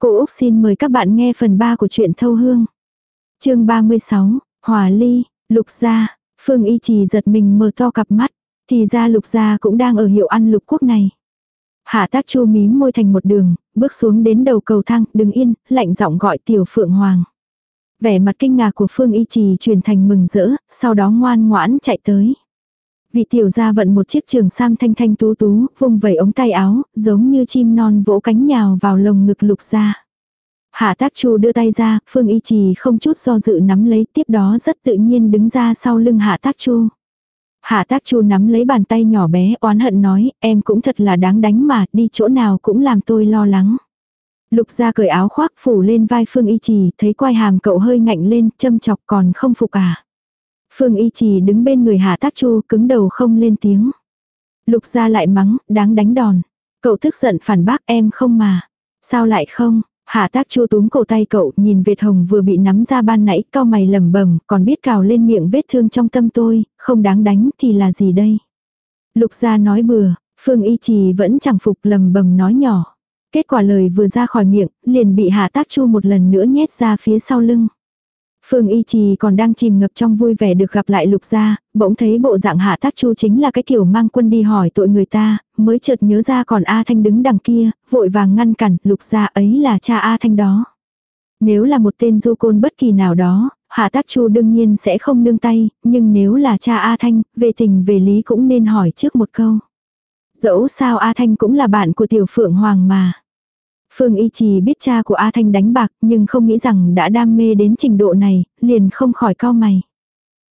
Cô Úc xin mời các bạn nghe phần 3 của truyện Thâu Hương. chương 36, Hòa Ly, Lục Gia, Phương Y Trì giật mình mở to cặp mắt, thì ra Lục Gia cũng đang ở hiệu ăn lục quốc này. Hạ tác chu mím môi thành một đường, bước xuống đến đầu cầu thang, đứng yên, lạnh giọng gọi tiểu Phượng Hoàng. Vẻ mặt kinh ngạc của Phương Y Trì truyền thành mừng rỡ, sau đó ngoan ngoãn chạy tới. Vị tiểu gia vận một chiếc trường sam thanh thanh tú tú, vùng vẩy ống tay áo, giống như chim non vỗ cánh nhào vào lồng ngực lục gia. Hạ tác chu đưa tay ra, Phương Y Trì không chút do dự nắm lấy tiếp đó rất tự nhiên đứng ra sau lưng hạ tác chu. Hạ tác chu nắm lấy bàn tay nhỏ bé oán hận nói, em cũng thật là đáng đánh mà, đi chỗ nào cũng làm tôi lo lắng. Lục ra cởi áo khoác phủ lên vai Phương Y Trì, thấy quai hàm cậu hơi ngạnh lên, châm chọc còn không phục à. Phương Y Trì đứng bên người Hà Tác Chu cứng đầu không lên tiếng. Lục ra lại mắng, đáng đánh đòn. Cậu tức giận phản bác em không mà. Sao lại không? Hạ tác chu túm cổ tay cậu nhìn Việt Hồng vừa bị nắm ra ban nãy cao mày lầm bầm còn biết cào lên miệng vết thương trong tâm tôi, không đáng đánh thì là gì đây. Lục gia nói bừa, Phương Y Trì vẫn chẳng phục lầm bầm nói nhỏ. Kết quả lời vừa ra khỏi miệng, liền bị hạ tác chu một lần nữa nhét ra phía sau lưng. Phương Y Trì còn đang chìm ngập trong vui vẻ được gặp lại lục gia, bỗng thấy bộ dạng hạ tác chu chính là cái kiểu mang quân đi hỏi tội người ta, mới chợt nhớ ra còn A Thanh đứng đằng kia, vội vàng ngăn cản, lục gia ấy là cha A Thanh đó. Nếu là một tên du côn bất kỳ nào đó, hạ tác chu đương nhiên sẽ không nương tay, nhưng nếu là cha A Thanh, về tình về lý cũng nên hỏi trước một câu. Dẫu sao A Thanh cũng là bạn của tiểu phượng hoàng mà. Phương Y Trì biết cha của A Thanh đánh bạc nhưng không nghĩ rằng đã đam mê đến trình độ này, liền không khỏi cao mày.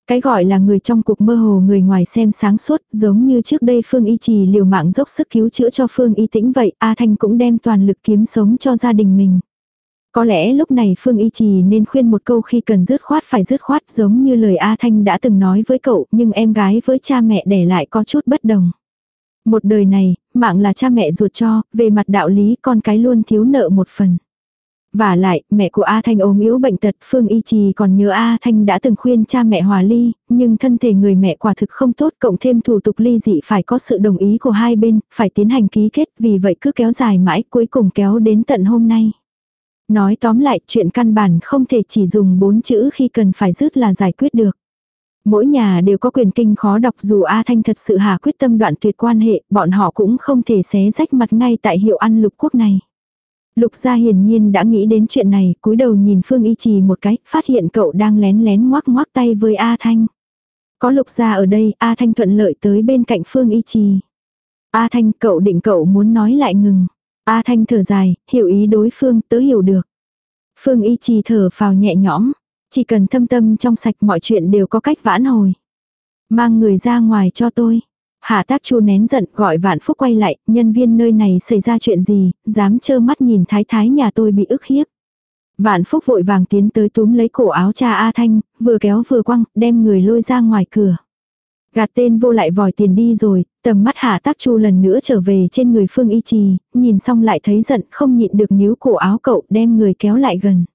Cái gọi là người trong cuộc mơ hồ người ngoài xem sáng suốt, giống như trước đây Phương Y Trì liều mạng dốc sức cứu chữa cho Phương Y Tĩnh vậy, A Thanh cũng đem toàn lực kiếm sống cho gia đình mình. Có lẽ lúc này Phương Y Trì nên khuyên một câu khi cần dứt khoát phải dứt khoát giống như lời A Thanh đã từng nói với cậu, nhưng em gái với cha mẹ để lại có chút bất đồng. Một đời này, mạng là cha mẹ ruột cho, về mặt đạo lý con cái luôn thiếu nợ một phần. Và lại, mẹ của A Thanh ốm yếu bệnh tật, Phương Y Trì còn nhớ A Thanh đã từng khuyên cha mẹ hòa ly, nhưng thân thể người mẹ quả thực không tốt, cộng thêm thủ tục ly dị phải có sự đồng ý của hai bên, phải tiến hành ký kết, vì vậy cứ kéo dài mãi, cuối cùng kéo đến tận hôm nay. Nói tóm lại, chuyện căn bản không thể chỉ dùng bốn chữ khi cần phải dứt là giải quyết được. Mỗi nhà đều có quyền kinh khó đọc dù A Thanh thật sự hà quyết tâm đoạn tuyệt quan hệ, bọn họ cũng không thể xé rách mặt ngay tại hiệu ăn lục quốc này. Lục gia hiển nhiên đã nghĩ đến chuyện này, cúi đầu nhìn Phương Y Trì một cái, phát hiện cậu đang lén lén ngoác ngoác tay với A Thanh. Có lục gia ở đây, A Thanh thuận lợi tới bên cạnh Phương Y Trì. A Thanh cậu định cậu muốn nói lại ngừng. A Thanh thở dài, hiểu ý đối phương, tớ hiểu được. Phương Y Trì thở phào nhẹ nhõm. Chỉ cần thâm tâm trong sạch mọi chuyện đều có cách vãn hồi. Mang người ra ngoài cho tôi. Hạ tác chu nén giận gọi vạn phúc quay lại, nhân viên nơi này xảy ra chuyện gì, dám trơ mắt nhìn thái thái nhà tôi bị ức hiếp. Vạn phúc vội vàng tiến tới túm lấy cổ áo cha A Thanh, vừa kéo vừa quăng, đem người lôi ra ngoài cửa. Gạt tên vô lại vòi tiền đi rồi, tầm mắt hạ tác chu lần nữa trở về trên người phương y trì, nhìn xong lại thấy giận không nhịn được níu cổ áo cậu đem người kéo lại gần.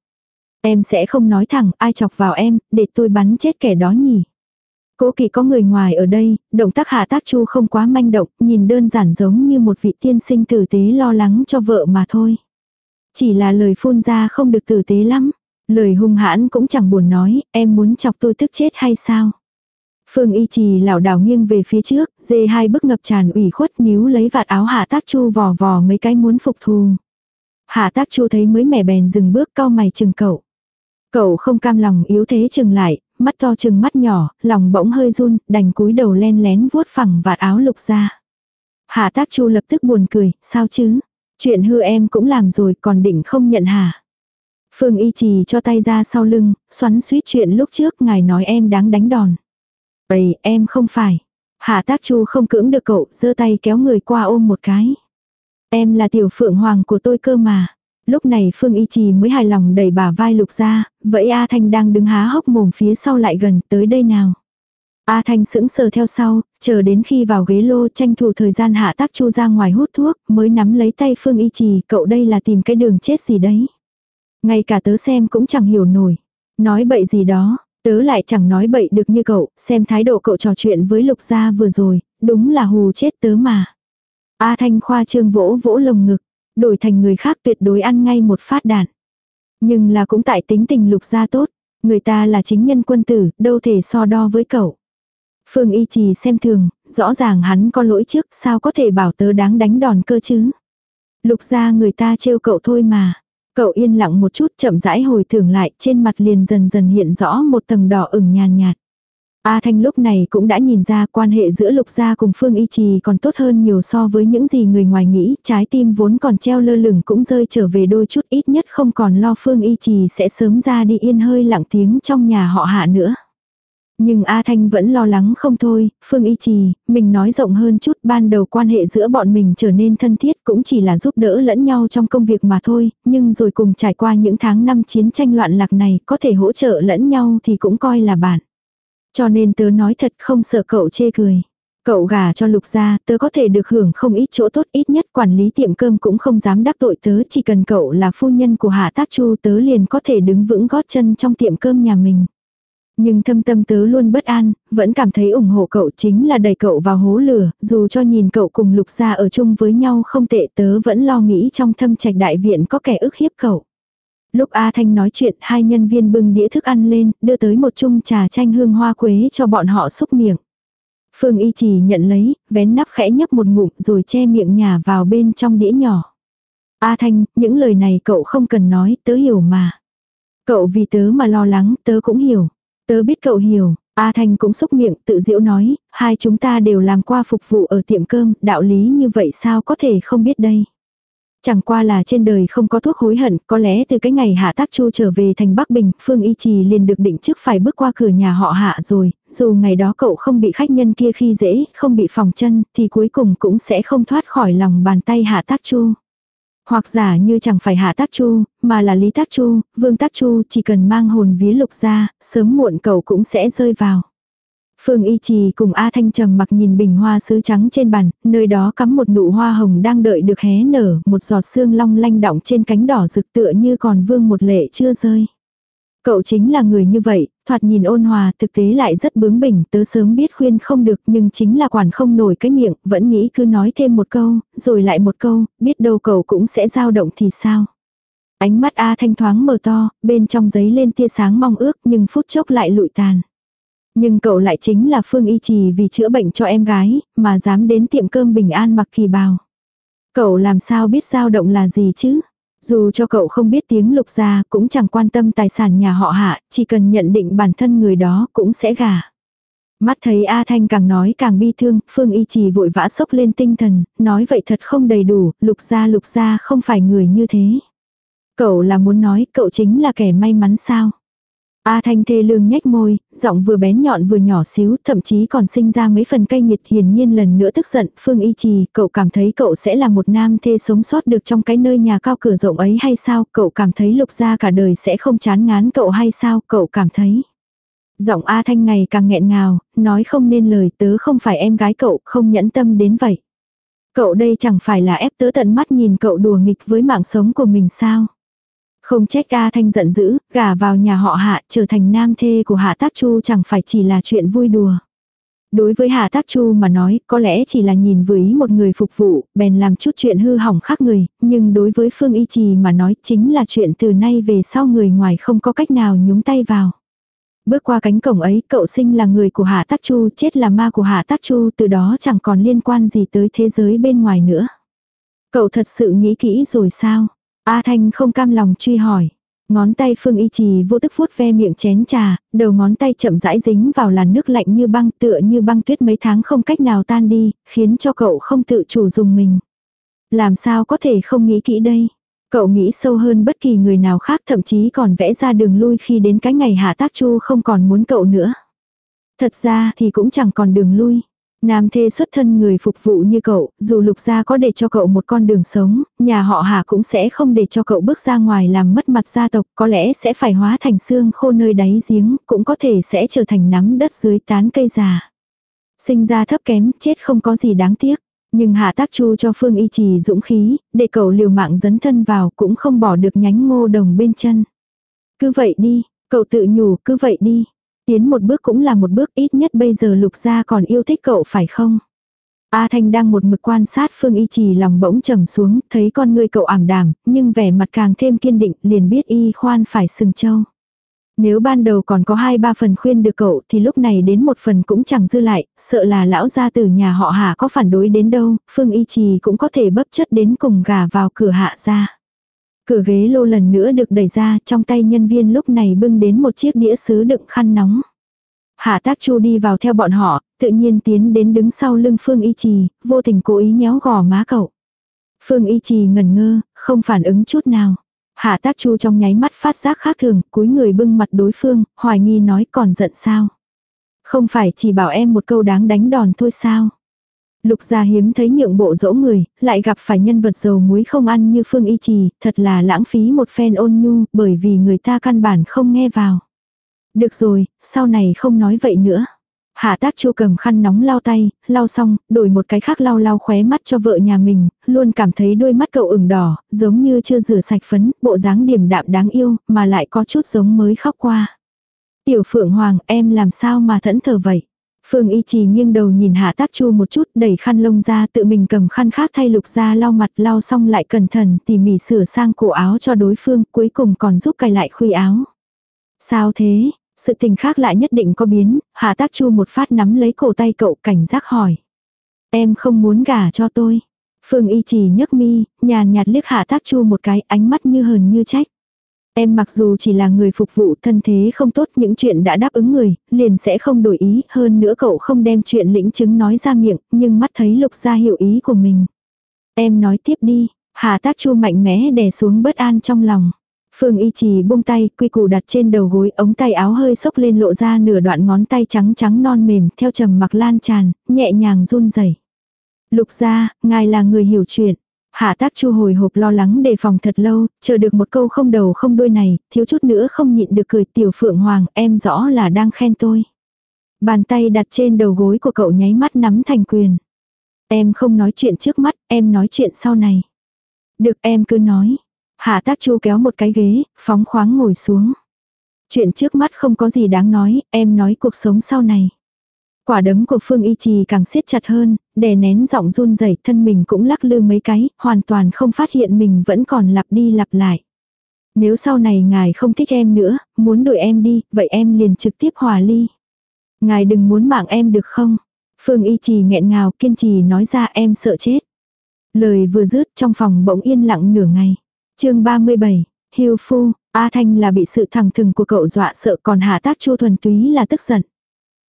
Em sẽ không nói thẳng ai chọc vào em, để tôi bắn chết kẻ đó nhỉ. Cố kỳ có người ngoài ở đây, động tác hạ tác chu không quá manh động, nhìn đơn giản giống như một vị tiên sinh tử tế lo lắng cho vợ mà thôi. Chỉ là lời phun ra không được tử tế lắm. Lời hung hãn cũng chẳng buồn nói, em muốn chọc tôi tức chết hay sao? Phương y trì lảo đảo nghiêng về phía trước, dê hai bước ngập tràn ủy khuất níu lấy vạt áo hạ tác chu vò vò mấy cái muốn phục thù. Hạ tác chu thấy mới mẻ bèn dừng bước cao mày chừng cậu. Cậu không cam lòng yếu thế chừng lại, mắt to chừng mắt nhỏ, lòng bỗng hơi run, đành cúi đầu len lén vuốt phẳng vạt áo lục ra. Hạ tác chu lập tức buồn cười, sao chứ? Chuyện hư em cũng làm rồi còn định không nhận hả? Phương y trì cho tay ra sau lưng, xoắn suýt chuyện lúc trước ngài nói em đáng đánh đòn. Vậy em không phải. Hạ tác chu không cưỡng được cậu, giơ tay kéo người qua ôm một cái. Em là tiểu phượng hoàng của tôi cơ mà. Lúc này Phương Y Trì mới hài lòng đẩy bà vai lục ra, vậy A Thanh đang đứng há hốc mồm phía sau lại gần tới đây nào. A Thanh sững sờ theo sau, chờ đến khi vào ghế lô tranh thủ thời gian hạ tác chu ra ngoài hút thuốc, mới nắm lấy tay Phương Y Trì, cậu đây là tìm cái đường chết gì đấy. Ngay cả tớ xem cũng chẳng hiểu nổi. Nói bậy gì đó, tớ lại chẳng nói bậy được như cậu, xem thái độ cậu trò chuyện với lục gia vừa rồi, đúng là hù chết tớ mà. A Thanh khoa trương vỗ vỗ lồng ngực. Đổi thành người khác tuyệt đối ăn ngay một phát đạn. Nhưng là cũng tại tính tình lục gia tốt. Người ta là chính nhân quân tử, đâu thể so đo với cậu. Phương y trì xem thường, rõ ràng hắn có lỗi trước, sao có thể bảo tớ đáng đánh đòn cơ chứ. Lục gia người ta trêu cậu thôi mà. Cậu yên lặng một chút chậm rãi hồi tưởng lại trên mặt liền dần dần hiện rõ một tầng đỏ ửng nhàn nhạt. A Thanh lúc này cũng đã nhìn ra quan hệ giữa Lục Gia cùng Phương Y Trì còn tốt hơn nhiều so với những gì người ngoài nghĩ, trái tim vốn còn treo lơ lửng cũng rơi trở về đôi chút ít nhất không còn lo Phương Y Trì sẽ sớm ra đi yên hơi lặng tiếng trong nhà họ hạ nữa. Nhưng A Thanh vẫn lo lắng không thôi, Phương Y Trì, mình nói rộng hơn chút ban đầu quan hệ giữa bọn mình trở nên thân thiết cũng chỉ là giúp đỡ lẫn nhau trong công việc mà thôi, nhưng rồi cùng trải qua những tháng năm chiến tranh loạn lạc này có thể hỗ trợ lẫn nhau thì cũng coi là bạn. Cho nên tớ nói thật không sợ cậu chê cười. Cậu gả cho lục gia, tớ có thể được hưởng không ít chỗ tốt ít nhất quản lý tiệm cơm cũng không dám đắc tội tớ chỉ cần cậu là phu nhân của hạ tác chu tớ liền có thể đứng vững gót chân trong tiệm cơm nhà mình. Nhưng thâm tâm tớ luôn bất an, vẫn cảm thấy ủng hộ cậu chính là đẩy cậu vào hố lửa, dù cho nhìn cậu cùng lục gia ở chung với nhau không tệ tớ vẫn lo nghĩ trong thâm trạch đại viện có kẻ ức hiếp cậu. Lúc A Thanh nói chuyện, hai nhân viên bưng đĩa thức ăn lên, đưa tới một chung trà chanh hương hoa quế cho bọn họ xúc miệng. Phương Y chỉ nhận lấy, vén nắp khẽ nhấp một ngụm rồi che miệng nhà vào bên trong đĩa nhỏ. A Thanh, những lời này cậu không cần nói, tớ hiểu mà. Cậu vì tớ mà lo lắng, tớ cũng hiểu. Tớ biết cậu hiểu, A Thanh cũng xúc miệng tự diễu nói, hai chúng ta đều làm qua phục vụ ở tiệm cơm, đạo lý như vậy sao có thể không biết đây. Chẳng qua là trên đời không có thuốc hối hận, có lẽ từ cái ngày Hạ Tác Chu trở về thành Bắc Bình, Phương Y Trì liền được định trước phải bước qua cửa nhà họ Hạ rồi, dù ngày đó cậu không bị khách nhân kia khi dễ, không bị phòng chân, thì cuối cùng cũng sẽ không thoát khỏi lòng bàn tay Hạ Tác Chu. Hoặc giả như chẳng phải Hạ Tác Chu, mà là Lý Tác Chu, Vương Tác Chu chỉ cần mang hồn vía lục ra, sớm muộn cậu cũng sẽ rơi vào. Phương Y Trì cùng A Thanh trầm mặc nhìn bình hoa sứ trắng trên bàn, nơi đó cắm một nụ hoa hồng đang đợi được hé nở, một giọt sương long lanh đọng trên cánh đỏ rực tựa như còn vương một lệ chưa rơi. Cậu chính là người như vậy, thoạt nhìn ôn hòa, thực tế lại rất bướng bỉnh, tớ sớm biết khuyên không được nhưng chính là quản không nổi cái miệng, vẫn nghĩ cứ nói thêm một câu, rồi lại một câu, biết đâu cậu cũng sẽ dao động thì sao. Ánh mắt A Thanh thoáng mở to, bên trong giấy lên tia sáng mong ước nhưng phút chốc lại lụi tàn. Nhưng cậu lại chính là Phương Y Trì vì chữa bệnh cho em gái, mà dám đến tiệm cơm bình an mặc kỳ bào. Cậu làm sao biết dao động là gì chứ? Dù cho cậu không biết tiếng lục gia cũng chẳng quan tâm tài sản nhà họ hạ, chỉ cần nhận định bản thân người đó cũng sẽ gả. Mắt thấy A Thanh càng nói càng bi thương, Phương Y Trì vội vã sốc lên tinh thần, nói vậy thật không đầy đủ, lục gia lục gia không phải người như thế. Cậu là muốn nói cậu chính là kẻ may mắn sao? A Thanh thê lương nhếch môi, giọng vừa bén nhọn vừa nhỏ xíu, thậm chí còn sinh ra mấy phần cay nghiệt hiển nhiên lần nữa tức giận, Phương Y Trì, cậu cảm thấy cậu sẽ là một nam thê sống sót được trong cái nơi nhà cao cửa rộng ấy hay sao, cậu cảm thấy lục gia cả đời sẽ không chán ngán cậu hay sao, cậu cảm thấy. Giọng A Thanh ngày càng nghẹn ngào, nói không nên lời tớ không phải em gái cậu, không nhẫn tâm đến vậy. Cậu đây chẳng phải là ép tớ tận mắt nhìn cậu đùa nghịch với mạng sống của mình sao. Không trách ca Thanh giận dữ, gả vào nhà họ Hạ trở thành nam thê của Hạ Tác Chu chẳng phải chỉ là chuyện vui đùa. Đối với Hạ Tác Chu mà nói, có lẽ chỉ là nhìn với một người phục vụ, bèn làm chút chuyện hư hỏng khác người, nhưng đối với Phương Y Trì mà nói chính là chuyện từ nay về sau người ngoài không có cách nào nhúng tay vào. Bước qua cánh cổng ấy, cậu sinh là người của Hạ Tác Chu, chết là ma của Hạ Tác Chu, từ đó chẳng còn liên quan gì tới thế giới bên ngoài nữa. Cậu thật sự nghĩ kỹ rồi sao? A Thanh không cam lòng truy hỏi. Ngón tay Phương Y Trì vô tức vuốt ve miệng chén trà, đầu ngón tay chậm rãi dính vào làn nước lạnh như băng tựa như băng tuyết mấy tháng không cách nào tan đi, khiến cho cậu không tự chủ dùng mình. Làm sao có thể không nghĩ kỹ đây? Cậu nghĩ sâu hơn bất kỳ người nào khác thậm chí còn vẽ ra đường lui khi đến cái ngày hạ tác chu không còn muốn cậu nữa. Thật ra thì cũng chẳng còn đường lui. Nam thê xuất thân người phục vụ như cậu, dù lục gia có để cho cậu một con đường sống, nhà họ Hà cũng sẽ không để cho cậu bước ra ngoài làm mất mặt gia tộc, có lẽ sẽ phải hóa thành xương khô nơi đáy giếng, cũng có thể sẽ trở thành nắm đất dưới tán cây già. Sinh ra thấp kém, chết không có gì đáng tiếc. Nhưng Hạ Tác Chu cho Phương Y Trì dũng khí, để cậu liều mạng dấn thân vào cũng không bỏ được nhánh ngô đồng bên chân. Cứ vậy đi, cậu tự nhủ, cứ vậy đi. Tiến một bước cũng là một bước ít nhất bây giờ lục gia còn yêu thích cậu phải không? A Thanh đang một mực quan sát Phương Y Trì lòng bỗng trầm xuống, thấy con người cậu ảm đàm, nhưng vẻ mặt càng thêm kiên định, liền biết y khoan phải sừng châu. Nếu ban đầu còn có hai ba phần khuyên được cậu thì lúc này đến một phần cũng chẳng dư lại, sợ là lão gia từ nhà họ hạ có phản đối đến đâu, Phương Y Trì cũng có thể bấp chất đến cùng gà vào cửa hạ ra. Cửa ghế lô lần nữa được đẩy ra, trong tay nhân viên lúc này bưng đến một chiếc đĩa sứ đựng khăn nóng. Hạ tác chu đi vào theo bọn họ, tự nhiên tiến đến đứng sau lưng Phương Y Trì, vô tình cố ý nhéo gò má cậu. Phương Y Trì ngẩn ngơ, không phản ứng chút nào. Hạ tác chu trong nháy mắt phát giác khác thường, cúi người bưng mặt đối phương, hoài nghi nói còn giận sao. Không phải chỉ bảo em một câu đáng đánh đòn thôi sao. Lục gia hiếm thấy nhượng bộ dỗ người, lại gặp phải nhân vật dầu muối không ăn như Phương Y Trì, thật là lãng phí một phen ôn nhu, bởi vì người ta căn bản không nghe vào. Được rồi, sau này không nói vậy nữa. Hạ tác chu cầm khăn nóng lau tay, lau xong, đổi một cái khác lau lau khóe mắt cho vợ nhà mình, luôn cảm thấy đôi mắt cậu ửng đỏ, giống như chưa rửa sạch phấn, bộ dáng điềm đạm đáng yêu, mà lại có chút giống mới khóc qua. Tiểu Phượng Hoàng, em làm sao mà thẫn thờ vậy? Phương Y Trì nghiêng đầu nhìn Hạ Tác Chu một chút, đẩy khăn lông ra, tự mình cầm khăn khác thay lục ra lau mặt, lau xong lại cẩn thận tỉ mỉ sửa sang cổ áo cho đối phương, cuối cùng còn giúp cài lại khuy áo. Sao thế? Sự tình khác lại nhất định có biến, Hạ Tác Chu một phát nắm lấy cổ tay cậu cảnh giác hỏi. Em không muốn gả cho tôi. Phương Y Trì nhấc mi, nhàn nhạt liếc Hạ Tác Chu một cái, ánh mắt như hờn như trách. Em mặc dù chỉ là người phục vụ thân thế không tốt những chuyện đã đáp ứng người, liền sẽ không đổi ý, hơn nữa cậu không đem chuyện lĩnh chứng nói ra miệng, nhưng mắt thấy lục ra hiểu ý của mình. Em nói tiếp đi, Hà tác chu mạnh mẽ đè xuống bất an trong lòng. Phương y trì buông tay, quy củ đặt trên đầu gối, ống tay áo hơi sốc lên lộ ra nửa đoạn ngón tay trắng trắng non mềm, theo trầm mặc lan tràn, nhẹ nhàng run rẩy. Lục ra, ngài là người hiểu chuyện. Hạ tác chu hồi hộp lo lắng đề phòng thật lâu, chờ được một câu không đầu không đuôi này, thiếu chút nữa không nhịn được cười tiểu phượng hoàng, em rõ là đang khen tôi. Bàn tay đặt trên đầu gối của cậu nháy mắt nắm thành quyền. Em không nói chuyện trước mắt, em nói chuyện sau này. Được em cứ nói. Hạ tác chu kéo một cái ghế, phóng khoáng ngồi xuống. Chuyện trước mắt không có gì đáng nói, em nói cuộc sống sau này. Quả đấm của Phương Y Trì càng siết chặt hơn, đè nén giọng run rẩy thân mình cũng lắc lư mấy cái, hoàn toàn không phát hiện mình vẫn còn lặp đi lặp lại. Nếu sau này ngài không thích em nữa, muốn đuổi em đi, vậy em liền trực tiếp hòa ly. Ngài đừng muốn mạng em được không? Phương Y Trì nghẹn ngào kiên trì nói ra em sợ chết. Lời vừa dứt trong phòng bỗng yên lặng nửa ngày. chương 37, Hiêu Phu, A Thanh là bị sự thẳng thừng của cậu dọa sợ còn Hạ Tác Chu thuần túy là tức giận.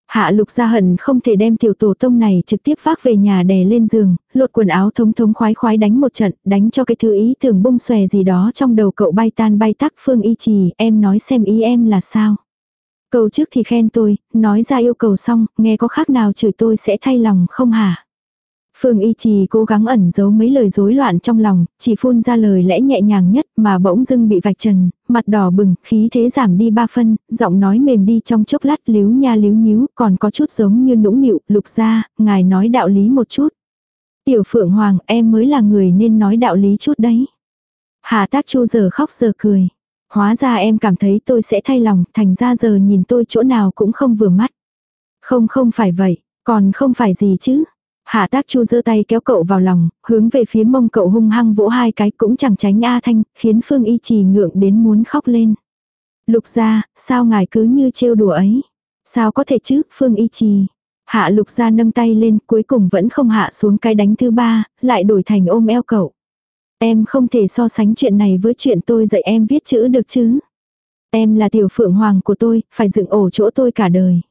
Hạ lục gia hận không thể đem tiểu tổ tông này trực tiếp vác về nhà đè lên giường, lột quần áo thống thống khoái khoái đánh một trận, đánh cho cái thứ ý tưởng bung xòe gì đó trong đầu cậu bay tan bay tắc phương y trì, em nói xem ý em là sao. Cầu trước thì khen tôi, nói ra yêu cầu xong, nghe có khác nào chửi tôi sẽ thay lòng không hả? Phương Y Trì cố gắng ẩn giấu mấy lời rối loạn trong lòng, chỉ phun ra lời lẽ nhẹ nhàng nhất mà bỗng dưng bị vạch trần, mặt đỏ bừng, khí thế giảm đi ba phân, giọng nói mềm đi trong chốc lát líu nha líu nhíu, còn có chút giống như nũng nịu, lục ra, ngài nói đạo lý một chút. Tiểu Phượng Hoàng, em mới là người nên nói đạo lý chút đấy. Hà tác chu giờ khóc giờ cười. Hóa ra em cảm thấy tôi sẽ thay lòng, thành ra giờ nhìn tôi chỗ nào cũng không vừa mắt. Không không phải vậy, còn không phải gì chứ. Hạ tác chu giơ tay kéo cậu vào lòng, hướng về phía mông cậu hung hăng vỗ hai cái cũng chẳng tránh A Thanh, khiến Phương Y trì ngượng đến muốn khóc lên. Lục ra, sao ngài cứ như trêu đùa ấy? Sao có thể chứ, Phương Y trì? Hạ lục ra nâng tay lên, cuối cùng vẫn không hạ xuống cái đánh thứ ba, lại đổi thành ôm eo cậu. Em không thể so sánh chuyện này với chuyện tôi dạy em viết chữ được chứ. Em là tiểu phượng hoàng của tôi, phải dựng ổ chỗ tôi cả đời.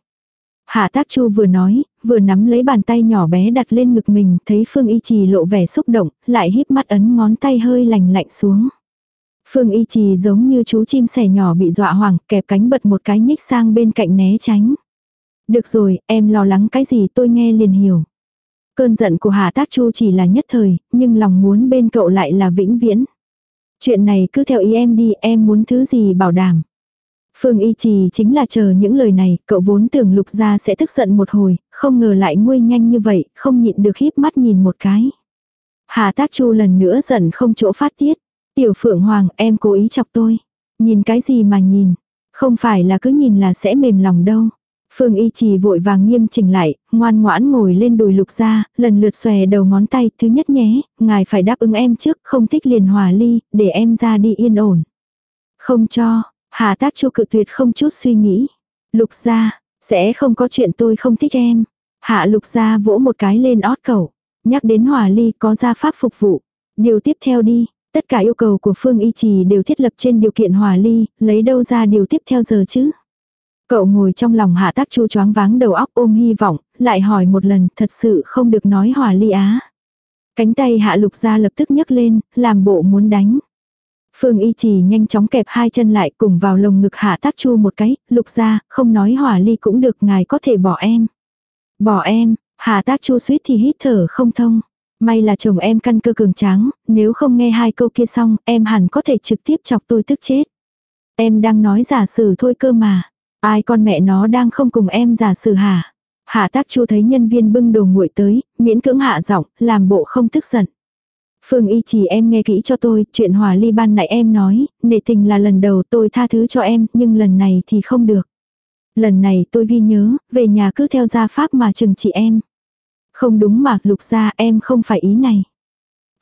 Hạ tác chu vừa nói, vừa nắm lấy bàn tay nhỏ bé đặt lên ngực mình, thấy Phương Y Trì lộ vẻ xúc động, lại híp mắt ấn ngón tay hơi lành lạnh xuống. Phương Y Trì giống như chú chim sẻ nhỏ bị dọa hoảng, kẹp cánh bật một cái nhích sang bên cạnh né tránh. Được rồi, em lo lắng cái gì tôi nghe liền hiểu. Cơn giận của Hà Tác Chu chỉ là nhất thời, nhưng lòng muốn bên cậu lại là vĩnh viễn. Chuyện này cứ theo ý em đi, em muốn thứ gì bảo đảm. Phương Y Trì chính là chờ những lời này, cậu vốn tưởng lục gia sẽ tức giận một hồi, không ngờ lại nguôi nhanh như vậy, không nhịn được híp mắt nhìn một cái. Hà Tác Chu lần nữa giận không chỗ phát tiết. Tiểu Phượng Hoàng, em cố ý chọc tôi. Nhìn cái gì mà nhìn, không phải là cứ nhìn là sẽ mềm lòng đâu. Phương Y Trì vội vàng nghiêm chỉnh lại, ngoan ngoãn ngồi lên đùi lục ra, lần lượt xòe đầu ngón tay, thứ nhất nhé, ngài phải đáp ứng em trước, không thích liền hòa ly, để em ra đi yên ổn. Không cho, Hà Tác Chu cự tuyệt không chút suy nghĩ. Lục Gia sẽ không có chuyện tôi không thích em. Hạ lục Gia vỗ một cái lên ót cậu, Nhắc đến hòa ly có gia pháp phục vụ. Điều tiếp theo đi, tất cả yêu cầu của Phương Y Trì đều thiết lập trên điều kiện hòa ly, lấy đâu ra điều tiếp theo giờ chứ. Cậu ngồi trong lòng hạ tác chu choáng váng đầu óc ôm hy vọng, lại hỏi một lần thật sự không được nói hòa ly á. Cánh tay hạ lục ra lập tức nhấc lên, làm bộ muốn đánh. Phương y trì nhanh chóng kẹp hai chân lại cùng vào lồng ngực hạ tác chu một cái, lục ra, không nói hỏa ly cũng được ngài có thể bỏ em. Bỏ em, hạ tác chu suýt thì hít thở không thông. May là chồng em căn cơ cường tráng, nếu không nghe hai câu kia xong, em hẳn có thể trực tiếp chọc tôi tức chết. Em đang nói giả sử thôi cơ mà. Ai con mẹ nó đang không cùng em giả sử hả? Hạ tác chu thấy nhân viên bưng đồ nguội tới, miễn cưỡng hạ giọng, làm bộ không tức giận. Phương y chỉ em nghe kỹ cho tôi, chuyện hòa ly ban nãy em nói, nể tình là lần đầu tôi tha thứ cho em, nhưng lần này thì không được. Lần này tôi ghi nhớ, về nhà cứ theo gia pháp mà chừng trị em. Không đúng mà, lục gia em không phải ý này.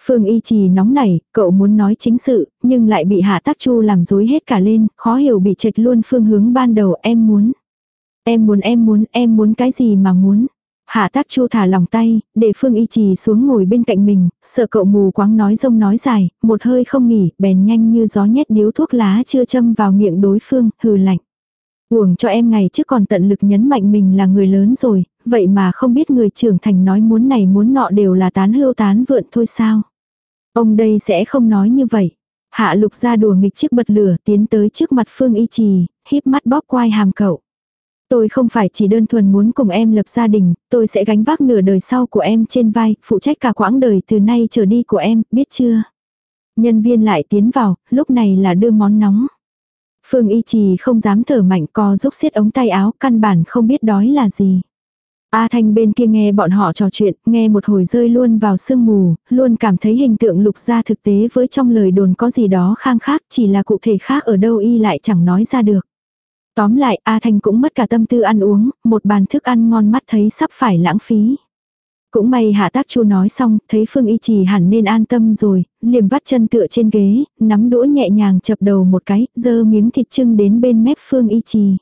Phương y trì nóng nảy, cậu muốn nói chính sự, nhưng lại bị hạ tác chu làm dối hết cả lên, khó hiểu bị trệch luôn phương hướng ban đầu em muốn. Em muốn em muốn em muốn cái gì mà muốn. Hạ tác chu thả lòng tay, để Phương Y Trì xuống ngồi bên cạnh mình, sợ cậu mù quáng nói rông nói dài, một hơi không nghỉ, bèn nhanh như gió nhét điếu thuốc lá chưa châm vào miệng đối phương, hừ lạnh. Uổng cho em ngày trước còn tận lực nhấn mạnh mình là người lớn rồi, vậy mà không biết người trưởng thành nói muốn này muốn nọ đều là tán hưu tán vượn thôi sao. Ông đây sẽ không nói như vậy. Hạ lục ra đùa nghịch chiếc bật lửa tiến tới trước mặt Phương Y Trì, híp mắt bóp quai hàm cậu. Tôi không phải chỉ đơn thuần muốn cùng em lập gia đình, tôi sẽ gánh vác nửa đời sau của em trên vai, phụ trách cả quãng đời từ nay trở đi của em, biết chưa? Nhân viên lại tiến vào, lúc này là đưa món nóng. Phương y trì không dám thở mạnh co rúc xiết ống tay áo, căn bản không biết đói là gì. A Thanh bên kia nghe bọn họ trò chuyện, nghe một hồi rơi luôn vào sương mù, luôn cảm thấy hình tượng lục gia thực tế với trong lời đồn có gì đó khang khác, chỉ là cụ thể khác ở đâu y lại chẳng nói ra được. Tóm lại, A Thanh cũng mất cả tâm tư ăn uống, một bàn thức ăn ngon mắt thấy sắp phải lãng phí. Cũng may hạ tác chu nói xong, thấy Phương Y Trì hẳn nên an tâm rồi, liềm vắt chân tựa trên ghế, nắm đũa nhẹ nhàng chập đầu một cái, dơ miếng thịt trưng đến bên mép Phương Y Trì.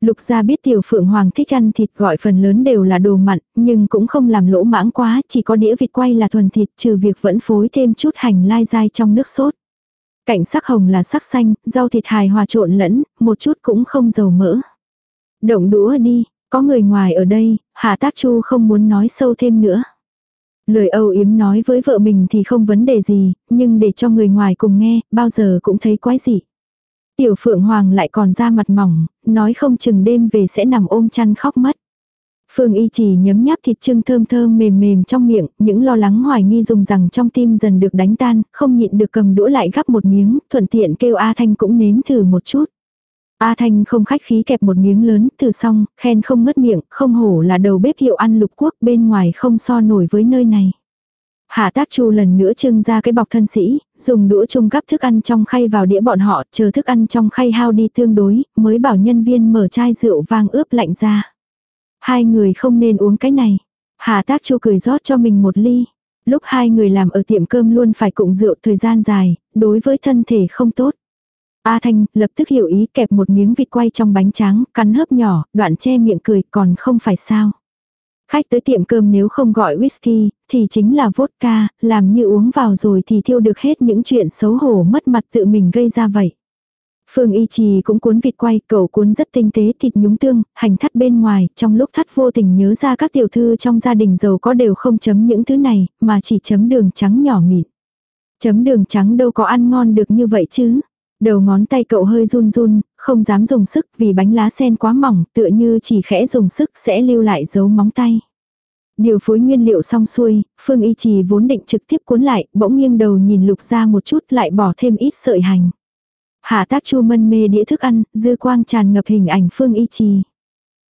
Lục gia biết tiểu phượng hoàng thích ăn thịt gọi phần lớn đều là đồ mặn, nhưng cũng không làm lỗ mãng quá, chỉ có đĩa vịt quay là thuần thịt trừ việc vẫn phối thêm chút hành lai dai trong nước sốt. Cạnh sắc hồng là sắc xanh, rau thịt hài hòa trộn lẫn, một chút cũng không dầu mỡ. Động đũa đi, có người ngoài ở đây, Hạ Tác Chu không muốn nói sâu thêm nữa. Lời âu yếm nói với vợ mình thì không vấn đề gì, nhưng để cho người ngoài cùng nghe, bao giờ cũng thấy quái dị. Tiểu Phượng Hoàng lại còn ra mặt mỏng, nói không chừng đêm về sẽ nằm ôm chăn khóc mất. Phương y chỉ nhấm nháp thịt trưng thơm thơm mềm mềm trong miệng, những lo lắng hoài nghi dùng rằng trong tim dần được đánh tan, không nhịn được cầm đũa lại gắp một miếng, thuận tiện kêu A Thanh cũng nếm thử một chút. A Thanh không khách khí kẹp một miếng lớn, thử xong, khen không ngất miệng, không hổ là đầu bếp hiệu ăn lục quốc bên ngoài không so nổi với nơi này. Hạ tác chu lần nữa trưng ra cái bọc thân sĩ, dùng đũa chung gắp thức ăn trong khay vào đĩa bọn họ, chờ thức ăn trong khay hao đi tương đối, mới bảo nhân viên mở chai rượu vang ướp lạnh ra. Hai người không nên uống cái này. Hà tác chu cười rót cho mình một ly. Lúc hai người làm ở tiệm cơm luôn phải cụng rượu thời gian dài, đối với thân thể không tốt. A Thanh lập tức hiểu ý kẹp một miếng vịt quay trong bánh tráng, cắn hớp nhỏ, đoạn che miệng cười còn không phải sao. Khách tới tiệm cơm nếu không gọi whisky, thì chính là vodka, làm như uống vào rồi thì thiêu được hết những chuyện xấu hổ mất mặt tự mình gây ra vậy. Phương Y Trì cũng cuốn vịt quay, cậu cuốn rất tinh tế thịt nhúng tương, hành thắt bên ngoài, trong lúc thắt vô tình nhớ ra các tiểu thư trong gia đình giàu có đều không chấm những thứ này, mà chỉ chấm đường trắng nhỏ mịn. Chấm đường trắng đâu có ăn ngon được như vậy chứ. Đầu ngón tay cậu hơi run run, không dám dùng sức vì bánh lá sen quá mỏng, tựa như chỉ khẽ dùng sức sẽ lưu lại dấu móng tay. Điều phối nguyên liệu xong xuôi, Phương Y Trì vốn định trực tiếp cuốn lại, bỗng nghiêng đầu nhìn lục ra một chút lại bỏ thêm ít sợi hành. Hạ tác chu mân mê đĩa thức ăn, dư quang tràn ngập hình ảnh Phương Y Trì.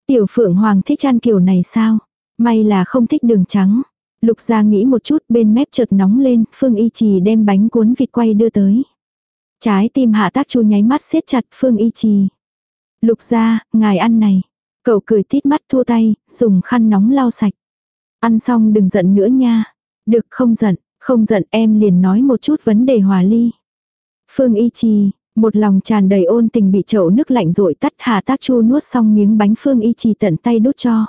Tiểu Phượng Hoàng thích ăn kiểu này sao? May là không thích đường trắng. Lục gia nghĩ một chút bên mép chợt nóng lên, Phương Y Trì đem bánh cuốn vịt quay đưa tới. Trái tim hạ tác chu nháy mắt siết chặt Phương Y Trì. Lục gia, ngài ăn này. Cậu cười tít mắt thua tay, dùng khăn nóng lau sạch. Ăn xong đừng giận nữa nha. Được không giận, không giận em liền nói một chút vấn đề hòa ly. Phương Y Trì, một lòng tràn đầy ôn tình bị chậu nước lạnh rội tắt Hà Tác Chu nuốt xong miếng bánh Phương Y Trì tận tay đút cho.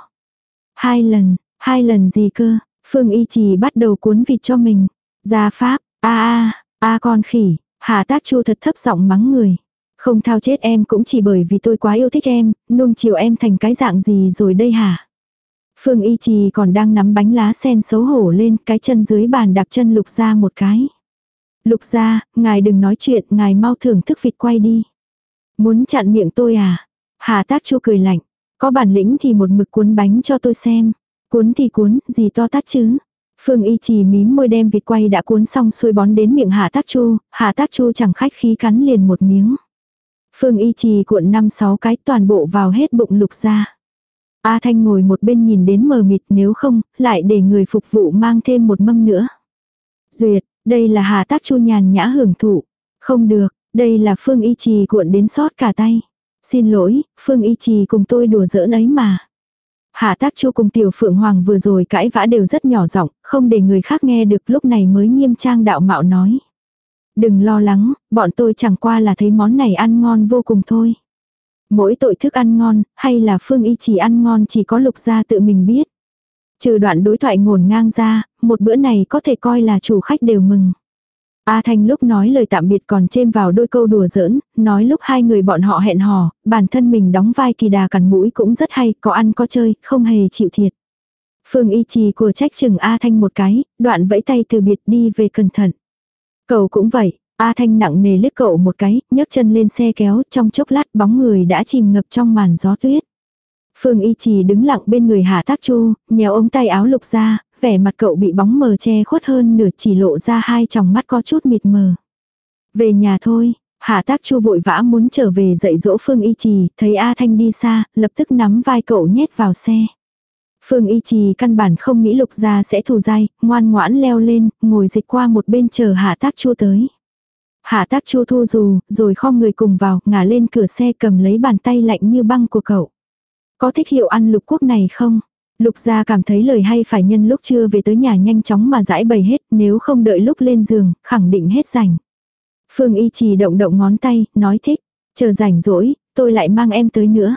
Hai lần, hai lần gì cơ, Phương Y Trì bắt đầu cuốn vịt cho mình. Gia pháp, a a, a con khỉ, Hà Tác Chu thật thấp giọng mắng người. Không thao chết em cũng chỉ bởi vì tôi quá yêu thích em, nuông chiều em thành cái dạng gì rồi đây hả? Phương Y Trì còn đang nắm bánh lá sen xấu hổ lên, cái chân dưới bàn đạp chân lục ra một cái. Lục ra, ngài đừng nói chuyện, ngài mau thưởng thức vịt quay đi. Muốn chặn miệng tôi à? Hà tác chu cười lạnh. Có bản lĩnh thì một mực cuốn bánh cho tôi xem. Cuốn thì cuốn, gì to tát chứ? Phương Y Trì mím môi đem vịt quay đã cuốn xong xuôi bón đến miệng Hà Tác Chu, Hà Tác Chu chẳng khách khí cắn liền một miếng. Phương Y Trì cuộn năm sáu cái toàn bộ vào hết bụng lục ra. A Thanh ngồi một bên nhìn đến mờ mịt nếu không, lại để người phục vụ mang thêm một mâm nữa. Duyệt, đây là Hà Tác Chu nhàn nhã hưởng thụ. Không được, đây là Phương Y Trì cuộn đến sót cả tay. Xin lỗi, Phương Y Trì cùng tôi đùa giỡn ấy mà. Hạ tác chu cùng tiểu phượng hoàng vừa rồi cãi vã đều rất nhỏ giọng, không để người khác nghe được lúc này mới nghiêm trang đạo mạo nói. Đừng lo lắng, bọn tôi chẳng qua là thấy món này ăn ngon vô cùng thôi. Mỗi tội thức ăn ngon, hay là phương y chỉ ăn ngon chỉ có lục gia tự mình biết. Trừ đoạn đối thoại ngổn ngang ra, một bữa này có thể coi là chủ khách đều mừng. A Thanh lúc nói lời tạm biệt còn chêm vào đôi câu đùa giỡn, nói lúc hai người bọn họ hẹn hò, bản thân mình đóng vai kỳ đà cắn mũi cũng rất hay, có ăn có chơi, không hề chịu thiệt. Phương y trì của trách chừng A Thanh một cái, đoạn vẫy tay từ biệt đi về cẩn thận. Cậu cũng vậy, A Thanh nặng nề liếc cậu một cái, nhấc chân lên xe kéo, trong chốc lát bóng người đã chìm ngập trong màn gió tuyết. Phương Y Trì đứng lặng bên người Hạ Tác Chu, nhéo ống tay áo lục ra, vẻ mặt cậu bị bóng mờ che khuất hơn nửa chỉ lộ ra hai tròng mắt có chút mịt mờ. Về nhà thôi, Hạ Tác Chu vội vã muốn trở về dạy dỗ Phương Y Trì, thấy A Thanh đi xa, lập tức nắm vai cậu nhét vào xe. Phương Y Trì căn bản không nghĩ lục gia sẽ thù dai, ngoan ngoãn leo lên, ngồi dịch qua một bên chờ Hạ Tác Chu tới. Hạ Tác Chu thu dù, rồi khom người cùng vào, ngả lên cửa xe cầm lấy bàn tay lạnh như băng của cậu. Có thích hiệu ăn lục quốc này không? Lục gia cảm thấy lời hay phải nhân lúc chưa về tới nhà nhanh chóng mà giải bày hết, nếu không đợi lúc lên giường, khẳng định hết rảnh. Phương Y Trì động động ngón tay, nói thích. Chờ rảnh rỗi, tôi lại mang em tới nữa.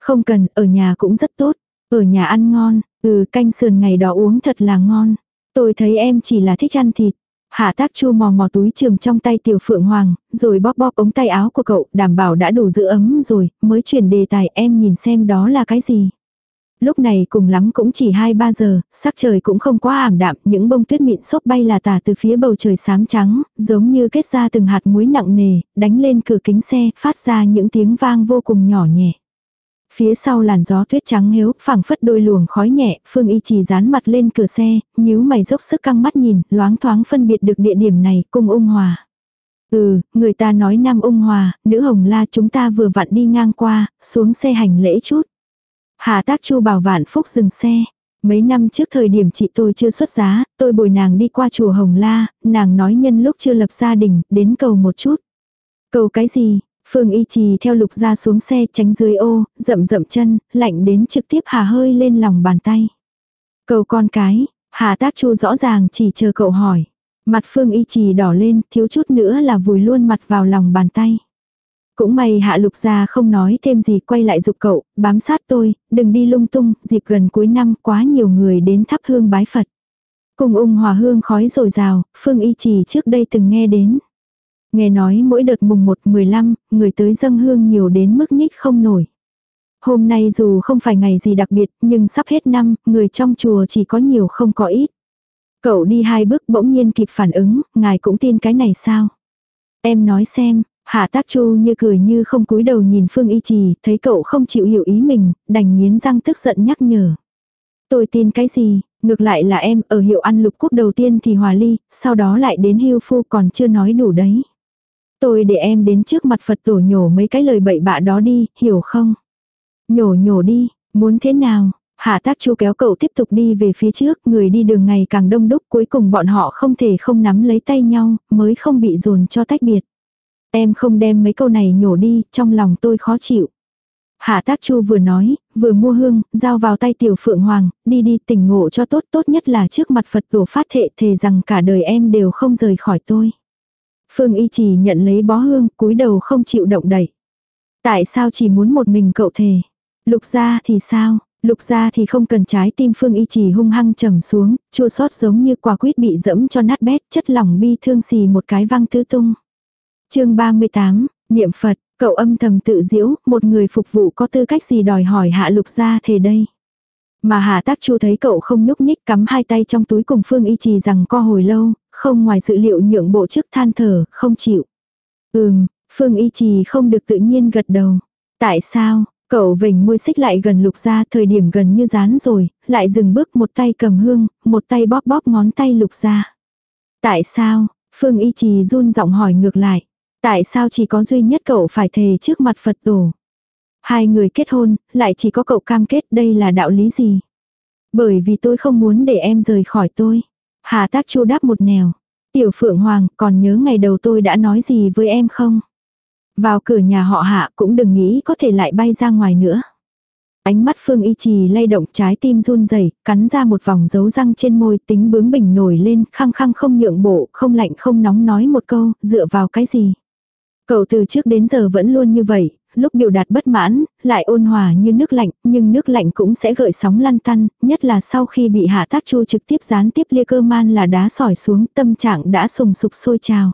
Không cần, ở nhà cũng rất tốt. Ở nhà ăn ngon, ừ canh sườn ngày đó uống thật là ngon. Tôi thấy em chỉ là thích ăn thịt. Hạ tác chu mò mò túi trường trong tay tiểu phượng hoàng, rồi bóp bóp ống tay áo của cậu, đảm bảo đã đủ giữ ấm rồi, mới chuyển đề tài em nhìn xem đó là cái gì. Lúc này cùng lắm cũng chỉ 2-3 giờ, sắc trời cũng không quá ảm đạm, những bông tuyết mịn xốp bay là tả từ phía bầu trời xám trắng, giống như kết ra từng hạt muối nặng nề, đánh lên cửa kính xe, phát ra những tiếng vang vô cùng nhỏ nhẹ. Phía sau làn gió tuyết trắng hiếu, phẳng phất đôi luồng khói nhẹ, Phương Y chỉ dán mặt lên cửa xe, nhíu mày dốc sức căng mắt nhìn, loáng thoáng phân biệt được địa điểm này, cung ung hòa. Ừ, người ta nói nam ung hòa, nữ hồng la chúng ta vừa vặn đi ngang qua, xuống xe hành lễ chút. Hà tác chu bảo vạn phúc dừng xe. Mấy năm trước thời điểm chị tôi chưa xuất giá, tôi bồi nàng đi qua chùa Hồng La, nàng nói nhân lúc chưa lập gia đình, đến cầu một chút. Cầu cái gì? Phương Y Trì theo lục ra xuống xe tránh dưới ô, rậm rậm chân, lạnh đến trực tiếp hà hơi lên lòng bàn tay. Cầu con cái, Hà Tác Chu rõ ràng chỉ chờ cậu hỏi. Mặt Phương Y Trì đỏ lên, thiếu chút nữa là vùi luôn mặt vào lòng bàn tay. Cũng may hạ lục gia không nói thêm gì quay lại dục cậu, bám sát tôi, đừng đi lung tung, dịp gần cuối năm quá nhiều người đến thắp hương bái Phật. Cùng ung hòa hương khói rồi rào, Phương Y Trì trước đây từng nghe đến. Nghe nói mỗi đợt mùng 1-15, người tới dâng hương nhiều đến mức nhích không nổi. Hôm nay dù không phải ngày gì đặc biệt, nhưng sắp hết năm, người trong chùa chỉ có nhiều không có ít. Cậu đi hai bước bỗng nhiên kịp phản ứng, ngài cũng tin cái này sao? Em nói xem, Hạ tác chu như cười như không cúi đầu nhìn Phương Y Trì, thấy cậu không chịu hiểu ý mình, đành nghiến răng tức giận nhắc nhở. Tôi tin cái gì, ngược lại là em ở hiệu ăn lục quốc đầu tiên thì hòa ly, sau đó lại đến hưu phu còn chưa nói đủ đấy. Tôi để em đến trước mặt Phật tổ nhổ mấy cái lời bậy bạ đó đi, hiểu không? Nhổ nhổ đi, muốn thế nào? Hạ tác chu kéo cậu tiếp tục đi về phía trước, người đi đường ngày càng đông đúc cuối cùng bọn họ không thể không nắm lấy tay nhau, mới không bị dồn cho tách biệt. Em không đem mấy câu này nhổ đi, trong lòng tôi khó chịu. Hạ tác chu vừa nói, vừa mua hương, giao vào tay tiểu phượng hoàng, đi đi tỉnh ngộ cho tốt tốt nhất là trước mặt Phật tổ phát thệ thề rằng cả đời em đều không rời khỏi tôi. Phương y chỉ nhận lấy bó hương, cúi đầu không chịu động đậy. Tại sao chỉ muốn một mình cậu thề? Lục gia thì sao? Lục gia thì không cần trái tim Phương y chỉ hung hăng trầm xuống, chua xót giống như quả quýt bị dẫm cho nát bét, chất lỏng bi thương xì một cái văng tứ tung. chương 38, Niệm Phật, cậu âm thầm tự diễu, một người phục vụ có tư cách gì đòi hỏi hạ lục gia thề đây. Mà hà tác chu thấy cậu không nhúc nhích cắm hai tay trong túi cùng Phương y trì rằng co hồi lâu, không ngoài dự liệu nhượng bộ trước than thở, không chịu. Ừm, Phương y trì không được tự nhiên gật đầu. Tại sao, cậu vỉnh môi xích lại gần lục ra thời điểm gần như dán rồi, lại dừng bước một tay cầm hương, một tay bóp bóp ngón tay lục ra Tại sao, Phương y trì run giọng hỏi ngược lại. Tại sao chỉ có duy nhất cậu phải thề trước mặt Phật tổ? Hai người kết hôn, lại chỉ có cậu cam kết đây là đạo lý gì? Bởi vì tôi không muốn để em rời khỏi tôi. Hà tác chu đáp một nẻo. Tiểu Phượng Hoàng, còn nhớ ngày đầu tôi đã nói gì với em không? Vào cửa nhà họ hạ cũng đừng nghĩ có thể lại bay ra ngoài nữa. Ánh mắt Phương Y Trì lay động trái tim run rẩy, cắn ra một vòng dấu răng trên môi, tính bướng bỉnh nổi lên, khăng khăng không nhượng bộ, không lạnh không nóng nói một câu, dựa vào cái gì. Cậu từ trước đến giờ vẫn luôn như vậy, lúc biểu đạt bất mãn, lại ôn hòa như nước lạnh, nhưng nước lạnh cũng sẽ gợi sóng lăn tăn, nhất là sau khi bị hạ tác chu trực tiếp gián tiếp lia cơ man là đá sỏi xuống, tâm trạng đã sùng sục sôi trào.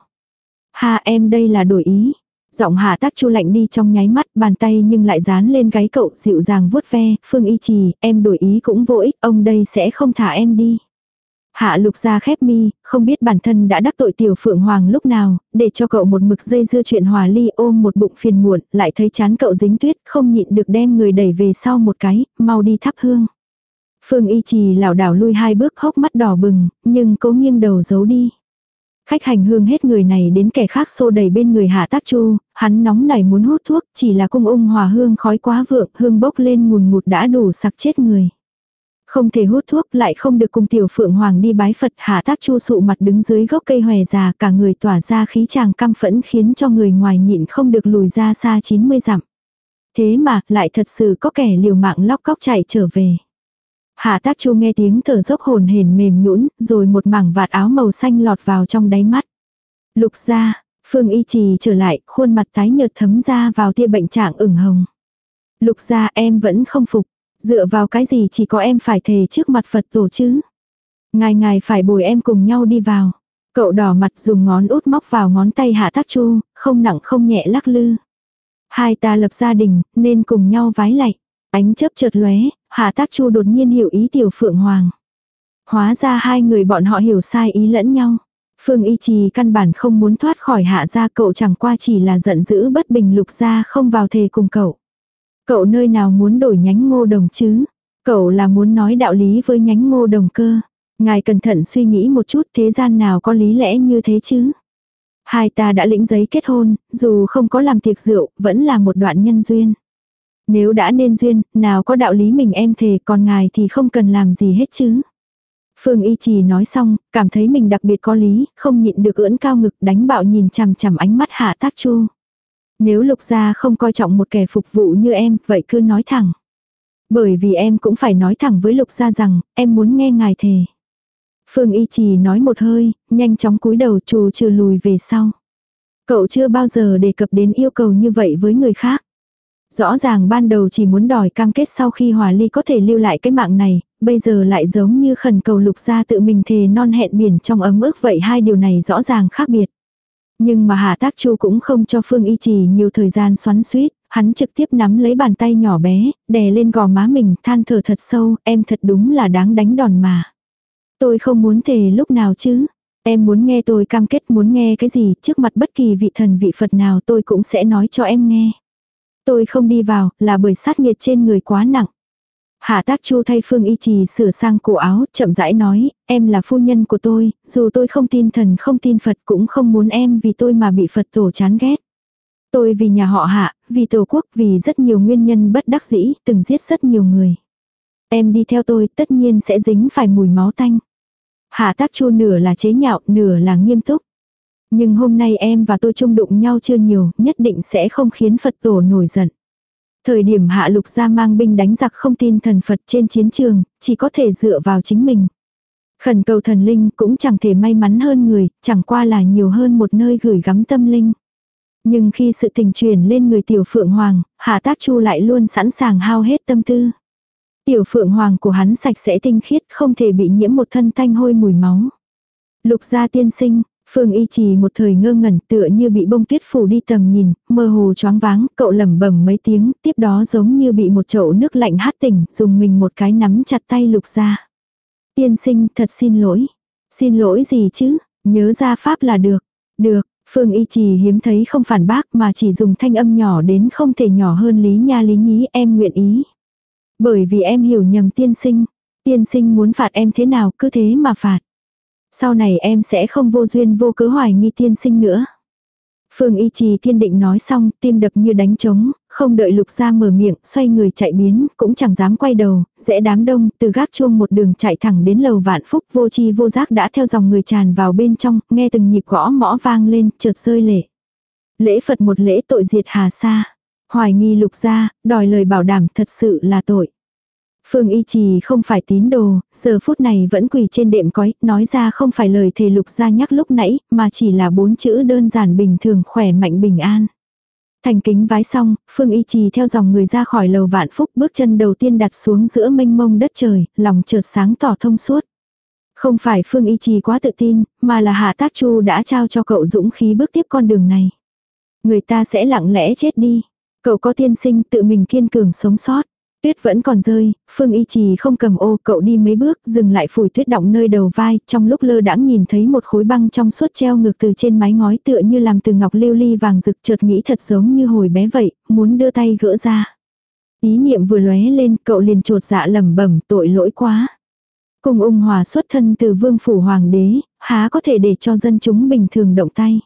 Ha em đây là đổi ý. Giọng hạ tác chu lạnh đi trong nháy mắt, bàn tay nhưng lại dán lên gáy cậu dịu dàng vuốt ve, phương y trì, em đổi ý cũng vô ích, ông đây sẽ không thả em đi. Hạ lục ra khép mi, không biết bản thân đã đắc tội tiểu phượng hoàng lúc nào, để cho cậu một mực dây dưa chuyện hòa ly ôm một bụng phiền muộn, lại thấy chán cậu dính tuyết, không nhịn được đem người đẩy về sau một cái, mau đi thắp hương. Phương y trì lảo đảo lui hai bước hốc mắt đỏ bừng, nhưng cố nghiêng đầu giấu đi. Khách hành hương hết người này đến kẻ khác xô đầy bên người hạ tác chu, hắn nóng nảy muốn hút thuốc, chỉ là cung ung hòa hương khói quá vượng, hương bốc lên mùn ngụt đã đủ sặc chết người. Không thể hút thuốc lại không được cùng tiểu phượng hoàng đi bái Phật hạ tác chu sụ mặt đứng dưới gốc cây hòe già cả người tỏa ra khí chàng căm phẫn khiến cho người ngoài nhịn không được lùi ra xa 90 dặm. Thế mà lại thật sự có kẻ liều mạng lóc cóc chạy trở về. Hạ tác chu nghe tiếng thở dốc hồn hển mềm nhũn rồi một mảng vạt áo màu xanh lọt vào trong đáy mắt. Lục ra, Phương y trì trở lại, khuôn mặt tái nhợt thấm ra vào tia bệnh trạng ửng hồng. Lục ra em vẫn không phục, Dựa vào cái gì chỉ có em phải thề trước mặt Phật tổ chứ. Ngài ngài phải bồi em cùng nhau đi vào. Cậu đỏ mặt dùng ngón út móc vào ngón tay hạ tác chu, không nặng không nhẹ lắc lư. Hai ta lập gia đình, nên cùng nhau vái lạy. Ánh chớp chợt lóe, hạ tác chu đột nhiên hiểu ý tiểu phượng hoàng. Hóa ra hai người bọn họ hiểu sai ý lẫn nhau. Phương y trì căn bản không muốn thoát khỏi hạ gia cậu chẳng qua chỉ là giận dữ bất bình lục gia không vào thề cùng cậu. Cậu nơi nào muốn đổi nhánh ngô đồng chứ? Cậu là muốn nói đạo lý với nhánh ngô đồng cơ. Ngài cẩn thận suy nghĩ một chút thế gian nào có lý lẽ như thế chứ? Hai ta đã lĩnh giấy kết hôn, dù không có làm tiệc rượu, vẫn là một đoạn nhân duyên. Nếu đã nên duyên, nào có đạo lý mình em thề, còn ngài thì không cần làm gì hết chứ. Phương Y Trì nói xong, cảm thấy mình đặc biệt có lý, không nhịn được ưỡn cao ngực đánh bạo nhìn chằm chằm ánh mắt hạ tác chu. Nếu lục gia không coi trọng một kẻ phục vụ như em, vậy cứ nói thẳng. Bởi vì em cũng phải nói thẳng với lục gia rằng, em muốn nghe ngài thề. Phương Y Trì nói một hơi, nhanh chóng cúi đầu trù trừ lùi về sau. Cậu chưa bao giờ đề cập đến yêu cầu như vậy với người khác. Rõ ràng ban đầu chỉ muốn đòi cam kết sau khi hòa ly có thể lưu lại cái mạng này, bây giờ lại giống như khẩn cầu lục gia tự mình thề non hẹn biển trong ấm ức vậy hai điều này rõ ràng khác biệt. Nhưng mà Hà Tác Chu cũng không cho Phương Y Trì nhiều thời gian xoắn suýt, hắn trực tiếp nắm lấy bàn tay nhỏ bé, đè lên gò má mình, than thở thật sâu, em thật đúng là đáng đánh đòn mà. Tôi không muốn thề lúc nào chứ. Em muốn nghe tôi cam kết muốn nghe cái gì, trước mặt bất kỳ vị thần vị Phật nào tôi cũng sẽ nói cho em nghe. Tôi không đi vào, là bởi sát nghiệt trên người quá nặng. Hạ tác chu thay phương y trì sửa sang cổ áo, chậm rãi nói, em là phu nhân của tôi, dù tôi không tin thần không tin Phật cũng không muốn em vì tôi mà bị Phật tổ chán ghét. Tôi vì nhà họ hạ, vì tổ quốc, vì rất nhiều nguyên nhân bất đắc dĩ, từng giết rất nhiều người. Em đi theo tôi tất nhiên sẽ dính phải mùi máu tanh. Hạ tác chu nửa là chế nhạo, nửa là nghiêm túc. Nhưng hôm nay em và tôi chung đụng nhau chưa nhiều, nhất định sẽ không khiến Phật tổ nổi giận. Thời điểm hạ lục gia mang binh đánh giặc không tin thần Phật trên chiến trường, chỉ có thể dựa vào chính mình. Khẩn cầu thần linh cũng chẳng thể may mắn hơn người, chẳng qua là nhiều hơn một nơi gửi gắm tâm linh. Nhưng khi sự tình truyền lên người tiểu phượng hoàng, hạ tác chu lại luôn sẵn sàng hao hết tâm tư. Tiểu phượng hoàng của hắn sạch sẽ tinh khiết không thể bị nhiễm một thân tanh hôi mùi máu. Lục gia tiên sinh, Phương y trì một thời ngơ ngẩn tựa như bị bông tuyết phủ đi tầm nhìn, mơ hồ choáng váng, cậu lẩm bẩm mấy tiếng, tiếp đó giống như bị một chậu nước lạnh hát tỉnh, dùng mình một cái nắm chặt tay lục ra. Tiên sinh thật xin lỗi. Xin lỗi gì chứ, nhớ ra pháp là được. Được, Phương y trì hiếm thấy không phản bác mà chỉ dùng thanh âm nhỏ đến không thể nhỏ hơn lý nha lý nhí em nguyện ý. Bởi vì em hiểu nhầm tiên sinh. Tiên sinh muốn phạt em thế nào cứ thế mà phạt. Sau này em sẽ không vô duyên vô cớ hoài nghi tiên sinh nữa. Phương Y Trì kiên định nói xong, tim đập như đánh trống, không đợi lục ra mở miệng, xoay người chạy biến, cũng chẳng dám quay đầu, rẽ đám đông, từ gác chuông một đường chạy thẳng đến lầu vạn phúc vô chi vô giác đã theo dòng người tràn vào bên trong, nghe từng nhịp gõ mõ vang lên, chợt rơi lệ. Lễ Phật một lễ tội diệt hà sa. Hoài nghi lục ra, đòi lời bảo đảm thật sự là tội. Phương Y Trì không phải tín đồ, giờ phút này vẫn quỳ trên đệm cói, nói ra không phải lời thề lục gia nhắc lúc nãy, mà chỉ là bốn chữ đơn giản bình thường khỏe mạnh bình an. Thành kính vái xong, Phương Y Trì theo dòng người ra khỏi lầu vạn phúc bước chân đầu tiên đặt xuống giữa mênh mông đất trời, lòng chợt sáng tỏ thông suốt. Không phải Phương Y Trì quá tự tin, mà là Hạ Tác Chu đã trao cho cậu dũng khí bước tiếp con đường này. Người ta sẽ lặng lẽ chết đi. Cậu có tiên sinh tự mình kiên cường sống sót. Tuyết vẫn còn rơi, Phương Y Trì không cầm ô, cậu đi mấy bước, dừng lại phủi tuyết động nơi đầu vai, trong lúc lơ đãng nhìn thấy một khối băng trong suốt treo ngược từ trên mái ngói tựa như làm từ ngọc lưu ly vàng rực chợt nghĩ thật giống như hồi bé vậy, muốn đưa tay gỡ ra. Ý niệm vừa lóe lên, cậu liền trột dạ lẩm bẩm tội lỗi quá. Cùng ung hòa xuất thân từ vương phủ hoàng đế, há có thể để cho dân chúng bình thường động tay.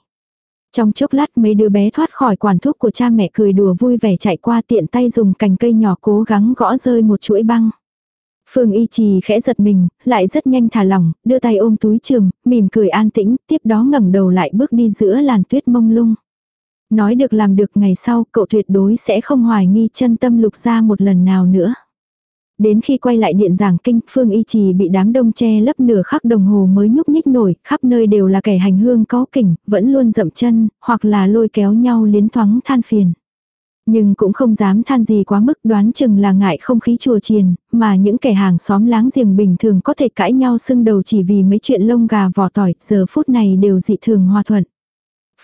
Trong chốc lát mấy đứa bé thoát khỏi quản thúc của cha mẹ cười đùa vui vẻ chạy qua tiện tay dùng cành cây nhỏ cố gắng gõ rơi một chuỗi băng. Phương y trì khẽ giật mình, lại rất nhanh thả lỏng, đưa tay ôm túi trường, mỉm cười an tĩnh, tiếp đó ngẩng đầu lại bước đi giữa làn tuyết mông lung. Nói được làm được ngày sau, cậu tuyệt đối sẽ không hoài nghi chân tâm lục ra một lần nào nữa. Đến khi quay lại điện giảng kinh, Phương Y Trì bị đám đông che lấp nửa khắc đồng hồ mới nhúc nhích nổi, khắp nơi đều là kẻ hành hương có kỉnh, vẫn luôn dậm chân, hoặc là lôi kéo nhau liến thoáng than phiền. Nhưng cũng không dám than gì quá mức đoán chừng là ngại không khí chùa chiền, mà những kẻ hàng xóm láng giềng bình thường có thể cãi nhau sưng đầu chỉ vì mấy chuyện lông gà vỏ tỏi, giờ phút này đều dị thường hòa thuận.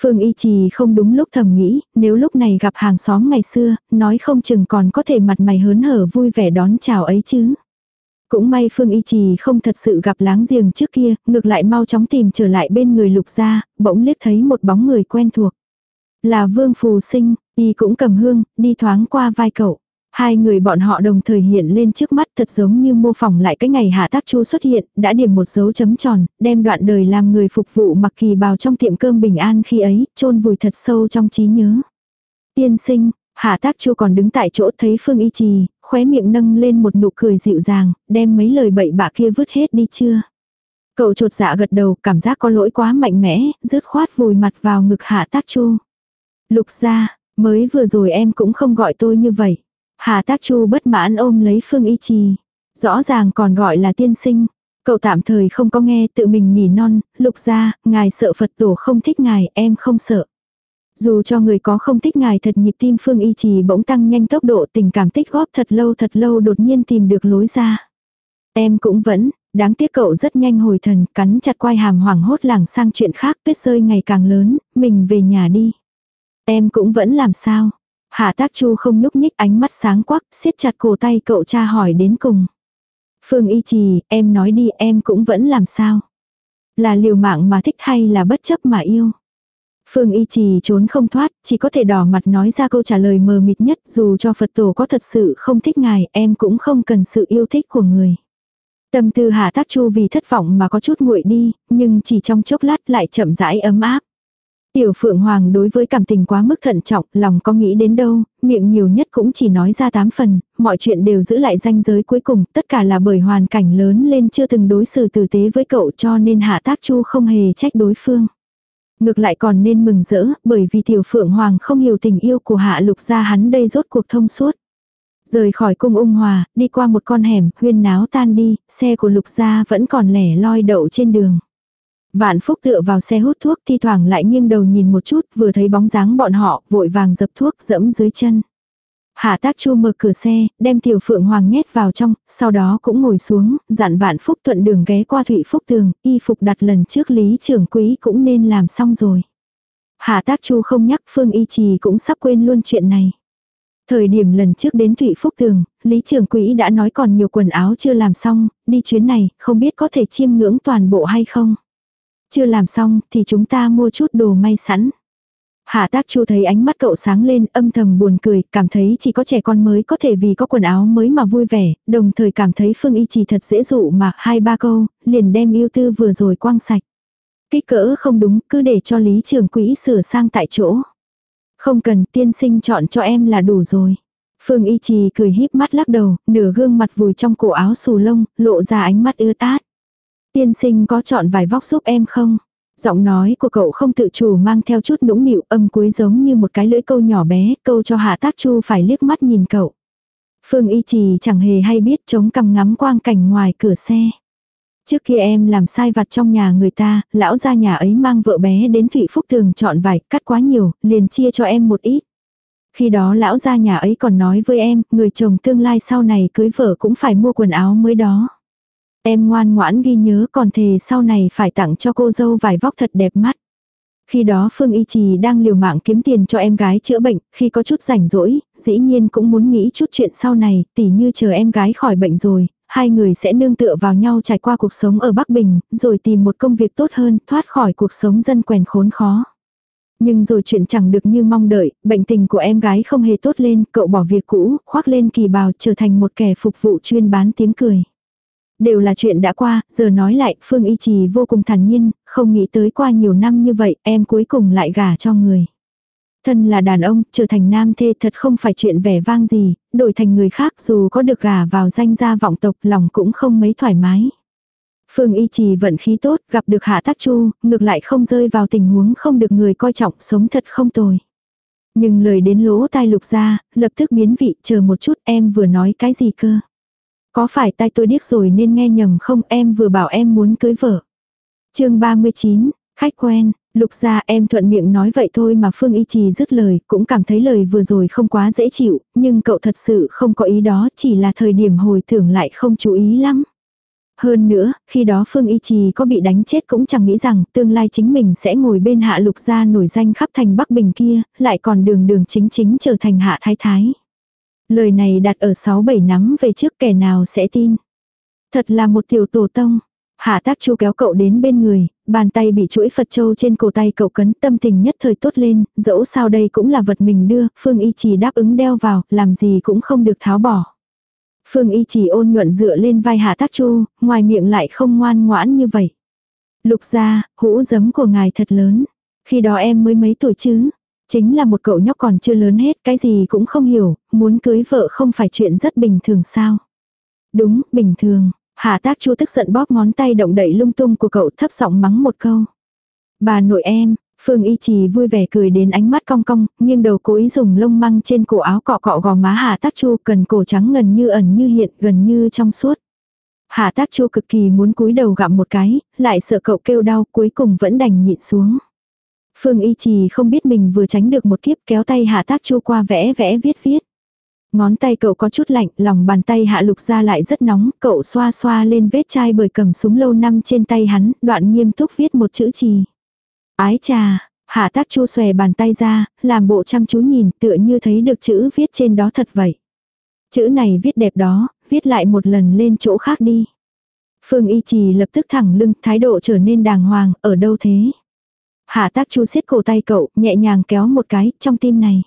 Phương Y Trì không đúng lúc thầm nghĩ, nếu lúc này gặp hàng xóm ngày xưa, nói không chừng còn có thể mặt mày hớn hở vui vẻ đón chào ấy chứ. Cũng may Phương Y Trì không thật sự gặp láng giềng trước kia, ngược lại mau chóng tìm trở lại bên người lục gia, bỗng liếc thấy một bóng người quen thuộc. Là Vương Phù Sinh, y cũng cầm hương, đi thoáng qua vai cậu. Hai người bọn họ đồng thời hiện lên trước mắt thật giống như mô phỏng lại cái ngày hạ tác chu xuất hiện, đã điểm một dấu chấm tròn, đem đoạn đời làm người phục vụ mặc kỳ bào trong tiệm cơm bình an khi ấy, chôn vùi thật sâu trong trí nhớ. Tiên sinh, hạ tác chu còn đứng tại chỗ thấy phương y trì, khóe miệng nâng lên một nụ cười dịu dàng, đem mấy lời bậy bạ kia vứt hết đi chưa. Cậu trột dạ gật đầu, cảm giác có lỗi quá mạnh mẽ, rứt khoát vùi mặt vào ngực hạ tác chu. Lục ra, mới vừa rồi em cũng không gọi tôi như vậy. Hà Tác Chu bất mãn ôm lấy Phương Y Trì. Rõ ràng còn gọi là tiên sinh. Cậu tạm thời không có nghe tự mình nỉ non, lục ra, ngài sợ Phật tổ không thích ngài, em không sợ. Dù cho người có không thích ngài thật nhịp tim Phương Y Trì bỗng tăng nhanh tốc độ tình cảm tích góp thật lâu thật lâu đột nhiên tìm được lối ra. Em cũng vẫn, đáng tiếc cậu rất nhanh hồi thần, cắn chặt quai hàm hoảng hốt lảng sang chuyện khác tuyết rơi ngày càng lớn, mình về nhà đi. Em cũng vẫn làm sao, Hạ tác chu không nhúc nhích ánh mắt sáng quắc, siết chặt cổ tay cậu cha hỏi đến cùng. Phương y trì, em nói đi em cũng vẫn làm sao. Là liều mạng mà thích hay là bất chấp mà yêu. Phương y trì trốn không thoát, chỉ có thể đỏ mặt nói ra câu trả lời mờ mịt nhất dù cho Phật tổ có thật sự không thích ngài, em cũng không cần sự yêu thích của người. Tâm tư hạ tác chu vì thất vọng mà có chút nguội đi, nhưng chỉ trong chốc lát lại chậm rãi ấm áp. Tiểu Phượng Hoàng đối với cảm tình quá mức thận trọng, lòng có nghĩ đến đâu, miệng nhiều nhất cũng chỉ nói ra tám phần, mọi chuyện đều giữ lại ranh giới cuối cùng, tất cả là bởi hoàn cảnh lớn lên chưa từng đối xử tử tế với cậu cho nên Hạ Tác Chu không hề trách đối phương. Ngược lại còn nên mừng rỡ, bởi vì Tiểu Phượng Hoàng không hiểu tình yêu của Hạ Lục gia hắn đây rốt cuộc thông suốt. Rời khỏi cung ung hòa, đi qua một con hẻm, huyên náo tan đi, xe của lục gia vẫn còn lẻ loi đậu trên đường. Vạn Phúc tựa vào xe hút thuốc thi thoảng lại nghiêng đầu nhìn một chút vừa thấy bóng dáng bọn họ vội vàng dập thuốc dẫm dưới chân. Hạ tác chu mở cửa xe, đem tiểu phượng hoàng nhét vào trong, sau đó cũng ngồi xuống, dặn vạn phúc thuận đường ghé qua thụy phúc tường, y phục đặt lần trước lý trưởng quý cũng nên làm xong rồi. Hạ tác chu không nhắc phương y trì cũng sắp quên luôn chuyện này. Thời điểm lần trước đến Thụy Phúc Tường, Lý Trường Quỹ đã nói còn nhiều quần áo chưa làm xong, đi chuyến này, không biết có thể chiêm ngưỡng toàn bộ hay không. Chưa làm xong thì chúng ta mua chút đồ may sẵn. Hạ tác chu thấy ánh mắt cậu sáng lên âm thầm buồn cười, cảm thấy chỉ có trẻ con mới có thể vì có quần áo mới mà vui vẻ, đồng thời cảm thấy Phương Y chỉ thật dễ dụ mà hai ba câu, liền đem yêu tư vừa rồi quăng sạch. Kích cỡ không đúng, cứ để cho Lý Trường Quỹ sửa sang tại chỗ. Không cần tiên sinh chọn cho em là đủ rồi. Phương Y Trì cười híp mắt lắc đầu, nửa gương mặt vùi trong cổ áo xù lông, lộ ra ánh mắt ưa tát. Tiên sinh có chọn vài vóc giúp em không? Giọng nói của cậu không tự chủ mang theo chút nũng nịu âm cuối giống như một cái lưỡi câu nhỏ bé, câu cho Hạ Tác Chu phải liếc mắt nhìn cậu. Phương Y Trì chẳng hề hay biết chống cầm ngắm quang cảnh ngoài cửa xe. Trước kia em làm sai vặt trong nhà người ta, lão gia nhà ấy mang vợ bé đến Thụy Phúc thường chọn vải, cắt quá nhiều, liền chia cho em một ít. Khi đó lão gia nhà ấy còn nói với em, người chồng tương lai sau này cưới vợ cũng phải mua quần áo mới đó. Em ngoan ngoãn ghi nhớ còn thề sau này phải tặng cho cô dâu vải vóc thật đẹp mắt. Khi đó Phương Y Trì đang liều mạng kiếm tiền cho em gái chữa bệnh, khi có chút rảnh rỗi, dĩ nhiên cũng muốn nghĩ chút chuyện sau này, tỉ như chờ em gái khỏi bệnh rồi, hai người sẽ nương tựa vào nhau trải qua cuộc sống ở Bắc Bình, rồi tìm một công việc tốt hơn, thoát khỏi cuộc sống dân quèn khốn khó. Nhưng rồi chuyện chẳng được như mong đợi, bệnh tình của em gái không hề tốt lên, cậu bỏ việc cũ, khoác lên kỳ bào trở thành một kẻ phục vụ chuyên bán tiếng cười. Đều là chuyện đã qua, giờ nói lại, Phương Y Trì vô cùng thản nhiên, không nghĩ tới qua nhiều năm như vậy, em cuối cùng lại gả cho người. Thân là đàn ông, trở thành nam thê thật không phải chuyện vẻ vang gì, đổi thành người khác dù có được gả vào danh gia vọng tộc lòng cũng không mấy thoải mái. Phương Y Trì vận khí tốt, gặp được Hạ Tác Chu, ngược lại không rơi vào tình huống không được người coi trọng, sống thật không tồi. Nhưng lời đến lỗ tai lục ra, lập tức biến vị, chờ một chút em vừa nói cái gì cơ. Có phải tai tôi điếc rồi nên nghe nhầm không em vừa bảo em muốn cưới vợ. chương 39, khách quen, lục gia em thuận miệng nói vậy thôi mà Phương Y Trì dứt lời, cũng cảm thấy lời vừa rồi không quá dễ chịu, nhưng cậu thật sự không có ý đó, chỉ là thời điểm hồi tưởng lại không chú ý lắm. Hơn nữa, khi đó Phương Y Trì có bị đánh chết cũng chẳng nghĩ rằng tương lai chính mình sẽ ngồi bên hạ lục gia nổi danh khắp thành Bắc Bình kia, lại còn đường đường chính chính trở thành hạ thái thái. Lời này đặt ở 6-7 nắng về trước kẻ nào sẽ tin. Thật là một tiểu tổ tông. Hạ tác chu kéo cậu đến bên người, bàn tay bị chuỗi Phật Châu trên cổ tay cậu cấn tâm tình nhất thời tốt lên, dẫu sao đây cũng là vật mình đưa, Phương Y chỉ đáp ứng đeo vào, làm gì cũng không được tháo bỏ. Phương Y chỉ ôn nhuận dựa lên vai Hạ tác chu, ngoài miệng lại không ngoan ngoãn như vậy. Lục ra, hũ giấm của ngài thật lớn. Khi đó em mới mấy tuổi chứ, Chính là một cậu nhóc còn chưa lớn hết, cái gì cũng không hiểu, muốn cưới vợ không phải chuyện rất bình thường sao. Đúng, bình thường. Hạ tác chu tức giận bóp ngón tay động đậy lung tung của cậu thấp giọng mắng một câu. Bà nội em, Phương Y Trì vui vẻ cười đến ánh mắt cong cong, nghiêng đầu cố ý dùng lông măng trên cổ áo cọ cọ gò má Hạ Tác Chu cần cổ trắng gần như ẩn như hiện, gần như trong suốt. Hạ Tác Chu cực kỳ muốn cúi đầu gặm một cái, lại sợ cậu kêu đau, cuối cùng vẫn đành nhịn xuống. Phương Y Trì không biết mình vừa tránh được một kiếp kéo tay Hạ Tác Chu qua vẽ vẽ viết viết. Ngón tay cậu có chút lạnh, lòng bàn tay Hạ Lục ra lại rất nóng, cậu xoa xoa lên vết chai bởi cầm súng lâu năm trên tay hắn, đoạn nghiêm túc viết một chữ trì. Ái trà, Hạ Tác Chu xòe bàn tay ra, làm bộ chăm chú nhìn, tựa như thấy được chữ viết trên đó thật vậy. Chữ này viết đẹp đó, viết lại một lần lên chỗ khác đi. Phương Y Trì lập tức thẳng lưng, thái độ trở nên đàng hoàng, ở đâu thế? Hạ tác chu siết cổ tay cậu, nhẹ nhàng kéo một cái, trong tim này.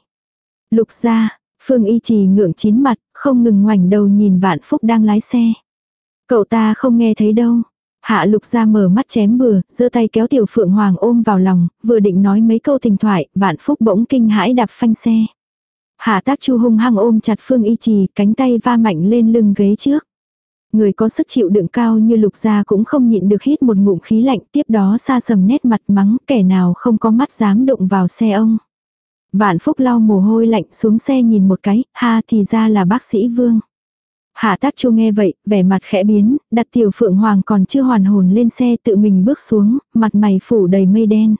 Lục ra, Phương Y trì ngượng chín mặt, không ngừng ngoảnh đầu nhìn vạn phúc đang lái xe. Cậu ta không nghe thấy đâu. Hạ lục ra mở mắt chém bừa, giơ tay kéo tiểu phượng hoàng ôm vào lòng, vừa định nói mấy câu tình thoại, vạn phúc bỗng kinh hãi đạp phanh xe. Hạ tác chu hung hăng ôm chặt phương y trì, cánh tay va mạnh lên lưng ghế trước. Người có sức chịu đựng cao như lục gia cũng không nhịn được hít một ngụm khí lạnh tiếp đó xa sầm nét mặt mắng kẻ nào không có mắt dám đụng vào xe ông. Vạn Phúc lau mồ hôi lạnh xuống xe nhìn một cái, ha thì ra là bác sĩ Vương. Hạ tác chu nghe vậy, vẻ mặt khẽ biến, đặt tiểu phượng hoàng còn chưa hoàn hồn lên xe tự mình bước xuống, mặt mày phủ đầy mây đen.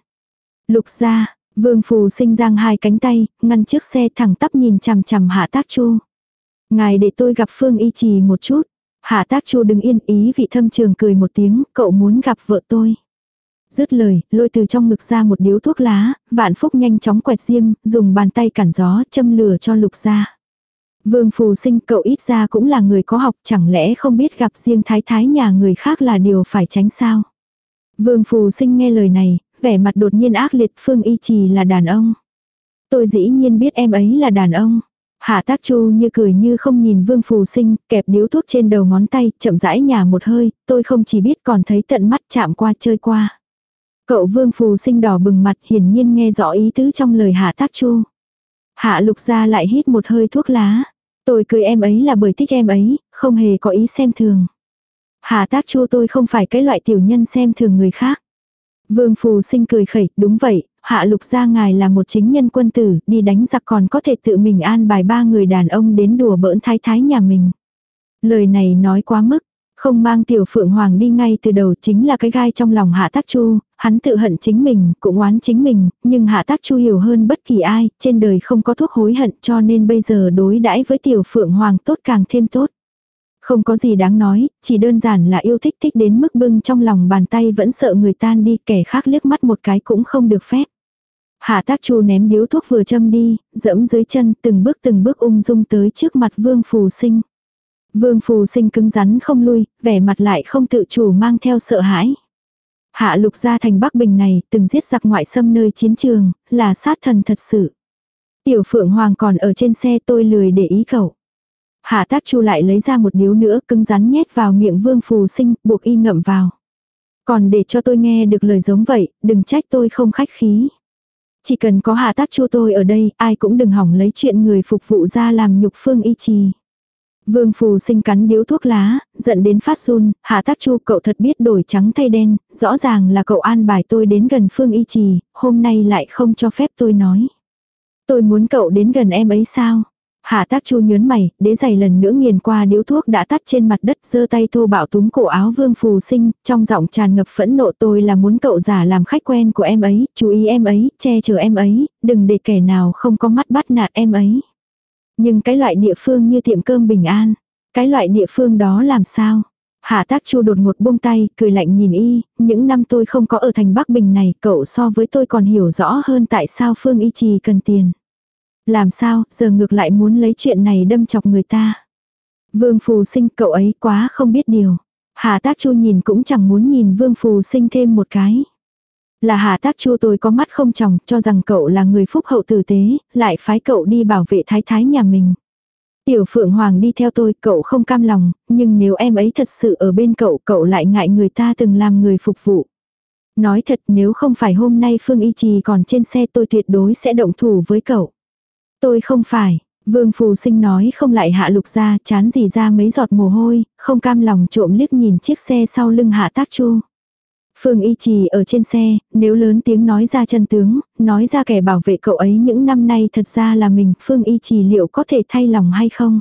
Lục ra, vương phù sinh giang hai cánh tay, ngăn trước xe thẳng tắp nhìn chằm chằm hạ tác chu. Ngài để tôi gặp phương y trì một chút. Hạ tác chu đứng yên ý vị thâm trường cười một tiếng, cậu muốn gặp vợ tôi. Dứt lời, lôi từ trong ngực ra một điếu thuốc lá, vạn phúc nhanh chóng quẹt diêm, dùng bàn tay cản gió, châm lửa cho lục ra. Vương phù sinh cậu ít ra cũng là người có học chẳng lẽ không biết gặp riêng thái thái nhà người khác là điều phải tránh sao. Vương phù sinh nghe lời này, vẻ mặt đột nhiên ác liệt phương y trì là đàn ông. Tôi dĩ nhiên biết em ấy là đàn ông. Hạ tác chu như cười như không nhìn vương phù sinh, kẹp điếu thuốc trên đầu ngón tay, chậm rãi nhả một hơi, tôi không chỉ biết còn thấy tận mắt chạm qua chơi qua. Cậu vương phù sinh đỏ bừng mặt hiển nhiên nghe rõ ý tứ trong lời hạ tác chu. Hạ lục ra lại hít một hơi thuốc lá. Tôi cười em ấy là bởi thích em ấy, không hề có ý xem thường. Hạ tác chu tôi không phải cái loại tiểu nhân xem thường người khác. Vương phù sinh cười khẩy, đúng vậy, hạ lục gia ngài là một chính nhân quân tử, đi đánh giặc còn có thể tự mình an bài ba người đàn ông đến đùa bỡn thái thái nhà mình. Lời này nói quá mức, không mang tiểu phượng hoàng đi ngay từ đầu chính là cái gai trong lòng hạ tác chu, hắn tự hận chính mình, cũng oán chính mình, nhưng hạ tác chu hiểu hơn bất kỳ ai, trên đời không có thuốc hối hận cho nên bây giờ đối đãi với tiểu phượng hoàng tốt càng thêm tốt. Không có gì đáng nói, chỉ đơn giản là yêu thích thích đến mức bưng trong lòng bàn tay vẫn sợ người tan đi kẻ khác liếc mắt một cái cũng không được phép. Hạ tác chu ném điếu thuốc vừa châm đi, dẫm dưới chân từng bước từng bước ung dung tới trước mặt vương phù sinh. Vương phù sinh cứng rắn không lui, vẻ mặt lại không tự chủ mang theo sợ hãi. Hạ lục gia thành Bắc Bình này từng giết giặc ngoại xâm nơi chiến trường, là sát thần thật sự. Tiểu Phượng Hoàng còn ở trên xe tôi lười để ý cậu. Hạ tác chu lại lấy ra một điếu nữa cứng rắn nhét vào miệng vương phù sinh, buộc y ngậm vào. Còn để cho tôi nghe được lời giống vậy, đừng trách tôi không khách khí. Chỉ cần có hạ tác chu tôi ở đây, ai cũng đừng hỏng lấy chuyện người phục vụ ra làm nhục phương y trì. Vương phù sinh cắn điếu thuốc lá, giận đến phát run, hạ tác chu cậu thật biết đổi trắng thay đen, rõ ràng là cậu an bài tôi đến gần phương y trì, hôm nay lại không cho phép tôi nói. Tôi muốn cậu đến gần em ấy sao? Hạ tác chu nhớn mày, đế giày lần nữa nghiền qua điếu thuốc đã tắt trên mặt đất giơ tay thô bạo túm cổ áo vương phù sinh, trong giọng tràn ngập phẫn nộ tôi là muốn cậu giả làm khách quen của em ấy, chú ý em ấy, che chở em ấy, đừng để kẻ nào không có mắt bắt nạt em ấy. Nhưng cái loại địa phương như tiệm cơm bình an, cái loại địa phương đó làm sao? Hạ tác chu đột một buông tay, cười lạnh nhìn y, những năm tôi không có ở thành Bắc Bình này, cậu so với tôi còn hiểu rõ hơn tại sao Phương Y Trì cần tiền. Làm sao, giờ ngược lại muốn lấy chuyện này đâm chọc người ta. Vương Phù Sinh cậu ấy quá không biết điều. Hà Tác Chu nhìn cũng chẳng muốn nhìn Vương Phù Sinh thêm một cái. Là Hà Tác Chu tôi có mắt không chồng, cho rằng cậu là người phúc hậu tử tế, lại phái cậu đi bảo vệ thái thái nhà mình. Tiểu Phượng Hoàng đi theo tôi, cậu không cam lòng, nhưng nếu em ấy thật sự ở bên cậu, cậu lại ngại người ta từng làm người phục vụ. Nói thật nếu không phải hôm nay Phương Y Trì còn trên xe tôi tuyệt đối sẽ động thủ với cậu. Tôi không phải, Vương Phù Sinh nói không lại hạ lục ra, chán gì ra mấy giọt mồ hôi, không cam lòng trộm liếc nhìn chiếc xe sau lưng hạ tác chu. Phương Y Trì ở trên xe, nếu lớn tiếng nói ra chân tướng, nói ra kẻ bảo vệ cậu ấy những năm nay thật ra là mình, Phương Y Trì liệu có thể thay lòng hay không?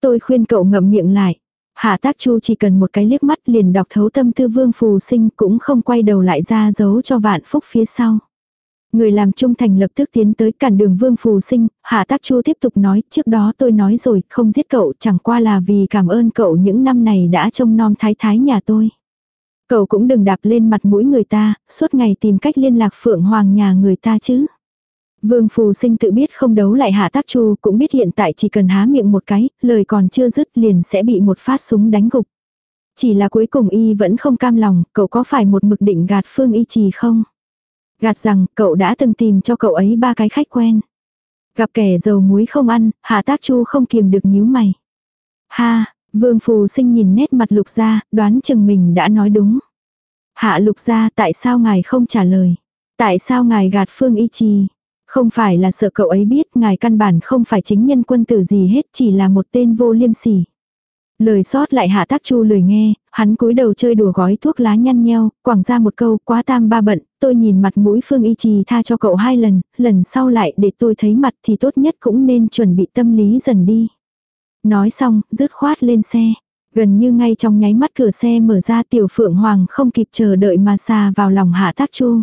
Tôi khuyên cậu ngậm miệng lại. Hạ tác chu chỉ cần một cái liếc mắt liền đọc thấu tâm tư vương phù sinh cũng không quay đầu lại ra giấu cho vạn phúc phía sau. Người làm trung thành lập tức tiến tới cản đường vương phù sinh, hạ tác chu tiếp tục nói, trước đó tôi nói rồi, không giết cậu chẳng qua là vì cảm ơn cậu những năm này đã trông nom thái thái nhà tôi. Cậu cũng đừng đạp lên mặt mũi người ta, suốt ngày tìm cách liên lạc phượng hoàng nhà người ta chứ. Vương phù sinh tự biết không đấu lại hạ tác chu, cũng biết hiện tại chỉ cần há miệng một cái, lời còn chưa dứt liền sẽ bị một phát súng đánh gục. Chỉ là cuối cùng y vẫn không cam lòng, cậu có phải một mực định gạt phương y trì không? Gạt rằng cậu đã từng tìm cho cậu ấy ba cái khách quen. Gặp kẻ dầu muối không ăn, hạ tác chu không kiềm được nhíu mày. Ha, vương phù sinh nhìn nét mặt lục gia, đoán chừng mình đã nói đúng. Hạ lục gia tại sao ngài không trả lời? Tại sao ngài gạt phương y trì? Không phải là sợ cậu ấy biết ngài căn bản không phải chính nhân quân tử gì hết chỉ là một tên vô liêm sỉ. Lời sót lại hạ tác chu lười nghe, hắn cúi đầu chơi đùa gói thuốc lá nhăn nheo, quảng ra một câu quá tam ba bận, tôi nhìn mặt mũi phương y trì tha cho cậu hai lần, lần sau lại để tôi thấy mặt thì tốt nhất cũng nên chuẩn bị tâm lý dần đi. Nói xong, dứt khoát lên xe. Gần như ngay trong nháy mắt cửa xe mở ra tiểu phượng hoàng không kịp chờ đợi mà xà vào lòng hạ tác chu.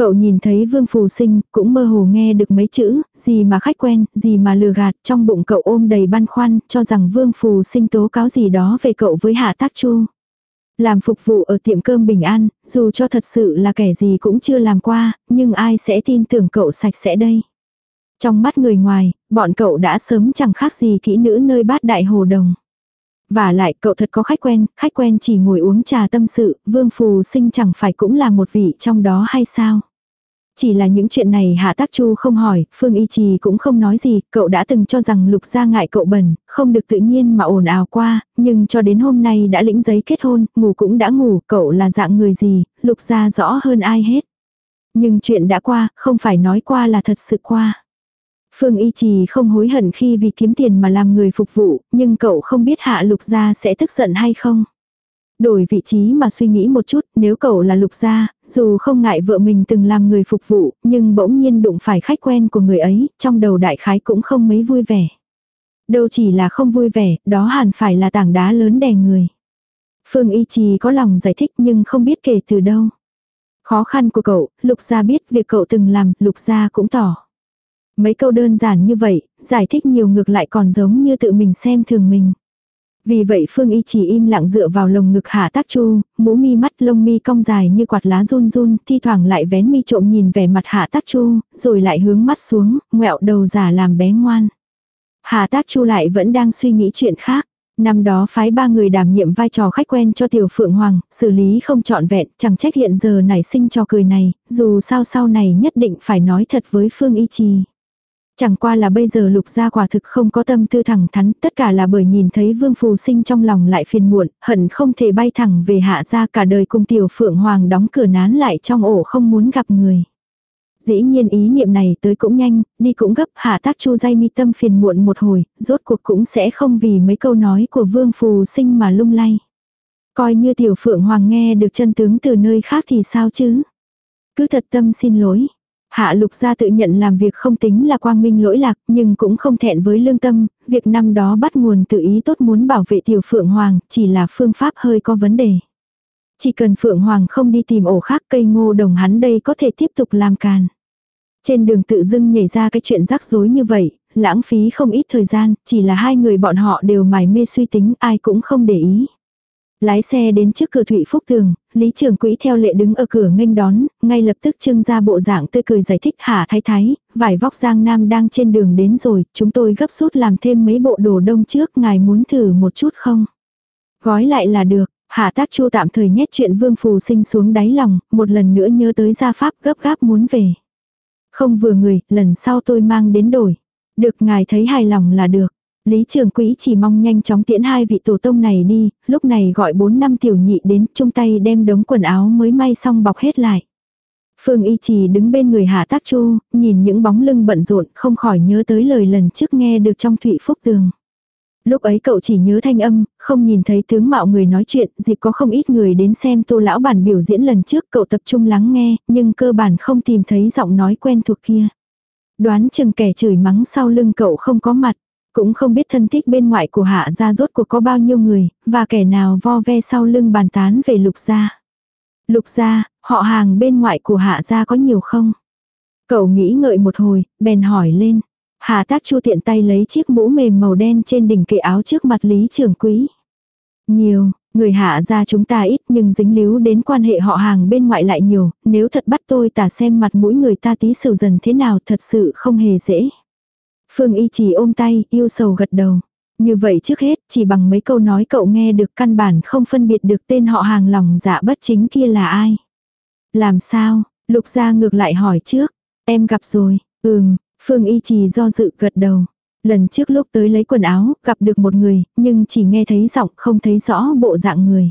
Cậu nhìn thấy vương phù sinh, cũng mơ hồ nghe được mấy chữ, gì mà khách quen, gì mà lừa gạt, trong bụng cậu ôm đầy băn khoăn, cho rằng vương phù sinh tố cáo gì đó về cậu với hạ tác chu. Làm phục vụ ở tiệm cơm bình an, dù cho thật sự là kẻ gì cũng chưa làm qua, nhưng ai sẽ tin tưởng cậu sạch sẽ đây. Trong mắt người ngoài, bọn cậu đã sớm chẳng khác gì kỹ nữ nơi bát đại hồ đồng. Và lại cậu thật có khách quen, khách quen chỉ ngồi uống trà tâm sự, vương phù sinh chẳng phải cũng là một vị trong đó hay sao? Chỉ là những chuyện này Hạ Tác Chu không hỏi, Phương Y Trì cũng không nói gì, cậu đã từng cho rằng Lục Gia ngại cậu bẩn, không được tự nhiên mà ồn ào qua, nhưng cho đến hôm nay đã lĩnh giấy kết hôn, ngủ cũng đã ngủ, cậu là dạng người gì, Lục Gia rõ hơn ai hết. Nhưng chuyện đã qua, không phải nói qua là thật sự qua. Phương Y Trì không hối hận khi vì kiếm tiền mà làm người phục vụ, nhưng cậu không biết Hạ Lục Gia sẽ tức giận hay không. Đổi vị trí mà suy nghĩ một chút, nếu cậu là lục gia, dù không ngại vợ mình từng làm người phục vụ, nhưng bỗng nhiên đụng phải khách quen của người ấy, trong đầu đại khái cũng không mấy vui vẻ. Đâu chỉ là không vui vẻ, đó hẳn phải là tảng đá lớn đè người. Phương Y Trì có lòng giải thích nhưng không biết kể từ đâu. Khó khăn của cậu, lục gia biết việc cậu từng làm, lục gia cũng tỏ. Mấy câu đơn giản như vậy, giải thích nhiều ngược lại còn giống như tự mình xem thường mình. Vì vậy Phương Y chỉ im lặng dựa vào lồng ngực hạ tác chu, mũ mi mắt lông mi cong dài như quạt lá run run, thi thoảng lại vén mi trộm nhìn vẻ mặt hạ tác chu, rồi lại hướng mắt xuống, ngẹo đầu giả làm bé ngoan. Hạ tác chu lại vẫn đang suy nghĩ chuyện khác. Năm đó phái ba người đảm nhiệm vai trò khách quen cho tiểu phượng hoàng, xử lý không trọn vẹn, chẳng trách hiện giờ nảy sinh cho cười này, dù sao sau này nhất định phải nói thật với Phương Y Trì. Chẳng qua là bây giờ lục gia quả thực không có tâm tư thẳng thắn, tất cả là bởi nhìn thấy vương phù sinh trong lòng lại phiền muộn, hận không thể bay thẳng về hạ gia cả đời cùng tiểu phượng hoàng đóng cửa nán lại trong ổ không muốn gặp người. Dĩ nhiên ý niệm này tới cũng nhanh, đi cũng gấp, hạ tác chu dây mi tâm phiền muộn một hồi, rốt cuộc cũng sẽ không vì mấy câu nói của vương phù sinh mà lung lay. Coi như tiểu phượng hoàng nghe được chân tướng từ nơi khác thì sao chứ? Cứ thật tâm xin lỗi. Hạ lục gia tự nhận làm việc không tính là quang minh lỗi lạc, nhưng cũng không thẹn với lương tâm, việc năm đó bắt nguồn tự ý tốt muốn bảo vệ tiểu phượng hoàng, chỉ là phương pháp hơi có vấn đề. Chỉ cần phượng hoàng không đi tìm ổ khác cây ngô đồng hắn đây có thể tiếp tục làm càn. Trên đường tự dưng nhảy ra cái chuyện rắc rối như vậy, lãng phí không ít thời gian, chỉ là hai người bọn họ đều mải mê suy tính ai cũng không để ý. Lái xe đến trước cửa Thụy Phúc Tường, Lý Trường Quỹ theo lệ đứng ở cửa nghênh đón, ngay lập tức trưng ra bộ dạng tươi cười giải thích hả thái thái, vải vóc giang nam đang trên đường đến rồi, chúng tôi gấp rút làm thêm mấy bộ đồ đông trước, ngài muốn thử một chút không? Gói lại là được, hạ tác chu tạm thời nhét chuyện vương phù sinh xuống đáy lòng, một lần nữa nhớ tới gia pháp gấp gáp muốn về. Không vừa người, lần sau tôi mang đến đổi. Được ngài thấy hài lòng là được. Lý Trường Quý chỉ mong nhanh chóng tiễn hai vị tổ tông này đi, lúc này gọi bốn năm tiểu nhị đến, chung tay đem đống quần áo mới may xong bọc hết lại. Phương Y Trì đứng bên người Hạ Tác Chu, nhìn những bóng lưng bận rộn, không khỏi nhớ tới lời lần trước nghe được trong Thụy Phúc Tường. Lúc ấy cậu chỉ nhớ thanh âm, không nhìn thấy tướng mạo người nói chuyện, dịp có không ít người đến xem tô lão bản biểu diễn lần trước cậu tập trung lắng nghe, nhưng cơ bản không tìm thấy giọng nói quen thuộc kia. Đoán chừng kẻ chửi mắng sau lưng cậu không có mặt. Cũng không biết thân thích bên ngoại của hạ gia rốt cuộc có bao nhiêu người, và kẻ nào vo ve sau lưng bàn tán về lục gia. Lục gia, họ hàng bên ngoại của hạ gia có nhiều không? Cậu nghĩ ngợi một hồi, bèn hỏi lên. hà tác chu tiện tay lấy chiếc mũ mềm màu đen trên đỉnh kệ áo trước mặt Lý trưởng Quý. Nhiều, người hạ gia chúng ta ít nhưng dính líu đến quan hệ họ hàng bên ngoại lại nhiều, nếu thật bắt tôi tả xem mặt mũi người ta tí sầu dần thế nào thật sự không hề dễ. Phương Y chỉ ôm tay, yêu sầu gật đầu. Như vậy trước hết, chỉ bằng mấy câu nói cậu nghe được căn bản không phân biệt được tên họ hàng lòng dạ bất chính kia là ai. Làm sao, lục gia ngược lại hỏi trước. Em gặp rồi, ừm, Phương Y trì do dự gật đầu. Lần trước lúc tới lấy quần áo, gặp được một người, nhưng chỉ nghe thấy giọng không thấy rõ bộ dạng người.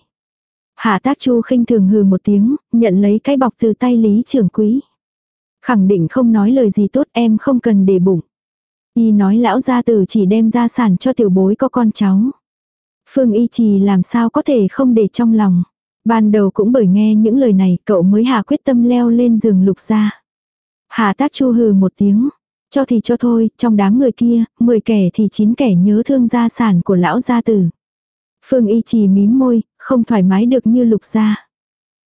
Hạ tác chu khinh thường hừ một tiếng, nhận lấy cái bọc từ tay Lý trưởng quý. Khẳng định không nói lời gì tốt em không cần để bụng. Y nói lão gia tử chỉ đem gia sản cho tiểu bối có con cháu. Phương Y Trì làm sao có thể không để trong lòng. Ban đầu cũng bởi nghe những lời này cậu mới hạ quyết tâm leo lên giường lục ra. Hạ tác chu hừ một tiếng. Cho thì cho thôi, trong đám người kia, 10 kẻ thì 9 kẻ nhớ thương gia sản của lão gia tử. Phương Y Trì mím môi, không thoải mái được như lục gia.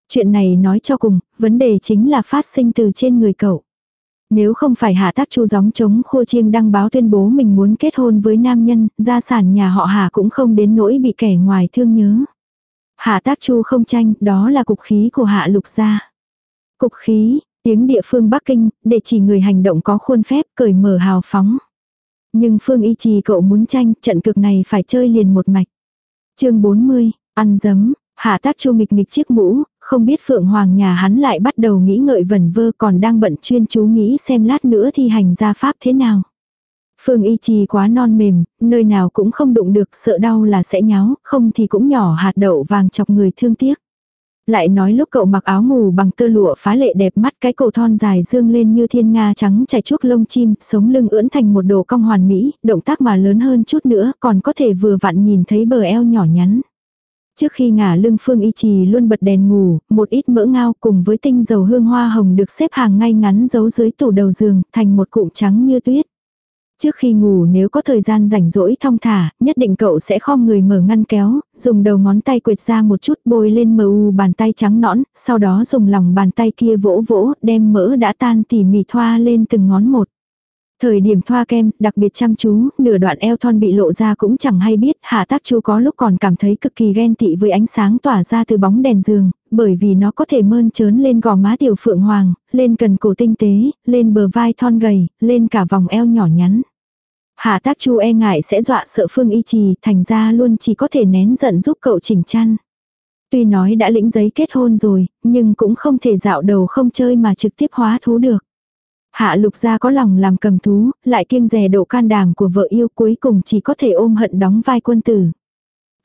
Chuyện này nói cho cùng, vấn đề chính là phát sinh từ trên người cậu. Nếu không phải hạ tác chu gióng chống khua chiêng đăng báo tuyên bố mình muốn kết hôn với nam nhân, gia sản nhà họ hạ cũng không đến nỗi bị kẻ ngoài thương nhớ. Hạ tác chu không tranh, đó là cục khí của hạ lục gia. Cục khí, tiếng địa phương Bắc Kinh, để chỉ người hành động có khuôn phép, cởi mở hào phóng. Nhưng phương y trì cậu muốn tranh, trận cực này phải chơi liền một mạch. chương 40, ăn dấm, hạ tác chu nghịch nghịch chiếc mũ, không biết Phượng Hoàng nhà hắn lại bắt đầu nghĩ ngợi vẩn vơ còn đang bận chuyên chú nghĩ xem lát nữa thi hành gia pháp thế nào. Phương y trì quá non mềm, nơi nào cũng không đụng được sợ đau là sẽ nháo, không thì cũng nhỏ hạt đậu vàng chọc người thương tiếc. Lại nói lúc cậu mặc áo ngủ bằng tơ lụa phá lệ đẹp mắt cái cổ thon dài dương lên như thiên nga trắng chảy chuốc lông chim, sống lưng ưỡn thành một đồ cong hoàn mỹ, động tác mà lớn hơn chút nữa còn có thể vừa vặn nhìn thấy bờ eo nhỏ nhắn. Trước khi ngả lưng Phương Y Trì luôn bật đèn ngủ, một ít mỡ ngao cùng với tinh dầu hương hoa hồng được xếp hàng ngay ngắn giấu dưới tủ đầu giường, thành một cụm trắng như tuyết. Trước khi ngủ nếu có thời gian rảnh rỗi thong thả, nhất định cậu sẽ khom người mở ngăn kéo, dùng đầu ngón tay quệt ra một chút bôi lên mờ u bàn tay trắng nõn, sau đó dùng lòng bàn tay kia vỗ vỗ, đem mỡ đã tan tỉ mỉ thoa lên từng ngón một. Thời điểm thoa kem, đặc biệt chăm chú, nửa đoạn eo thon bị lộ ra cũng chẳng hay biết, hạ tác chú có lúc còn cảm thấy cực kỳ ghen tị với ánh sáng tỏa ra từ bóng đèn giường, bởi vì nó có thể mơn trớn lên gò má tiểu phượng hoàng, lên cần cổ tinh tế, lên bờ vai thon gầy, lên cả vòng eo nhỏ nhắn. Hạ tác chu e ngại sẽ dọa sợ phương y trì, thành ra luôn chỉ có thể nén giận giúp cậu chỉnh chăn. Tuy nói đã lĩnh giấy kết hôn rồi, nhưng cũng không thể dạo đầu không chơi mà trực tiếp hóa thú được. Hạ lục gia có lòng làm cầm thú, lại kiêng rè độ can đảm của vợ yêu cuối cùng chỉ có thể ôm hận đóng vai quân tử.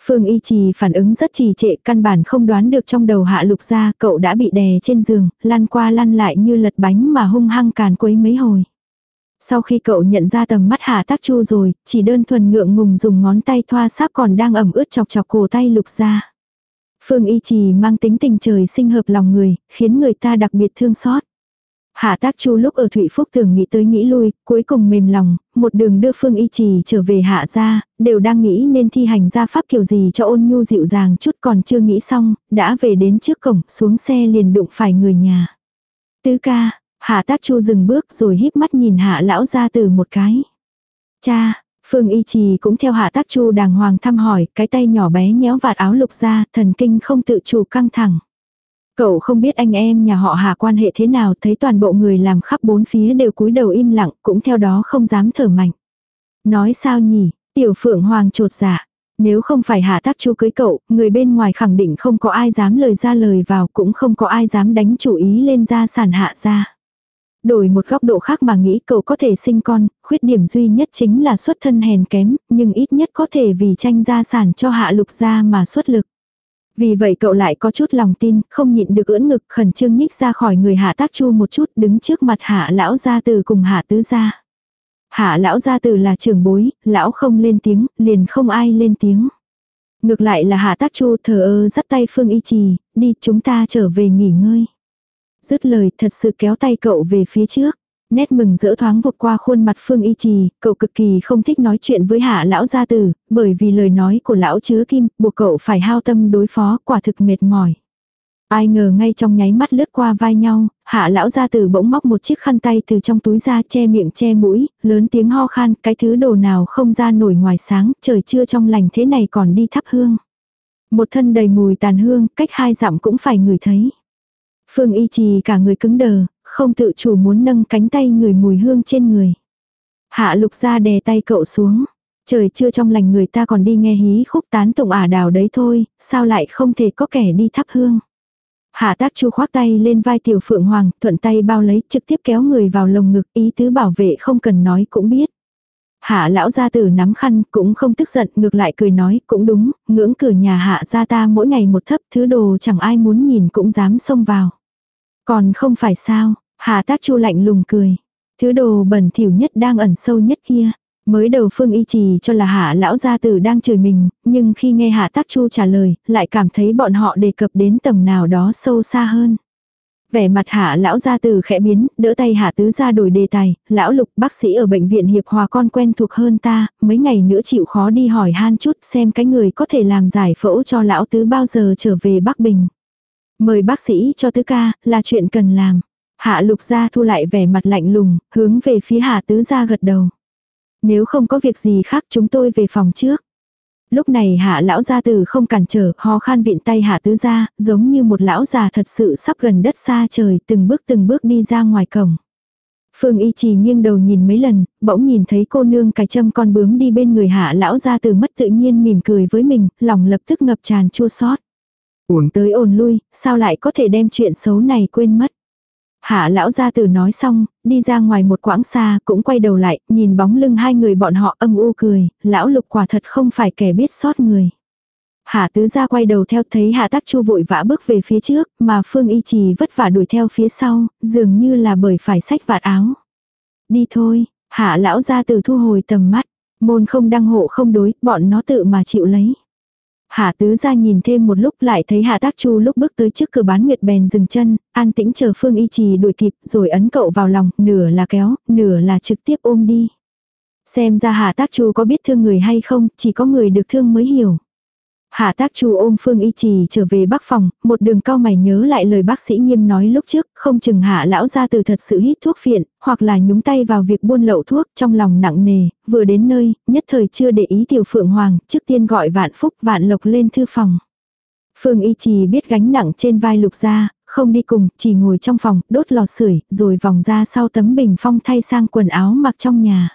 Phương y trì phản ứng rất trì trệ căn bản không đoán được trong đầu hạ lục gia cậu đã bị đè trên giường, lăn qua lăn lại như lật bánh mà hung hăng càn quấy mấy hồi. Sau khi cậu nhận ra tầm mắt hạ tác chu rồi, chỉ đơn thuần ngượng ngùng dùng ngón tay thoa sáp còn đang ẩm ướt chọc chọc cổ tay lục gia. Phương y trì mang tính tình trời sinh hợp lòng người, khiến người ta đặc biệt thương xót. Hạ tác chu lúc ở Thụy Phúc thường nghĩ tới nghĩ lui, cuối cùng mềm lòng, một đường đưa Phương Y Trì trở về hạ gia, đều đang nghĩ nên thi hành gia pháp kiểu gì cho ôn nhu dịu dàng chút còn chưa nghĩ xong, đã về đến trước cổng, xuống xe liền đụng phải người nhà. Tứ ca, hạ tác chu dừng bước rồi híp mắt nhìn hạ lão gia từ một cái. Cha, Phương Y Trì cũng theo hạ tác chu đàng hoàng thăm hỏi, cái tay nhỏ bé nhéo vạt áo lục ra, thần kinh không tự chủ căng thẳng. Cậu không biết anh em nhà họ Hà quan hệ thế nào thấy toàn bộ người làm khắp bốn phía đều cúi đầu im lặng cũng theo đó không dám thở mạnh. Nói sao nhỉ, tiểu phượng hoàng trột dạ. Nếu không phải hạ tác chu cưới cậu, người bên ngoài khẳng định không có ai dám lời ra lời vào cũng không có ai dám đánh chủ ý lên gia sản hạ ra. Đổi một góc độ khác mà nghĩ cậu có thể sinh con, khuyết điểm duy nhất chính là xuất thân hèn kém, nhưng ít nhất có thể vì tranh gia sản cho hạ lục gia mà xuất lực. Vì vậy cậu lại có chút lòng tin, không nhịn được ưỡn ngực khẩn trương nhích ra khỏi người hạ tác chu một chút đứng trước mặt hạ lão gia từ cùng hạ tứ gia. Hạ lão gia từ là trưởng bối, lão không lên tiếng, liền không ai lên tiếng. Ngược lại là hạ tác chu thờ ơ dắt tay phương y trì, đi chúng ta trở về nghỉ ngơi. Dứt lời thật sự kéo tay cậu về phía trước. Nét mừng rỡ thoáng vụt qua khuôn mặt Phương Y Trì, cậu cực kỳ không thích nói chuyện với hạ lão gia tử, bởi vì lời nói của lão chứa kim, buộc cậu phải hao tâm đối phó, quả thực mệt mỏi. Ai ngờ ngay trong nháy mắt lướt qua vai nhau, hạ lão gia tử bỗng móc một chiếc khăn tay từ trong túi ra che miệng che mũi, lớn tiếng ho khan, cái thứ đồ nào không ra nổi ngoài sáng, trời chưa trong lành thế này còn đi thắp hương. Một thân đầy mùi tàn hương, cách hai dặm cũng phải ngửi thấy. Phương y trì cả người cứng đờ, không tự chủ muốn nâng cánh tay người mùi hương trên người. Hạ lục ra đè tay cậu xuống. Trời chưa trong lành người ta còn đi nghe hí khúc tán tụng ả đào đấy thôi, sao lại không thể có kẻ đi thắp hương. Hạ tác chu khoác tay lên vai tiểu phượng hoàng, thuận tay bao lấy trực tiếp kéo người vào lồng ngực ý tứ bảo vệ không cần nói cũng biết. Hạ lão gia tử nắm khăn cũng không tức giận ngược lại cười nói cũng đúng, ngưỡng cửa nhà hạ gia ta mỗi ngày một thấp thứ đồ chẳng ai muốn nhìn cũng dám xông vào. Còn không phải sao, Hà tác chu lạnh lùng cười. Thứ đồ bẩn thỉu nhất đang ẩn sâu nhất kia. Mới đầu Phương Y Trì cho là hạ lão gia tử đang chửi mình, nhưng khi nghe hạ tác chu trả lời, lại cảm thấy bọn họ đề cập đến tầng nào đó sâu xa hơn. Vẻ mặt hạ lão gia tử khẽ biến, đỡ tay hạ tứ ra đổi đề tài, lão lục bác sĩ ở bệnh viện hiệp hòa con quen thuộc hơn ta, mấy ngày nữa chịu khó đi hỏi han chút xem cái người có thể làm giải phẫu cho lão tứ bao giờ trở về Bắc Bình. Mời bác sĩ cho tứ ca, là chuyện cần làm. Hạ lục gia thu lại vẻ mặt lạnh lùng, hướng về phía hạ tứ gia gật đầu. Nếu không có việc gì khác chúng tôi về phòng trước. Lúc này hạ lão gia tử không cản trở, ho khan viện tay hạ tứ gia, giống như một lão già thật sự sắp gần đất xa trời, từng bước từng bước đi ra ngoài cổng. Phương y trì nghiêng đầu nhìn mấy lần, bỗng nhìn thấy cô nương cài châm con bướm đi bên người hạ lão gia tử mất tự nhiên mỉm cười với mình, lòng lập tức ngập tràn chua xót. Ổn tới ổn lui, sao lại có thể đem chuyện xấu này quên mất. Hạ lão gia tử nói xong, đi ra ngoài một quãng xa, cũng quay đầu lại, nhìn bóng lưng hai người bọn họ âm u cười, lão lục quả thật không phải kẻ biết sót người. Hạ tứ gia quay đầu theo thấy hạ tác chu vội vã bước về phía trước, mà phương y trì vất vả đuổi theo phía sau, dường như là bởi phải sách vạt áo. Đi thôi, hạ lão gia tử thu hồi tầm mắt, môn không đăng hộ không đối, bọn nó tự mà chịu lấy. Hạ tứ ra nhìn thêm một lúc lại thấy hạ tác chu lúc bước tới trước cửa bán nguyệt bèn dừng chân, an tĩnh chờ phương y trì đuổi kịp rồi ấn cậu vào lòng, nửa là kéo, nửa là trực tiếp ôm đi. Xem ra hạ tác chu có biết thương người hay không, chỉ có người được thương mới hiểu. Hạ tác chu ôm Phương Y Trì trở về bắc phòng, một đường cao mày nhớ lại lời bác sĩ nghiêm nói lúc trước, không chừng hạ lão ra từ thật sự hít thuốc phiện, hoặc là nhúng tay vào việc buôn lậu thuốc trong lòng nặng nề, vừa đến nơi, nhất thời chưa để ý tiểu phượng hoàng, trước tiên gọi vạn phúc vạn lộc lên thư phòng. Phương Y Trì biết gánh nặng trên vai lục ra, không đi cùng, chỉ ngồi trong phòng, đốt lò sưởi rồi vòng ra sau tấm bình phong thay sang quần áo mặc trong nhà.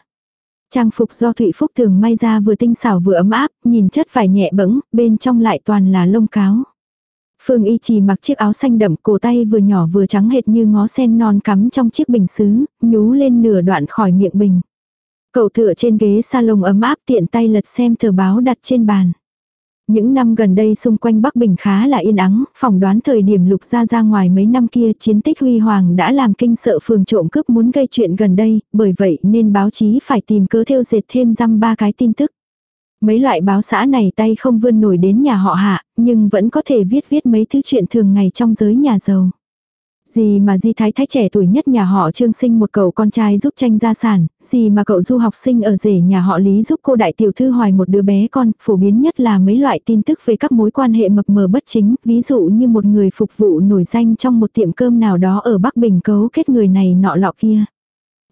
Trang phục do Thụy Phúc thường may ra vừa tinh xảo vừa ấm áp, nhìn chất vải nhẹ bẫng, bên trong lại toàn là lông cáo. Phương Y Trì mặc chiếc áo xanh đậm, cổ tay vừa nhỏ vừa trắng hệt như ngó sen non cắm trong chiếc bình sứ, nhú lên nửa đoạn khỏi miệng bình. Cậu tựa trên ghế salon ấm áp tiện tay lật xem tờ báo đặt trên bàn. Những năm gần đây xung quanh Bắc Bình khá là yên ắng, phỏng đoán thời điểm lục ra ra ngoài mấy năm kia chiến tích huy hoàng đã làm kinh sợ phường trộm cướp muốn gây chuyện gần đây, bởi vậy nên báo chí phải tìm cớ theo dệt thêm răm ba cái tin tức. Mấy loại báo xã này tay không vươn nổi đến nhà họ hạ, nhưng vẫn có thể viết viết mấy thứ chuyện thường ngày trong giới nhà giàu. Gì mà Di Thái Thái trẻ tuổi nhất nhà họ Trương sinh một cậu con trai giúp tranh gia sản, gì mà cậu du học sinh ở rể nhà họ Lý giúp cô đại tiểu thư hoài một đứa bé con, phổ biến nhất là mấy loại tin tức về các mối quan hệ mập mờ bất chính, ví dụ như một người phục vụ nổi danh trong một tiệm cơm nào đó ở Bắc Bình cấu kết người này nọ lọ kia.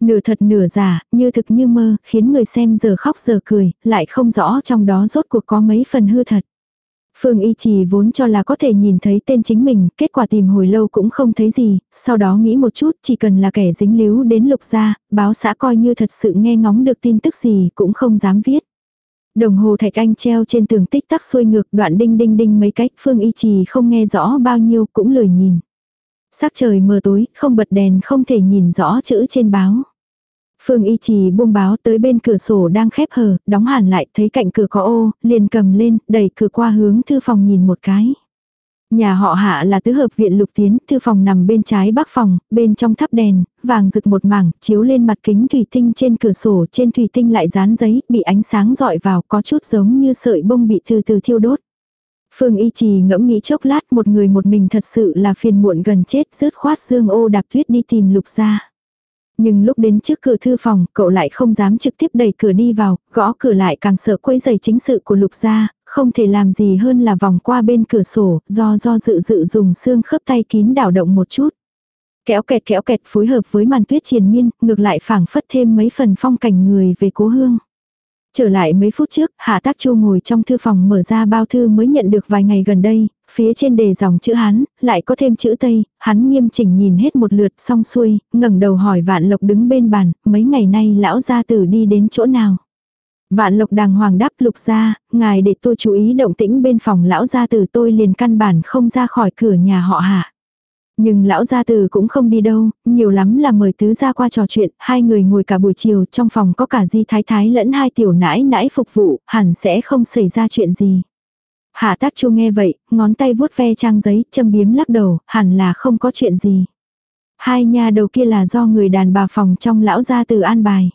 Nửa thật nửa giả, như thực như mơ, khiến người xem giờ khóc giờ cười, lại không rõ trong đó rốt cuộc có mấy phần hư thật. Phương Y Trì vốn cho là có thể nhìn thấy tên chính mình, kết quả tìm hồi lâu cũng không thấy gì, sau đó nghĩ một chút chỉ cần là kẻ dính líu đến lục gia, báo xã coi như thật sự nghe ngóng được tin tức gì cũng không dám viết. Đồng hồ thạch anh treo trên tường tích tắc xuôi ngược đoạn đinh đinh đinh mấy cách Phương Y Trì không nghe rõ bao nhiêu cũng lười nhìn. Sắc trời mờ tối, không bật đèn không thể nhìn rõ chữ trên báo. Phương Y Trì buông báo tới bên cửa sổ đang khép hờ, đóng hẳn lại, thấy cạnh cửa có ô, liền cầm lên, đẩy cửa qua hướng thư phòng nhìn một cái. Nhà họ hạ là tứ hợp viện lục tiến, thư phòng nằm bên trái bắc phòng, bên trong thắp đèn, vàng rực một mảng, chiếu lên mặt kính thủy tinh trên cửa sổ, trên thủy tinh lại dán giấy, bị ánh sáng dọi vào, có chút giống như sợi bông bị từ từ thiêu đốt. Phương Y Trì ngẫm nghĩ chốc lát một người một mình thật sự là phiền muộn gần chết, rớt khoát dương ô đạp tuyết đi tìm lục ra. Nhưng lúc đến trước cửa thư phòng, cậu lại không dám trực tiếp đẩy cửa đi vào, gõ cửa lại càng sợ quấy giày chính sự của lục gia, không thể làm gì hơn là vòng qua bên cửa sổ, do do dự dự dùng xương khớp tay kín đảo động một chút. Kéo kẹt kéo kẹt phối hợp với màn tuyết triền miên, ngược lại phảng phất thêm mấy phần phong cảnh người về cố hương. Trở lại mấy phút trước, Hạ Tác Chu ngồi trong thư phòng mở ra bao thư mới nhận được vài ngày gần đây, phía trên đề dòng chữ Hán, lại có thêm chữ Tây, hắn nghiêm chỉnh nhìn hết một lượt xong xuôi, ngẩng đầu hỏi Vạn Lộc đứng bên bàn, mấy ngày nay lão gia tử đi đến chỗ nào. Vạn Lộc đàng hoàng đáp lục ra, ngài để tôi chú ý động tĩnh bên phòng lão gia tử tôi liền căn bản không ra khỏi cửa nhà họ hạ. Nhưng lão gia tử cũng không đi đâu, nhiều lắm là mời tứ gia qua trò chuyện, hai người ngồi cả buổi chiều, trong phòng có cả di thái thái lẫn hai tiểu nãi nãi phục vụ, hẳn sẽ không xảy ra chuyện gì. Hạ tác chu nghe vậy, ngón tay vuốt ve trang giấy, châm biếm lắc đầu, hẳn là không có chuyện gì. Hai nhà đầu kia là do người đàn bà phòng trong lão gia từ an bài.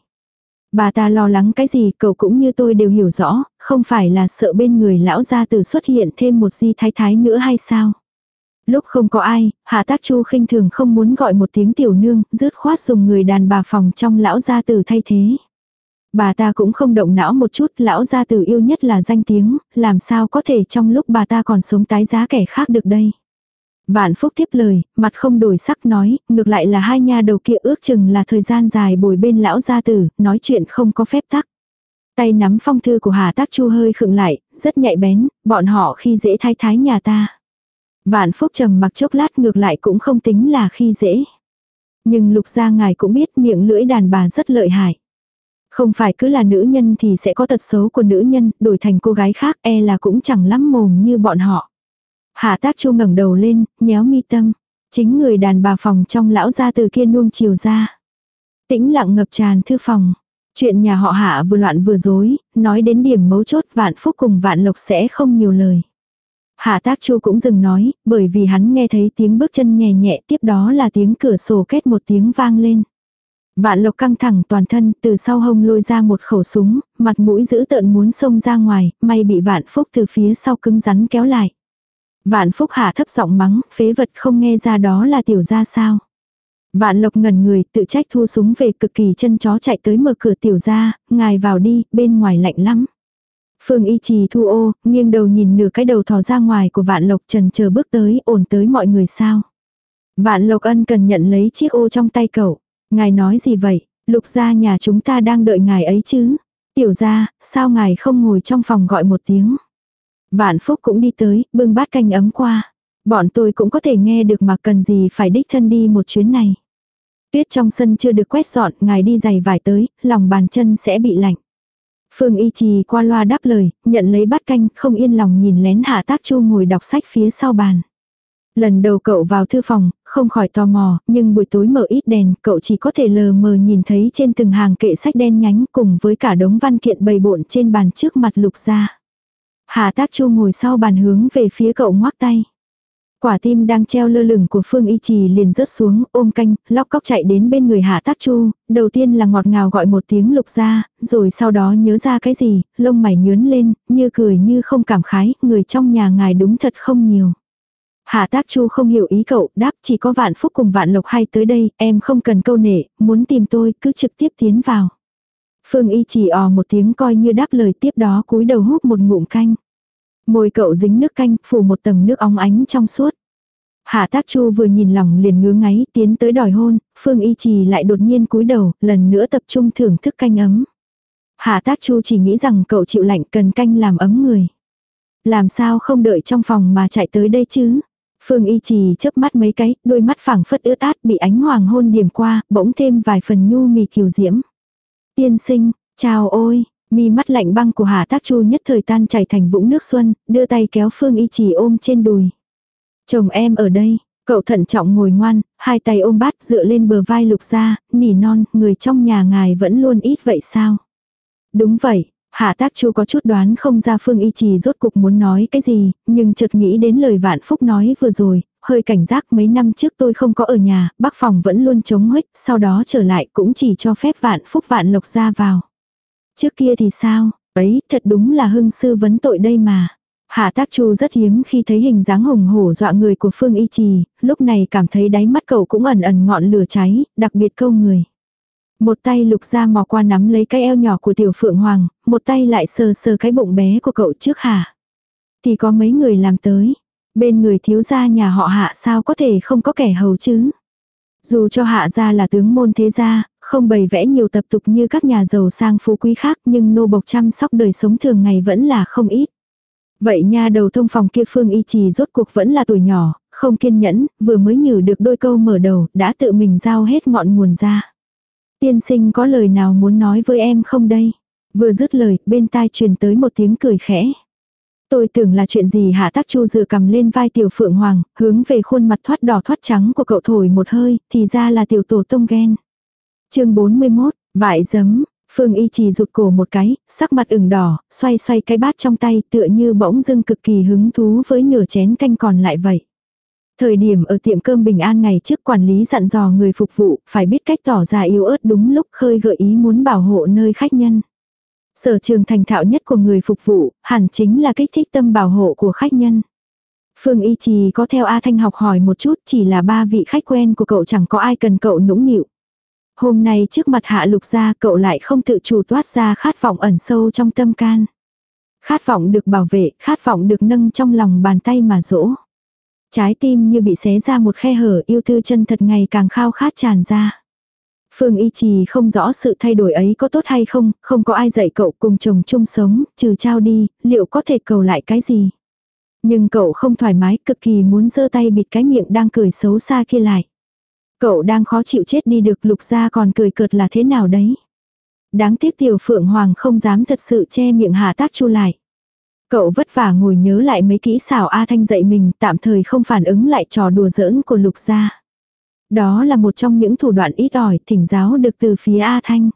Bà ta lo lắng cái gì cậu cũng như tôi đều hiểu rõ, không phải là sợ bên người lão gia từ xuất hiện thêm một di thái thái nữa hay sao. Lúc không có ai, Hạ Tác Chu khinh thường không muốn gọi một tiếng tiểu nương, rứt khoát dùng người đàn bà phòng trong lão gia tử thay thế. Bà ta cũng không động não một chút, lão gia tử yêu nhất là danh tiếng, làm sao có thể trong lúc bà ta còn sống tái giá kẻ khác được đây. Vạn Phúc tiếp lời, mặt không đổi sắc nói, ngược lại là hai nha đầu kia ước chừng là thời gian dài bồi bên lão gia tử, nói chuyện không có phép tắc. Tay nắm phong thư của Hà Tác Chu hơi khựng lại, rất nhạy bén, bọn họ khi dễ thái thái nhà ta. Vạn Phúc trầm mặc chốc lát ngược lại cũng không tính là khi dễ. Nhưng lục gia ngài cũng biết miệng lưỡi đàn bà rất lợi hại. Không phải cứ là nữ nhân thì sẽ có tật xấu của nữ nhân, đổi thành cô gái khác e là cũng chẳng lắm mồm như bọn họ. Hạ tác chu ngẩng đầu lên, nhéo mi tâm. Chính người đàn bà phòng trong lão gia từ kia nuông chiều ra. Tĩnh lặng ngập tràn thư phòng. Chuyện nhà họ hạ vừa loạn vừa dối, nói đến điểm mấu chốt vạn phúc cùng vạn lộc sẽ không nhiều lời. Hạ tác chu cũng dừng nói, bởi vì hắn nghe thấy tiếng bước chân nhẹ nhẹ tiếp đó là tiếng cửa sổ kết một tiếng vang lên. Vạn lộc căng thẳng toàn thân, từ sau hông lôi ra một khẩu súng, mặt mũi giữ tợn muốn xông ra ngoài, may bị vạn phúc từ phía sau cứng rắn kéo lại. Vạn phúc hạ thấp giọng mắng, phế vật không nghe ra đó là tiểu ra sao. Vạn lộc ngần người, tự trách thu súng về cực kỳ chân chó chạy tới mở cửa tiểu ra, ngài vào đi, bên ngoài lạnh lắm. Phương y trì thu ô, nghiêng đầu nhìn nửa cái đầu thò ra ngoài của vạn lộc trần chờ bước tới, ổn tới mọi người sao. Vạn lộc ân cần nhận lấy chiếc ô trong tay cậu. Ngài nói gì vậy, lục gia nhà chúng ta đang đợi ngài ấy chứ. Tiểu gia, sao ngài không ngồi trong phòng gọi một tiếng. Vạn Phúc cũng đi tới, bưng bát canh ấm qua. Bọn tôi cũng có thể nghe được mà cần gì phải đích thân đi một chuyến này. Tuyết trong sân chưa được quét dọn, ngài đi giày vải tới, lòng bàn chân sẽ bị lạnh. Phương Y Trì qua loa đáp lời, nhận lấy bát canh, không yên lòng nhìn lén Hạ Tác Chu ngồi đọc sách phía sau bàn. Lần đầu cậu vào thư phòng, không khỏi tò mò, nhưng buổi tối mở ít đèn, cậu chỉ có thể lờ mờ nhìn thấy trên từng hàng kệ sách đen nhánh cùng với cả đống văn kiện bầy bộn trên bàn trước mặt lục ra. Hà tác chu ngồi sau bàn hướng về phía cậu ngoác tay. Quả tim đang treo lơ lửng của Phương Y Trì liền rớt xuống, ôm canh, lóc cóc chạy đến bên người Hạ Tác Chu, đầu tiên là ngọt ngào gọi một tiếng lục ra, rồi sau đó nhớ ra cái gì, lông mày nhướn lên, như cười như không cảm khái, người trong nhà ngài đúng thật không nhiều. Hạ tác chu không hiểu ý cậu, đáp chỉ có vạn phúc cùng vạn lộc hay tới đây, em không cần câu nệ, muốn tìm tôi cứ trực tiếp tiến vào. Phương y chỉ ò một tiếng coi như đáp lời tiếp đó cúi đầu hút một ngụm canh. Môi cậu dính nước canh, phủ một tầng nước óng ánh trong suốt. Hạ tác chu vừa nhìn lòng liền ngứa ngáy tiến tới đòi hôn, Phương y trì lại đột nhiên cúi đầu, lần nữa tập trung thưởng thức canh ấm. Hạ tác chu chỉ nghĩ rằng cậu chịu lạnh cần canh làm ấm người. Làm sao không đợi trong phòng mà chạy tới đây chứ? Phương y trì chớp mắt mấy cái, đôi mắt phẳng phất ướt át bị ánh hoàng hôn điểm qua, bỗng thêm vài phần nhu mì kiều diễm. Tiên sinh, chào ôi, mi mắt lạnh băng của Hà Tác Chu nhất thời tan chảy thành vũng nước xuân, đưa tay kéo Phương y trì ôm trên đùi. Chồng em ở đây, cậu thận trọng ngồi ngoan, hai tay ôm bát dựa lên bờ vai lục ra, nỉ non, người trong nhà ngài vẫn luôn ít vậy sao? Đúng vậy, Hạ tác chu có chút đoán không ra phương y trì rốt cục muốn nói cái gì, nhưng chợt nghĩ đến lời vạn phúc nói vừa rồi, hơi cảnh giác mấy năm trước tôi không có ở nhà, bác phòng vẫn luôn chống huếch, sau đó trở lại cũng chỉ cho phép vạn phúc vạn lộc ra vào. Trước kia thì sao, ấy thật đúng là hưng sư vấn tội đây mà. Hạ tác chu rất hiếm khi thấy hình dáng hùng hổ dọa người của phương y trì, lúc này cảm thấy đáy mắt cậu cũng ẩn ẩn ngọn lửa cháy, đặc biệt câu người. Một tay lục ra mò qua nắm lấy cái eo nhỏ của tiểu phượng hoàng, một tay lại sờ sờ cái bụng bé của cậu trước hả. Thì có mấy người làm tới. Bên người thiếu gia nhà họ hạ sao có thể không có kẻ hầu chứ. Dù cho hạ gia là tướng môn thế gia, không bày vẽ nhiều tập tục như các nhà giàu sang phú quý khác nhưng nô bộc chăm sóc đời sống thường ngày vẫn là không ít. Vậy nha đầu thông phòng kia phương y trì rốt cuộc vẫn là tuổi nhỏ, không kiên nhẫn, vừa mới nhử được đôi câu mở đầu, đã tự mình giao hết ngọn nguồn ra. Tiên sinh có lời nào muốn nói với em không đây? Vừa dứt lời, bên tai truyền tới một tiếng cười khẽ. Tôi tưởng là chuyện gì hạ tác chu dựa cầm lên vai tiểu phượng hoàng, hướng về khuôn mặt thoát đỏ thoát trắng của cậu thổi một hơi, thì ra là tiểu tổ tông ghen. chương 41, vải giấm, Phương y trì rụt cổ một cái, sắc mặt ửng đỏ, xoay xoay cái bát trong tay tựa như bỗng dưng cực kỳ hứng thú với nửa chén canh còn lại vậy. Thời điểm ở tiệm cơm bình an ngày trước quản lý dặn dò người phục vụ phải biết cách tỏ ra yếu ớt đúng lúc khơi gợi ý muốn bảo hộ nơi khách nhân. Sở trường thành thạo nhất của người phục vụ hẳn chính là kích thích tâm bảo hộ của khách nhân. Phương Y Trì có theo A Thanh học hỏi một chút chỉ là ba vị khách quen của cậu chẳng có ai cần cậu nũng nịu. Hôm nay trước mặt hạ lục gia cậu lại không tự chủ toát ra khát vọng ẩn sâu trong tâm can. Khát vọng được bảo vệ, khát vọng được nâng trong lòng bàn tay mà dỗ. Trái tim như bị xé ra một khe hở yêu tư chân thật ngày càng khao khát tràn ra. Phương Y Trì không rõ sự thay đổi ấy có tốt hay không, không có ai dạy cậu cùng chồng chung sống, trừ trao đi, liệu có thể cầu lại cái gì. Nhưng cậu không thoải mái, cực kỳ muốn giơ tay bịt cái miệng đang cười xấu xa kia lại. Cậu đang khó chịu chết đi được lục ra còn cười cợt là thế nào đấy. Đáng tiếc tiểu phượng hoàng không dám thật sự che miệng hạ tác chu lại. Cậu vất vả ngồi nhớ lại mấy kỹ xảo A Thanh dạy mình tạm thời không phản ứng lại trò đùa giỡn của lục gia. Đó là một trong những thủ đoạn ít ỏi thỉnh giáo được từ phía A Thanh.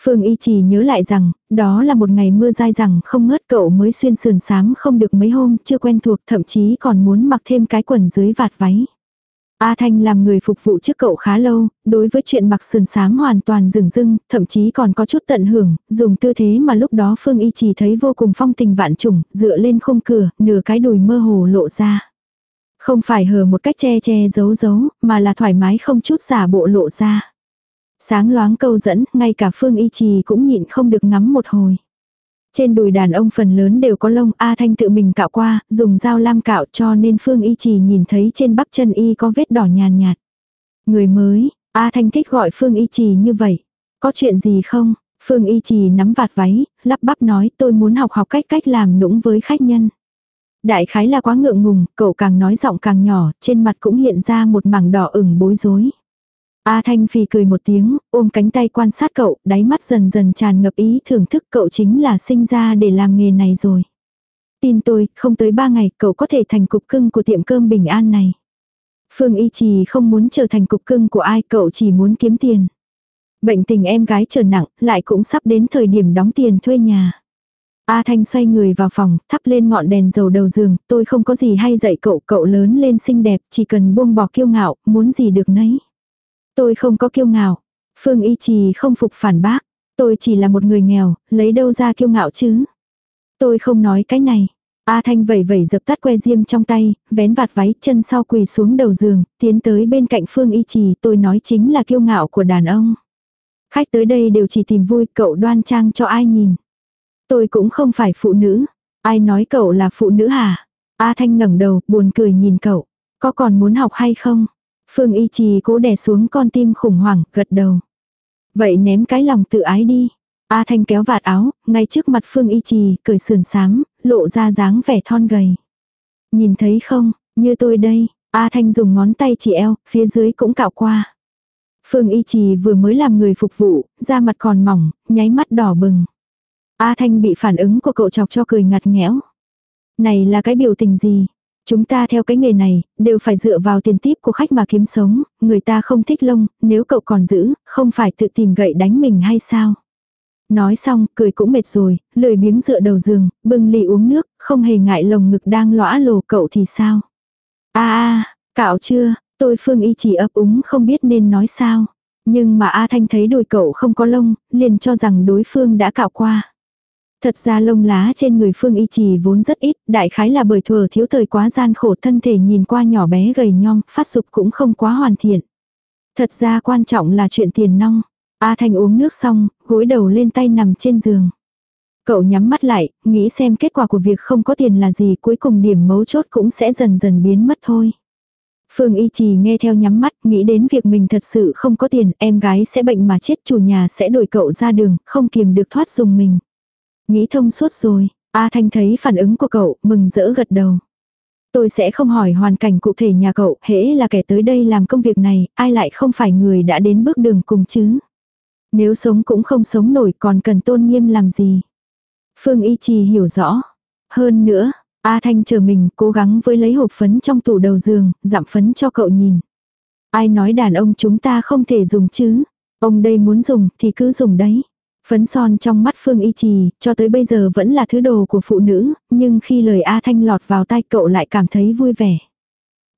Phương Y chỉ nhớ lại rằng, đó là một ngày mưa dai rằng không ngớt cậu mới xuyên sườn sám không được mấy hôm, chưa quen thuộc, thậm chí còn muốn mặc thêm cái quần dưới vạt váy. A Thanh làm người phục vụ trước cậu khá lâu, đối với chuyện mặc sườn sáng hoàn toàn rừng rưng, thậm chí còn có chút tận hưởng, dùng tư thế mà lúc đó Phương Y chỉ thấy vô cùng phong tình vạn trùng, dựa lên khung cửa, nửa cái đùi mơ hồ lộ ra. Không phải hờ một cách che che giấu giấu, mà là thoải mái không chút giả bộ lộ ra. Sáng loáng câu dẫn, ngay cả Phương Y Trì cũng nhịn không được ngắm một hồi. Trên đùi đàn ông phần lớn đều có lông A Thanh tự mình cạo qua, dùng dao lam cạo cho nên Phương Y Trì nhìn thấy trên bắp chân Y có vết đỏ nhàn nhạt. Người mới, A Thanh thích gọi Phương Y Trì như vậy. Có chuyện gì không? Phương Y Trì nắm vạt váy, lắp bắp nói tôi muốn học học cách cách làm nũng với khách nhân. Đại khái là quá ngượng ngùng, cậu càng nói giọng càng nhỏ, trên mặt cũng hiện ra một mảng đỏ ửng bối rối. A Thanh Phi cười một tiếng, ôm cánh tay quan sát cậu, đáy mắt dần dần tràn ngập ý thưởng thức cậu chính là sinh ra để làm nghề này rồi. Tin tôi, không tới ba ngày cậu có thể thành cục cưng của tiệm cơm bình an này. Phương Y Trì không muốn trở thành cục cưng của ai, cậu chỉ muốn kiếm tiền. Bệnh tình em gái trở nặng, lại cũng sắp đến thời điểm đóng tiền thuê nhà. A Thanh xoay người vào phòng, thắp lên ngọn đèn dầu đầu giường, tôi không có gì hay dạy cậu, cậu lớn lên xinh đẹp, chỉ cần buông bỏ kiêu ngạo, muốn gì được nấy. Tôi không có kiêu ngạo. Phương Y Trì không phục phản bác. Tôi chỉ là một người nghèo, lấy đâu ra kiêu ngạo chứ. Tôi không nói cái này. A Thanh vẩy vẩy dập tắt que diêm trong tay, vén vạt váy chân sau quỳ xuống đầu giường, tiến tới bên cạnh Phương Y Trì tôi nói chính là kiêu ngạo của đàn ông. Khách tới đây đều chỉ tìm vui cậu đoan trang cho ai nhìn. Tôi cũng không phải phụ nữ. Ai nói cậu là phụ nữ hả? A Thanh ngẩng đầu, buồn cười nhìn cậu. Có còn muốn học hay không? Phương Y Trì cố đè xuống con tim khủng hoảng, gật đầu. Vậy ném cái lòng tự ái đi. A Thanh kéo vạt áo, ngay trước mặt Phương Y Trì, cười sườn sám, lộ ra dáng vẻ thon gầy. Nhìn thấy không, như tôi đây, A Thanh dùng ngón tay chỉ eo, phía dưới cũng cạo qua. Phương Y Trì vừa mới làm người phục vụ, da mặt còn mỏng, nháy mắt đỏ bừng. A Thanh bị phản ứng của cậu chọc cho cười ngặt nghẽo. Này là cái biểu tình gì? Chúng ta theo cái nghề này, đều phải dựa vào tiền tiếp của khách mà kiếm sống, người ta không thích lông, nếu cậu còn giữ, không phải tự tìm gậy đánh mình hay sao? Nói xong, cười cũng mệt rồi, lười biếng dựa đầu giường, bưng ly uống nước, không hề ngại lồng ngực đang lõa lồ cậu thì sao? a a cạo chưa, tôi phương y chỉ ấp úng không biết nên nói sao. Nhưng mà A Thanh thấy đôi cậu không có lông, liền cho rằng đối phương đã cạo qua. Thật ra lông lá trên người Phương Y Trì vốn rất ít, đại khái là bởi thừa thiếu thời quá gian khổ thân thể nhìn qua nhỏ bé gầy nhom, phát dục cũng không quá hoàn thiện. Thật ra quan trọng là chuyện tiền nong. A Thanh uống nước xong, gối đầu lên tay nằm trên giường. Cậu nhắm mắt lại, nghĩ xem kết quả của việc không có tiền là gì cuối cùng điểm mấu chốt cũng sẽ dần dần biến mất thôi. Phương Y Trì nghe theo nhắm mắt, nghĩ đến việc mình thật sự không có tiền, em gái sẽ bệnh mà chết chủ nhà sẽ đuổi cậu ra đường, không kiềm được thoát dùng mình. Nghĩ thông suốt rồi, A Thanh thấy phản ứng của cậu, mừng rỡ gật đầu. Tôi sẽ không hỏi hoàn cảnh cụ thể nhà cậu, hễ là kẻ tới đây làm công việc này, ai lại không phải người đã đến bước đường cùng chứ. Nếu sống cũng không sống nổi còn cần tôn nghiêm làm gì. Phương Y Trì hiểu rõ. Hơn nữa, A Thanh chờ mình cố gắng với lấy hộp phấn trong tủ đầu giường, giảm phấn cho cậu nhìn. Ai nói đàn ông chúng ta không thể dùng chứ. Ông đây muốn dùng thì cứ dùng đấy. Phấn son trong mắt Phương Y Trì, cho tới bây giờ vẫn là thứ đồ của phụ nữ, nhưng khi lời A Thanh lọt vào tai cậu lại cảm thấy vui vẻ.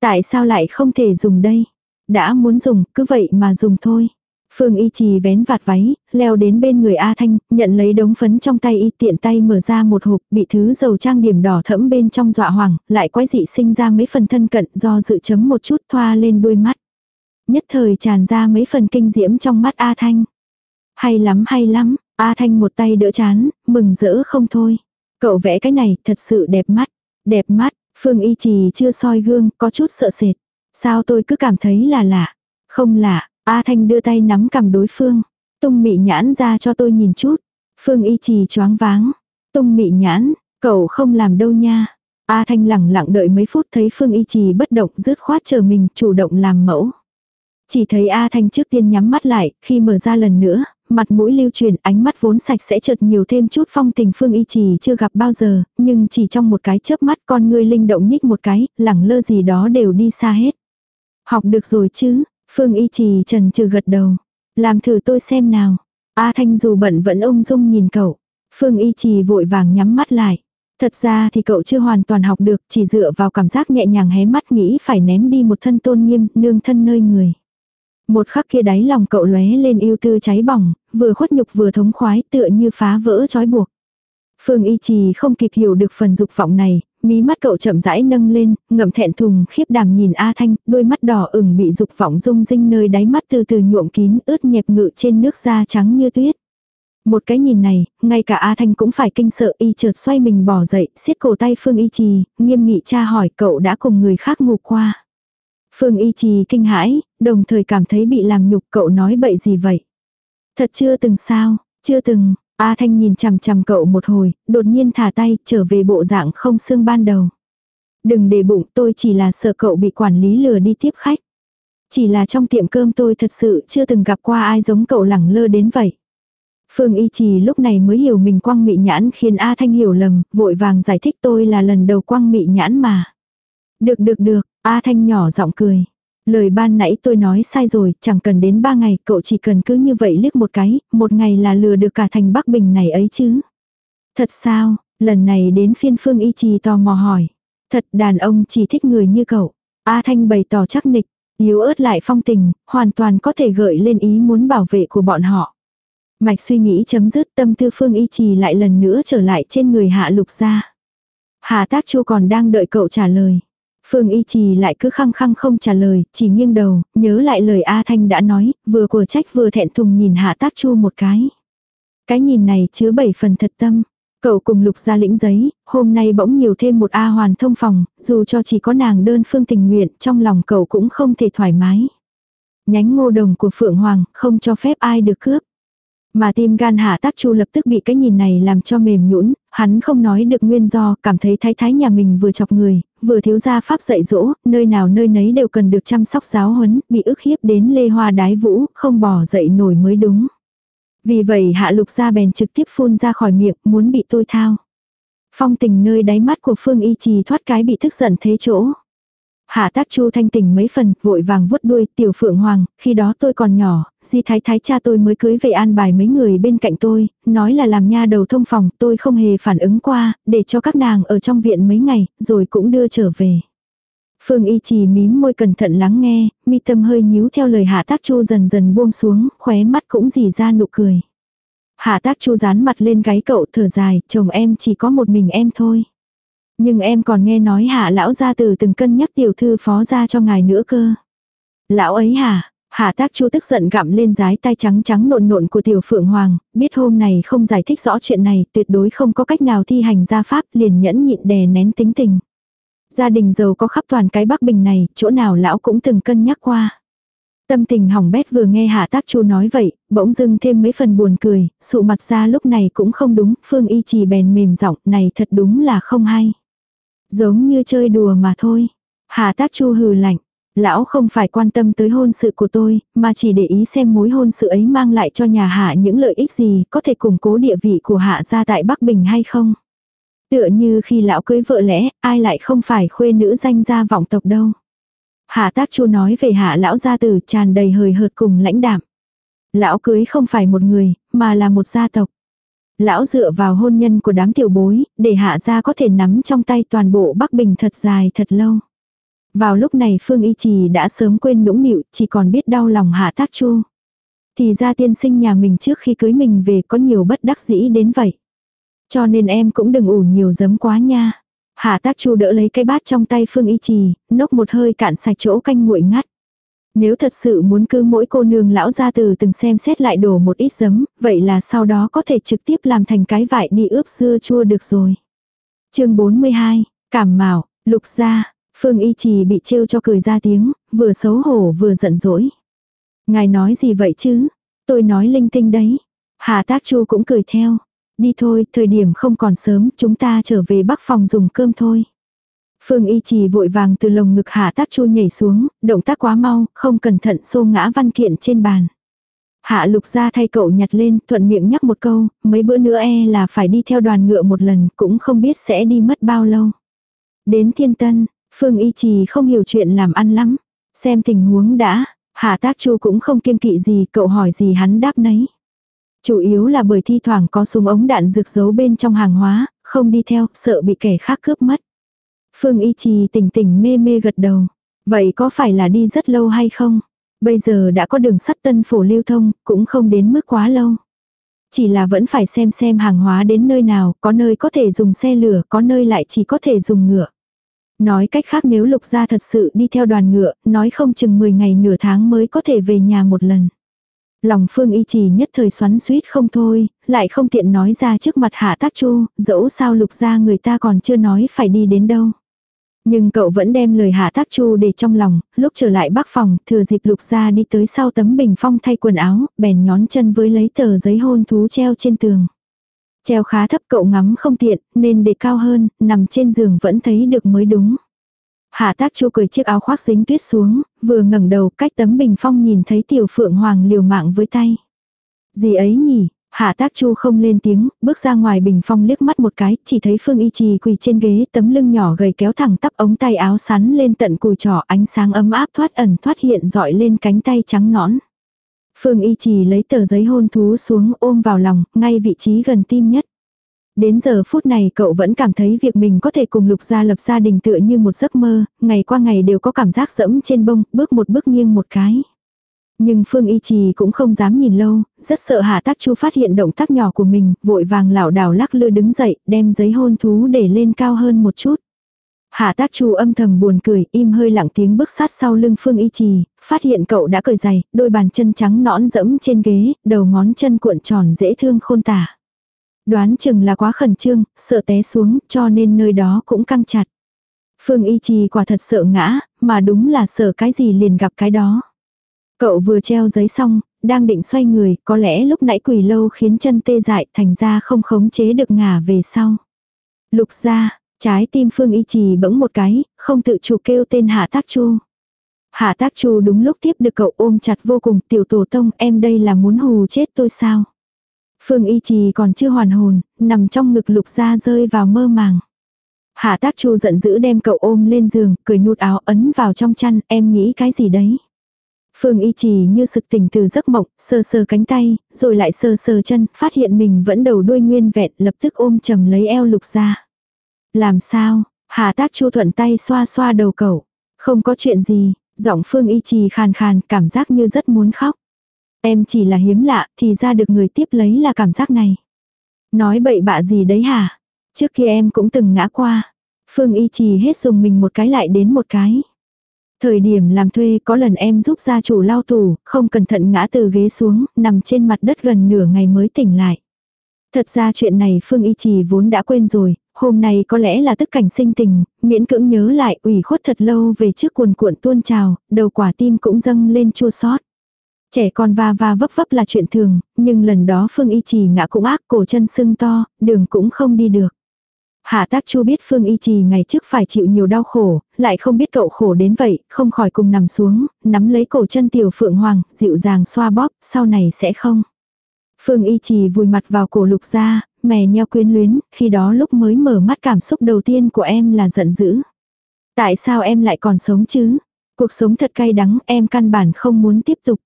Tại sao lại không thể dùng đây? Đã muốn dùng, cứ vậy mà dùng thôi. Phương Y Trì vén vạt váy, leo đến bên người A Thanh, nhận lấy đống phấn trong tay y tiện tay mở ra một hộp bị thứ dầu trang điểm đỏ thẫm bên trong dọa hoàng, lại quái dị sinh ra mấy phần thân cận do dự chấm một chút thoa lên đuôi mắt. Nhất thời tràn ra mấy phần kinh diễm trong mắt A Thanh. Hay lắm hay lắm, A Thanh một tay đỡ chán, mừng rỡ không thôi. Cậu vẽ cái này thật sự đẹp mắt. Đẹp mắt, Phương Y Trì chưa soi gương, có chút sợ sệt. Sao tôi cứ cảm thấy là lạ. Không lạ, A Thanh đưa tay nắm cầm đối phương. Tung mị nhãn ra cho tôi nhìn chút. Phương Y Trì choáng váng. Tung mị nhãn, cậu không làm đâu nha. A Thanh lẳng lặng đợi mấy phút thấy Phương Y Trì bất động dứt khoát chờ mình chủ động làm mẫu. Chỉ thấy A Thanh trước tiên nhắm mắt lại, khi mở ra lần nữa, mặt mũi lưu truyền ánh mắt vốn sạch sẽ chợt nhiều thêm chút phong tình Phương Y Trì chưa gặp bao giờ, nhưng chỉ trong một cái chớp mắt con ngươi linh động nhích một cái, lẳng lơ gì đó đều đi xa hết. Học được rồi chứ, Phương Y Trì trần trừ gật đầu. Làm thử tôi xem nào. A Thanh dù bận vẫn ông dung nhìn cậu. Phương Y Trì vội vàng nhắm mắt lại. Thật ra thì cậu chưa hoàn toàn học được, chỉ dựa vào cảm giác nhẹ nhàng hé mắt nghĩ phải ném đi một thân tôn nghiêm, nương thân nơi người. Một khắc kia đáy lòng cậu lóe lên yêu tư cháy bỏng, vừa khuất nhục vừa thống khoái tựa như phá vỡ trói buộc. Phương Y Trì không kịp hiểu được phần dục vọng này, mí mắt cậu chậm rãi nâng lên, ngậm thẹn thùng khiếp đảm nhìn A Thanh, đôi mắt đỏ ửng bị dục vọng rung rinh nơi đáy mắt từ từ nhuộm kín ướt nhẹp ngự trên nước da trắng như tuyết. Một cái nhìn này, ngay cả A Thanh cũng phải kinh sợ y chợt xoay mình bỏ dậy, siết cổ tay Phương Y Trì, nghiêm nghị cha hỏi cậu đã cùng người khác ngủ qua. Phương Y Trì kinh hãi, đồng thời cảm thấy bị làm nhục cậu nói bậy gì vậy. Thật chưa từng sao, chưa từng, A Thanh nhìn chằm chằm cậu một hồi, đột nhiên thả tay, trở về bộ dạng không xương ban đầu. Đừng để bụng, tôi chỉ là sợ cậu bị quản lý lừa đi tiếp khách. Chỉ là trong tiệm cơm tôi thật sự chưa từng gặp qua ai giống cậu lẳng lơ đến vậy. Phương Y Trì lúc này mới hiểu mình quăng mị nhãn khiến A Thanh hiểu lầm, vội vàng giải thích tôi là lần đầu quăng mị nhãn mà. Được được được, A Thanh nhỏ giọng cười. Lời ban nãy tôi nói sai rồi, chẳng cần đến ba ngày, cậu chỉ cần cứ như vậy liếc một cái, một ngày là lừa được cả thành Bắc Bình này ấy chứ. Thật sao, lần này đến phiên Phương Y Trì tò mò hỏi. Thật đàn ông chỉ thích người như cậu. A Thanh bày tỏ chắc nịch, yếu ớt lại phong tình, hoàn toàn có thể gợi lên ý muốn bảo vệ của bọn họ. Mạch suy nghĩ chấm dứt tâm tư Phương Y Trì lại lần nữa trở lại trên người Hạ Lục gia. Hạ Tác Chu còn đang đợi cậu trả lời. Phương Y Trì lại cứ khăng khăng không trả lời, chỉ nghiêng đầu, nhớ lại lời A Thanh đã nói, vừa của trách vừa thẹn thùng nhìn Hạ Tác Chu một cái. Cái nhìn này chứa bảy phần thật tâm. Cậu cùng lục ra lĩnh giấy, hôm nay bỗng nhiều thêm một A hoàn thông phòng, dù cho chỉ có nàng đơn phương tình nguyện, trong lòng cậu cũng không thể thoải mái. Nhánh ngô đồng của Phượng Hoàng, không cho phép ai được cướp. Mà tim gan hạ tác chu lập tức bị cái nhìn này làm cho mềm nhũn hắn không nói được nguyên do, cảm thấy thái thái nhà mình vừa chọc người, vừa thiếu gia pháp dạy dỗ, nơi nào nơi nấy đều cần được chăm sóc giáo huấn, bị ức hiếp đến lê hoa đái vũ, không bỏ dậy nổi mới đúng. Vì vậy hạ lục gia bèn trực tiếp phun ra khỏi miệng, muốn bị tôi thao. Phong tình nơi đáy mắt của Phương Y Trì thoát cái bị tức giận thế chỗ. Hạ tác chu thanh tỉnh mấy phần, vội vàng vuốt đuôi, tiểu phượng hoàng, khi đó tôi còn nhỏ, di thái thái cha tôi mới cưới về an bài mấy người bên cạnh tôi, nói là làm nha đầu thông phòng, tôi không hề phản ứng qua, để cho các nàng ở trong viện mấy ngày, rồi cũng đưa trở về. Phương y trì mím môi cẩn thận lắng nghe, mi tâm hơi nhíu theo lời hạ tác chu dần dần buông xuống, khóe mắt cũng dì ra nụ cười. Hạ tác chu dán mặt lên gáy cậu thở dài, chồng em chỉ có một mình em thôi. Nhưng em còn nghe nói hạ lão gia từ từng cân nhắc tiểu thư phó ra cho ngài nữa cơ. Lão ấy hả? Hạ tác chu tức giận gặm lên dái tay trắng trắng nộn nộn của tiểu phượng hoàng, biết hôm này không giải thích rõ chuyện này, tuyệt đối không có cách nào thi hành gia pháp, liền nhẫn nhịn đè nén tính tình. Gia đình giàu có khắp toàn cái Bắc Bình này, chỗ nào lão cũng từng cân nhắc qua. Tâm tình hỏng bét vừa nghe Hạ Tác Chu nói vậy, bỗng dưng thêm mấy phần buồn cười, sụ mặt ra lúc này cũng không đúng, Phương Y Trì bèn mềm giọng, này thật đúng là không hay. Giống như chơi đùa mà thôi. Hà tác chu hừ lạnh. Lão không phải quan tâm tới hôn sự của tôi, mà chỉ để ý xem mối hôn sự ấy mang lại cho nhà hạ những lợi ích gì có thể củng cố địa vị của hạ gia tại Bắc Bình hay không. Tựa như khi lão cưới vợ lẽ, ai lại không phải khuê nữ danh gia vọng tộc đâu. Hạ tác chu nói về hạ lão gia tử tràn đầy hời hợt cùng lãnh đạm. Lão cưới không phải một người, mà là một gia tộc. Lão dựa vào hôn nhân của đám tiểu bối, để hạ gia có thể nắm trong tay toàn bộ Bắc Bình thật dài thật lâu. Vào lúc này Phương Y Trì đã sớm quên nũng nịu, chỉ còn biết đau lòng hạ tác chu. Thì ra tiên sinh nhà mình trước khi cưới mình về có nhiều bất đắc dĩ đến vậy. Cho nên em cũng đừng ủ nhiều giấm quá nha. Hạ tác chu đỡ lấy cái bát trong tay Phương Y Trì, nốc một hơi cạn sạch chỗ canh nguội ngắt. Nếu thật sự muốn cứ mỗi cô nương lão gia từ từng xem xét lại đổ một ít giấm, vậy là sau đó có thể trực tiếp làm thành cái vải đi ướp dưa chua được rồi. chương 42, cảm mạo, lục gia, Phương Y Trì bị trêu cho cười ra tiếng, vừa xấu hổ vừa giận dỗi. Ngài nói gì vậy chứ? Tôi nói linh tinh đấy. Hà Tác Chu cũng cười theo. Đi thôi, thời điểm không còn sớm, chúng ta trở về bắc phòng dùng cơm thôi. Phương Y Trì vội vàng từ lồng ngực Hạ Tác Chu nhảy xuống, động tác quá mau, không cẩn thận xô ngã văn kiện trên bàn. Hạ lục ra thay cậu nhặt lên, thuận miệng nhắc một câu, mấy bữa nữa e là phải đi theo đoàn ngựa một lần, cũng không biết sẽ đi mất bao lâu. Đến thiên tân, Phương Y Trì không hiểu chuyện làm ăn lắm. Xem tình huống đã, Hạ Tác Chu cũng không kiêng kỵ gì, cậu hỏi gì hắn đáp nấy. Chủ yếu là bởi thi thoảng có súng ống đạn rực giấu bên trong hàng hóa, không đi theo, sợ bị kẻ khác cướp mất. Phương Y Trì tỉnh tỉnh mê mê gật đầu. Vậy có phải là đi rất lâu hay không? Bây giờ đã có đường sắt tân phổ lưu thông, cũng không đến mức quá lâu. Chỉ là vẫn phải xem xem hàng hóa đến nơi nào, có nơi có thể dùng xe lửa, có nơi lại chỉ có thể dùng ngựa. Nói cách khác nếu lục gia thật sự đi theo đoàn ngựa, nói không chừng 10 ngày nửa tháng mới có thể về nhà một lần. Lòng phương y trì nhất thời xoắn suýt không thôi, lại không tiện nói ra trước mặt hạ tác chu, dẫu sao lục gia người ta còn chưa nói phải đi đến đâu. Nhưng cậu vẫn đem lời hạ tác chu để trong lòng, lúc trở lại bắc phòng, thừa dịp lục ra đi tới sau tấm bình phong thay quần áo, bèn nhón chân với lấy tờ giấy hôn thú treo trên tường. Treo khá thấp cậu ngắm không tiện, nên để cao hơn, nằm trên giường vẫn thấy được mới đúng. Hạ tác chu cởi chiếc áo khoác dính tuyết xuống, vừa ngẩng đầu cách tấm bình phong nhìn thấy tiểu phượng hoàng liều mạng với tay. Gì ấy nhỉ, Hạ tác chu không lên tiếng, bước ra ngoài bình phong liếc mắt một cái, chỉ thấy Phương Y Trì quỳ trên ghế tấm lưng nhỏ gầy kéo thẳng tắp ống tay áo sắn lên tận cùi trỏ ánh sáng ấm áp thoát ẩn thoát hiện dọi lên cánh tay trắng nõn. Phương Y Trì lấy tờ giấy hôn thú xuống ôm vào lòng, ngay vị trí gần tim nhất. Đến giờ phút này cậu vẫn cảm thấy việc mình có thể cùng lục gia lập gia đình tựa như một giấc mơ, ngày qua ngày đều có cảm giác dẫm trên bông, bước một bước nghiêng một cái. Nhưng Phương Y Trì cũng không dám nhìn lâu, rất sợ Hạ Tác Chu phát hiện động tác nhỏ của mình, vội vàng lảo đảo lắc lư đứng dậy, đem giấy hôn thú để lên cao hơn một chút. Hạ Tác Chu âm thầm buồn cười, im hơi lặng tiếng bước sát sau lưng Phương Y Trì, phát hiện cậu đã cởi giày, đôi bàn chân trắng nõn dẫm trên ghế, đầu ngón chân cuộn tròn dễ thương khôn tả. Đoán chừng là quá khẩn trương, sợ té xuống, cho nên nơi đó cũng căng chặt. Phương Y Trì quả thật sợ ngã, mà đúng là sợ cái gì liền gặp cái đó. Cậu vừa treo giấy xong, đang định xoay người, có lẽ lúc nãy quỳ lâu khiến chân tê dại thành ra không khống chế được ngả về sau. Lục ra, trái tim Phương Y Trì bỗng một cái, không tự chủ kêu tên Hạ Tác Chu. Hạ Tác Chu đúng lúc tiếp được cậu ôm chặt vô cùng tiểu tổ tông em đây là muốn hù chết tôi sao. Phương Y Trì còn chưa hoàn hồn, nằm trong ngực lục ra rơi vào mơ màng. Hạ Tác Chu giận dữ đem cậu ôm lên giường, cười nuốt áo ấn vào trong chăn, em nghĩ cái gì đấy. Phương y trì như sực tỉnh từ giấc mộng, sờ sờ cánh tay, rồi lại sờ sờ chân, phát hiện mình vẫn đầu đuôi nguyên vẹn, lập tức ôm chầm lấy eo lục ra. Làm sao? Hà tác chu thuận tay xoa xoa đầu cậu. Không có chuyện gì, giọng phương y trì khàn khàn, cảm giác như rất muốn khóc. Em chỉ là hiếm lạ, thì ra được người tiếp lấy là cảm giác này. Nói bậy bạ gì đấy hả? Trước kia em cũng từng ngã qua. Phương y trì hết dùng mình một cái lại đến một cái. Thời điểm làm thuê có lần em giúp gia chủ lau tủ, không cẩn thận ngã từ ghế xuống, nằm trên mặt đất gần nửa ngày mới tỉnh lại. Thật ra chuyện này Phương Y Trì vốn đã quên rồi, hôm nay có lẽ là tức cảnh sinh tình, miễn cưỡng nhớ lại ủy khuất thật lâu về trước cuồn cuộn tuôn trào, đầu quả tim cũng dâng lên chua xót. Trẻ con va va vấp vấp là chuyện thường, nhưng lần đó Phương Y Trì ngã cũng ác cổ chân sưng to, đường cũng không đi được. Hạ tác chu biết Phương Y Trì ngày trước phải chịu nhiều đau khổ, lại không biết cậu khổ đến vậy, không khỏi cùng nằm xuống, nắm lấy cổ chân tiểu Phượng Hoàng, dịu dàng xoa bóp, sau này sẽ không. Phương Y Trì vùi mặt vào cổ lục ra, mè nheo quyến luyến, khi đó lúc mới mở mắt cảm xúc đầu tiên của em là giận dữ. Tại sao em lại còn sống chứ? Cuộc sống thật cay đắng, em căn bản không muốn tiếp tục.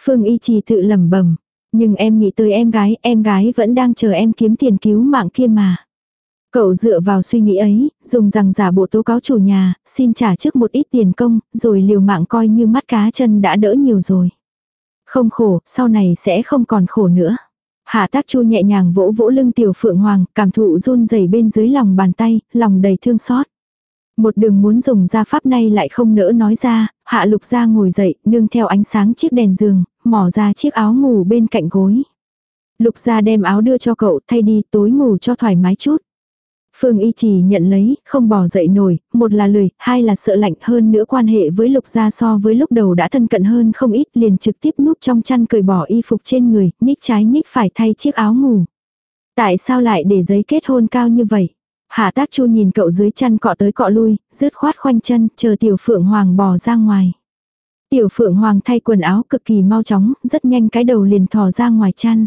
Phương Y Trì tự lẩm bẩm, nhưng em nghĩ tới em gái, em gái vẫn đang chờ em kiếm tiền cứu mạng kia mà. Cậu dựa vào suy nghĩ ấy, dùng rằng giả bộ tố cáo chủ nhà, xin trả trước một ít tiền công, rồi liều mạng coi như mắt cá chân đã đỡ nhiều rồi. Không khổ, sau này sẽ không còn khổ nữa. Hạ tác chu nhẹ nhàng vỗ vỗ lưng tiểu phượng hoàng, cảm thụ run rẩy bên dưới lòng bàn tay, lòng đầy thương xót. Một đường muốn dùng ra pháp này lại không nỡ nói ra, hạ lục ra ngồi dậy, nương theo ánh sáng chiếc đèn giường, mỏ ra chiếc áo ngủ bên cạnh gối. Lục ra đem áo đưa cho cậu thay đi tối ngủ cho thoải mái chút. Phương Y chỉ nhận lấy, không bỏ dậy nổi, một là lười, hai là sợ lạnh hơn nữa quan hệ với lục gia so với lúc đầu đã thân cận hơn không ít liền trực tiếp núp trong chăn cởi bỏ y phục trên người, nhích trái nhích phải thay chiếc áo ngủ. Tại sao lại để giấy kết hôn cao như vậy? Hạ tác chu nhìn cậu dưới chăn cọ tới cọ lui, rứt khoát khoanh chân, chờ tiểu phượng hoàng bò ra ngoài. Tiểu phượng hoàng thay quần áo cực kỳ mau chóng, rất nhanh cái đầu liền thò ra ngoài chăn.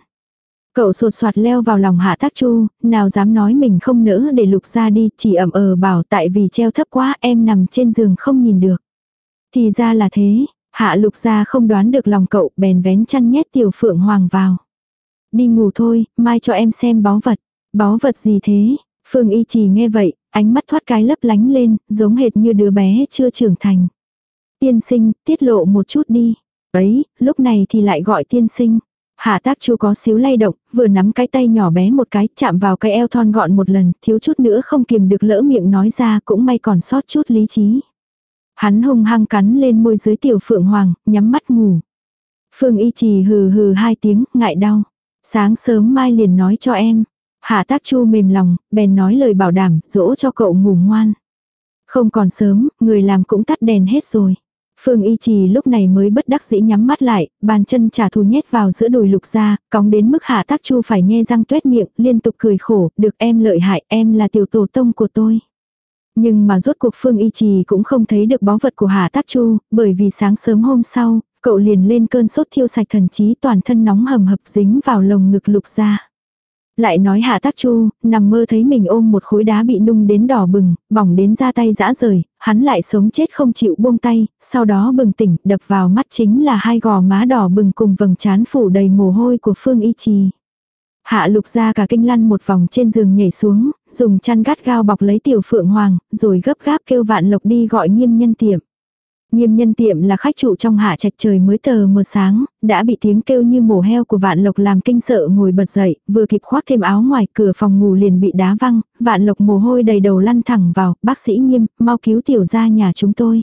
Cậu sột soạt leo vào lòng hạ tác chu, nào dám nói mình không nỡ để lục ra đi, chỉ ẩm ờ bảo tại vì treo thấp quá em nằm trên giường không nhìn được. Thì ra là thế, hạ lục ra không đoán được lòng cậu bèn vén chăn nhét tiểu phượng hoàng vào. Đi ngủ thôi, mai cho em xem báu vật. Báu vật gì thế? Phương y chỉ nghe vậy, ánh mắt thoát cái lấp lánh lên, giống hệt như đứa bé chưa trưởng thành. Tiên sinh, tiết lộ một chút đi. Ấy, lúc này thì lại gọi tiên sinh. Hạ tác chu có xíu lay động, vừa nắm cái tay nhỏ bé một cái, chạm vào cái eo thon gọn một lần, thiếu chút nữa không kiềm được lỡ miệng nói ra cũng may còn sót chút lý trí. Hắn hung hăng cắn lên môi dưới tiểu phượng hoàng, nhắm mắt ngủ. Phương y trì hừ hừ hai tiếng, ngại đau. Sáng sớm mai liền nói cho em. Hạ tác chu mềm lòng, bèn nói lời bảo đảm, dỗ cho cậu ngủ ngoan. Không còn sớm, người làm cũng tắt đèn hết rồi. Phương Y Trì lúc này mới bất đắc dĩ nhắm mắt lại, bàn chân trả thù nhét vào giữa đùi lục ra, cóng đến mức hạ tác chu phải nhe răng tuét miệng, liên tục cười khổ, được em lợi hại, em là tiểu tổ tông của tôi. Nhưng mà rốt cuộc Phương Y Trì cũng không thấy được báu vật của Hạ Tác Chu, bởi vì sáng sớm hôm sau, cậu liền lên cơn sốt thiêu sạch thần trí toàn thân nóng hầm hập dính vào lồng ngực lục ra. Lại nói hạ tác chu, nằm mơ thấy mình ôm một khối đá bị nung đến đỏ bừng, bỏng đến ra tay dã rời, hắn lại sống chết không chịu buông tay, sau đó bừng tỉnh, đập vào mắt chính là hai gò má đỏ bừng cùng vầng trán phủ đầy mồ hôi của Phương Y Trì. Hạ lục ra cả kinh lăn một vòng trên giường nhảy xuống, dùng chăn gắt gao bọc lấy tiểu phượng hoàng, rồi gấp gáp kêu vạn lộc đi gọi nghiêm nhân tiệm. Nghiêm nhân tiệm là khách trụ trong hạ trạch trời mới tờ mờ sáng, đã bị tiếng kêu như mổ heo của vạn lộc làm kinh sợ ngồi bật dậy, vừa kịp khoác thêm áo ngoài cửa phòng ngủ liền bị đá văng, vạn lộc mồ hôi đầy đầu lăn thẳng vào, bác sĩ nghiêm, mau cứu tiểu ra nhà chúng tôi.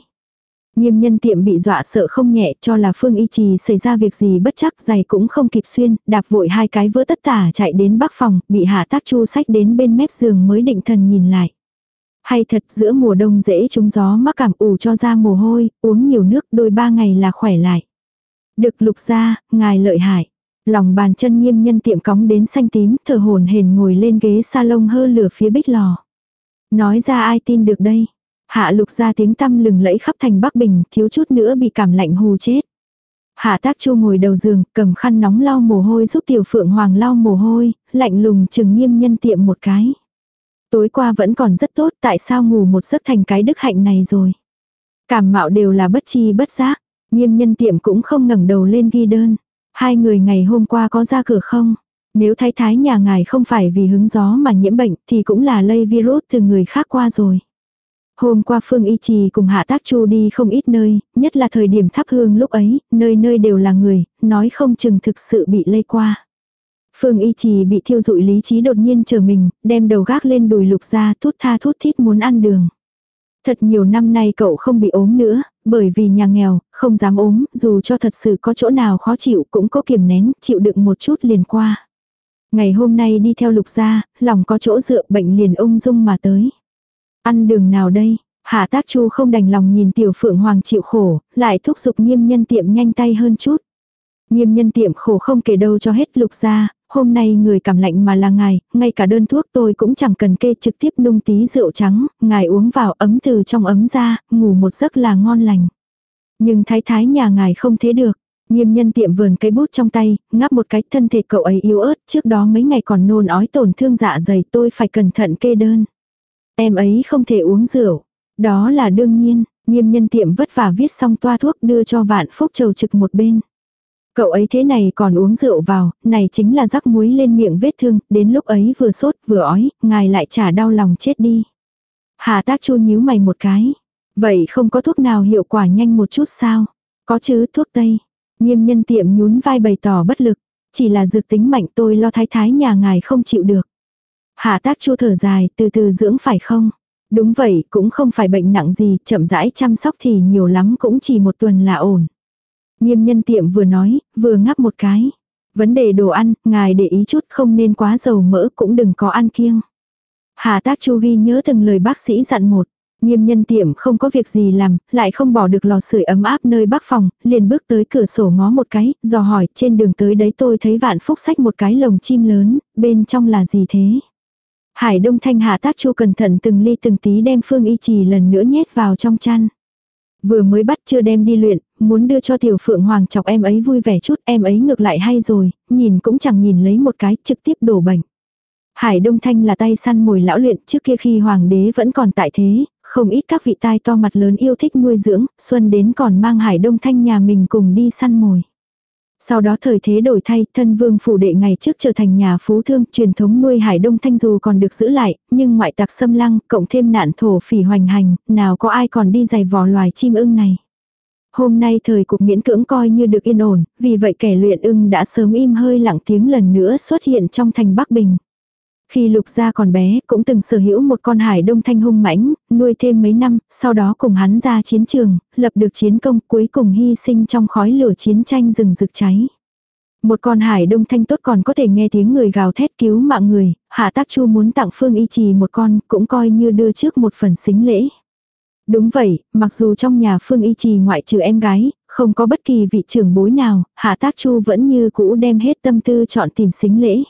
Nghiêm nhân tiệm bị dọa sợ không nhẹ cho là Phương Y Trì xảy ra việc gì bất chắc giày cũng không kịp xuyên, đạp vội hai cái vỡ tất tả chạy đến bắc phòng, bị hạ tác chu sách đến bên mép giường mới định thần nhìn lại. Hay thật giữa mùa đông dễ trúng gió mắc cảm ủ cho ra mồ hôi, uống nhiều nước đôi ba ngày là khỏe lại. Được lục ra, ngài lợi hại. Lòng bàn chân nghiêm nhân tiệm cóng đến xanh tím, thở hồn hển ngồi lên ghế salon hơ lửa phía bích lò. Nói ra ai tin được đây. Hạ lục ra tiếng tăm lừng lẫy khắp thành Bắc Bình, thiếu chút nữa bị cảm lạnh hù chết. Hạ tác chu ngồi đầu giường, cầm khăn nóng lau mồ hôi giúp tiểu phượng hoàng lau mồ hôi, lạnh lùng chừng nghiêm nhân tiệm một cái. Tối qua vẫn còn rất tốt, tại sao ngủ một giấc thành cái đức hạnh này rồi. Cảm mạo đều là bất chi bất giác, nghiêm nhân tiệm cũng không ngẩng đầu lên ghi đơn. Hai người ngày hôm qua có ra cửa không? Nếu thái thái nhà ngài không phải vì hứng gió mà nhiễm bệnh thì cũng là lây virus từ người khác qua rồi. Hôm qua Phương Y Trì cùng Hạ Tác Chu đi không ít nơi, nhất là thời điểm thắp hương lúc ấy, nơi nơi đều là người, nói không chừng thực sự bị lây qua. Phương Y Trì bị thiêu dụi lý trí đột nhiên trở mình, đem đầu gác lên đùi lục ra thút tha thút thít muốn ăn đường. Thật nhiều năm nay cậu không bị ốm nữa, bởi vì nhà nghèo, không dám ốm, dù cho thật sự có chỗ nào khó chịu cũng có kiềm nén, chịu đựng một chút liền qua. Ngày hôm nay đi theo lục ra, lòng có chỗ dựa bệnh liền ung dung mà tới. Ăn đường nào đây? Hạ tác chu không đành lòng nhìn tiểu phượng hoàng chịu khổ, lại thúc giục nghiêm nhân tiệm nhanh tay hơn chút. Nghiêm nhân tiệm khổ không kể đâu cho hết lục ra, hôm nay người cảm lạnh mà là ngài, ngay cả đơn thuốc tôi cũng chẳng cần kê trực tiếp nung tí rượu trắng, ngài uống vào ấm từ trong ấm ra, ngủ một giấc là ngon lành. Nhưng thái thái nhà ngài không thế được. Nghiêm nhân tiệm vườn cây bút trong tay, ngắp một cái thân thể cậu ấy yếu ớt, trước đó mấy ngày còn nôn ói tổn thương dạ dày tôi phải cẩn thận kê đơn. Em ấy không thể uống rượu. Đó là đương nhiên, nghiêm nhân tiệm vất vả viết xong toa thuốc đưa cho vạn phúc trầu trực một bên. Cậu ấy thế này còn uống rượu vào, này chính là rắc muối lên miệng vết thương, đến lúc ấy vừa sốt vừa ói, ngài lại trả đau lòng chết đi. Hà tác chu nhíu mày một cái. Vậy không có thuốc nào hiệu quả nhanh một chút sao? Có chứ thuốc tây. Nghiêm nhân tiệm nhún vai bày tỏ bất lực. Chỉ là dược tính mạnh tôi lo thái thái nhà ngài không chịu được. Hạ tác chu thở dài từ từ dưỡng phải không? Đúng vậy cũng không phải bệnh nặng gì chậm rãi chăm sóc thì nhiều lắm cũng chỉ một tuần là ổn. Nghiêm nhân tiệm vừa nói vừa ngắp một cái. Vấn đề đồ ăn, ngài để ý chút không nên quá dầu mỡ cũng đừng có ăn kiêng. Hà tác chu ghi nhớ từng lời bác sĩ dặn một. Nghiêm nhân tiệm không có việc gì làm, lại không bỏ được lò sưởi ấm áp nơi bắc phòng, liền bước tới cửa sổ ngó một cái, dò hỏi trên đường tới đấy tôi thấy vạn phúc sách một cái lồng chim lớn, bên trong là gì thế? Hải Đông Thanh hạ tác chu cẩn thận từng ly từng tí đem phương y trì lần nữa nhét vào trong chăn. Vừa mới bắt chưa đem đi luyện, muốn đưa cho tiểu phượng hoàng chọc em ấy vui vẻ chút, em ấy ngược lại hay rồi, nhìn cũng chẳng nhìn lấy một cái, trực tiếp đổ bệnh. Hải Đông Thanh là tay săn mồi lão luyện trước kia khi hoàng đế vẫn còn tại thế, không ít các vị tai to mặt lớn yêu thích nuôi dưỡng, xuân đến còn mang Hải Đông Thanh nhà mình cùng đi săn mồi. Sau đó thời thế đổi thay, thân vương phủ đệ ngày trước trở thành nhà phú thương, truyền thống nuôi hải đông thanh dù còn được giữ lại, nhưng ngoại tạc xâm lăng, cộng thêm nạn thổ phỉ hoành hành, nào có ai còn đi giày vò loài chim ưng này. Hôm nay thời cuộc miễn cưỡng coi như được yên ổn, vì vậy kẻ luyện ưng đã sớm im hơi lặng tiếng lần nữa xuất hiện trong thành Bắc Bình. Khi lục gia còn bé, cũng từng sở hữu một con hải đông thanh hung mãnh, nuôi thêm mấy năm, sau đó cùng hắn ra chiến trường, lập được chiến công cuối cùng hy sinh trong khói lửa chiến tranh rừng rực cháy. Một con hải đông thanh tốt còn có thể nghe tiếng người gào thét cứu mạng người, hạ tác chu muốn tặng phương y trì một con, cũng coi như đưa trước một phần xính lễ. Đúng vậy, mặc dù trong nhà phương y trì ngoại trừ em gái, không có bất kỳ vị trưởng bối nào, hạ tác chu vẫn như cũ đem hết tâm tư chọn tìm xính lễ.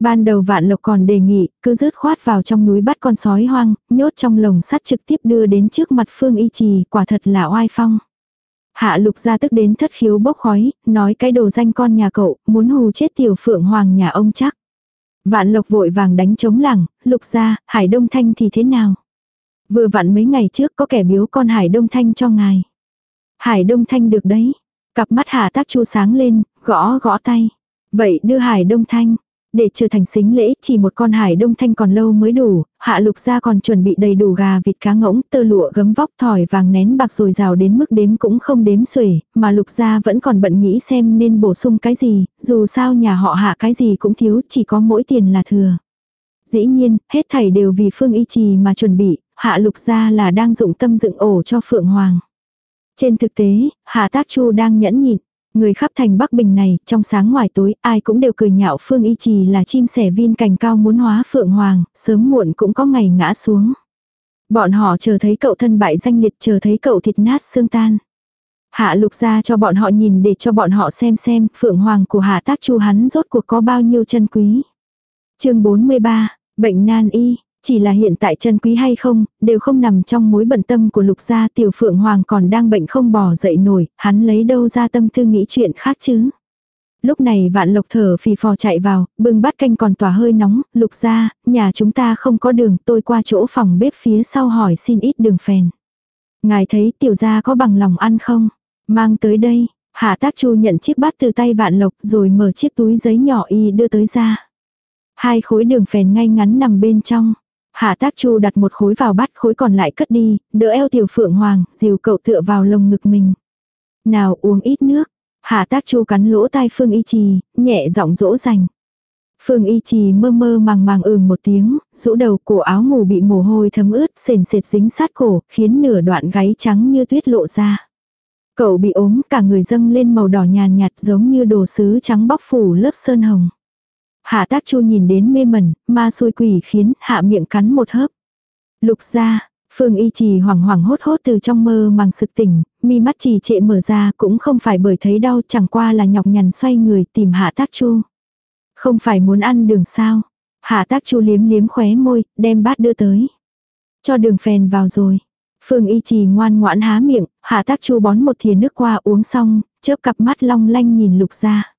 Ban đầu vạn lộc còn đề nghị, cứ rớt khoát vào trong núi bắt con sói hoang, nhốt trong lồng sắt trực tiếp đưa đến trước mặt phương y trì, quả thật là oai phong. Hạ lục ra tức đến thất khiếu bốc khói, nói cái đồ danh con nhà cậu, muốn hù chết tiểu phượng hoàng nhà ông chắc. Vạn lộc vội vàng đánh chống lẳng, lục ra, hải đông thanh thì thế nào? Vừa vặn mấy ngày trước có kẻ biếu con hải đông thanh cho ngài. Hải đông thanh được đấy. Cặp mắt hạ tác chu sáng lên, gõ gõ tay. Vậy đưa hải đông thanh. Để trở thành xính lễ, chỉ một con hải đông thanh còn lâu mới đủ, hạ lục gia còn chuẩn bị đầy đủ gà vịt cá ngỗng, tơ lụa gấm vóc thỏi vàng nén bạc rồi rào đến mức đếm cũng không đếm xuể, mà lục gia vẫn còn bận nghĩ xem nên bổ sung cái gì, dù sao nhà họ hạ cái gì cũng thiếu, chỉ có mỗi tiền là thừa. Dĩ nhiên, hết thảy đều vì phương y trì mà chuẩn bị, hạ lục gia là đang dụng tâm dựng ổ cho phượng hoàng. Trên thực tế, hạ tác chu đang nhẫn nhịn. Người khắp thành Bắc Bình này, trong sáng ngoài tối, ai cũng đều cười nhạo Phương Y Trì là chim sẻ viên cành cao muốn hóa Phượng Hoàng, sớm muộn cũng có ngày ngã xuống. Bọn họ chờ thấy cậu thân bại danh liệt, chờ thấy cậu thịt nát xương tan. Hạ lục ra cho bọn họ nhìn để cho bọn họ xem xem Phượng Hoàng của Hạ tác chu hắn rốt cuộc có bao nhiêu chân quý. chương 43, Bệnh nan y, chỉ là hiện tại chân quý hay không, đều không nằm trong mối bận tâm của lục gia tiểu phượng hoàng còn đang bệnh không bò dậy nổi, hắn lấy đâu ra tâm tư nghĩ chuyện khác chứ. Lúc này vạn lộc thở phì phò chạy vào, bưng bát canh còn tỏa hơi nóng, lục gia nhà chúng ta không có đường, tôi qua chỗ phòng bếp phía sau hỏi xin ít đường phèn. Ngài thấy tiểu gia có bằng lòng ăn không? Mang tới đây, hạ tác chu nhận chiếc bát từ tay vạn lộc rồi mở chiếc túi giấy nhỏ y đưa tới ra. Hai khối đường phèn ngay ngắn nằm bên trong. Hạ tác chu đặt một khối vào bát khối còn lại cất đi, đỡ eo tiểu phượng hoàng, dìu cậu tựa vào lồng ngực mình. Nào uống ít nước. Hạ tác chu cắn lỗ tai Phương Y Trì, nhẹ giọng dỗ dành. Phương Y Trì mơ mơ màng màng ừm một tiếng, rũ đầu cổ áo ngủ bị mồ hôi thấm ướt sền sệt dính sát cổ, khiến nửa đoạn gáy trắng như tuyết lộ ra. Cậu bị ốm cả người dâng lên màu đỏ nhàn nhạt giống như đồ sứ trắng bóc phủ lớp sơn hồng. Hạ tác chu nhìn đến mê mẩn, ma xôi quỷ khiến hạ miệng cắn một hớp. Lục ra, Phương y trì hoảng hoảng hốt hốt từ trong mơ màng sực tỉnh, mi mắt trì trệ mở ra cũng không phải bởi thấy đau chẳng qua là nhọc nhằn xoay người tìm hạ tác chu. Không phải muốn ăn đường sao. Hạ tác chu liếm liếm khóe môi, đem bát đưa tới. Cho đường phèn vào rồi. Phương y trì ngoan ngoãn há miệng, hạ tác chu bón một thìa nước qua uống xong, chớp cặp mắt long lanh nhìn lục ra.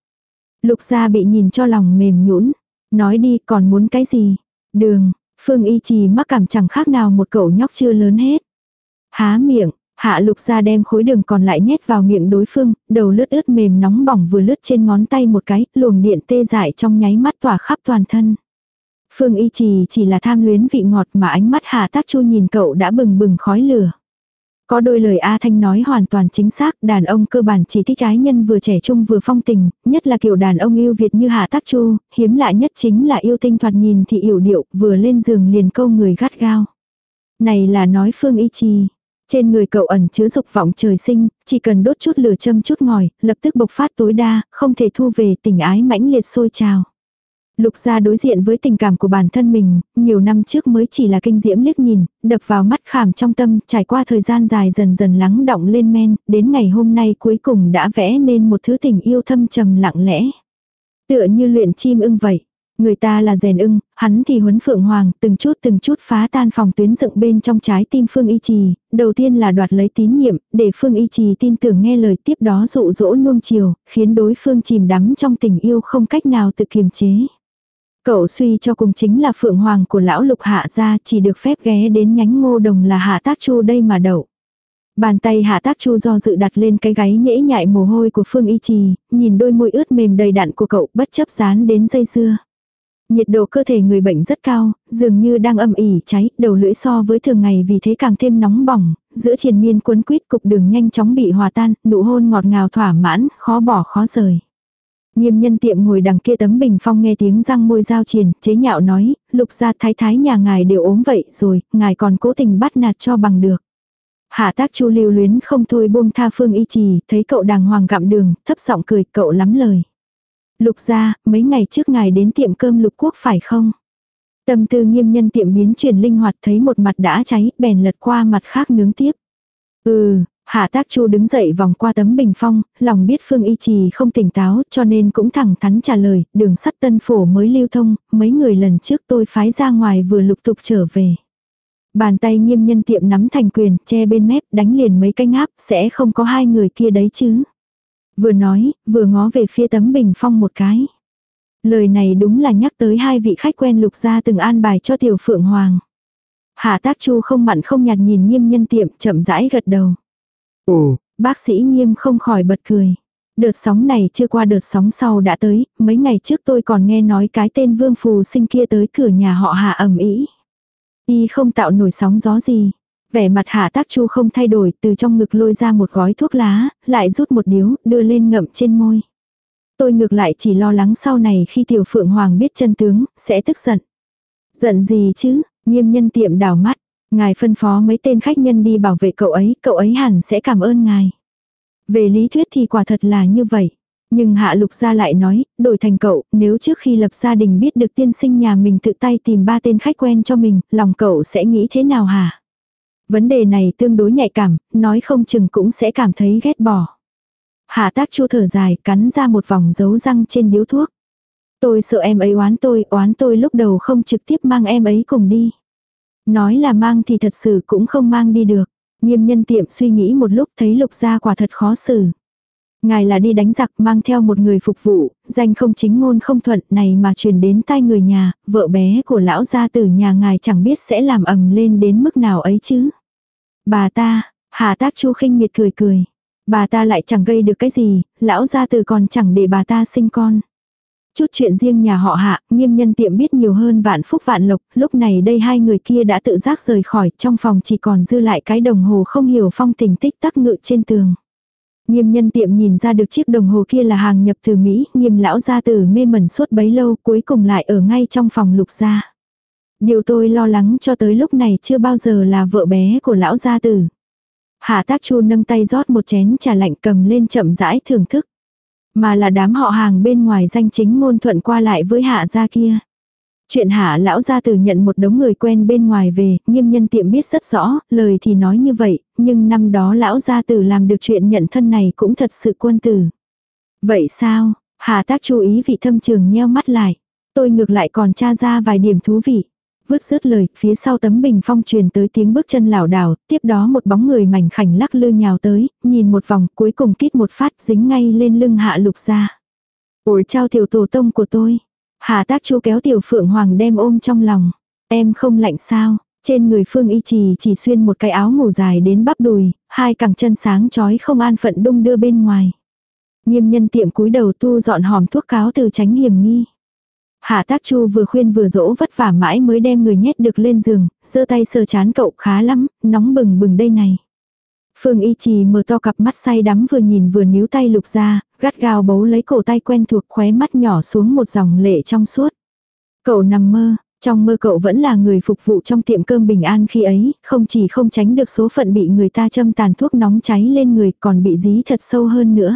Lục gia bị nhìn cho lòng mềm nhũn Nói đi còn muốn cái gì? Đường, Phương Y Trì mắc cảm chẳng khác nào một cậu nhóc chưa lớn hết. Há miệng, Hạ lục gia đem khối đường còn lại nhét vào miệng đối phương, đầu lướt ướt mềm nóng bỏng vừa lướt trên ngón tay một cái, luồng điện tê dại trong nháy mắt tỏa khắp toàn thân. Phương y trì chỉ là tham luyến vị ngọt mà ánh mắt hạ tác chu nhìn cậu đã bừng bừng khói lửa. Có đôi lời A Thanh nói hoàn toàn chính xác, đàn ông cơ bản chỉ thích ái nhân vừa trẻ trung vừa phong tình, nhất là kiểu đàn ông yêu Việt như Hạ Tác Chu, hiếm lạ nhất chính là yêu tinh thoạt nhìn thì yểu điệu, vừa lên giường liền câu người gắt gao. Này là nói Phương Y Trì. Trên người cậu ẩn chứa dục vọng trời sinh, chỉ cần đốt chút lửa châm chút ngòi, lập tức bộc phát tối đa, không thể thu về tình ái mãnh liệt sôi trào. Lục gia đối diện với tình cảm của bản thân mình, nhiều năm trước mới chỉ là kinh diễm liếc nhìn, đập vào mắt khảm trong tâm, trải qua thời gian dài dần dần lắng động lên men, đến ngày hôm nay cuối cùng đã vẽ nên một thứ tình yêu thâm trầm lặng lẽ. Tựa như luyện chim ưng vậy. Người ta là rèn ưng, hắn thì huấn phượng hoàng, từng chút từng chút phá tan phòng tuyến dựng bên trong trái tim Phương Y Trì, đầu tiên là đoạt lấy tín nhiệm, để Phương Y Trì tin tưởng nghe lời tiếp đó dụ dỗ nuông chiều, khiến đối phương chìm đắm trong tình yêu không cách nào tự kiềm chế. Cậu suy cho cùng chính là phượng hoàng của lão lục hạ gia chỉ được phép ghé đến nhánh ngô đồng là hạ tác chu đây mà đậu. Bàn tay hạ tác chu do dự đặt lên cái gáy nhễ nhại mồ hôi của Phương Y Trì, nhìn đôi môi ướt mềm đầy đặn của cậu bất chấp dán đến dây dưa. Nhiệt độ cơ thể người bệnh rất cao, dường như đang âm ỉ cháy, đầu lưỡi so với thường ngày vì thế càng thêm nóng bỏng, giữa triền miên cuốn quýt cục đường nhanh chóng bị hòa tan, nụ hôn ngọt ngào thỏa mãn, khó bỏ khó rời. Nghiêm nhân tiệm ngồi đằng kia tấm bình phong nghe tiếng răng môi giao triền, chế nhạo nói, lục gia thái thái nhà ngài đều ốm vậy rồi, ngài còn cố tình bắt nạt cho bằng được. Hạ tác chu lưu luyến không thôi buông tha phương y trì, thấy cậu đàng hoàng gặm đường, thấp giọng cười, cậu lắm lời. Lục gia, mấy ngày trước ngài đến tiệm cơm lục quốc phải không? Tâm tư nghiêm nhân tiệm biến chuyển linh hoạt thấy một mặt đã cháy, bèn lật qua mặt khác nướng tiếp. Ừ, Hạ tác chu đứng dậy vòng qua tấm bình phong, lòng biết Phương Y Trì không tỉnh táo cho nên cũng thẳng thắn trả lời, đường sắt tân phổ mới lưu thông, mấy người lần trước tôi phái ra ngoài vừa lục tục trở về. Bàn tay nghiêm nhân tiệm nắm thành quyền, che bên mép, đánh liền mấy cái ngáp, sẽ không có hai người kia đấy chứ. Vừa nói, vừa ngó về phía tấm bình phong một cái. Lời này đúng là nhắc tới hai vị khách quen lục gia từng an bài cho tiểu phượng hoàng. Hạ tác chu không mặn không nhạt nhìn nghiêm nhân tiệm chậm rãi gật đầu. Ồ, bác sĩ nghiêm không khỏi bật cười. Đợt sóng này chưa qua đợt sóng sau đã tới, mấy ngày trước tôi còn nghe nói cái tên vương phù sinh kia tới cửa nhà họ hạ ẩm ý. Y không tạo nổi sóng gió gì. Vẻ mặt hạ tác chu không thay đổi từ trong ngực lôi ra một gói thuốc lá, lại rút một điếu, đưa lên ngậm trên môi. Tôi ngược lại chỉ lo lắng sau này khi tiểu phượng hoàng biết chân tướng, sẽ tức giận. Giận gì chứ, nghiêm nhân tiệm đảo mắt, Ngài phân phó mấy tên khách nhân đi bảo vệ cậu ấy, cậu ấy hẳn sẽ cảm ơn ngài. Về lý thuyết thì quả thật là như vậy. Nhưng hạ lục gia lại nói, đổi thành cậu, nếu trước khi lập gia đình biết được tiên sinh nhà mình tự tay tìm ba tên khách quen cho mình, lòng cậu sẽ nghĩ thế nào hả? Vấn đề này tương đối nhạy cảm, nói không chừng cũng sẽ cảm thấy ghét bỏ. Hạ tác chu thở dài, cắn ra một vòng dấu răng trên điếu thuốc. Tôi sợ em ấy oán tôi, oán tôi lúc đầu không trực tiếp mang em ấy cùng đi. Nói là mang thì thật sự cũng không mang đi được. Nghiêm nhân tiệm suy nghĩ một lúc thấy lục gia quả thật khó xử. Ngài là đi đánh giặc mang theo một người phục vụ, danh không chính ngôn không thuận này mà truyền đến tai người nhà, vợ bé của lão gia tử nhà ngài chẳng biết sẽ làm ầm lên đến mức nào ấy chứ. Bà ta, hà tác chu khinh miệt cười cười. Bà ta lại chẳng gây được cái gì, lão gia tử còn chẳng để bà ta sinh con. Chút chuyện riêng nhà họ hạ, nghiêm nhân tiệm biết nhiều hơn vạn phúc vạn lộc, lúc này đây hai người kia đã tự giác rời khỏi, trong phòng chỉ còn dư lại cái đồng hồ không hiểu phong tình tích tắc ngự trên tường. Nghiêm nhân tiệm nhìn ra được chiếc đồng hồ kia là hàng nhập từ Mỹ, nghiêm lão gia tử mê mẩn suốt bấy lâu cuối cùng lại ở ngay trong phòng lục gia. Điều tôi lo lắng cho tới lúc này chưa bao giờ là vợ bé của lão gia tử. Hạ tác chu nâng tay rót một chén trà lạnh cầm lên chậm rãi thưởng thức. Mà là đám họ hàng bên ngoài danh chính ngôn thuận qua lại với hạ gia kia. Chuyện hạ lão gia tử nhận một đống người quen bên ngoài về, nghiêm nhân tiệm biết rất rõ, lời thì nói như vậy, nhưng năm đó lão gia tử làm được chuyện nhận thân này cũng thật sự quân tử. Vậy sao, hạ tác chú ý vị thâm trường nheo mắt lại. Tôi ngược lại còn tra ra vài điểm thú vị. Vứt rớt lời, phía sau tấm bình phong truyền tới tiếng bước chân lảo đảo, tiếp đó một bóng người mảnh khảnh lắc lư nhào tới, nhìn một vòng, cuối cùng kít một phát dính ngay lên lưng hạ lục ra. Ôi trao tiểu tổ tông của tôi. Hạ tác chu kéo tiểu phượng hoàng đem ôm trong lòng. Em không lạnh sao, Trên người Phương Y Trì chỉ xuyên một cái áo ngủ dài đến bắp đùi, hai cẳng chân sáng chói không an phận đung đưa bên ngoài. Nghiêm nhân tiệm cúi đầu tu dọn hòm thuốc cáo từ tránh hiểm nghi. Hạ tác chu vừa khuyên vừa dỗ vất vả mãi mới đem người nhét được lên giường, giơ tay sờ chán cậu khá lắm, nóng bừng bừng đây này. Phương y trì mở to cặp mắt say đắm vừa nhìn vừa níu tay lục ra, gắt gao bấu lấy cổ tay quen thuộc khóe mắt nhỏ xuống một dòng lệ trong suốt. Cậu nằm mơ, trong mơ cậu vẫn là người phục vụ trong tiệm cơm bình an khi ấy, không chỉ không tránh được số phận bị người ta châm tàn thuốc nóng cháy lên người còn bị dí thật sâu hơn nữa.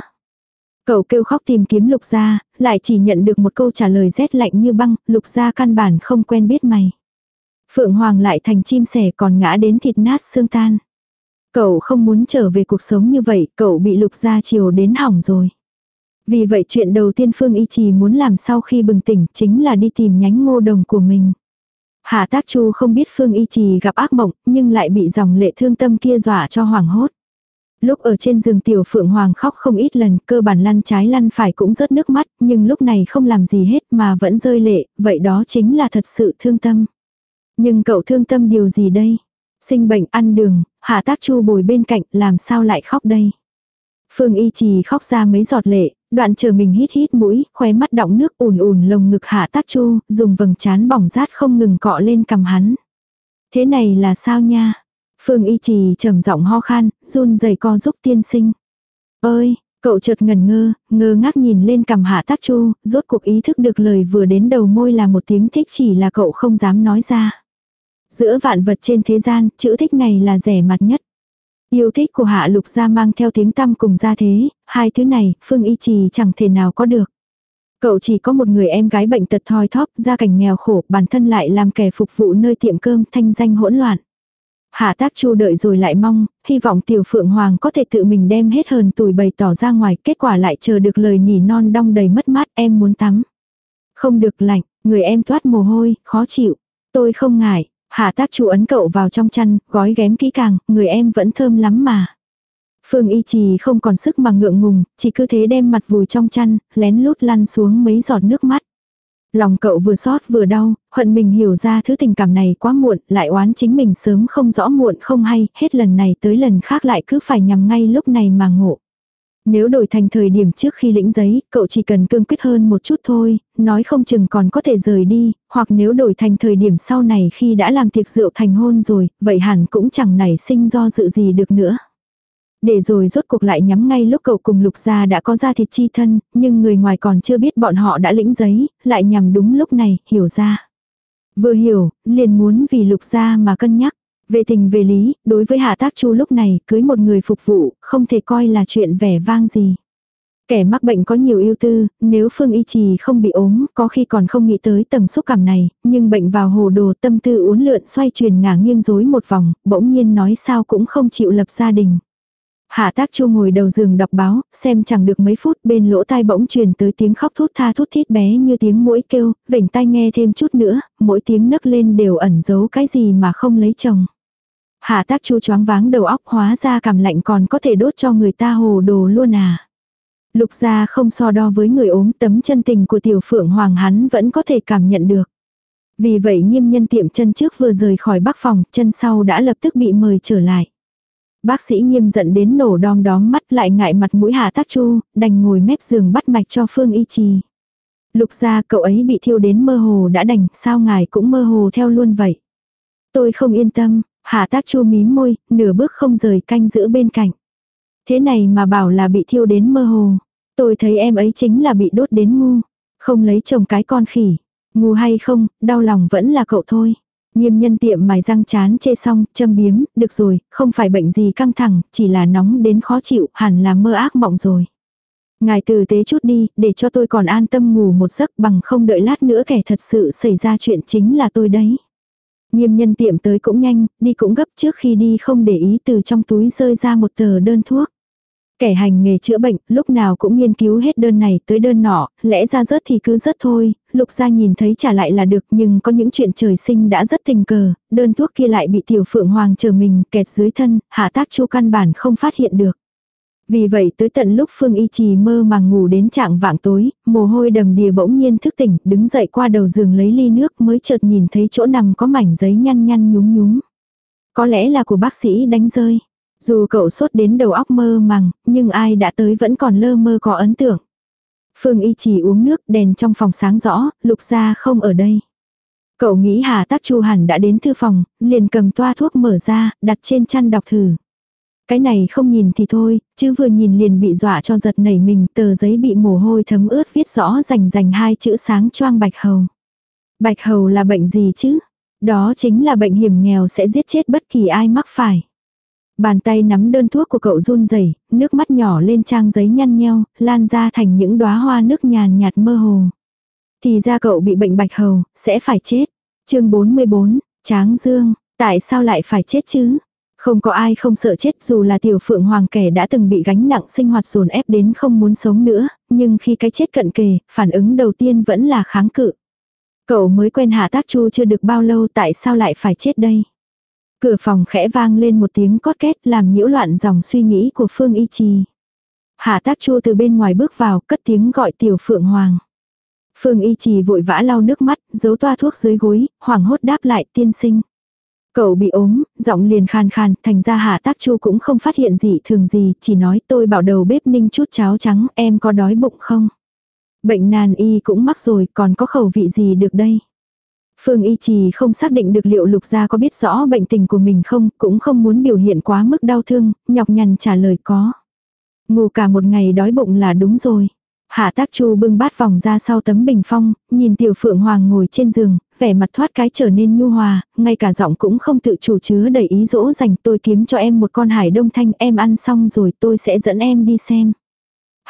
Cậu kêu khóc tìm kiếm lục gia, lại chỉ nhận được một câu trả lời rét lạnh như băng, lục gia căn bản không quen biết mày. Phượng Hoàng lại thành chim sẻ còn ngã đến thịt nát xương tan. Cậu không muốn trở về cuộc sống như vậy, cậu bị lục gia chiều đến hỏng rồi. Vì vậy chuyện đầu tiên Phương Y Trì muốn làm sau khi bừng tỉnh chính là đi tìm nhánh ngô đồng của mình. Hạ Tác Chu không biết Phương Y Trì gặp ác mộng, nhưng lại bị dòng lệ thương tâm kia dọa cho hoảng hốt. Lúc ở trên giường tiểu phượng hoàng khóc không ít lần, cơ bản lăn trái lăn phải cũng rớt nước mắt, nhưng lúc này không làm gì hết mà vẫn rơi lệ, vậy đó chính là thật sự thương tâm. Nhưng cậu thương tâm điều gì đây? Sinh bệnh ăn đường, hạ tác chu bồi bên cạnh, làm sao lại khóc đây? Phương y trì khóc ra mấy giọt lệ, đoạn chờ mình hít hít mũi, khóe mắt đọng nước ùn ùn lồng ngực hạ tác chu, dùng vầng trán bỏng rát không ngừng cọ lên cầm hắn. Thế này là sao nha? Phương y trì trầm giọng ho khan, run rẩy co giúp tiên sinh. Ơi, cậu chợt ngần ngơ, ngơ ngác nhìn lên cầm hạ tác chu, rốt cuộc ý thức được lời vừa đến đầu môi là một tiếng thích chỉ là cậu không dám nói ra. Giữa vạn vật trên thế gian, chữ thích này là rẻ mặt nhất. Yêu thích của hạ lục gia mang theo tiếng tăm cùng gia thế, hai thứ này, phương y trì chẳng thể nào có được. Cậu chỉ có một người em gái bệnh tật thoi thóp, gia cảnh nghèo khổ, bản thân lại làm kẻ phục vụ nơi tiệm cơm, thanh danh hỗn loạn. Hạ tác chu đợi rồi lại mong, hy vọng tiểu phượng hoàng có thể tự mình đem hết hờn tủi bày tỏ ra ngoài, kết quả lại chờ được lời nỉ non đong đầy mất mát em muốn tắm. Không được lạnh, người em thoát mồ hôi, khó chịu. Tôi không ngại, hạ tác chu ấn cậu vào trong chăn, gói ghém kỹ càng, người em vẫn thơm lắm mà. Phương y trì không còn sức mà ngượng ngùng, chỉ cứ thế đem mặt vùi trong chăn, lén lút lăn xuống mấy giọt nước mắt. Lòng cậu vừa xót vừa đau, hận mình hiểu ra thứ tình cảm này quá muộn, lại oán chính mình sớm không rõ muộn không hay, hết lần này tới lần khác lại cứ phải nhằm ngay lúc này mà ngộ. Nếu đổi thành thời điểm trước khi lĩnh giấy, cậu chỉ cần cương quyết hơn một chút thôi, nói không chừng còn có thể rời đi, hoặc nếu đổi thành thời điểm sau này khi đã làm tiệc rượu thành hôn rồi, vậy hẳn cũng chẳng nảy sinh do dự gì được nữa. Để rồi rốt cuộc lại nhắm ngay lúc cậu cùng lục gia đã có ra thịt chi thân, nhưng người ngoài còn chưa biết bọn họ đã lĩnh giấy, lại nhằm đúng lúc này, hiểu ra. Vừa hiểu, liền muốn vì lục gia mà cân nhắc. Về tình về lý, đối với hạ tác chu lúc này, cưới một người phục vụ, không thể coi là chuyện vẻ vang gì. Kẻ mắc bệnh có nhiều ưu tư, nếu Phương Y Trì không bị ốm, có khi còn không nghĩ tới tầng xúc cảm này, nhưng bệnh vào hồ đồ tâm tư uốn lượn xoay chuyển ngả nghiêng rối một vòng, bỗng nhiên nói sao cũng không chịu lập gia đình. Hạ tác chu ngồi đầu giường đọc báo, xem chẳng được mấy phút bên lỗ tai bỗng truyền tới tiếng khóc thút tha thút thít bé như tiếng mũi kêu, vểnh tai nghe thêm chút nữa, mỗi tiếng nấc lên đều ẩn giấu cái gì mà không lấy chồng. Hạ tác chu choáng váng đầu óc hóa ra cảm lạnh còn có thể đốt cho người ta hồ đồ luôn à. Lục gia không so đo với người ốm tấm chân tình của tiểu phượng hoàng hắn vẫn có thể cảm nhận được. Vì vậy nghiêm nhân tiệm chân trước vừa rời khỏi bắc phòng, chân sau đã lập tức bị mời trở lại. Bác sĩ nghiêm giận đến nổ đom đóm mắt lại ngại mặt mũi hạ tác chu, đành ngồi mép giường bắt mạch cho Phương Y Trì. Lục ra cậu ấy bị thiêu đến mơ hồ đã đành, sao ngài cũng mơ hồ theo luôn vậy. Tôi không yên tâm, hạ tác chu mím môi, nửa bước không rời canh giữ bên cạnh. Thế này mà bảo là bị thiêu đến mơ hồ. Tôi thấy em ấy chính là bị đốt đến ngu. Không lấy chồng cái con khỉ. Ngu hay không, đau lòng vẫn là cậu thôi. Nghiêm nhân tiệm mài răng chán chê xong, châm biếm, được rồi, không phải bệnh gì căng thẳng, chỉ là nóng đến khó chịu, hẳn là mơ ác mộng rồi. Ngài từ tế chút đi, để cho tôi còn an tâm ngủ một giấc bằng không đợi lát nữa kẻ thật sự xảy ra chuyện chính là tôi đấy. Nghiêm nhân tiệm tới cũng nhanh, đi cũng gấp trước khi đi không để ý từ trong túi rơi ra một tờ đơn thuốc. Kẻ hành nghề chữa bệnh, lúc nào cũng nghiên cứu hết đơn này tới đơn nọ, lẽ ra rớt thì cứ rớt thôi, lục gia nhìn thấy trả lại là được nhưng có những chuyện trời sinh đã rất tình cờ, đơn thuốc kia lại bị tiểu phượng hoàng chờ mình kẹt dưới thân, hạ tác chu căn bản không phát hiện được. Vì vậy tới tận lúc Phương Y Trì mơ màng ngủ đến trạng vạng tối, mồ hôi đầm đìa bỗng nhiên thức tỉnh, đứng dậy qua đầu giường lấy ly nước mới chợt nhìn thấy chỗ nằm có mảnh giấy nhăn nhăn nhúng nhúng. Có lẽ là của bác sĩ đánh rơi. Dù cậu sốt đến đầu óc mơ màng, nhưng ai đã tới vẫn còn lơ mơ có ấn tượng. Phương Y chỉ uống nước, đèn trong phòng sáng rõ, lục gia không ở đây. Cậu nghĩ Hà Tác Chu hẳn đã đến thư phòng, liền cầm toa thuốc mở ra, đặt trên chăn đọc thử. Cái này không nhìn thì thôi, chứ vừa nhìn liền bị dọa cho giật nảy mình, tờ giấy bị mồ hôi thấm ướt viết rõ rành rành hai chữ sáng choang bạch hầu. Bạch hầu là bệnh gì chứ? Đó chính là bệnh hiểm nghèo sẽ giết chết bất kỳ ai mắc phải. Bàn tay nắm đơn thuốc của cậu run rẩy, nước mắt nhỏ lên trang giấy nhăn nheo, lan ra thành những đóa hoa nước nhàn nhạt mơ hồ. Thì ra cậu bị bệnh bạch hầu, sẽ phải chết. chương 44, Tráng Dương, tại sao lại phải chết chứ? Không có ai không sợ chết dù là tiểu phượng hoàng kẻ đã từng bị gánh nặng sinh hoạt dồn ép đến không muốn sống nữa, nhưng khi cái chết cận kề, phản ứng đầu tiên vẫn là kháng cự. Cậu mới quen hạ tác chu chưa được bao lâu tại sao lại phải chết đây? Cửa phòng khẽ vang lên một tiếng cót két làm nhiễu loạn dòng suy nghĩ của Phương Y Trì. Hạ tác chu từ bên ngoài bước vào cất tiếng gọi tiểu phượng hoàng. Phương Y Trì vội vã lau nước mắt, giấu toa thuốc dưới gối, hoảng hốt đáp lại tiên sinh. Cậu bị ốm, giọng liền khan khan, thành ra hạ tác chu cũng không phát hiện gì thường gì, chỉ nói tôi bảo đầu bếp ninh chút cháo trắng, em có đói bụng không? Bệnh nan y cũng mắc rồi, còn có khẩu vị gì được đây? Phương Y Trì không xác định được liệu Lục Gia có biết rõ bệnh tình của mình không, cũng không muốn biểu hiện quá mức đau thương, nhọc nhằn trả lời có. Ngủ cả một ngày đói bụng là đúng rồi. Hạ tác chu bưng bát vòng ra sau tấm bình phong, nhìn tiểu phượng hoàng ngồi trên giường, vẻ mặt thoát cái trở nên nhu hòa, ngay cả giọng cũng không tự chủ chứa đầy ý dỗ dành tôi kiếm cho em một con hải đông thanh em ăn xong rồi tôi sẽ dẫn em đi xem.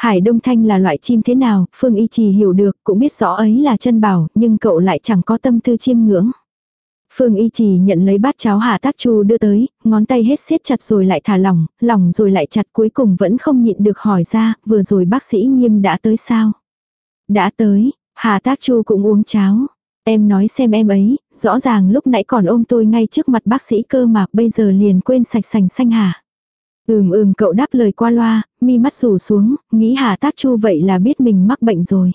Hải đông thanh là loại chim thế nào, Phương Y Trì hiểu được, cũng biết rõ ấy là chân bảo, nhưng cậu lại chẳng có tâm tư chiêm ngưỡng. Phương Y Trì nhận lấy bát cháo Hà Tác Chu đưa tới, ngón tay hết siết chặt rồi lại thả lỏng, lỏng rồi lại chặt cuối cùng vẫn không nhịn được hỏi ra, vừa rồi bác sĩ nghiêm đã tới sao? Đã tới, Hà Tác Chu cũng uống cháo. Em nói xem em ấy, rõ ràng lúc nãy còn ôm tôi ngay trước mặt bác sĩ cơ mà bây giờ liền quên sạch sành xanh hả? Ừm ừm cậu đáp lời qua loa, mi mắt rủ xuống, nghĩ Hà Tác Chu vậy là biết mình mắc bệnh rồi.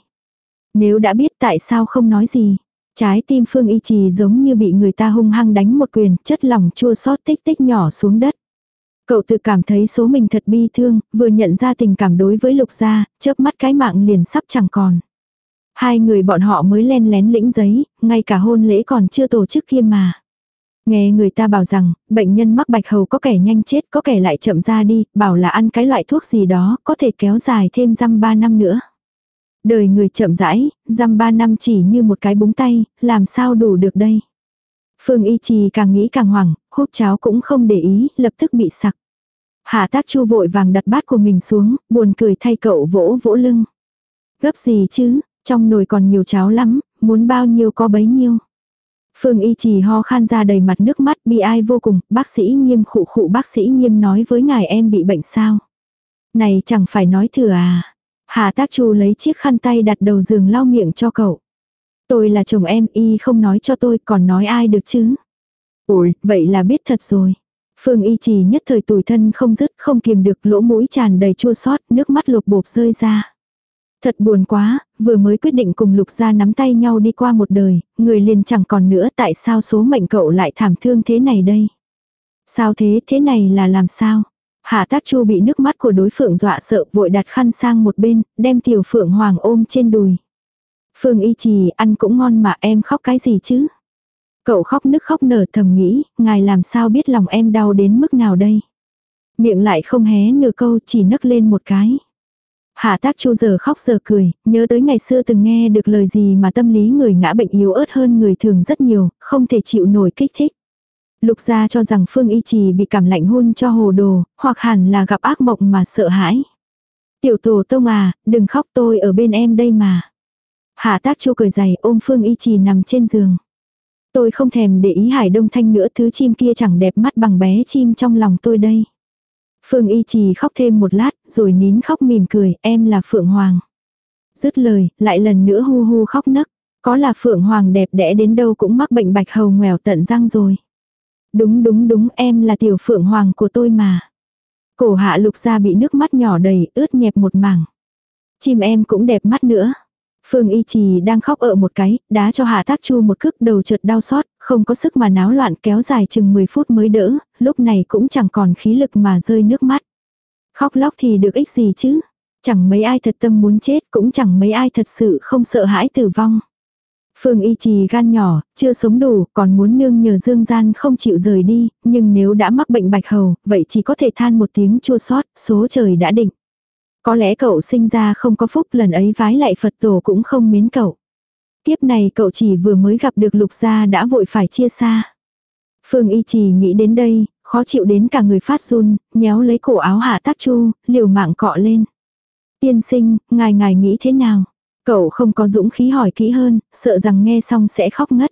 Nếu đã biết tại sao không nói gì? Trái tim Phương Y Trì giống như bị người ta hung hăng đánh một quyền, chất lỏng chua xót tích tích nhỏ xuống đất. Cậu tự cảm thấy số mình thật bi thương, vừa nhận ra tình cảm đối với lục gia, chớp mắt cái mạng liền sắp chẳng còn. Hai người bọn họ mới len lén lĩnh giấy, ngay cả hôn lễ còn chưa tổ chức kia mà. Nghe người ta bảo rằng, bệnh nhân mắc bạch hầu có kẻ nhanh chết, có kẻ lại chậm ra đi, bảo là ăn cái loại thuốc gì đó, có thể kéo dài thêm răm ba năm nữa. Đời người chậm rãi, răm ba năm chỉ như một cái búng tay, làm sao đủ được đây. Phương Y Trì càng nghĩ càng hoảng, hút cháo cũng không để ý, lập tức bị sặc. Hạ tác chu vội vàng đặt bát của mình xuống, buồn cười thay cậu vỗ vỗ lưng. Gấp gì chứ, trong nồi còn nhiều cháo lắm, muốn bao nhiêu có bấy nhiêu. Phương Y Trì ho khan ra đầy mặt nước mắt bi ai vô cùng, bác sĩ nghiêm khụ khụ bác sĩ nghiêm nói với ngài em bị bệnh sao. Này chẳng phải nói thừa à. Hà tác chu lấy chiếc khăn tay đặt đầu giường lau miệng cho cậu. Tôi là chồng em y không nói cho tôi còn nói ai được chứ. Ôi, vậy là biết thật rồi. Phương y trì nhất thời tủi thân không dứt không kiềm được lỗ mũi tràn đầy chua xót nước mắt lột bột rơi ra. Thật buồn quá, vừa mới quyết định cùng lục gia nắm tay nhau đi qua một đời, người liền chẳng còn nữa tại sao số mệnh cậu lại thảm thương thế này đây. Sao thế, thế này là làm sao? Hạ tác chu bị nước mắt của đối phượng dọa sợ vội đặt khăn sang một bên, đem tiểu phượng hoàng ôm trên đùi. Phương y trì ăn cũng ngon mà em khóc cái gì chứ? Cậu khóc nức khóc nở thầm nghĩ, ngài làm sao biết lòng em đau đến mức nào đây? Miệng lại không hé nửa câu chỉ nấc lên một cái. Hạ tác chu giờ khóc giờ cười, nhớ tới ngày xưa từng nghe được lời gì mà tâm lý người ngã bệnh yếu ớt hơn người thường rất nhiều, không thể chịu nổi kích thích. Lục gia cho rằng Phương Y Trì bị cảm lạnh hôn cho hồ đồ, hoặc hẳn là gặp ác mộng mà sợ hãi. Tiểu tổ tông à, đừng khóc tôi ở bên em đây mà. Hạ tác chu cười dày ôm Phương Y Trì nằm trên giường. Tôi không thèm để ý Hải Đông Thanh nữa thứ chim kia chẳng đẹp mắt bằng bé chim trong lòng tôi đây. Phương Y Trì khóc thêm một lát, rồi nín khóc mỉm cười, em là Phượng Hoàng. Dứt lời, lại lần nữa hu hu khóc nấc. Có là Phượng Hoàng đẹp đẽ đến đâu cũng mắc bệnh bạch hầu nghèo tận răng rồi. Đúng đúng đúng em là tiểu Phượng Hoàng của tôi mà. Cổ hạ lục ra bị nước mắt nhỏ đầy, ướt nhẹp một mảng. Chim em cũng đẹp mắt nữa. Phương Y Trì đang khóc ở một cái, đá cho Hạ Tác Chu một cước đầu chợt đau xót, không có sức mà náo loạn kéo dài chừng 10 phút mới đỡ, lúc này cũng chẳng còn khí lực mà rơi nước mắt. Khóc lóc thì được ích gì chứ? Chẳng mấy ai thật tâm muốn chết, cũng chẳng mấy ai thật sự không sợ hãi tử vong. Phương Y Trì gan nhỏ, chưa sống đủ, còn muốn nương nhờ dương gian không chịu rời đi, nhưng nếu đã mắc bệnh bạch hầu, vậy chỉ có thể than một tiếng chua xót số trời đã định. Có lẽ cậu sinh ra không có phúc lần ấy vái lại Phật tổ cũng không mến cậu. Kiếp này cậu chỉ vừa mới gặp được lục gia đã vội phải chia xa. Phương Y Trì nghĩ đến đây, khó chịu đến cả người phát run, nhéo lấy cổ áo hạ tác chu, liều mạng cọ lên. Tiên sinh, ngài ngài nghĩ thế nào? Cậu không có dũng khí hỏi kỹ hơn, sợ rằng nghe xong sẽ khóc ngất.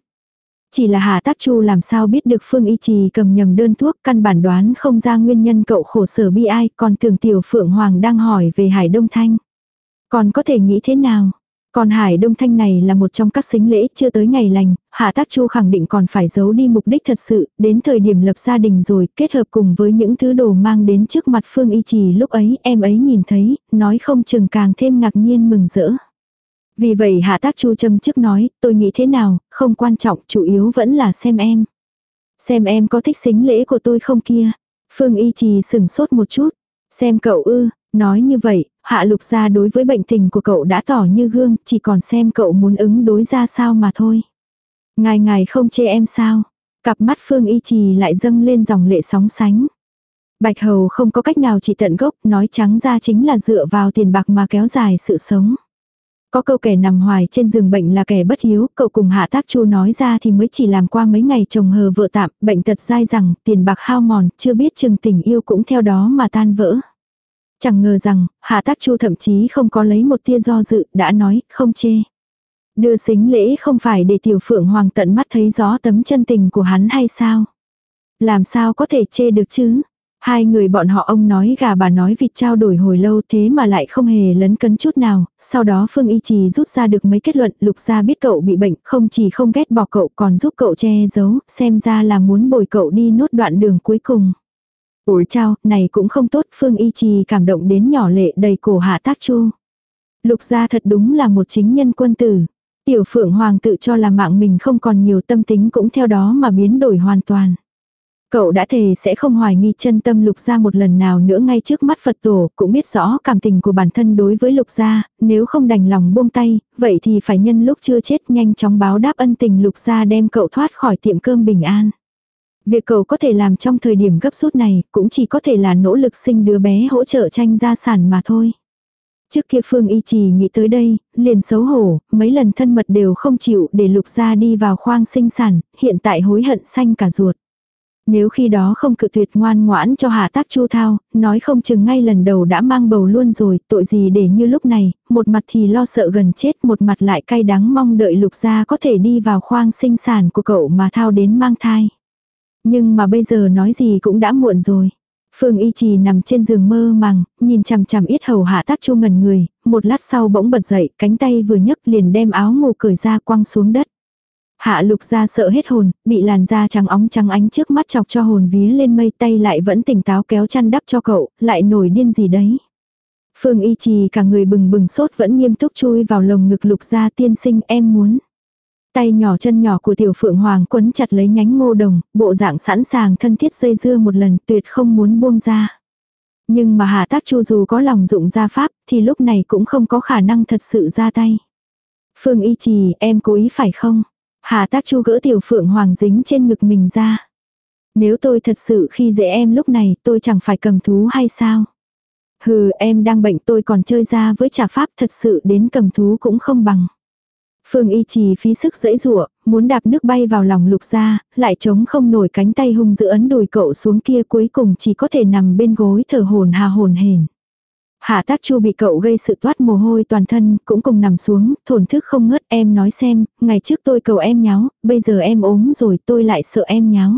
Chỉ là Hà Tác Chu làm sao biết được Phương Y Trì cầm nhầm đơn thuốc, căn bản đoán không ra nguyên nhân cậu khổ sở bi ai, còn tưởng Tiểu Phượng Hoàng đang hỏi về Hải Đông Thanh. Còn có thể nghĩ thế nào? Còn Hải Đông Thanh này là một trong các xính lễ chưa tới ngày lành, Hạ Tác Chu khẳng định còn phải giấu đi mục đích thật sự, đến thời điểm lập gia đình rồi, kết hợp cùng với những thứ đồ mang đến trước mặt Phương Y Trì lúc ấy, em ấy nhìn thấy, nói không chừng càng thêm ngạc nhiên mừng rỡ. Vì vậy Hạ Tác Chu châm trước nói, tôi nghĩ thế nào, không quan trọng, chủ yếu vẫn là xem em. Xem em có thích xính lễ của tôi không kia. Phương Y Trì sừng sốt một chút. Xem cậu ư, nói như vậy, Hạ Lục gia đối với bệnh tình của cậu đã tỏ như gương, chỉ còn xem cậu muốn ứng đối ra sao mà thôi. Ngài ngài không chê em sao? Cặp mắt Phương Y Trì lại dâng lên dòng lệ sóng sánh. Bạch Hầu không có cách nào chỉ tận gốc, nói trắng ra chính là dựa vào tiền bạc mà kéo dài sự sống. Có câu kẻ nằm hoài trên giường bệnh là kẻ bất hiếu, cậu cùng hạ tác chu nói ra thì mới chỉ làm qua mấy ngày chồng hờ vợ tạm, bệnh tật dai rằng, tiền bạc hao mòn, chưa biết chừng tình yêu cũng theo đó mà tan vỡ. Chẳng ngờ rằng, hạ tác chu thậm chí không có lấy một tia do dự, đã nói, không chê. Đưa xính lễ không phải để tiểu phượng hoàng tận mắt thấy rõ tấm chân tình của hắn hay sao? Làm sao có thể chê được chứ? Hai người bọn họ ông nói gà bà nói vịt trao đổi hồi lâu thế mà lại không hề lấn cấn chút nào, sau đó Phương Y Trì rút ra được mấy kết luận lục ra biết cậu bị bệnh không chỉ không ghét bỏ cậu còn giúp cậu che giấu, xem ra là muốn bồi cậu đi nốt đoạn đường cuối cùng. Ủi chao, này cũng không tốt Phương Y Trì cảm động đến nhỏ lệ đầy cổ hạ tác chu. Lục gia thật đúng là một chính nhân quân tử. Tiểu phượng hoàng tự cho là mạng mình không còn nhiều tâm tính cũng theo đó mà biến đổi hoàn toàn. Cậu đã thề sẽ không hoài nghi chân tâm lục gia một lần nào nữa ngay trước mắt Phật tổ, cũng biết rõ cảm tình của bản thân đối với lục gia, nếu không đành lòng buông tay, vậy thì phải nhân lúc chưa chết nhanh chóng báo đáp ân tình lục gia đem cậu thoát khỏi tiệm cơm bình an. Việc cậu có thể làm trong thời điểm gấp rút này cũng chỉ có thể là nỗ lực sinh đứa bé hỗ trợ tranh gia sản mà thôi. Trước kia Phương Y Trì nghĩ tới đây, liền xấu hổ, mấy lần thân mật đều không chịu để lục gia đi vào khoang sinh sản, hiện tại hối hận xanh cả ruột. Nếu khi đó không cự tuyệt ngoan ngoãn cho hạ tác chu thao, nói không chừng ngay lần đầu đã mang bầu luôn rồi, tội gì để như lúc này, một mặt thì lo sợ gần chết, một mặt lại cay đắng mong đợi lục gia có thể đi vào khoang sinh sản của cậu mà thao đến mang thai. Nhưng mà bây giờ nói gì cũng đã muộn rồi. Phương Y Trì nằm trên giường mơ màng, nhìn chằm chằm yết hầu hạ tác chu ngần người, một lát sau bỗng bật dậy, cánh tay vừa nhấc liền đem áo ngủ cởi ra quăng xuống đất. Hạ lục ra sợ hết hồn, bị làn da trắng óng trắng ánh trước mắt chọc cho hồn vía lên mây tay lại vẫn tỉnh táo kéo chăn đắp cho cậu, lại nổi điên gì đấy. Phương y trì cả người bừng bừng sốt vẫn nghiêm túc chui vào lồng ngực lục ra tiên sinh em muốn. Tay nhỏ chân nhỏ của tiểu phượng hoàng quấn chặt lấy nhánh ngô đồng, bộ dạng sẵn sàng thân thiết dây dưa một lần tuyệt không muốn buông ra. Nhưng mà hạ tác chu dù có lòng dụng ra pháp thì lúc này cũng không có khả năng thật sự ra tay. Phương y trì em cố ý phải không? Hà tác chu gỡ tiểu phượng hoàng dính trên ngực mình ra. Nếu tôi thật sự khi dễ em lúc này tôi chẳng phải cầm thú hay sao? Hừ em đang bệnh tôi còn chơi ra với trà pháp thật sự đến cầm thú cũng không bằng. Phương y trì phí sức dẫy dụa, muốn đạp nước bay vào lòng lục ra, lại chống không nổi cánh tay hung giữ ấn đùi cậu xuống kia cuối cùng chỉ có thể nằm bên gối thở hồn hà hồn hển. Hạ tác chu bị cậu gây sự toát mồ hôi toàn thân, cũng cùng nằm xuống, thổn thức không ngớt em nói xem, ngày trước tôi cầu em nháo, bây giờ em ốm rồi tôi lại sợ em nháo.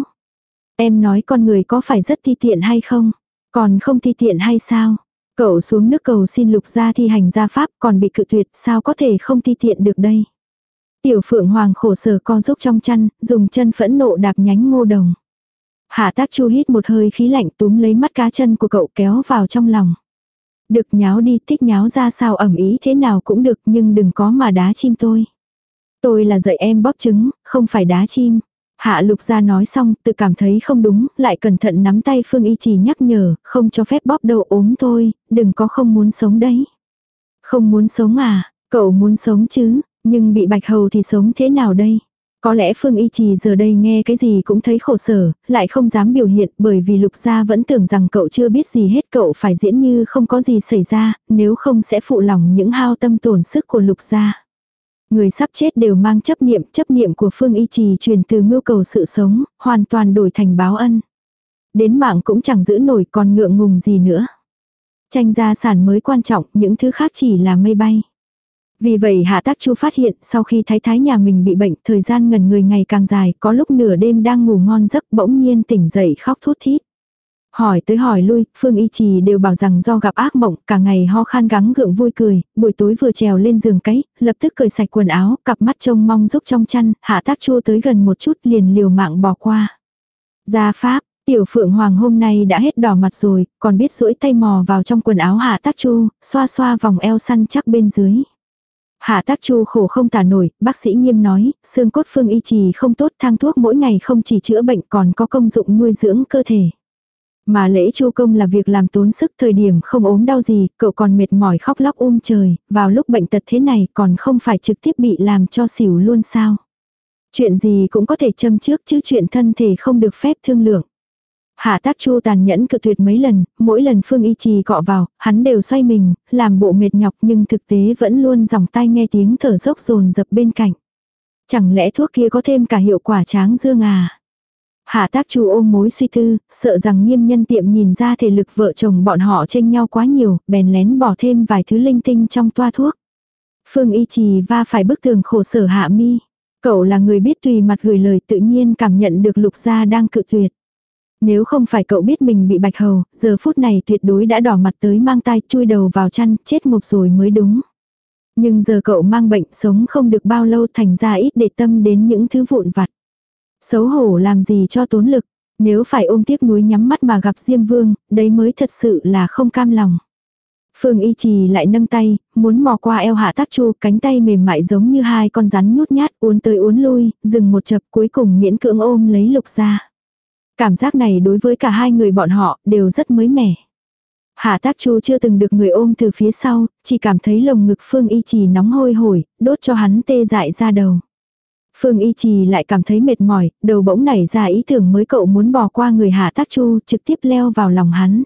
Em nói con người có phải rất ti tiện hay không? Còn không ti tiện hay sao? Cậu xuống nước cầu xin lục gia thi hành gia pháp còn bị cự tuyệt sao có thể không ti tiện được đây? Tiểu phượng hoàng khổ sở co giúp trong chăn, dùng chân phẫn nộ đạp nhánh ngô đồng. Hạ tác chu hít một hơi khí lạnh túm lấy mắt cá chân của cậu kéo vào trong lòng. Được nháo đi thích nháo ra sao ẩm ý thế nào cũng được nhưng đừng có mà đá chim tôi. Tôi là dạy em bóp trứng, không phải đá chim. Hạ lục gia nói xong tự cảm thấy không đúng, lại cẩn thận nắm tay Phương Y Trì nhắc nhở, không cho phép bóp đầu ốm thôi, đừng có không muốn sống đấy. Không muốn sống à, cậu muốn sống chứ, nhưng bị bạch hầu thì sống thế nào đây? Có lẽ Phương Y Trì giờ đây nghe cái gì cũng thấy khổ sở, lại không dám biểu hiện bởi vì Lục Gia vẫn tưởng rằng cậu chưa biết gì hết cậu phải diễn như không có gì xảy ra, nếu không sẽ phụ lòng những hao tâm tổn sức của Lục Gia. Người sắp chết đều mang chấp niệm, chấp niệm của Phương Y Trì truyền từ mưu cầu sự sống, hoàn toàn đổi thành báo ân. Đến mạng cũng chẳng giữ nổi còn ngượng ngùng gì nữa. Tranh gia sản mới quan trọng, những thứ khác chỉ là mây bay. Vì vậy Hạ Tác Chu phát hiện sau khi thái thái nhà mình bị bệnh, thời gian ngần người ngày càng dài, có lúc nửa đêm đang ngủ ngon giấc bỗng nhiên tỉnh dậy khóc thút thít. Hỏi tới hỏi lui, Phương Y Trì đều bảo rằng do gặp ác mộng, cả ngày ho khan gắng gượng vui cười, buổi tối vừa trèo lên giường cái, lập tức cởi sạch quần áo, cặp mắt trông mong giúp trong chăn, Hạ Tác Chu tới gần một chút liền liều mạng bỏ qua. Gia Pháp, Tiểu Phượng Hoàng hôm nay đã hết đỏ mặt rồi, còn biết duỗi tay mò vào trong quần áo Hạ Tác Chu, xoa xoa vòng eo săn chắc bên dưới. Hạ tác chu khổ không tả nổi, bác sĩ nghiêm nói, xương cốt phương y trì không tốt thang thuốc mỗi ngày không chỉ chữa bệnh còn có công dụng nuôi dưỡng cơ thể. Mà lễ chu công là việc làm tốn sức thời điểm không ốm đau gì, cậu còn mệt mỏi khóc lóc um trời, vào lúc bệnh tật thế này còn không phải trực tiếp bị làm cho xỉu luôn sao. Chuyện gì cũng có thể châm trước chứ chuyện thân thể không được phép thương lượng. Hạ tác chu tàn nhẫn cự tuyệt mấy lần, mỗi lần Phương Y Trì cọ vào, hắn đều xoay mình, làm bộ mệt nhọc nhưng thực tế vẫn luôn dòng tay nghe tiếng thở dốc rồn dập bên cạnh. Chẳng lẽ thuốc kia có thêm cả hiệu quả tráng dương à? Hạ tác chu ôm mối suy tư, sợ rằng nghiêm nhân tiệm nhìn ra thể lực vợ chồng bọn họ tranh nhau quá nhiều, bèn lén bỏ thêm vài thứ linh tinh trong toa thuốc. Phương Y Trì va phải bức tường khổ sở hạ mi. Cậu là người biết tùy mặt gửi lời tự nhiên cảm nhận được lục gia đang cự tuyệt. Nếu không phải cậu biết mình bị bạch hầu, giờ phút này tuyệt đối đã đỏ mặt tới mang tay chui đầu vào chăn, chết ngục rồi mới đúng. Nhưng giờ cậu mang bệnh sống không được bao lâu thành ra ít để tâm đến những thứ vụn vặt. Xấu hổ làm gì cho tốn lực, nếu phải ôm tiếc núi nhắm mắt mà gặp Diêm Vương, đấy mới thật sự là không cam lòng. Phương Y Trì lại nâng tay, muốn mò qua eo hạ tác chu, cánh tay mềm mại giống như hai con rắn nhút nhát, uốn tới uốn lui, dừng một chập cuối cùng miễn cưỡng ôm lấy lục ra. Cảm giác này đối với cả hai người bọn họ đều rất mới mẻ. Hạ tác chu chưa từng được người ôm từ phía sau, chỉ cảm thấy lồng ngực Phương Y Trì nóng hôi hổi, đốt cho hắn tê dại ra đầu. Phương Y Trì lại cảm thấy mệt mỏi, đầu bỗng nảy ra ý tưởng mới cậu muốn bỏ qua người Hạ tác chu trực tiếp leo vào lòng hắn.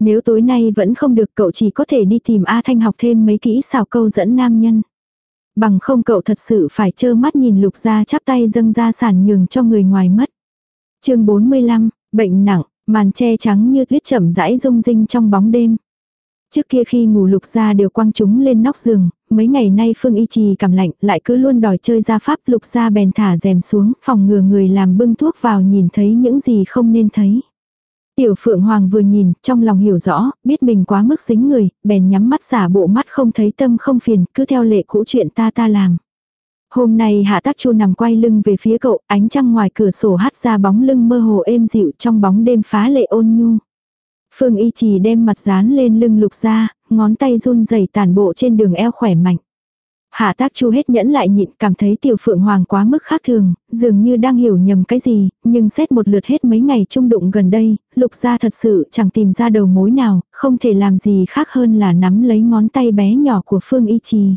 Nếu tối nay vẫn không được cậu chỉ có thể đi tìm A Thanh học thêm mấy kỹ xào câu dẫn nam nhân. Bằng không cậu thật sự phải trơ mắt nhìn lục ra chắp tay dâng ra sản nhường cho người ngoài mất chương 45, bệnh nặng, màn che trắng như tuyết chậm rãi rung rinh trong bóng đêm. Trước kia khi ngủ lục gia đều quăng chúng lên nóc giường, mấy ngày nay Phương Y Trì cảm lạnh lại cứ luôn đòi chơi ra pháp lục gia bèn thả rèm xuống phòng ngừa người làm bưng thuốc vào nhìn thấy những gì không nên thấy. Tiểu Phượng Hoàng vừa nhìn, trong lòng hiểu rõ, biết mình quá mức dính người, bèn nhắm mắt giả bộ mắt không thấy tâm không phiền, cứ theo lệ cũ chuyện ta ta làm. Hôm nay Hạ Tác Chu nằm quay lưng về phía cậu, ánh trăng ngoài cửa sổ hắt ra bóng lưng mơ hồ êm dịu trong bóng đêm phá lệ ôn nhu. Phương Y Trì đem mặt dán lên lưng lục ra, ngón tay run rẩy tàn bộ trên đường eo khỏe mạnh. Hạ tác chu hết nhẫn lại nhịn cảm thấy tiểu phượng hoàng quá mức khác thường, dường như đang hiểu nhầm cái gì, nhưng xét một lượt hết mấy ngày chung đụng gần đây, lục gia thật sự chẳng tìm ra đầu mối nào, không thể làm gì khác hơn là nắm lấy ngón tay bé nhỏ của Phương Y Trì.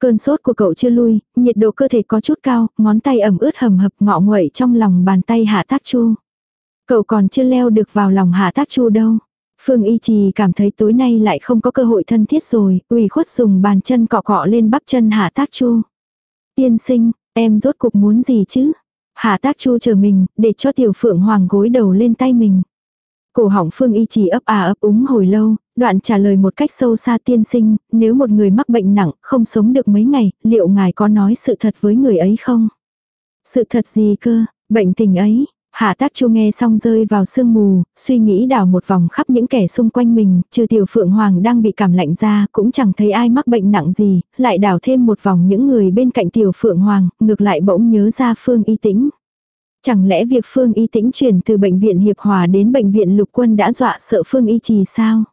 Cơn sốt của cậu chưa lui, nhiệt độ cơ thể có chút cao, ngón tay ẩm ướt hầm hập ngọ nguậy trong lòng bàn tay hạ tác chu. Cậu còn chưa leo được vào lòng hạ tác chu đâu. Phương Y Trì cảm thấy tối nay lại không có cơ hội thân thiết rồi, ủy khuất dùng bàn chân cọ cọ lên bắp chân hạ tác chu. Tiên sinh, em rốt cuộc muốn gì chứ? Hạ tác chu chờ mình, để cho tiểu phượng hoàng gối đầu lên tay mình. Cổ họng Phương Y Trì ấp à ấp úng hồi lâu, đoạn trả lời một cách sâu xa tiên sinh, nếu một người mắc bệnh nặng, không sống được mấy ngày, liệu ngài có nói sự thật với người ấy không? Sự thật gì cơ, bệnh tình ấy, Hạ tác chu nghe xong rơi vào sương mù, suy nghĩ đảo một vòng khắp những kẻ xung quanh mình, trừ tiểu phượng hoàng đang bị cảm lạnh ra, cũng chẳng thấy ai mắc bệnh nặng gì, lại đảo thêm một vòng những người bên cạnh tiểu phượng hoàng, ngược lại bỗng nhớ ra phương y tĩnh. Chẳng lẽ việc Phương Y Tĩnh chuyển từ bệnh viện Hiệp Hòa đến bệnh viện Lục Quân đã dọa sợ Phương Y Trì sao?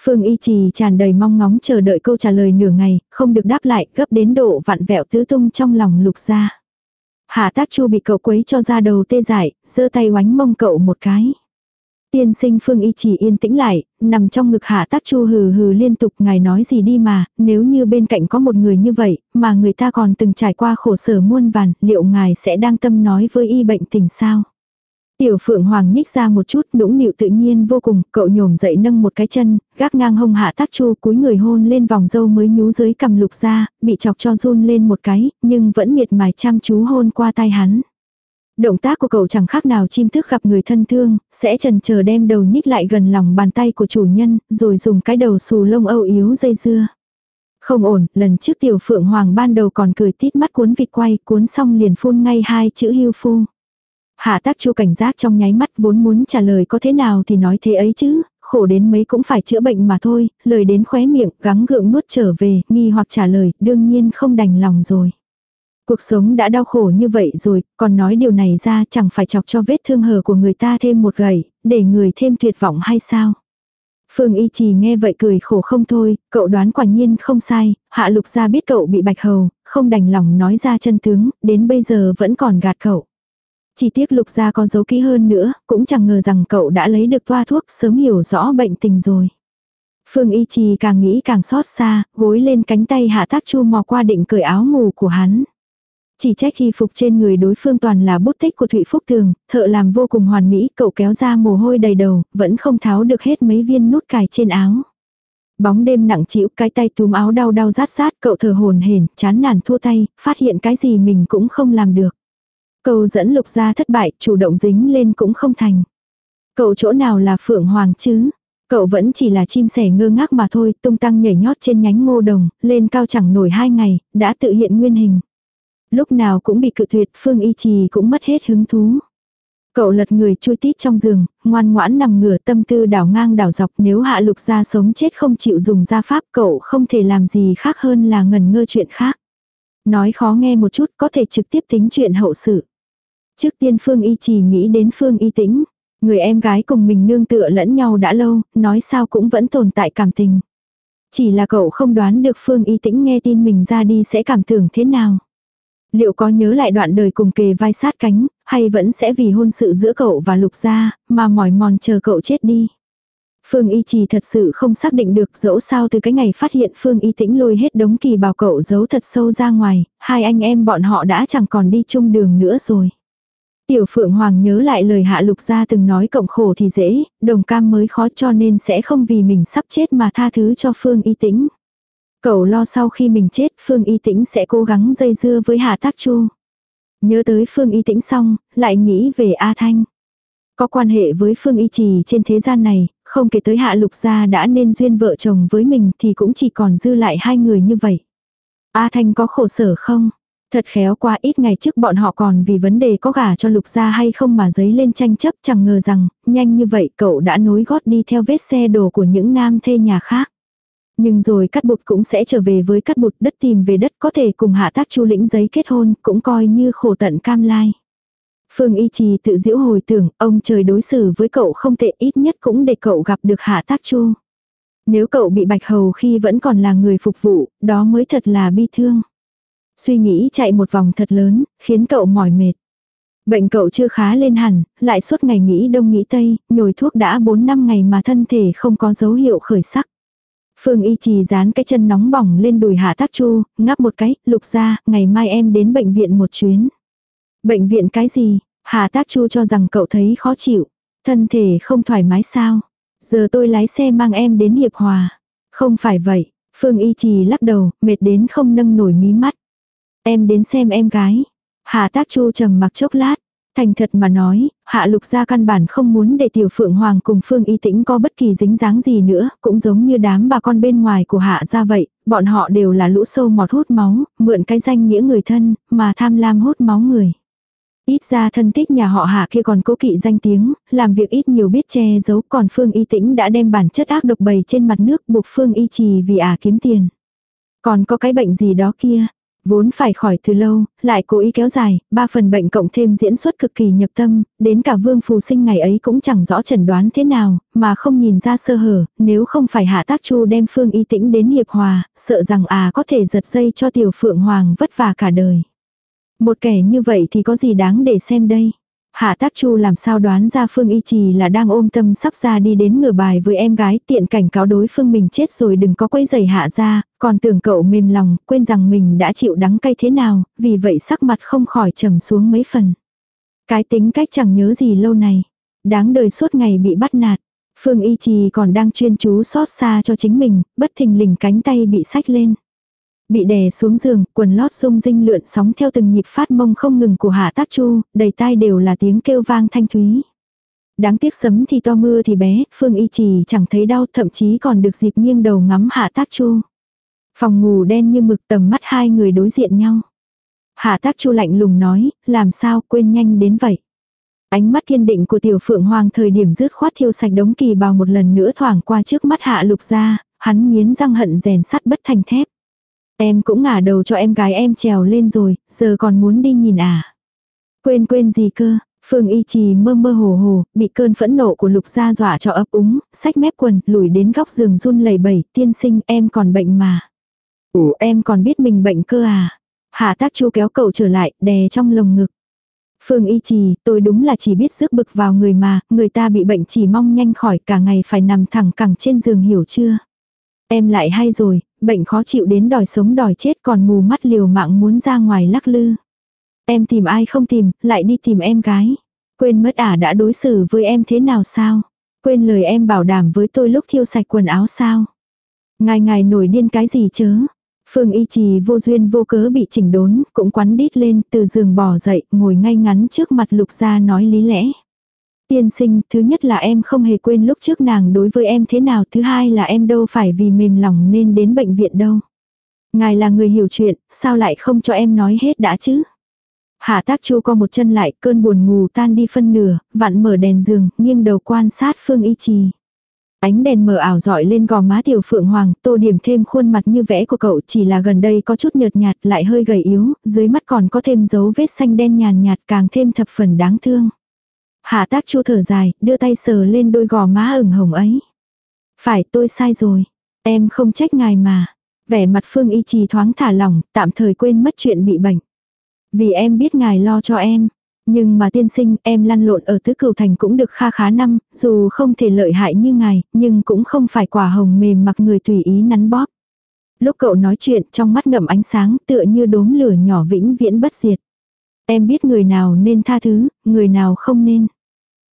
Phương Y Trì tràn đầy mong ngóng chờ đợi câu trả lời nửa ngày, không được đáp lại, gấp đến độ vặn vẹo tứ tung trong lòng lục ra. Hạ tác chu bị cậu quấy cho ra đầu tê dại, giơ tay oánh mông cậu một cái. Tiên sinh Phương Y chỉ yên tĩnh lại, nằm trong ngực hạ tác chu hừ hừ liên tục ngài nói gì đi mà, nếu như bên cạnh có một người như vậy, mà người ta còn từng trải qua khổ sở muôn vàn, liệu ngài sẽ đang tâm nói với y bệnh tình sao? Tiểu Phượng Hoàng nhích ra một chút, nũng nịu tự nhiên vô cùng, cậu nhổm dậy nâng một cái chân, gác ngang hông hạ tác chu cúi người hôn lên vòng dâu mới nhú dưới cầm lục ra, bị chọc cho run lên một cái, nhưng vẫn miệt mài chăm chú hôn qua tay hắn. Động tác của cậu chẳng khác nào chim thức gặp người thân thương, sẽ trần chờ đem đầu nhích lại gần lòng bàn tay của chủ nhân, rồi dùng cái đầu xù lông âu yếu dây dưa. Không ổn, lần trước tiểu phượng hoàng ban đầu còn cười tít mắt cuốn vịt quay, cuốn xong liền phun ngay hai chữ hưu phu. Hạ tác chu cảnh giác trong nháy mắt vốn muốn trả lời có thế nào thì nói thế ấy chứ, khổ đến mấy cũng phải chữa bệnh mà thôi, lời đến khóe miệng, gắng gượng nuốt trở về, nghi hoặc trả lời, đương nhiên không đành lòng rồi. Cuộc sống đã đau khổ như vậy rồi, còn nói điều này ra chẳng phải chọc cho vết thương hở của người ta thêm một gầy để người thêm tuyệt vọng hay sao? Phương Y Trì nghe vậy cười khổ không thôi, cậu đoán quả nhiên không sai, hạ lục gia biết cậu bị bạch hầu, không đành lòng nói ra chân tướng, đến bây giờ vẫn còn gạt cậu. Chỉ tiếc lục gia có dấu kỹ hơn nữa, cũng chẳng ngờ rằng cậu đã lấy được toa thuốc sớm hiểu rõ bệnh tình rồi. Phương Y Trì càng nghĩ càng xót xa, gối lên cánh tay hạ tác chu mò qua định cởi áo ngủ của hắn. Chỉ trách khi phục trên người đối phương toàn là bút tích của Thụy Phúc Tường, thợ làm vô cùng hoàn mỹ, cậu kéo ra mồ hôi đầy đầu, vẫn không tháo được hết mấy viên nút cài trên áo. Bóng đêm nặng chịu, cái tay túm áo đau đau rát rát, cậu thở hồn hển, chán nản thua tay, phát hiện cái gì mình cũng không làm được. Cầu dẫn lục ra thất bại, chủ động dính lên cũng không thành. Cậu chỗ nào là phượng hoàng chứ? Cậu vẫn chỉ là chim sẻ ngơ ngác mà thôi, tung tăng nhảy nhót trên nhánh ngô đồng, lên cao chẳng nổi hai ngày, đã tự hiện nguyên hình. Lúc nào cũng bị cự tuyệt, Phương Y Trì cũng mất hết hứng thú. Cậu lật người chui tít trong giường, ngoan ngoãn nằm ngửa tâm tư đảo ngang đảo dọc nếu hạ lục ra sống chết không chịu dùng gia pháp cậu không thể làm gì khác hơn là ngần ngơ chuyện khác. Nói khó nghe một chút có thể trực tiếp tính chuyện hậu sự. Trước tiên Phương Y chỉ nghĩ đến Phương Y tĩnh. Người em gái cùng mình nương tựa lẫn nhau đã lâu, nói sao cũng vẫn tồn tại cảm tình. Chỉ là cậu không đoán được Phương Y tĩnh nghe tin mình ra đi sẽ cảm tưởng thế nào. Liệu có nhớ lại đoạn đời cùng kề vai sát cánh, hay vẫn sẽ vì hôn sự giữa cậu và lục gia, mà mỏi mòn chờ cậu chết đi. Phương Y Trì thật sự không xác định được dẫu sao từ cái ngày phát hiện Phương Y tĩnh lôi hết đống kỳ bào cậu giấu thật sâu ra ngoài, hai anh em bọn họ đã chẳng còn đi chung đường nữa rồi. Tiểu Phượng Hoàng nhớ lại lời Hạ Lục gia từng nói cộng khổ thì dễ, đồng cam mới khó cho nên sẽ không vì mình sắp chết mà tha thứ cho Phương Y Tĩnh. Cậu lo sau khi mình chết Phương Y Tĩnh sẽ cố gắng dây dưa với Hạ Tác Chu. Nhớ tới Phương Y Tĩnh xong, lại nghĩ về A Thanh. Có quan hệ với Phương Y Trì trên thế gian này, không kể tới Hạ Lục gia đã nên duyên vợ chồng với mình thì cũng chỉ còn dư lại hai người như vậy. A Thanh có khổ sở không? Thật khéo qua ít ngày trước bọn họ còn vì vấn đề có gả cho lục gia hay không mà giấy lên tranh chấp chẳng ngờ rằng, nhanh như vậy cậu đã nối gót đi theo vết xe đồ của những nam thê nhà khác. Nhưng rồi cắt bụt cũng sẽ trở về với cắt bụt đất tìm về đất có thể cùng hạ tác chu lĩnh giấy kết hôn cũng coi như khổ tận cam lai. Phương Y Trì tự diễu hồi tưởng ông trời đối xử với cậu không tệ ít nhất cũng để cậu gặp được hạ tác chu. Nếu cậu bị bạch hầu khi vẫn còn là người phục vụ, đó mới thật là bi thương. Suy nghĩ chạy một vòng thật lớn, khiến cậu mỏi mệt. Bệnh cậu chưa khá lên hẳn, lại suốt ngày nghĩ đông nghĩ tây, nhồi thuốc đã 4 năm ngày mà thân thể không có dấu hiệu khởi sắc. Phương Y Trì dán cái chân nóng bỏng lên đùi Hạ Tác Chu, ngáp một cái, lục ra, ngày mai em đến bệnh viện một chuyến. Bệnh viện cái gì? Hạ Tác Chu cho rằng cậu thấy khó chịu. Thân thể không thoải mái sao? Giờ tôi lái xe mang em đến Hiệp Hòa. Không phải vậy. Phương Y Trì lắc đầu, mệt đến không nâng nổi mí mắt. Em đến xem em gái. Hạ tác chu trầm mặc chốc lát. Thành thật mà nói, hạ lục gia căn bản không muốn để tiểu phượng hoàng cùng phương y tĩnh có bất kỳ dính dáng gì nữa, cũng giống như đám bà con bên ngoài của hạ gia vậy, bọn họ đều là lũ sâu mọt hút máu, mượn cái danh nghĩa người thân, mà tham lam hút máu người. Ít ra thân tích nhà họ hạ kia còn cố kỵ danh tiếng, làm việc ít nhiều biết che giấu, còn phương y tĩnh đã đem bản chất ác độc bày trên mặt nước buộc phương y trì vì ả kiếm tiền. Còn có cái bệnh gì đó kia, Vốn phải khỏi từ lâu, lại cố ý kéo dài, ba phần bệnh cộng thêm diễn xuất cực kỳ nhập tâm, đến cả vương phù sinh ngày ấy cũng chẳng rõ chẩn đoán thế nào, mà không nhìn ra sơ hở, nếu không phải hạ tác chu đem phương y tĩnh đến hiệp hòa, sợ rằng à có thể giật dây cho tiểu phượng hoàng vất vả cả đời. Một kẻ như vậy thì có gì đáng để xem đây. Hạ tác chu làm sao đoán ra Phương Y Trì là đang ôm tâm sắp ra đi đến ngửa bài với em gái tiện cảnh cáo đối phương mình chết rồi đừng có quấy giày hạ ra, còn tưởng cậu mềm lòng, quên rằng mình đã chịu đắng cay thế nào, vì vậy sắc mặt không khỏi trầm xuống mấy phần. Cái tính cách chẳng nhớ gì lâu này, đáng đời suốt ngày bị bắt nạt. Phương Y Trì còn đang chuyên chú xót xa cho chính mình, bất thình lình cánh tay bị sách lên. Bị đè xuống giường, quần lót rung rinh lượn sóng theo từng nhịp phát mông không ngừng của hạ tác chu, đầy tai đều là tiếng kêu vang thanh thúy. Đáng tiếc sấm thì to mưa thì bé, Phương Y Trì chẳng thấy đau thậm chí còn được dịp nghiêng đầu ngắm hạ tác chu. Phòng ngủ đen như mực tầm mắt hai người đối diện nhau. Hạ tác chu lạnh lùng nói, làm sao quên nhanh đến vậy. Ánh mắt kiên định của tiểu phượng hoàng thời điểm rứt khoát thiêu sạch đống kỳ bào một lần nữa thoảng qua trước mắt hạ lục ra, hắn nghiến răng hận rèn sắt bất thành thép. Em cũng ngả đầu cho em gái em trèo lên rồi, giờ còn muốn đi nhìn à. Quên quên gì cơ, Phương Y Trì mơ mơ hồ hồ, bị cơn phẫn nộ của lục gia dọa cho ấp úng, sách mép quần, lùi đến góc giường run lẩy bẩy, tiên sinh em còn bệnh mà. Ủa em còn biết mình bệnh cơ à. Hạ tác chu kéo cậu trở lại, đè trong lồng ngực. Phương Y Trì, tôi đúng là chỉ biết rước bực vào người mà, người ta bị bệnh chỉ mong nhanh khỏi cả ngày phải nằm thẳng cẳng trên giường hiểu chưa. Em lại hay rồi, bệnh khó chịu đến đòi sống đòi chết còn mù mắt liều mạng muốn ra ngoài lắc lư. Em tìm ai không tìm, lại đi tìm em gái. Quên mất ả đã đối xử với em thế nào sao? Quên lời em bảo đảm với tôi lúc thiêu sạch quần áo sao? Ngài ngài nổi điên cái gì chớ? Phương y trì vô duyên vô cớ bị chỉnh đốn, cũng quắn đít lên từ giường bò dậy, ngồi ngay ngắn trước mặt lục gia nói lý lẽ. Tiên sinh, thứ nhất là em không hề quên lúc trước nàng đối với em thế nào, thứ hai là em đâu phải vì mềm lòng nên đến bệnh viện đâu. Ngài là người hiểu chuyện, sao lại không cho em nói hết đã chứ? Hạ tác chu co một chân lại, cơn buồn ngủ tan đi phân nửa, vặn mở đèn giường, nghiêng đầu quan sát phương y trì. Ánh đèn mờ ảo dọi lên gò má tiểu phượng hoàng, tô điểm thêm khuôn mặt như vẽ của cậu chỉ là gần đây có chút nhợt nhạt lại hơi gầy yếu, dưới mắt còn có thêm dấu vết xanh đen nhàn nhạt càng thêm thập phần đáng thương. Hạ tác chu thở dài, đưa tay sờ lên đôi gò má ửng hồng ấy. Phải tôi sai rồi. Em không trách ngài mà. Vẻ mặt phương y trì thoáng thả lỏng, tạm thời quên mất chuyện bị bệnh. Vì em biết ngài lo cho em. Nhưng mà tiên sinh em lăn lộn ở tứ cửu thành cũng được kha khá năm, dù không thể lợi hại như ngài, nhưng cũng không phải quả hồng mềm mặc người tùy ý nắn bóp. Lúc cậu nói chuyện trong mắt ngậm ánh sáng tựa như đốm lửa nhỏ vĩnh viễn bất diệt. Em biết người nào nên tha thứ, người nào không nên.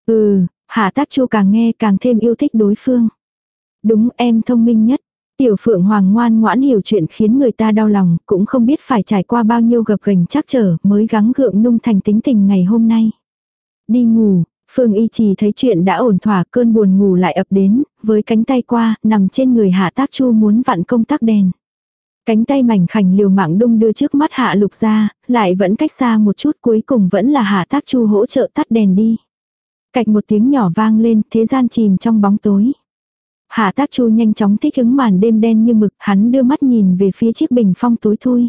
Ừ, hạ tác chu càng nghe càng thêm yêu thích đối phương. Đúng em thông minh nhất. Tiểu phượng hoàng ngoan ngoãn hiểu chuyện khiến người ta đau lòng, cũng không biết phải trải qua bao nhiêu gập gành chắc trở mới gắng gượng nung thành tính tình ngày hôm nay. Đi ngủ, Phương Y Trì thấy chuyện đã ổn thỏa cơn buồn ngủ lại ập đến, với cánh tay qua, nằm trên người hạ tác chu muốn vặn công tắc đèn. Cánh tay mảnh khảnh liều mạng đung đưa trước mắt hạ lục ra, lại vẫn cách xa một chút cuối cùng vẫn là hạ tác chu hỗ trợ tắt đèn đi. Cạch một tiếng nhỏ vang lên, thế gian chìm trong bóng tối. Hạ tác chu nhanh chóng thích ứng màn đêm đen như mực, hắn đưa mắt nhìn về phía chiếc bình phong tối thui.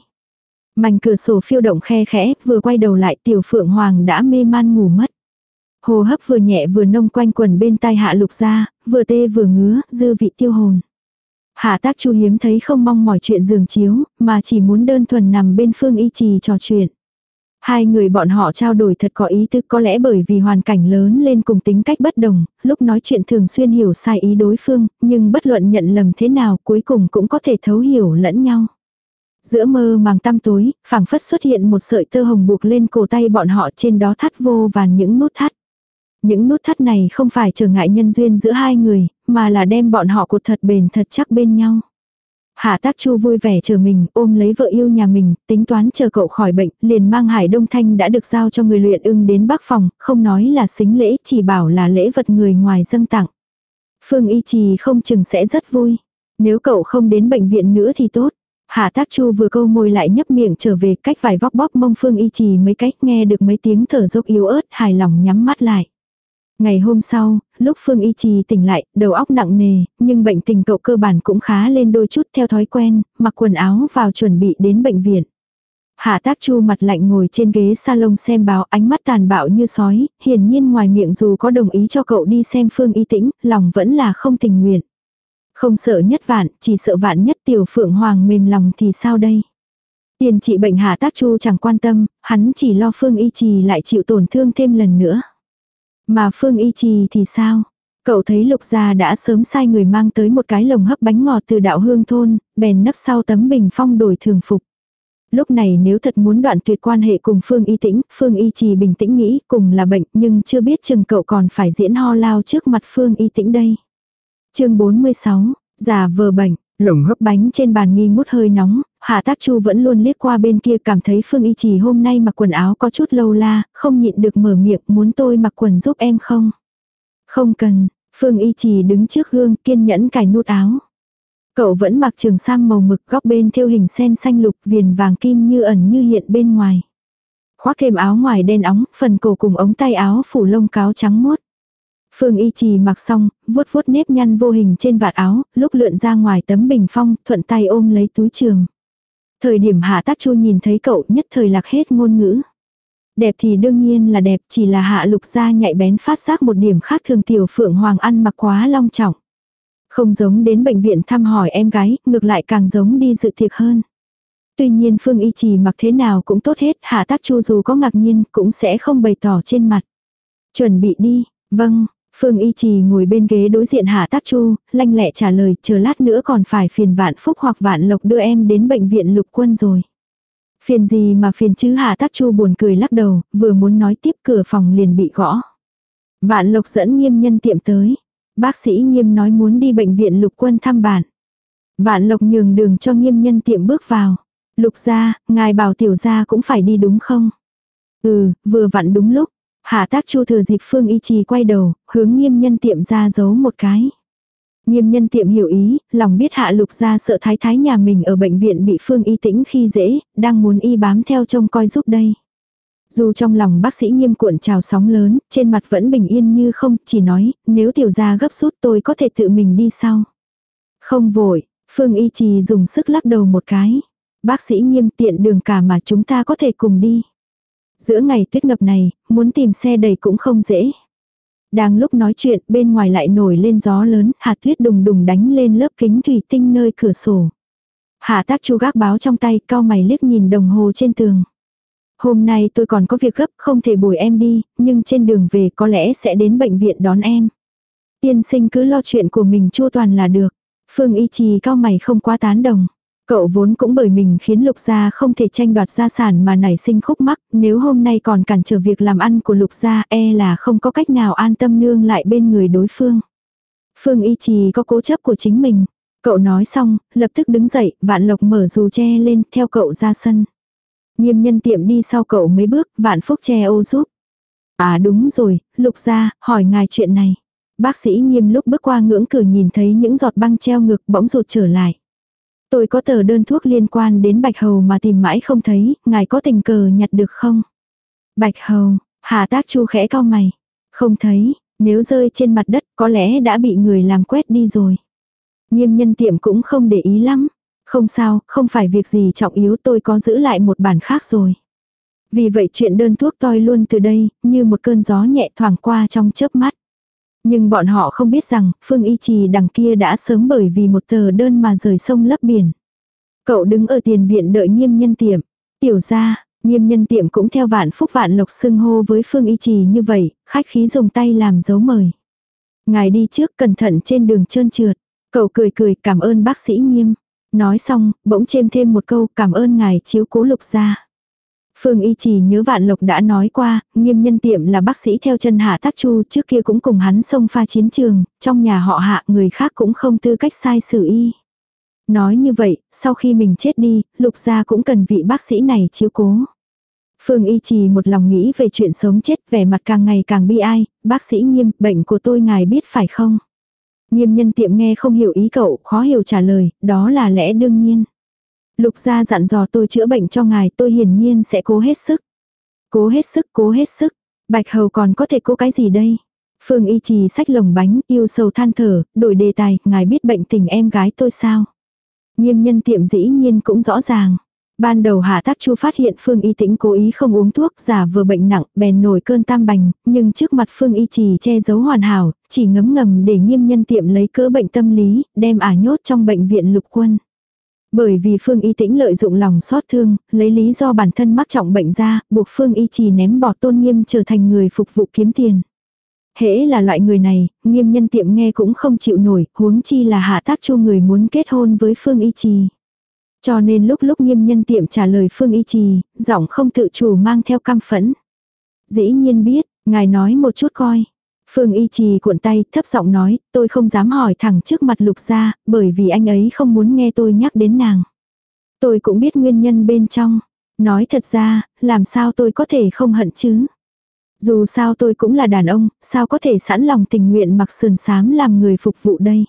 Mảnh cửa sổ phiêu động khe khẽ, vừa quay đầu lại tiểu phượng hoàng đã mê man ngủ mất. Hồ hấp vừa nhẹ vừa nông quanh quần bên tai hạ lục ra, vừa tê vừa ngứa, dư vị tiêu hồn. Hạ tác chu hiếm thấy không mong mỏi chuyện giường chiếu, mà chỉ muốn đơn thuần nằm bên phương y trì trò chuyện. Hai người bọn họ trao đổi thật có ý tư, có lẽ bởi vì hoàn cảnh lớn lên cùng tính cách bất đồng, lúc nói chuyện thường xuyên hiểu sai ý đối phương, nhưng bất luận nhận lầm thế nào cuối cùng cũng có thể thấu hiểu lẫn nhau. Giữa mơ màng tăm tối, phảng phất xuất hiện một sợi tơ hồng buộc lên cổ tay bọn họ trên đó thắt vô và những nút thắt. Những nút thắt này không phải trở ngại nhân duyên giữa hai người, mà là đem bọn họ cột thật bền thật chắc bên nhau. Hạ tác chu vui vẻ chờ mình, ôm lấy vợ yêu nhà mình, tính toán chờ cậu khỏi bệnh, liền mang hải đông thanh đã được giao cho người luyện ưng đến bắc phòng, không nói là xính lễ, chỉ bảo là lễ vật người ngoài dâng tặng. Phương y trì không chừng sẽ rất vui. Nếu cậu không đến bệnh viện nữa thì tốt. Hạ tác chu vừa câu môi lại nhấp miệng trở về cách vài vóc bóp mông Phương y trì mấy cách nghe được mấy tiếng thở dốc yếu ớt hài lòng nhắm mắt lại. Ngày hôm sau, lúc Phương Y Trì tỉnh lại, đầu óc nặng nề, nhưng bệnh tình cậu cơ bản cũng khá lên đôi chút theo thói quen, mặc quần áo vào chuẩn bị đến bệnh viện. Hạ tác chu mặt lạnh ngồi trên ghế salon xem báo ánh mắt tàn bạo như sói, hiển nhiên ngoài miệng dù có đồng ý cho cậu đi xem phương y tĩnh, lòng vẫn là không tình nguyện. Không sợ nhất vạn, chỉ sợ vạn nhất tiểu phượng hoàng mềm lòng thì sao đây? Tiền trị bệnh hạ tác chu chẳng quan tâm, hắn chỉ lo phương y trì lại chịu tổn thương thêm lần nữa. Mà phương y trì thì sao? Cậu thấy lục gia đã sớm sai người mang tới một cái lồng hấp bánh ngọt từ đạo hương thôn, bèn nấp sau tấm bình phong đổi thường phục. Lúc này nếu thật muốn đoạn tuyệt quan hệ cùng Phương Y Tĩnh, Phương Y Trì bình tĩnh nghĩ cùng là bệnh nhưng chưa biết chừng cậu còn phải diễn ho lao trước mặt Phương Y Tĩnh đây. chương 46, giả vờ bệnh, lồng hấp bánh trên bàn nghi ngút hơi nóng, Hạ Tác Chu vẫn luôn liếc qua bên kia cảm thấy Phương Y Trì hôm nay mặc quần áo có chút lâu la, không nhịn được mở miệng muốn tôi mặc quần giúp em không. Không cần, Phương Y Trì đứng trước gương kiên nhẫn cài nút áo. Cậu vẫn mặc trường sam màu mực góc bên thêu hình sen xanh lục viền vàng kim như ẩn như hiện bên ngoài. Khoác thêm áo ngoài đen óng, phần cổ cùng ống tay áo phủ lông cáo trắng muốt. Phương y trì mặc xong, vuốt vuốt nếp nhăn vô hình trên vạt áo, lúc lượn ra ngoài tấm bình phong, thuận tay ôm lấy túi trường. Thời điểm hạ tác chu nhìn thấy cậu nhất thời lạc hết ngôn ngữ. Đẹp thì đương nhiên là đẹp, chỉ là hạ lục gia nhạy bén phát giác một điểm khác thường tiểu phượng hoàng ăn mặc quá long trọng. Không giống đến bệnh viện thăm hỏi em gái, ngược lại càng giống đi dự tiệc hơn. Tuy nhiên Phương Y Trì mặc thế nào cũng tốt hết, Hạ Tác Chu dù có ngạc nhiên cũng sẽ không bày tỏ trên mặt. Chuẩn bị đi, vâng, Phương Y Trì ngồi bên ghế đối diện Hạ Tác Chu, lanh lẹ trả lời, chờ lát nữa còn phải phiền vạn phúc hoặc vạn lộc đưa em đến bệnh viện lục quân rồi. Phiền gì mà phiền chứ Hạ Tác Chu buồn cười lắc đầu, vừa muốn nói tiếp cửa phòng liền bị gõ. Vạn lộc dẫn nghiêm nhân tiệm tới. Bác sĩ nghiêm nói muốn đi bệnh viện lục quân thăm bạn. Vạn lộc nhường đường cho nghiêm nhân tiệm bước vào. Lục gia, ngài bảo tiểu gia cũng phải đi đúng không? Ừ, vừa vặn đúng lúc. Hạ tác chu thừa dịp phương y trì quay đầu, hướng nghiêm nhân tiệm ra giấu một cái. Nghiêm nhân tiệm hiểu ý, lòng biết hạ lục gia sợ thái thái nhà mình ở bệnh viện bị phương y tĩnh khi dễ, đang muốn y bám theo trông coi giúp đây. Dù trong lòng bác sĩ nghiêm cuộn trào sóng lớn, trên mặt vẫn bình yên như không, chỉ nói, nếu tiểu gia gấp rút tôi có thể tự mình đi sau. Không vội, Phương Y Trì dùng sức lắc đầu một cái. Bác sĩ nghiêm tiện đường cả mà chúng ta có thể cùng đi. Giữa ngày tuyết ngập này, muốn tìm xe đầy cũng không dễ. Đang lúc nói chuyện, bên ngoài lại nổi lên gió lớn, hạt tuyết đùng đùng đánh lên lớp kính thủy tinh nơi cửa sổ. Hạ tác chu gác báo trong tay, cao mày liếc nhìn đồng hồ trên tường. Hôm nay tôi còn có việc gấp không thể bồi em đi, nhưng trên đường về có lẽ sẽ đến bệnh viện đón em. Tiên sinh cứ lo chuyện của mình chua toàn là được. Phương y trì cao mày không quá tán đồng. Cậu vốn cũng bởi mình khiến lục gia không thể tranh đoạt gia sản mà nảy sinh khúc mắc, nếu hôm nay còn cản trở việc làm ăn của lục gia e là không có cách nào an tâm nương lại bên người đối phương. Phương y trì có cố chấp của chính mình. Cậu nói xong, lập tức đứng dậy, vạn lộc mở dù che lên, theo cậu ra sân. Nghiêm nhân tiệm đi sau cậu mấy bước, vạn phúc che ô giúp. À đúng rồi, lục ra, hỏi ngài chuyện này. Bác sĩ nghiêm lúc bước qua ngưỡng cửa nhìn thấy những giọt băng treo ngực bỗng rụt trở lại. Tôi có tờ đơn thuốc liên quan đến bạch hầu mà tìm mãi không thấy, ngài có tình cờ nhặt được không? Bạch hầu, hà tác chu khẽ cao mày. Không thấy, nếu rơi trên mặt đất có lẽ đã bị người làm quét đi rồi. Nghiêm nhân tiệm cũng không để ý lắm. Không sao, không phải việc gì trọng yếu tôi có giữ lại một bản khác rồi. Vì vậy chuyện đơn thuốc toi luôn từ đây, như một cơn gió nhẹ thoảng qua trong chớp mắt. Nhưng bọn họ không biết rằng, Phương Y Trì đằng kia đã sớm bởi vì một tờ đơn mà rời sông lấp biển. Cậu đứng ở tiền viện đợi nghiêm nhân tiệm. Tiểu ra, nghiêm nhân tiệm cũng theo vạn phúc vạn lộc xưng hô với Phương Y Trì như vậy, khách khí dùng tay làm dấu mời. Ngài đi trước cẩn thận trên đường trơn trượt. Cậu cười cười cảm ơn bác sĩ nghiêm. Nói xong, bỗng chêm thêm một câu cảm ơn ngài chiếu cố lục gia. Phương Y Trì nhớ Vạn Lộc đã nói qua, nghiêm nhân tiệm là bác sĩ theo chân Hạ Tác Chu trước kia cũng cùng hắn xông pha chiến trường, trong nhà họ Hạ người khác cũng không tư cách sai xử y. Nói như vậy, sau khi mình chết đi, lục gia cũng cần vị bác sĩ này chiếu cố. Phương Y Trì một lòng nghĩ về chuyện sống chết vẻ mặt càng ngày càng bi ai, bác sĩ nghiêm, bệnh của tôi ngài biết phải không? Nghiêm nhân tiệm nghe không hiểu ý cậu, khó hiểu trả lời, đó là lẽ đương nhiên. Lục gia dặn dò tôi chữa bệnh cho ngài, tôi hiển nhiên sẽ cố hết sức. Cố hết sức, cố hết sức. Bạch hầu còn có thể cố cái gì đây? Phương y trì sách lồng bánh, yêu sầu than thở, đổi đề tài, ngài biết bệnh tình em gái tôi sao? Nghiêm nhân tiệm dĩ nhiên cũng rõ ràng. Ban đầu Hạ Tác Chu phát hiện Phương Y Tĩnh cố ý không uống thuốc, giả vừa bệnh nặng, bèn nổi cơn tam bành, nhưng trước mặt Phương Y Trì che giấu hoàn hảo, chỉ ngấm ngầm để nghiêm nhân tiệm lấy cỡ bệnh tâm lý, đem ả nhốt trong bệnh viện lục quân. Bởi vì Phương Y Tĩnh lợi dụng lòng xót thương, lấy lý do bản thân mắc trọng bệnh ra, buộc Phương Y Trì ném bỏ tôn nghiêm trở thành người phục vụ kiếm tiền. Hễ là loại người này, nghiêm nhân tiệm nghe cũng không chịu nổi, huống chi là hạ tác chu người muốn kết hôn với Phương Y Trì. Cho nên lúc lúc nghiêm nhân tiệm trả lời Phương Y Trì, giọng không tự chủ mang theo cam phẫn. Dĩ nhiên biết, ngài nói một chút coi. Phương Y Trì cuộn tay, thấp giọng nói, tôi không dám hỏi thẳng trước mặt lục gia, bởi vì anh ấy không muốn nghe tôi nhắc đến nàng. Tôi cũng biết nguyên nhân bên trong. Nói thật ra, làm sao tôi có thể không hận chứ? Dù sao tôi cũng là đàn ông, sao có thể sẵn lòng tình nguyện mặc sườn sám làm người phục vụ đây?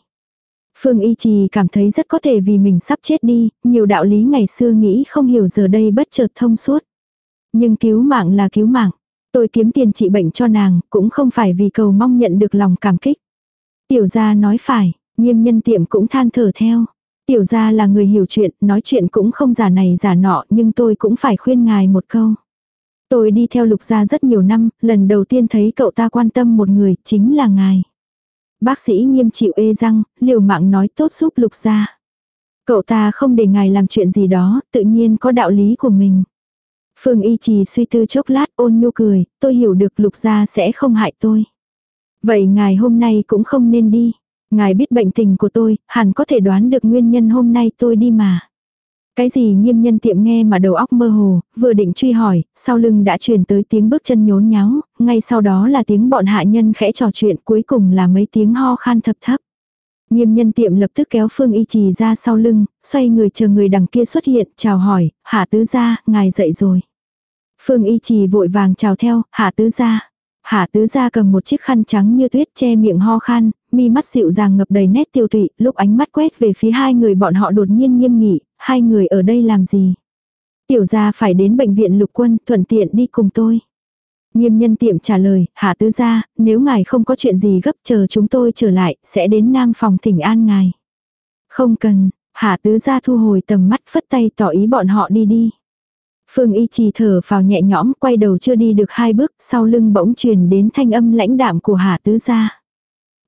Phương Y Trì cảm thấy rất có thể vì mình sắp chết đi, nhiều đạo lý ngày xưa nghĩ không hiểu giờ đây bất chợt thông suốt. Nhưng cứu mạng là cứu mạng. Tôi kiếm tiền trị bệnh cho nàng, cũng không phải vì cầu mong nhận được lòng cảm kích. Tiểu gia nói phải, nghiêm nhân tiệm cũng than thở theo. Tiểu gia là người hiểu chuyện, nói chuyện cũng không giả này giả nọ, nhưng tôi cũng phải khuyên ngài một câu. Tôi đi theo lục gia rất nhiều năm, lần đầu tiên thấy cậu ta quan tâm một người, chính là ngài. Bác sĩ nghiêm chịu ê răng, liều mạng nói tốt giúp lục gia. Cậu ta không để ngài làm chuyện gì đó, tự nhiên có đạo lý của mình. Phương y trì suy tư chốc lát ôn nhu cười, tôi hiểu được lục gia sẽ không hại tôi. Vậy ngài hôm nay cũng không nên đi. Ngài biết bệnh tình của tôi, hẳn có thể đoán được nguyên nhân hôm nay tôi đi mà. Cái gì nghiêm nhân tiệm nghe mà đầu óc mơ hồ, vừa định truy hỏi, sau lưng đã truyền tới tiếng bước chân nhốn nháo, ngay sau đó là tiếng bọn hạ nhân khẽ trò chuyện cuối cùng là mấy tiếng ho khan thập thấp. Nghiêm nhân tiệm lập tức kéo Phương Y Trì ra sau lưng, xoay người chờ người đằng kia xuất hiện, chào hỏi, hạ tứ gia, ngài dậy rồi. Phương Y Trì vội vàng chào theo, hạ tứ gia. Hạ tứ gia cầm một chiếc khăn trắng như tuyết che miệng ho khan, mi mắt dịu dàng ngập đầy nét tiêu tụy, lúc ánh mắt quét về phía hai người bọn họ đột nhiên nghiêm nghị, hai người ở đây làm gì? Tiểu gia phải đến bệnh viện lục quân, thuận tiện đi cùng tôi. Nghiêm nhân tiệm trả lời, hạ tứ gia, nếu ngài không có chuyện gì gấp chờ chúng tôi trở lại, sẽ đến nam phòng thỉnh an ngài. Không cần, hạ tứ gia thu hồi tầm mắt phất tay tỏ ý bọn họ đi đi. Phương y trì thở vào nhẹ nhõm, quay đầu chưa đi được hai bước, sau lưng bỗng truyền đến thanh âm lãnh đạm của hạ tứ gia.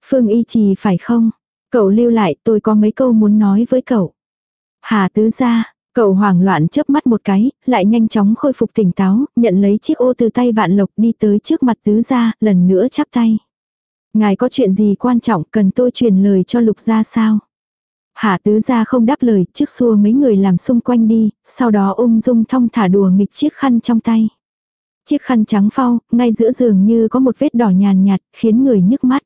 Phương y trì phải không? Cậu lưu lại, tôi có mấy câu muốn nói với cậu. Hà tứ gia, cậu hoảng loạn chớp mắt một cái, lại nhanh chóng khôi phục tỉnh táo, nhận lấy chiếc ô từ tay vạn lộc đi tới trước mặt tứ gia, lần nữa chắp tay. Ngài có chuyện gì quan trọng cần tôi truyền lời cho lục gia sao? Hạ tứ gia không đáp lời, trước xua mấy người làm xung quanh đi, sau đó ung dung thong thả đùa nghịch chiếc khăn trong tay. Chiếc khăn trắng phau, ngay giữa giường như có một vết đỏ nhàn nhạt, khiến người nhức mắt.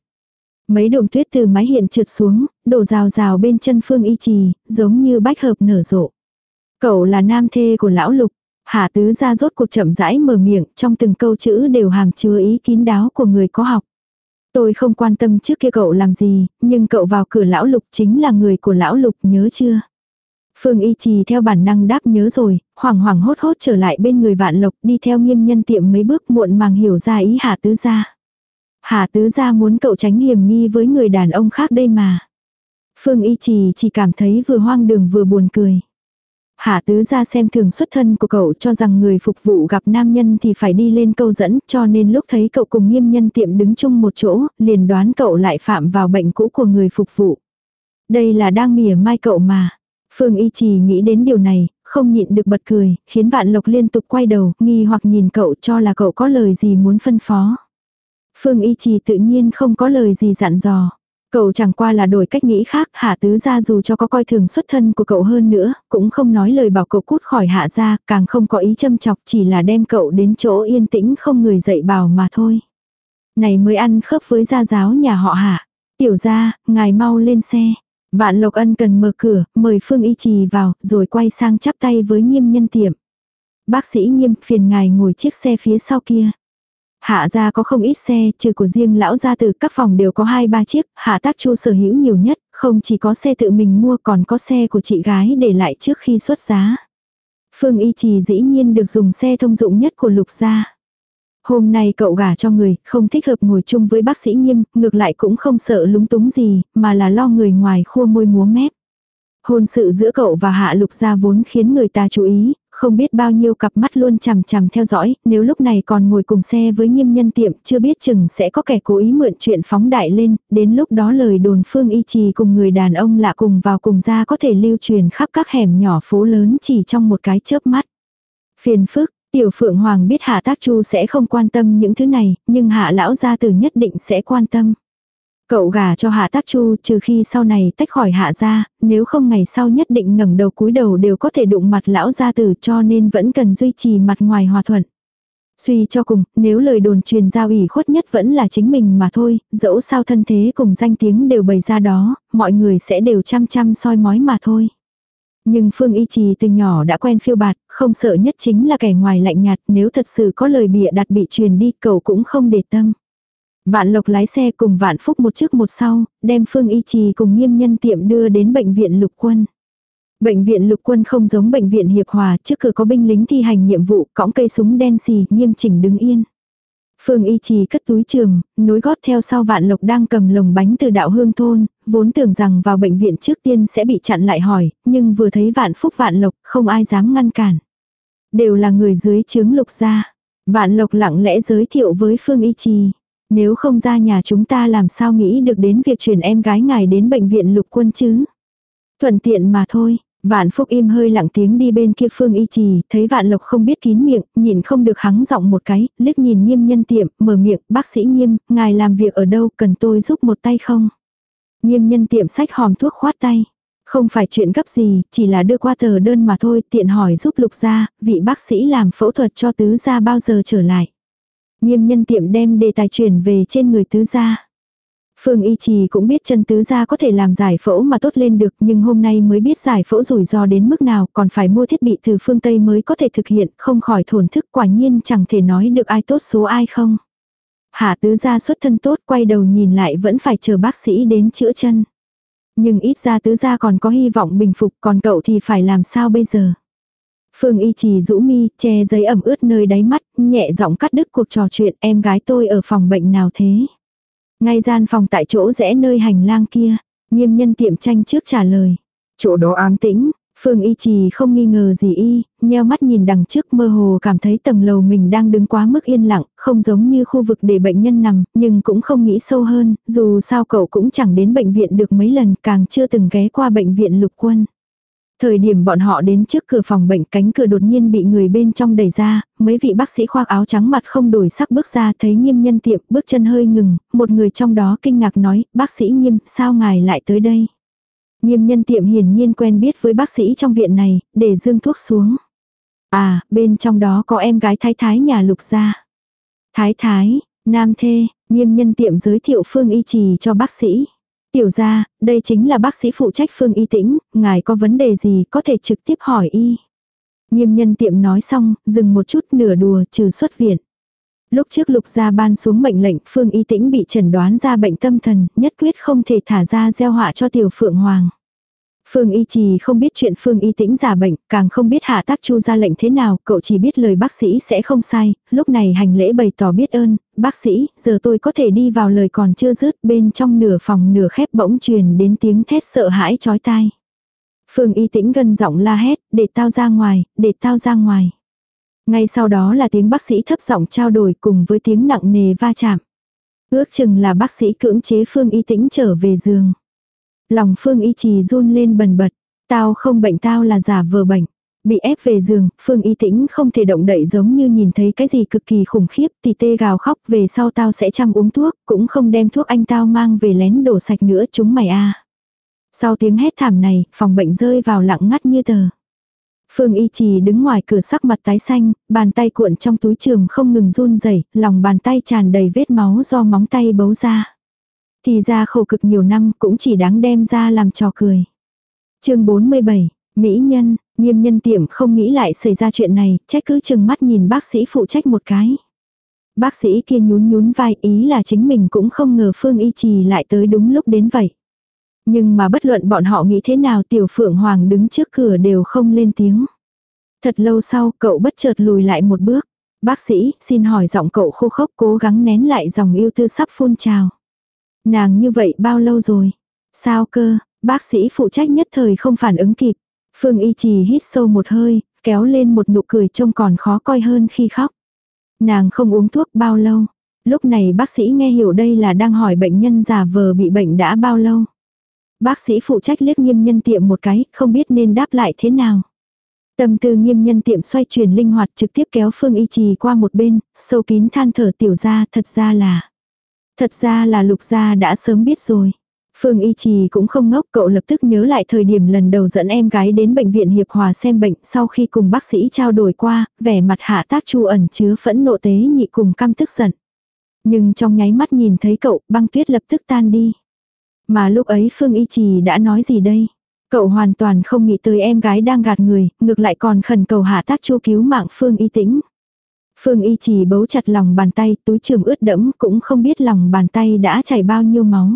Mấy đồng tuyết từ mái hiện trượt xuống, đổ rào rào bên chân phương y trì, giống như bách hợp nở rộ. Cậu là nam thê của lão lục. Hạ tứ ra rốt cuộc chậm rãi mở miệng, trong từng câu chữ đều hàm chứa ý kín đáo của người có học. Tôi không quan tâm trước kia cậu làm gì, nhưng cậu vào cửa lão lục chính là người của lão lục nhớ chưa? Phương y trì theo bản năng đáp nhớ rồi, hoảng hoảng hốt hốt trở lại bên người vạn lộc đi theo nghiêm nhân tiệm mấy bước muộn màng hiểu ra ý hạ tứ ra. Hà tứ gia muốn cậu tránh hiểm nghi với người đàn ông khác đây mà. Phương y trì chỉ cảm thấy vừa hoang đường vừa buồn cười. Hà tứ ra xem thường xuất thân của cậu cho rằng người phục vụ gặp nam nhân thì phải đi lên câu dẫn cho nên lúc thấy cậu cùng nghiêm nhân tiệm đứng chung một chỗ, liền đoán cậu lại phạm vào bệnh cũ của người phục vụ. Đây là đang mỉa mai cậu mà. Phương y trì nghĩ đến điều này, không nhịn được bật cười, khiến vạn lộc liên tục quay đầu, nghi hoặc nhìn cậu cho là cậu có lời gì muốn phân phó. Phương Y Trì tự nhiên không có lời gì dặn dò. Cậu chẳng qua là đổi cách nghĩ khác, hạ tứ gia dù cho có coi thường xuất thân của cậu hơn nữa, cũng không nói lời bảo cậu cút khỏi hạ gia, càng không có ý châm chọc chỉ là đem cậu đến chỗ yên tĩnh không người dạy bảo mà thôi. Này mới ăn khớp với gia giáo nhà họ hạ. Tiểu gia, ngài mau lên xe. Vạn Lộc Ân cần mở cửa, mời Phương Y Trì vào, rồi quay sang chắp tay với nghiêm nhân tiệm. Bác sĩ nghiêm phiền ngài ngồi chiếc xe phía sau kia. Hạ gia có không ít xe, trừ của riêng lão gia từ các phòng đều có hai ba chiếc, hạ tác chu sở hữu nhiều nhất, không chỉ có xe tự mình mua còn có xe của chị gái để lại trước khi xuất giá. Phương y trì dĩ nhiên được dùng xe thông dụng nhất của lục gia. Hôm nay cậu gả cho người, không thích hợp ngồi chung với bác sĩ nghiêm, ngược lại cũng không sợ lúng túng gì, mà là lo người ngoài khua môi múa mép. Hôn sự giữa cậu và hạ lục gia vốn khiến người ta chú ý, không biết bao nhiêu cặp mắt luôn chằm chằm theo dõi, nếu lúc này còn ngồi cùng xe với nghiêm nhân tiệm, chưa biết chừng sẽ có kẻ cố ý mượn chuyện phóng đại lên, đến lúc đó lời đồn phương y trì cùng người đàn ông lạ cùng vào cùng ra có thể lưu truyền khắp các hẻm nhỏ phố lớn chỉ trong một cái chớp mắt. Phiền phức, tiểu phượng hoàng biết hạ tác chu sẽ không quan tâm những thứ này, nhưng hạ lão gia tử nhất định sẽ quan tâm. Cậu gả cho hạ tác chu trừ khi sau này tách khỏi hạ gia, nếu không ngày sau nhất định ngẩng đầu cúi đầu đều có thể đụng mặt lão gia tử cho nên vẫn cần duy trì mặt ngoài hòa thuận. Suy cho cùng, nếu lời đồn truyền giao ủy khuất nhất vẫn là chính mình mà thôi, dẫu sao thân thế cùng danh tiếng đều bày ra đó, mọi người sẽ đều chăm chăm soi mói mà thôi. Nhưng Phương Y Trì từ nhỏ đã quen phiêu bạt, không sợ nhất chính là kẻ ngoài lạnh nhạt, nếu thật sự có lời bịa đặt bị truyền đi cậu cũng không để tâm. Vạn Lộc lái xe cùng Vạn Phúc một trước một sau, đem Phương Y Trì cùng nghiêm nhân tiệm đưa đến bệnh viện lục quân. Bệnh viện lục quân không giống bệnh viện hiệp hòa, trước cửa có binh lính thi hành nhiệm vụ, cõng cây súng đen xì, nghiêm chỉnh đứng yên. Phương Y Trì cất túi trường, nối gót theo sau Vạn Lộc đang cầm lồng bánh từ đạo hương thôn, vốn tưởng rằng vào bệnh viện trước tiên sẽ bị chặn lại hỏi, nhưng vừa thấy Vạn Phúc Vạn Lộc, không ai dám ngăn cản. Đều là người dưới chướng lục gia. Vạn Lộc lặng lẽ giới thiệu với Phương Y Trì. Nếu không ra nhà chúng ta làm sao nghĩ được đến việc chuyển em gái ngài đến bệnh viện lục quân chứ. Thuận tiện mà thôi, Vạn Phúc im hơi lặng tiếng đi bên kia Phương Y Trì, thấy Vạn Lộc không biết kín miệng, nhìn không được hắng giọng một cái, liếc nhìn nghiêm nhân tiệm, mở miệng, bác sĩ nghiêm, ngài làm việc ở đâu, cần tôi giúp một tay không? Nghiêm nhân tiệm sách hòm thuốc khoát tay. Không phải chuyện gấp gì, chỉ là đưa qua tờ đơn mà thôi, tiện hỏi giúp lục gia, vị bác sĩ làm phẫu thuật cho tứ gia bao giờ trở lại. Nghiêm nhân tiệm đem đề tài chuyển về trên người tứ gia. Phương Y Trì cũng biết chân tứ gia có thể làm giải phẫu mà tốt lên được, nhưng hôm nay mới biết giải phẫu rủi ro đến mức nào, còn phải mua thiết bị từ phương Tây mới có thể thực hiện, không khỏi thổn thức, quả nhiên chẳng thể nói được ai tốt số ai không. Hạ tứ gia xuất thân tốt, quay đầu nhìn lại vẫn phải chờ bác sĩ đến chữa chân. Nhưng ít ra tứ gia còn có hy vọng bình phục, còn cậu thì phải làm sao bây giờ. Phương Y Trì rũ mi, che giấy ẩm ướt nơi đáy mắt, nhẹ giọng cắt đứt cuộc trò chuyện em gái tôi ở phòng bệnh nào thế. Ngay gian phòng tại chỗ rẽ nơi hành lang kia, nghiêm nhân tiệm tranh trước trả lời. Chỗ đó an tĩnh, Phương Y Trì không nghi ngờ gì y, nheo mắt nhìn đằng trước mơ hồ cảm thấy tầng lầu mình đang đứng quá mức yên lặng, không giống như khu vực để bệnh nhân nằm, nhưng cũng không nghĩ sâu hơn, dù sao cậu cũng chẳng đến bệnh viện được mấy lần, càng chưa từng ghé qua bệnh viện lục quân. Thời điểm bọn họ đến trước cửa phòng bệnh cánh cửa đột nhiên bị người bên trong đẩy ra, mấy vị bác sĩ khoác áo trắng mặt không đổi sắc bước ra thấy nghiêm nhân tiệm bước chân hơi ngừng, một người trong đó kinh ngạc nói, bác sĩ nghiêm, sao ngài lại tới đây? Nghiêm nhân tiệm hiển nhiên quen biết với bác sĩ trong viện này, để dương thuốc xuống. À, bên trong đó có em gái thái thái nhà lục gia. Thái thái, nam thê, nghiêm nhân tiệm giới thiệu phương y trì cho bác sĩ. Tiểu ra, đây chính là bác sĩ phụ trách phương y tĩnh, ngài có vấn đề gì có thể trực tiếp hỏi y. Nghiêm nhân tiệm nói xong, dừng một chút nửa đùa trừ xuất viện. Lúc trước lục gia ban xuống mệnh lệnh phương y tĩnh bị chẩn đoán ra bệnh tâm thần, nhất quyết không thể thả ra gieo họa cho tiểu phượng hoàng. Phương Y Trì không biết chuyện Phương Y Tĩnh giả bệnh, càng không biết hạ tác chu ra lệnh thế nào, cậu chỉ biết lời bác sĩ sẽ không sai, lúc này hành lễ bày tỏ biết ơn, bác sĩ, giờ tôi có thể đi vào lời còn chưa dứt bên trong nửa phòng nửa khép bỗng truyền đến tiếng thét sợ hãi chói tai. Phương Y Tĩnh gần giọng la hét, để tao ra ngoài, để tao ra ngoài. Ngay sau đó là tiếng bác sĩ thấp giọng trao đổi cùng với tiếng nặng nề va chạm. Ước chừng là bác sĩ cưỡng chế Phương Y Tĩnh trở về giường. Lòng Phương Y Trì run lên bần bật. Tao không bệnh tao là giả vờ bệnh. Bị ép về giường, Phương Y Tĩnh không thể động đậy giống như nhìn thấy cái gì cực kỳ khủng khiếp thì tê gào khóc về sau tao sẽ chăm uống thuốc, cũng không đem thuốc anh tao mang về lén đổ sạch nữa chúng mày a Sau tiếng hét thảm này, phòng bệnh rơi vào lặng ngắt như tờ. Phương Y Trì đứng ngoài cửa sắc mặt tái xanh, bàn tay cuộn trong túi trường không ngừng run rẩy, lòng bàn tay tràn đầy vết máu do móng tay bấu ra. Thì ra khổ cực nhiều năm cũng chỉ đáng đem ra làm trò cười. chương 47, Mỹ Nhân, nghiêm nhân tiệm không nghĩ lại xảy ra chuyện này, trách cứ chừng mắt nhìn bác sĩ phụ trách một cái. Bác sĩ kia nhún nhún vai ý là chính mình cũng không ngờ Phương Y Trì lại tới đúng lúc đến vậy. Nhưng mà bất luận bọn họ nghĩ thế nào tiểu phượng hoàng đứng trước cửa đều không lên tiếng. Thật lâu sau cậu bất chợt lùi lại một bước. Bác sĩ, xin hỏi giọng cậu khô khốc cố gắng nén lại dòng yêu tư sắp phun trào. Nàng như vậy bao lâu rồi? Sao cơ, bác sĩ phụ trách nhất thời không phản ứng kịp. Phương Y Trì hít sâu một hơi, kéo lên một nụ cười trông còn khó coi hơn khi khóc. Nàng không uống thuốc bao lâu. Lúc này bác sĩ nghe hiểu đây là đang hỏi bệnh nhân giả vờ bị bệnh đã bao lâu. Bác sĩ phụ trách liếc nghiêm nhân tiệm một cái, không biết nên đáp lại thế nào. Tâm tư nghiêm nhân tiệm xoay chuyển linh hoạt trực tiếp kéo Phương Y Trì qua một bên, sâu kín than thở tiểu ra thật ra là. Thật ra là lục gia đã sớm biết rồi. Phương Y Trì cũng không ngốc cậu lập tức nhớ lại thời điểm lần đầu dẫn em gái đến bệnh viện Hiệp Hòa xem bệnh sau khi cùng bác sĩ trao đổi qua, vẻ mặt hạ tác chu ẩn chứa phẫn nộ tế nhị cùng căm tức giận. Nhưng trong nháy mắt nhìn thấy cậu băng tuyết lập tức tan đi. Mà lúc ấy Phương Y Trì đã nói gì đây? Cậu hoàn toàn không nghĩ tới em gái đang gạt người, ngược lại còn khẩn cầu hạ tác chu cứu mạng Phương Y tĩnh. Phương Y Trì bấu chặt lòng bàn tay, túi trường ướt đẫm cũng không biết lòng bàn tay đã chảy bao nhiêu máu.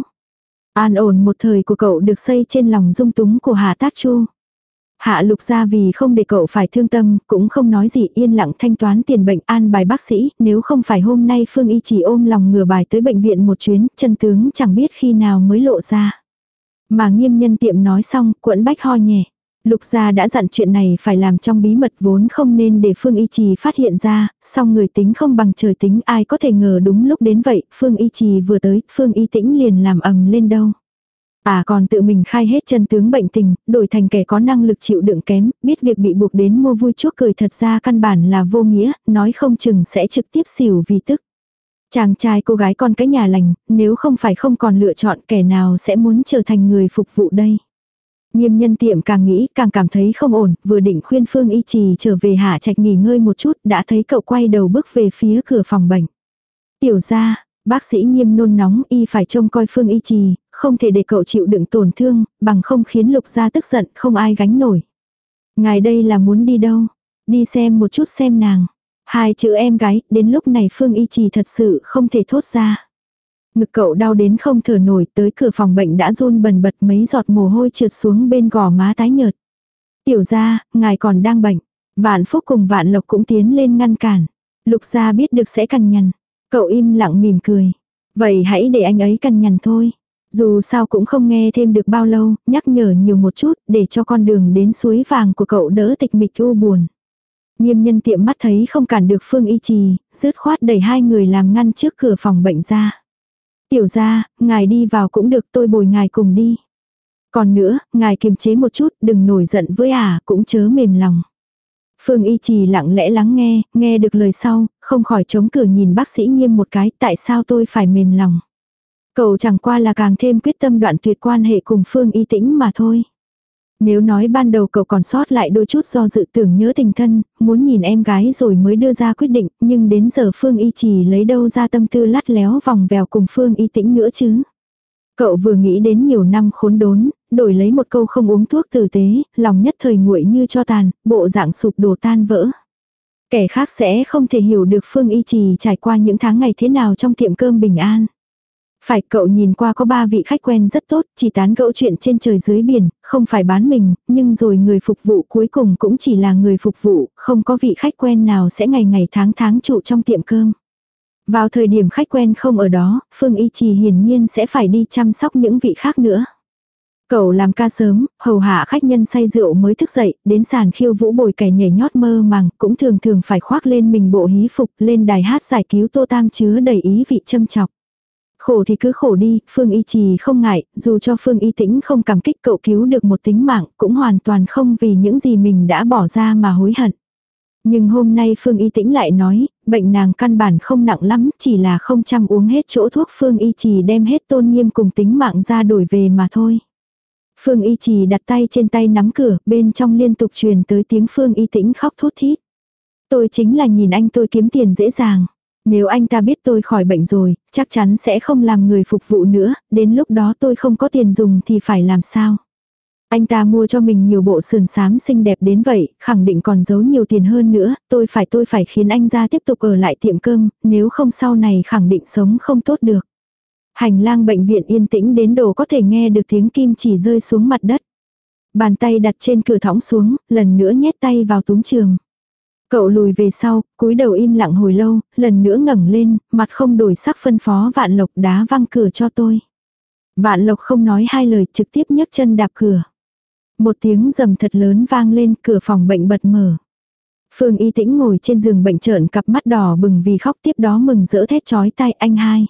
An ổn một thời của cậu được xây trên lòng dung túng của Hạ Tác Chu. Hạ lục ra vì không để cậu phải thương tâm, cũng không nói gì yên lặng thanh toán tiền bệnh an bài bác sĩ, nếu không phải hôm nay Phương Y chỉ ôm lòng ngừa bài tới bệnh viện một chuyến, chân tướng chẳng biết khi nào mới lộ ra. Mà nghiêm nhân tiệm nói xong, quẫn bách ho nhẹ. Lục gia đã dặn chuyện này phải làm trong bí mật vốn không nên để Phương Y Trì phát hiện ra, song người tính không bằng trời tính ai có thể ngờ đúng lúc đến vậy, Phương Y Trì vừa tới, Phương Y tĩnh liền làm ầm lên đâu. À còn tự mình khai hết chân tướng bệnh tình, đổi thành kẻ có năng lực chịu đựng kém, biết việc bị buộc đến mua vui chuốc cười thật ra căn bản là vô nghĩa, nói không chừng sẽ trực tiếp xỉu vì tức. Chàng trai cô gái con cái nhà lành, nếu không phải không còn lựa chọn kẻ nào sẽ muốn trở thành người phục vụ đây. Nghiêm nhân tiệm càng nghĩ càng cảm thấy không ổn, vừa định khuyên Phương Y Trì trở về hạ trạch nghỉ ngơi một chút, đã thấy cậu quay đầu bước về phía cửa phòng bệnh. Tiểu ra, bác sĩ nghiêm nôn nóng y phải trông coi Phương Y Trì, không thể để cậu chịu đựng tổn thương, bằng không khiến lục gia tức giận, không ai gánh nổi. Ngài đây là muốn đi đâu? Đi xem một chút xem nàng. Hai chữ em gái, đến lúc này Phương Y Trì thật sự không thể thốt ra. Ngực cậu đau đến không thở nổi tới cửa phòng bệnh đã run bần bật mấy giọt mồ hôi trượt xuống bên gò má tái nhợt. Tiểu ra, ngài còn đang bệnh. Vạn phúc cùng vạn lộc cũng tiến lên ngăn cản. Lục gia biết được sẽ cằn nhằn. Cậu im lặng mỉm cười. Vậy hãy để anh ấy cằn nhằn thôi. Dù sao cũng không nghe thêm được bao lâu, nhắc nhở nhiều một chút để cho con đường đến suối vàng của cậu đỡ tịch mịch u buồn. Nghiêm nhân tiệm mắt thấy không cản được Phương Y Trì, dứt khoát đẩy hai người làm ngăn trước cửa phòng bệnh ra. Tiểu ra, ngài đi vào cũng được tôi bồi ngài cùng đi. Còn nữa, ngài kiềm chế một chút, đừng nổi giận với à, cũng chớ mềm lòng. Phương Y Trì lặng lẽ lắng nghe, nghe được lời sau, không khỏi chống cửa nhìn bác sĩ nghiêm một cái, tại sao tôi phải mềm lòng. Cậu chẳng qua là càng thêm quyết tâm đoạn tuyệt quan hệ cùng Phương Y Tĩnh mà thôi. Nếu nói ban đầu cậu còn sót lại đôi chút do dự tưởng nhớ tình thân, muốn nhìn em gái rồi mới đưa ra quyết định, nhưng đến giờ Phương Y chỉ lấy đâu ra tâm tư lắt léo vòng vèo cùng Phương Y tĩnh nữa chứ. Cậu vừa nghĩ đến nhiều năm khốn đốn, đổi lấy một câu không uống thuốc tử tế, lòng nhất thời nguội như cho tàn, bộ dạng sụp đổ tan vỡ. Kẻ khác sẽ không thể hiểu được Phương Y Trì trải qua những tháng ngày thế nào trong tiệm cơm bình an. Phải cậu nhìn qua có ba vị khách quen rất tốt, chỉ tán gẫu chuyện trên trời dưới biển, không phải bán mình, nhưng rồi người phục vụ cuối cùng cũng chỉ là người phục vụ, không có vị khách quen nào sẽ ngày ngày tháng tháng trụ trong tiệm cơm. Vào thời điểm khách quen không ở đó, Phương Y Trì hiển nhiên sẽ phải đi chăm sóc những vị khác nữa. Cậu làm ca sớm, hầu hạ khách nhân say rượu mới thức dậy, đến sàn khiêu vũ bồi kẻ nhảy nhót mơ màng, cũng thường thường phải khoác lên mình bộ hí phục lên đài hát giải cứu tô tam chứa đầy ý vị châm chọc. Khổ thì cứ khổ đi, Phương Y Trì không ngại, dù cho Phương Y Tĩnh không cảm kích cậu cứu được một tính mạng, cũng hoàn toàn không vì những gì mình đã bỏ ra mà hối hận. Nhưng hôm nay Phương Y Tĩnh lại nói, bệnh nàng căn bản không nặng lắm, chỉ là không chăm uống hết chỗ thuốc Phương Y Trì đem hết tôn nghiêm cùng tính mạng ra đổi về mà thôi. Phương Y Trì đặt tay trên tay nắm cửa, bên trong liên tục truyền tới tiếng Phương Y Tĩnh khóc thút thít. Tôi chính là nhìn anh tôi kiếm tiền dễ dàng. Nếu anh ta biết tôi khỏi bệnh rồi, chắc chắn sẽ không làm người phục vụ nữa, đến lúc đó tôi không có tiền dùng thì phải làm sao. Anh ta mua cho mình nhiều bộ sườn xám xinh đẹp đến vậy, khẳng định còn giấu nhiều tiền hơn nữa, tôi phải tôi phải khiến anh ra tiếp tục ở lại tiệm cơm, nếu không sau này khẳng định sống không tốt được. Hành lang bệnh viện yên tĩnh đến đồ có thể nghe được tiếng kim chỉ rơi xuống mặt đất. Bàn tay đặt trên cửa thõng xuống, lần nữa nhét tay vào túm trường. Cậu lùi về sau, cúi đầu im lặng hồi lâu, lần nữa ngẩng lên, mặt không đổi sắc phân phó vạn lộc đá văng cửa cho tôi. Vạn lộc không nói hai lời trực tiếp nhấc chân đạp cửa. Một tiếng rầm thật lớn vang lên cửa phòng bệnh bật mở. Phương Y Tĩnh ngồi trên giường bệnh trợn cặp mắt đỏ bừng vì khóc tiếp đó mừng rỡ thét chói tai anh hai.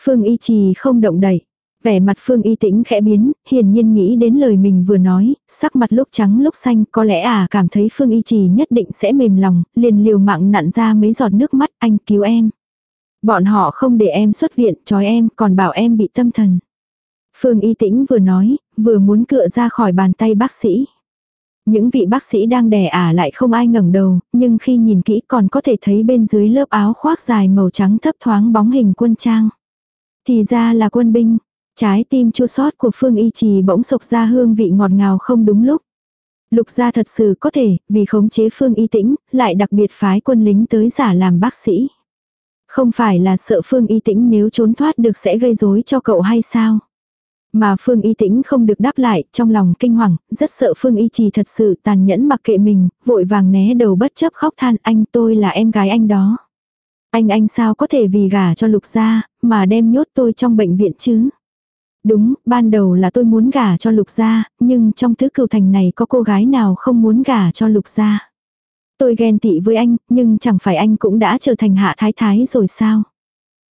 Phương Y Trì không động đậy. Vẻ mặt Phương Y Tĩnh khẽ biến, hiển nhiên nghĩ đến lời mình vừa nói, sắc mặt lúc trắng lúc xanh, có lẽ à cảm thấy Phương Y Trì nhất định sẽ mềm lòng, liền liều mạng nặn ra mấy giọt nước mắt, anh cứu em. Bọn họ không để em xuất viện, trói em, còn bảo em bị tâm thần. Phương Y Tĩnh vừa nói, vừa muốn cựa ra khỏi bàn tay bác sĩ. Những vị bác sĩ đang đè ả lại không ai ngẩng đầu, nhưng khi nhìn kỹ còn có thể thấy bên dưới lớp áo khoác dài màu trắng thấp thoáng bóng hình quân trang. Thì ra là quân binh, trái tim chua sót của Phương Y Trì bỗng sộc ra hương vị ngọt ngào không đúng lúc. Lục gia thật sự có thể, vì khống chế Phương Y Tĩnh, lại đặc biệt phái quân lính tới giả làm bác sĩ. Không phải là sợ Phương Y Tĩnh nếu trốn thoát được sẽ gây rối cho cậu hay sao? Mà Phương Y Tĩnh không được đáp lại, trong lòng kinh hoàng, rất sợ Phương Y Trì thật sự tàn nhẫn mặc kệ mình, vội vàng né đầu bất chấp khóc than anh tôi là em gái anh đó. Anh anh sao có thể vì gả cho lục gia, mà đem nhốt tôi trong bệnh viện chứ? Đúng, ban đầu là tôi muốn gả cho lục gia, nhưng trong tứ cửu thành này có cô gái nào không muốn gả cho lục gia. Tôi ghen tị với anh, nhưng chẳng phải anh cũng đã trở thành hạ thái thái rồi sao?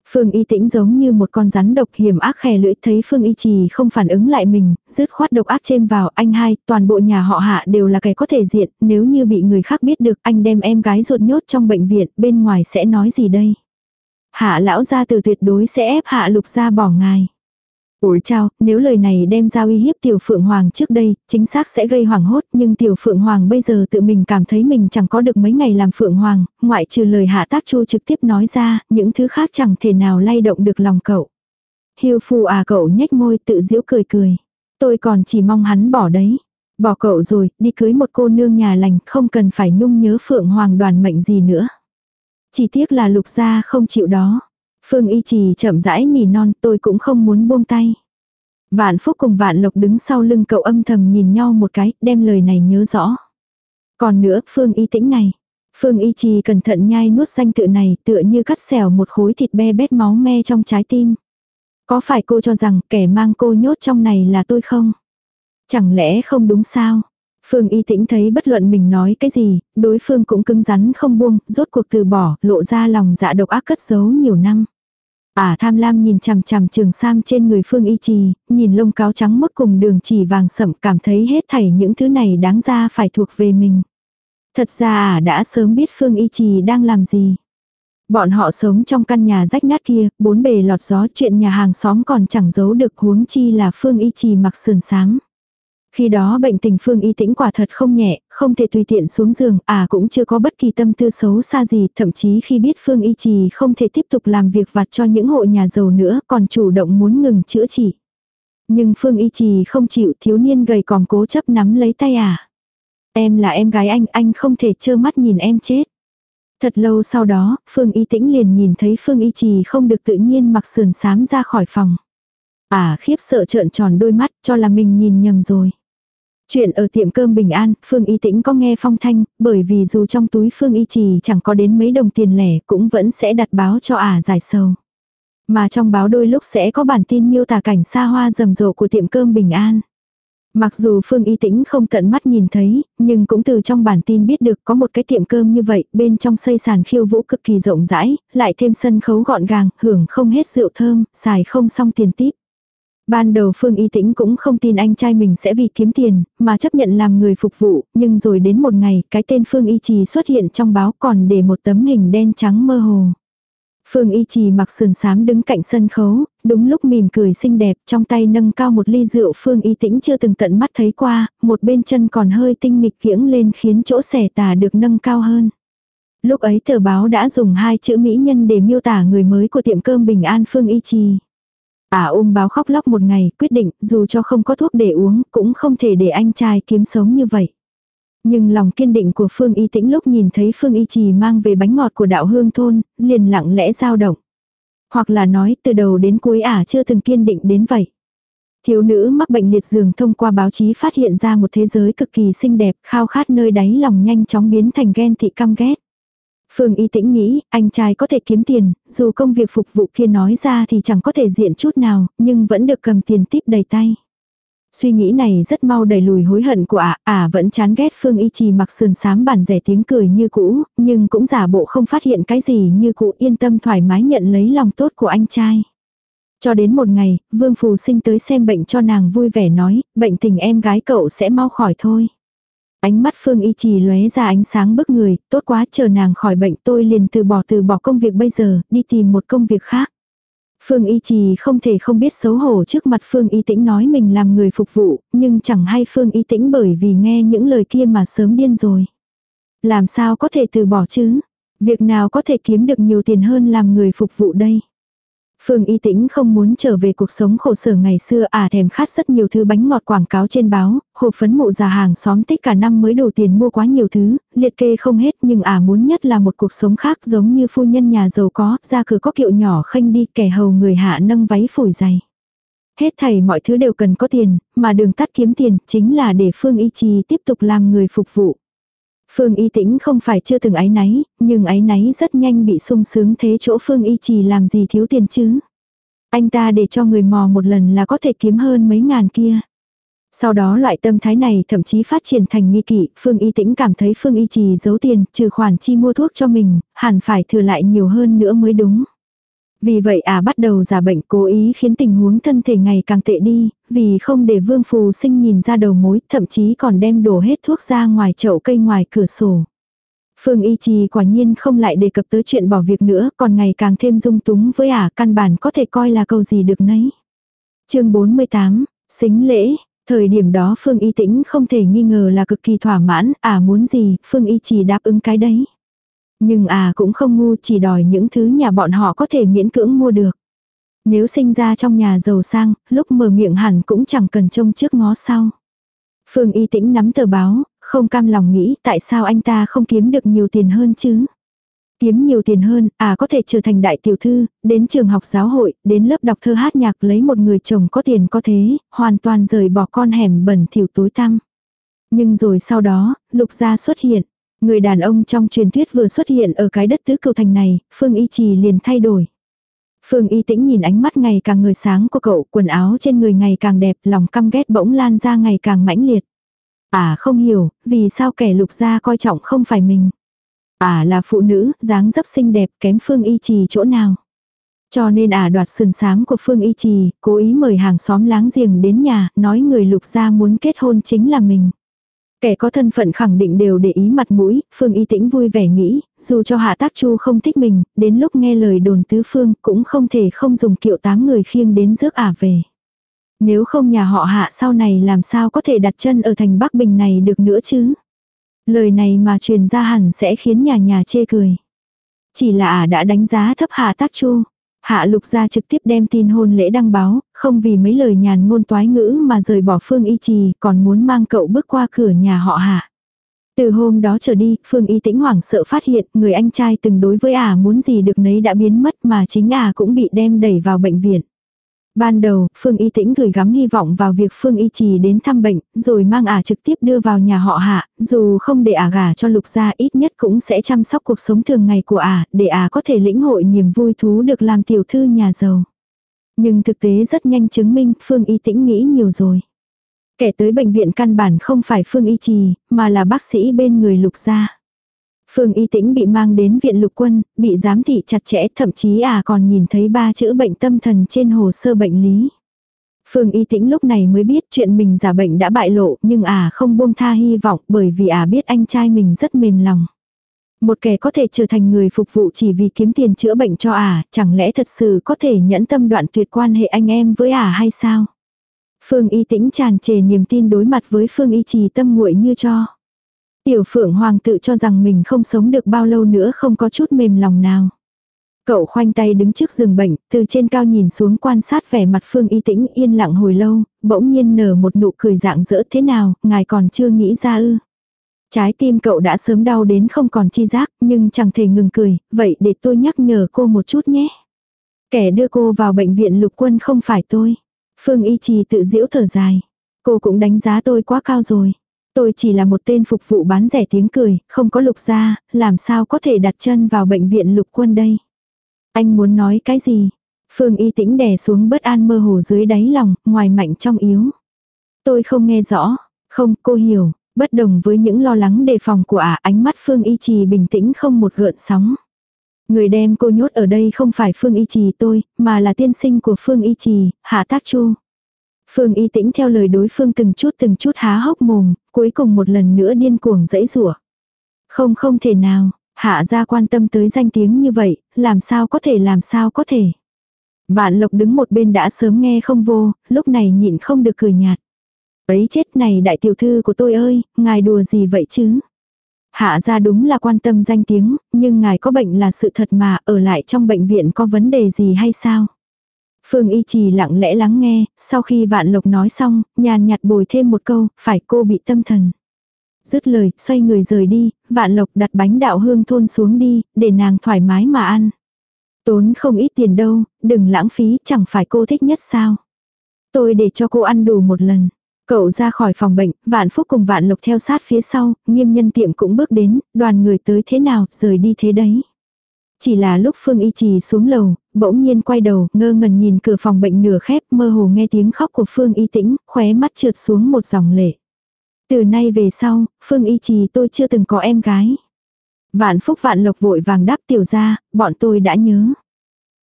Phương Y Tĩnh giống như một con rắn độc hiểm ác khè lưỡi thấy Phương Y Trì không phản ứng lại mình, dứt khoát độc ác chêm vào anh hai, toàn bộ nhà họ hạ đều là kẻ có thể diện, nếu như bị người khác biết được anh đem em gái ruột nhốt trong bệnh viện, bên ngoài sẽ nói gì đây? Hạ lão gia từ tuyệt đối sẽ ép hạ lục gia bỏ ngài. Ủi chào, nếu lời này đem ra uy hiếp tiểu phượng hoàng trước đây, chính xác sẽ gây hoảng hốt, nhưng tiểu phượng hoàng bây giờ tự mình cảm thấy mình chẳng có được mấy ngày làm phượng hoàng, ngoại trừ lời hạ tác chu trực tiếp nói ra, những thứ khác chẳng thể nào lay động được lòng cậu. Hiêu phù à cậu nhếch môi tự giễu cười cười. Tôi còn chỉ mong hắn bỏ đấy. Bỏ cậu rồi, đi cưới một cô nương nhà lành, không cần phải nhung nhớ phượng hoàng đoàn mệnh gì nữa. Chỉ tiếc là lục gia không chịu đó. Phương y trì chậm rãi nỉ non tôi cũng không muốn buông tay. Vạn phúc cùng vạn lộc đứng sau lưng cậu âm thầm nhìn nhau một cái, đem lời này nhớ rõ. Còn nữa, Phương y tĩnh này. Phương y trì cẩn thận nhai nuốt danh tự này tựa như cắt xẻo một khối thịt be bét máu me trong trái tim. Có phải cô cho rằng kẻ mang cô nhốt trong này là tôi không? Chẳng lẽ không đúng sao? Phương y tĩnh thấy bất luận mình nói cái gì, đối phương cũng cứng rắn không buông, rốt cuộc từ bỏ, lộ ra lòng dạ độc ác cất giấu nhiều năm. À tham lam nhìn chằm chằm trường sam trên người Phương Y Trì, nhìn lông cáo trắng mốt cùng đường chỉ vàng sậm cảm thấy hết thảy những thứ này đáng ra phải thuộc về mình. Thật ra à đã sớm biết Phương Y Trì đang làm gì. Bọn họ sống trong căn nhà rách nát kia, bốn bề lọt gió chuyện nhà hàng xóm còn chẳng giấu được huống chi là Phương Y Trì mặc sườn sáng. Khi đó bệnh tình Phương Y Tĩnh quả thật không nhẹ, không thể tùy tiện xuống giường, à cũng chưa có bất kỳ tâm tư xấu xa gì, thậm chí khi biết Phương Y Trì không thể tiếp tục làm việc vặt cho những hộ nhà giàu nữa, còn chủ động muốn ngừng chữa trị. Nhưng Phương Y Trì không chịu, thiếu niên gầy còm cố chấp nắm lấy tay à. Em là em gái anh, anh không thể trơ mắt nhìn em chết. Thật lâu sau đó, Phương Y Tĩnh liền nhìn thấy Phương Y Trì không được tự nhiên mặc sườn sám ra khỏi phòng. À khiếp sợ trợn tròn đôi mắt cho là mình nhìn nhầm rồi. Chuyện ở tiệm cơm Bình An, Phương Y Tĩnh có nghe phong thanh, bởi vì dù trong túi Phương Y Trì chẳng có đến mấy đồng tiền lẻ cũng vẫn sẽ đặt báo cho ả giải sầu. Mà trong báo đôi lúc sẽ có bản tin miêu tả cảnh xa hoa rầm rộ của tiệm cơm Bình An. Mặc dù Phương Y Tĩnh không tận mắt nhìn thấy, nhưng cũng từ trong bản tin biết được có một cái tiệm cơm như vậy, bên trong xây sàn khiêu vũ cực kỳ rộng rãi, lại thêm sân khấu gọn gàng, hưởng không hết rượu thơm, xài không xong tiền tiếp. Ban đầu Phương Y Tĩnh cũng không tin anh trai mình sẽ vì kiếm tiền, mà chấp nhận làm người phục vụ, nhưng rồi đến một ngày, cái tên Phương Y Trì xuất hiện trong báo còn để một tấm hình đen trắng mơ hồ. Phương Y Trì mặc sườn xám đứng cạnh sân khấu, đúng lúc mỉm cười xinh đẹp, trong tay nâng cao một ly rượu Phương Y Tĩnh chưa từng tận mắt thấy qua, một bên chân còn hơi tinh nghịch kiễng lên khiến chỗ xẻ tà được nâng cao hơn. Lúc ấy tờ báo đã dùng hai chữ mỹ nhân để miêu tả người mới của tiệm cơm Bình An Phương Y Trì. À ôm báo khóc lóc một ngày, quyết định, dù cho không có thuốc để uống, cũng không thể để anh trai kiếm sống như vậy. Nhưng lòng kiên định của Phương Y Tĩnh lúc nhìn thấy Phương Y Trì mang về bánh ngọt của đạo hương thôn, liền lặng lẽ dao động. Hoặc là nói từ đầu đến cuối ả chưa từng kiên định đến vậy. Thiếu nữ mắc bệnh liệt giường thông qua báo chí phát hiện ra một thế giới cực kỳ xinh đẹp, khao khát nơi đáy lòng nhanh chóng biến thành ghen thị căm ghét. Phương Y tĩnh nghĩ, anh trai có thể kiếm tiền, dù công việc phục vụ kia nói ra thì chẳng có thể diện chút nào, nhưng vẫn được cầm tiền tiếp đầy tay. Suy nghĩ này rất mau đẩy lùi hối hận của ả, ả vẫn chán ghét Phương Y Trì mặc sườn sám bản rẻ tiếng cười như cũ, nhưng cũng giả bộ không phát hiện cái gì như cũ yên tâm thoải mái nhận lấy lòng tốt của anh trai. Cho đến một ngày, Vương Phù Sinh tới xem bệnh cho nàng vui vẻ nói, bệnh tình em gái cậu sẽ mau khỏi thôi. Ánh mắt Phương Y Trì lóe ra ánh sáng bức người, tốt quá chờ nàng khỏi bệnh tôi liền từ bỏ từ bỏ công việc bây giờ, đi tìm một công việc khác. Phương Y Trì không thể không biết xấu hổ trước mặt Phương Y Tĩnh nói mình làm người phục vụ, nhưng chẳng hay Phương Y Tĩnh bởi vì nghe những lời kia mà sớm điên rồi. Làm sao có thể từ bỏ chứ? Việc nào có thể kiếm được nhiều tiền hơn làm người phục vụ đây? Phương Y Tĩnh không muốn trở về cuộc sống khổ sở ngày xưa à thèm khát rất nhiều thứ bánh ngọt quảng cáo trên báo, hộp phấn mụ già hàng xóm tích cả năm mới đủ tiền mua quá nhiều thứ, liệt kê không hết nhưng à muốn nhất là một cuộc sống khác giống như phu nhân nhà giàu có, ra cửa có kiệu nhỏ khênh đi kẻ hầu người hạ nâng váy phủi dày. Hết thảy mọi thứ đều cần có tiền, mà đường tắt kiếm tiền chính là để Phương Y Trì tiếp tục làm người phục vụ. Phương Y Tĩnh không phải chưa từng ái náy, nhưng ái náy rất nhanh bị sung sướng thế chỗ Phương Y chỉ làm gì thiếu tiền chứ. Anh ta để cho người mò một lần là có thể kiếm hơn mấy ngàn kia. Sau đó loại tâm thái này thậm chí phát triển thành nghi kỵ, Phương Y Tĩnh cảm thấy Phương Y Trì giấu tiền, trừ khoản chi mua thuốc cho mình, hẳn phải thừa lại nhiều hơn nữa mới đúng. Vì vậy à bắt đầu giả bệnh cố ý khiến tình huống thân thể ngày càng tệ đi, vì không để vương phù sinh nhìn ra đầu mối, thậm chí còn đem đổ hết thuốc ra ngoài chậu cây ngoài cửa sổ. Phương Y Trì quả nhiên không lại đề cập tới chuyện bỏ việc nữa, còn ngày càng thêm dung túng với ả căn bản có thể coi là câu gì được nấy. chương 48, xính lễ, thời điểm đó Phương Y Tĩnh không thể nghi ngờ là cực kỳ thỏa mãn, ả muốn gì, Phương Y Trì đáp ứng cái đấy. Nhưng à cũng không ngu chỉ đòi những thứ nhà bọn họ có thể miễn cưỡng mua được. Nếu sinh ra trong nhà giàu sang, lúc mở miệng hẳn cũng chẳng cần trông trước ngó sau. Phương y tĩnh nắm tờ báo, không cam lòng nghĩ tại sao anh ta không kiếm được nhiều tiền hơn chứ. Kiếm nhiều tiền hơn, à có thể trở thành đại tiểu thư, đến trường học giáo hội, đến lớp đọc thơ hát nhạc lấy một người chồng có tiền có thế, hoàn toàn rời bỏ con hẻm bẩn thỉu tối tăm. Nhưng rồi sau đó, lục gia xuất hiện. Người đàn ông trong truyền thuyết vừa xuất hiện ở cái đất tứ cầu thành này, Phương Y Trì liền thay đổi. Phương Y Tĩnh nhìn ánh mắt ngày càng người sáng của cậu, quần áo trên người ngày càng đẹp, lòng căm ghét bỗng lan ra ngày càng mãnh liệt. À không hiểu, vì sao kẻ lục gia coi trọng không phải mình. À là phụ nữ, dáng dấp xinh đẹp kém Phương Y Trì chỗ nào. Cho nên à đoạt sườn sáng của Phương Y Trì, cố ý mời hàng xóm láng giềng đến nhà, nói người lục gia muốn kết hôn chính là mình. Kẻ có thân phận khẳng định đều để ý mặt mũi, Phương Y Tĩnh vui vẻ nghĩ, dù cho Hạ Tác Chu không thích mình, đến lúc nghe lời đồn tứ phương cũng không thể không dùng kiệu tám người khiêng đến rước ả về. Nếu không nhà họ Hạ sau này làm sao có thể đặt chân ở thành Bắc Bình này được nữa chứ? Lời này mà truyền ra hẳn sẽ khiến nhà nhà chê cười. Chỉ là ả đã đánh giá thấp Hạ Tác Chu. Hạ lục gia trực tiếp đem tin hôn lễ đăng báo, không vì mấy lời nhàn ngôn toái ngữ mà rời bỏ Phương Y Trì, còn muốn mang cậu bước qua cửa nhà họ Hạ. Từ hôm đó trở đi, Phương Y tĩnh hoảng sợ phát hiện người anh trai từng đối với ả muốn gì được nấy đã biến mất mà chính ả cũng bị đem đẩy vào bệnh viện. Ban đầu, Phương Y Tĩnh gửi gắm hy vọng vào việc Phương Y Trì đến thăm bệnh, rồi mang ả trực tiếp đưa vào nhà họ hạ, dù không để ả gả cho lục gia ít nhất cũng sẽ chăm sóc cuộc sống thường ngày của ả, để ả có thể lĩnh hội niềm vui thú được làm tiểu thư nhà giàu. Nhưng thực tế rất nhanh chứng minh Phương Y Tĩnh nghĩ nhiều rồi. Kẻ tới bệnh viện căn bản không phải Phương Y Trì, mà là bác sĩ bên người lục gia. Phương Y Tĩnh bị mang đến viện lục quân, bị giám thị chặt chẽ, thậm chí à còn nhìn thấy ba chữ bệnh tâm thần trên hồ sơ bệnh lý. Phương Y Tĩnh lúc này mới biết chuyện mình giả bệnh đã bại lộ, nhưng à không buông tha hy vọng bởi vì à biết anh trai mình rất mềm lòng. Một kẻ có thể trở thành người phục vụ chỉ vì kiếm tiền chữa bệnh cho à, chẳng lẽ thật sự có thể nhẫn tâm đoạn tuyệt quan hệ anh em với à hay sao? Phương Y Tĩnh tràn trề niềm tin đối mặt với Phương Y Trì tâm nguội như cho. Tiểu phượng hoàng tự cho rằng mình không sống được bao lâu nữa không có chút mềm lòng nào. Cậu khoanh tay đứng trước giường bệnh, từ trên cao nhìn xuống quan sát vẻ mặt Phương Y Tĩnh yên lặng hồi lâu, bỗng nhiên nở một nụ cười dạng dỡ thế nào, ngài còn chưa nghĩ ra ư. Trái tim cậu đã sớm đau đến không còn chi giác, nhưng chẳng thể ngừng cười, vậy để tôi nhắc nhở cô một chút nhé. Kẻ đưa cô vào bệnh viện lục quân không phải tôi. Phương Y Trì tự diễu thở dài. Cô cũng đánh giá tôi quá cao rồi. Tôi chỉ là một tên phục vụ bán rẻ tiếng cười, không có lục gia, làm sao có thể đặt chân vào bệnh viện lục quân đây. Anh muốn nói cái gì? Phương y tĩnh đè xuống bất an mơ hồ dưới đáy lòng, ngoài mạnh trong yếu. Tôi không nghe rõ. Không, cô hiểu. Bất đồng với những lo lắng đề phòng của ả, ánh mắt Phương Y Trì bình tĩnh không một gợn sóng. Người đem cô nhốt ở đây không phải Phương Y Trì tôi, mà là tiên sinh của Phương Y Trì, Hạ Tác Chu. Phương Y tĩnh theo lời đối phương từng chút từng chút há hốc mồm, cuối cùng một lần nữa điên cuồng dẫy rủa. Không không thể nào, hạ gia quan tâm tới danh tiếng như vậy, làm sao có thể làm sao có thể. Vạn lộc đứng một bên đã sớm nghe không vô, lúc này nhịn không được cười nhạt. Ấy chết này đại tiểu thư của tôi ơi, ngài đùa gì vậy chứ? Hạ gia đúng là quan tâm danh tiếng, nhưng ngài có bệnh là sự thật mà, ở lại trong bệnh viện có vấn đề gì hay sao? Phương Y Trì lặng lẽ lắng nghe, sau khi Vạn Lộc nói xong, nhàn nhạt bồi thêm một câu, phải cô bị tâm thần. Dứt lời, xoay người rời đi, Vạn Lộc đặt bánh đạo hương thôn xuống đi, để nàng thoải mái mà ăn. Tốn không ít tiền đâu, đừng lãng phí, chẳng phải cô thích nhất sao. Tôi để cho cô ăn đủ một lần. Cậu ra khỏi phòng bệnh, Vạn Phúc cùng Vạn Lộc theo sát phía sau, nghiêm nhân tiệm cũng bước đến, đoàn người tới thế nào, rời đi thế đấy. Chỉ là lúc Phương Y Trì xuống lầu, bỗng nhiên quay đầu, ngơ ngẩn nhìn cửa phòng bệnh nửa khép, mơ hồ nghe tiếng khóc của Phương Y Tĩnh, khóe mắt trượt xuống một dòng lệ. Từ nay về sau, Phương Y Trì tôi chưa từng có em gái. Vạn Phúc Vạn Lộc vội vàng đáp tiểu gia, bọn tôi đã nhớ.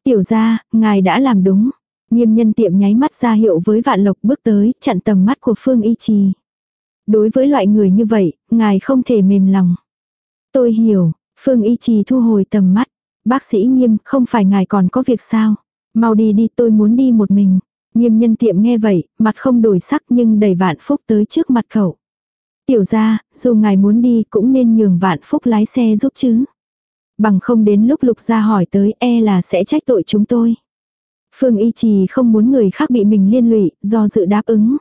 Tiểu gia, ngài đã làm đúng. Nghiêm nhân tiệm nháy mắt ra hiệu với Vạn Lộc bước tới, chặn tầm mắt của Phương Y Trì. Đối với loại người như vậy, ngài không thể mềm lòng. Tôi hiểu, Phương Y Trì thu hồi tầm mắt. Bác sĩ nghiêm, không phải ngài còn có việc sao? Mau đi đi tôi muốn đi một mình. Nghiêm nhân tiệm nghe vậy, mặt không đổi sắc nhưng đẩy vạn phúc tới trước mặt cậu. Tiểu ra, dù ngài muốn đi cũng nên nhường vạn phúc lái xe giúp chứ. Bằng không đến lúc lục ra hỏi tới e là sẽ trách tội chúng tôi. Phương y trì không muốn người khác bị mình liên lụy, do dự đáp ứng.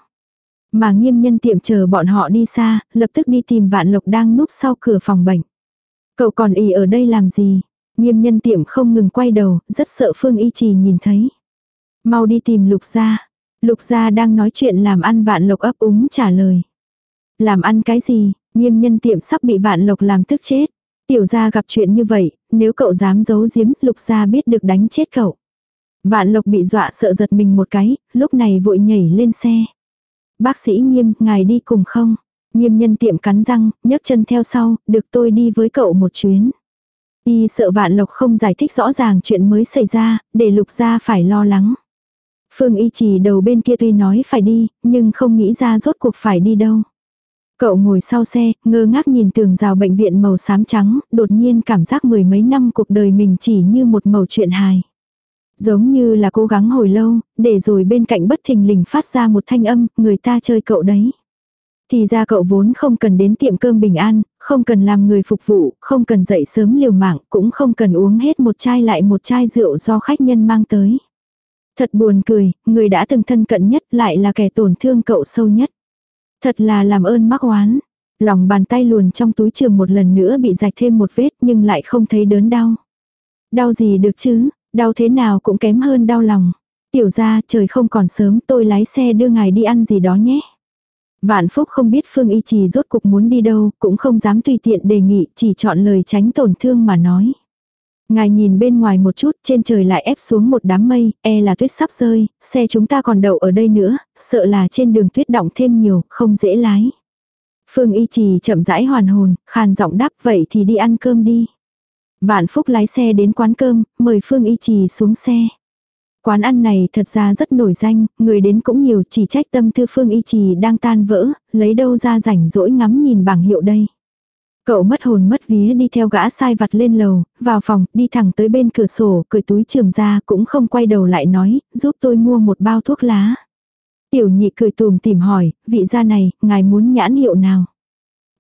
Mà nghiêm nhân tiệm chờ bọn họ đi xa, lập tức đi tìm vạn lộc đang núp sau cửa phòng bệnh. Cậu còn y ở đây làm gì? Nghiêm nhân tiệm không ngừng quay đầu, rất sợ Phương Y Trì nhìn thấy. Mau đi tìm Lục Gia. Lục Gia đang nói chuyện làm ăn vạn lộc ấp úng trả lời. Làm ăn cái gì, nghiêm nhân tiệm sắp bị vạn lộc làm tức chết. Tiểu gia gặp chuyện như vậy, nếu cậu dám giấu giếm, Lục Gia biết được đánh chết cậu. Vạn lộc bị dọa sợ giật mình một cái, lúc này vội nhảy lên xe. Bác sĩ nghiêm, ngài đi cùng không? Nghiêm nhân tiệm cắn răng, nhấc chân theo sau, được tôi đi với cậu một chuyến. Y sợ vạn lộc không giải thích rõ ràng chuyện mới xảy ra, để lục gia phải lo lắng. Phương y chỉ đầu bên kia tuy nói phải đi, nhưng không nghĩ ra rốt cuộc phải đi đâu. Cậu ngồi sau xe, ngơ ngác nhìn tường rào bệnh viện màu xám trắng, đột nhiên cảm giác mười mấy năm cuộc đời mình chỉ như một màu chuyện hài. Giống như là cố gắng hồi lâu, để rồi bên cạnh bất thình lình phát ra một thanh âm, người ta chơi cậu đấy. Thì ra cậu vốn không cần đến tiệm cơm bình an, không cần làm người phục vụ, không cần dậy sớm liều mạng, cũng không cần uống hết một chai lại một chai rượu do khách nhân mang tới. Thật buồn cười, người đã từng thân cận nhất lại là kẻ tổn thương cậu sâu nhất. Thật là làm ơn mắc oán. Lòng bàn tay luồn trong túi trường một lần nữa bị rạch thêm một vết nhưng lại không thấy đớn đau. Đau gì được chứ, đau thế nào cũng kém hơn đau lòng. Tiểu ra trời không còn sớm tôi lái xe đưa ngài đi ăn gì đó nhé. Vạn Phúc không biết Phương Y Trì rốt cục muốn đi đâu, cũng không dám tùy tiện đề nghị, chỉ chọn lời tránh tổn thương mà nói. Ngài nhìn bên ngoài một chút, trên trời lại ép xuống một đám mây, e là tuyết sắp rơi, xe chúng ta còn đậu ở đây nữa, sợ là trên đường tuyết động thêm nhiều, không dễ lái. Phương Y Trì chậm rãi hoàn hồn, khàn giọng đáp vậy thì đi ăn cơm đi. Vạn Phúc lái xe đến quán cơm, mời Phương Y Trì xuống xe. Quán ăn này thật ra rất nổi danh, người đến cũng nhiều chỉ trách tâm tư phương y trì đang tan vỡ, lấy đâu ra rảnh rỗi ngắm nhìn bảng hiệu đây. Cậu mất hồn mất vía đi theo gã sai vặt lên lầu, vào phòng, đi thẳng tới bên cửa sổ, cười túi trường ra cũng không quay đầu lại nói, giúp tôi mua một bao thuốc lá. Tiểu nhị cười tùm tìm hỏi, vị gia này, ngài muốn nhãn hiệu nào?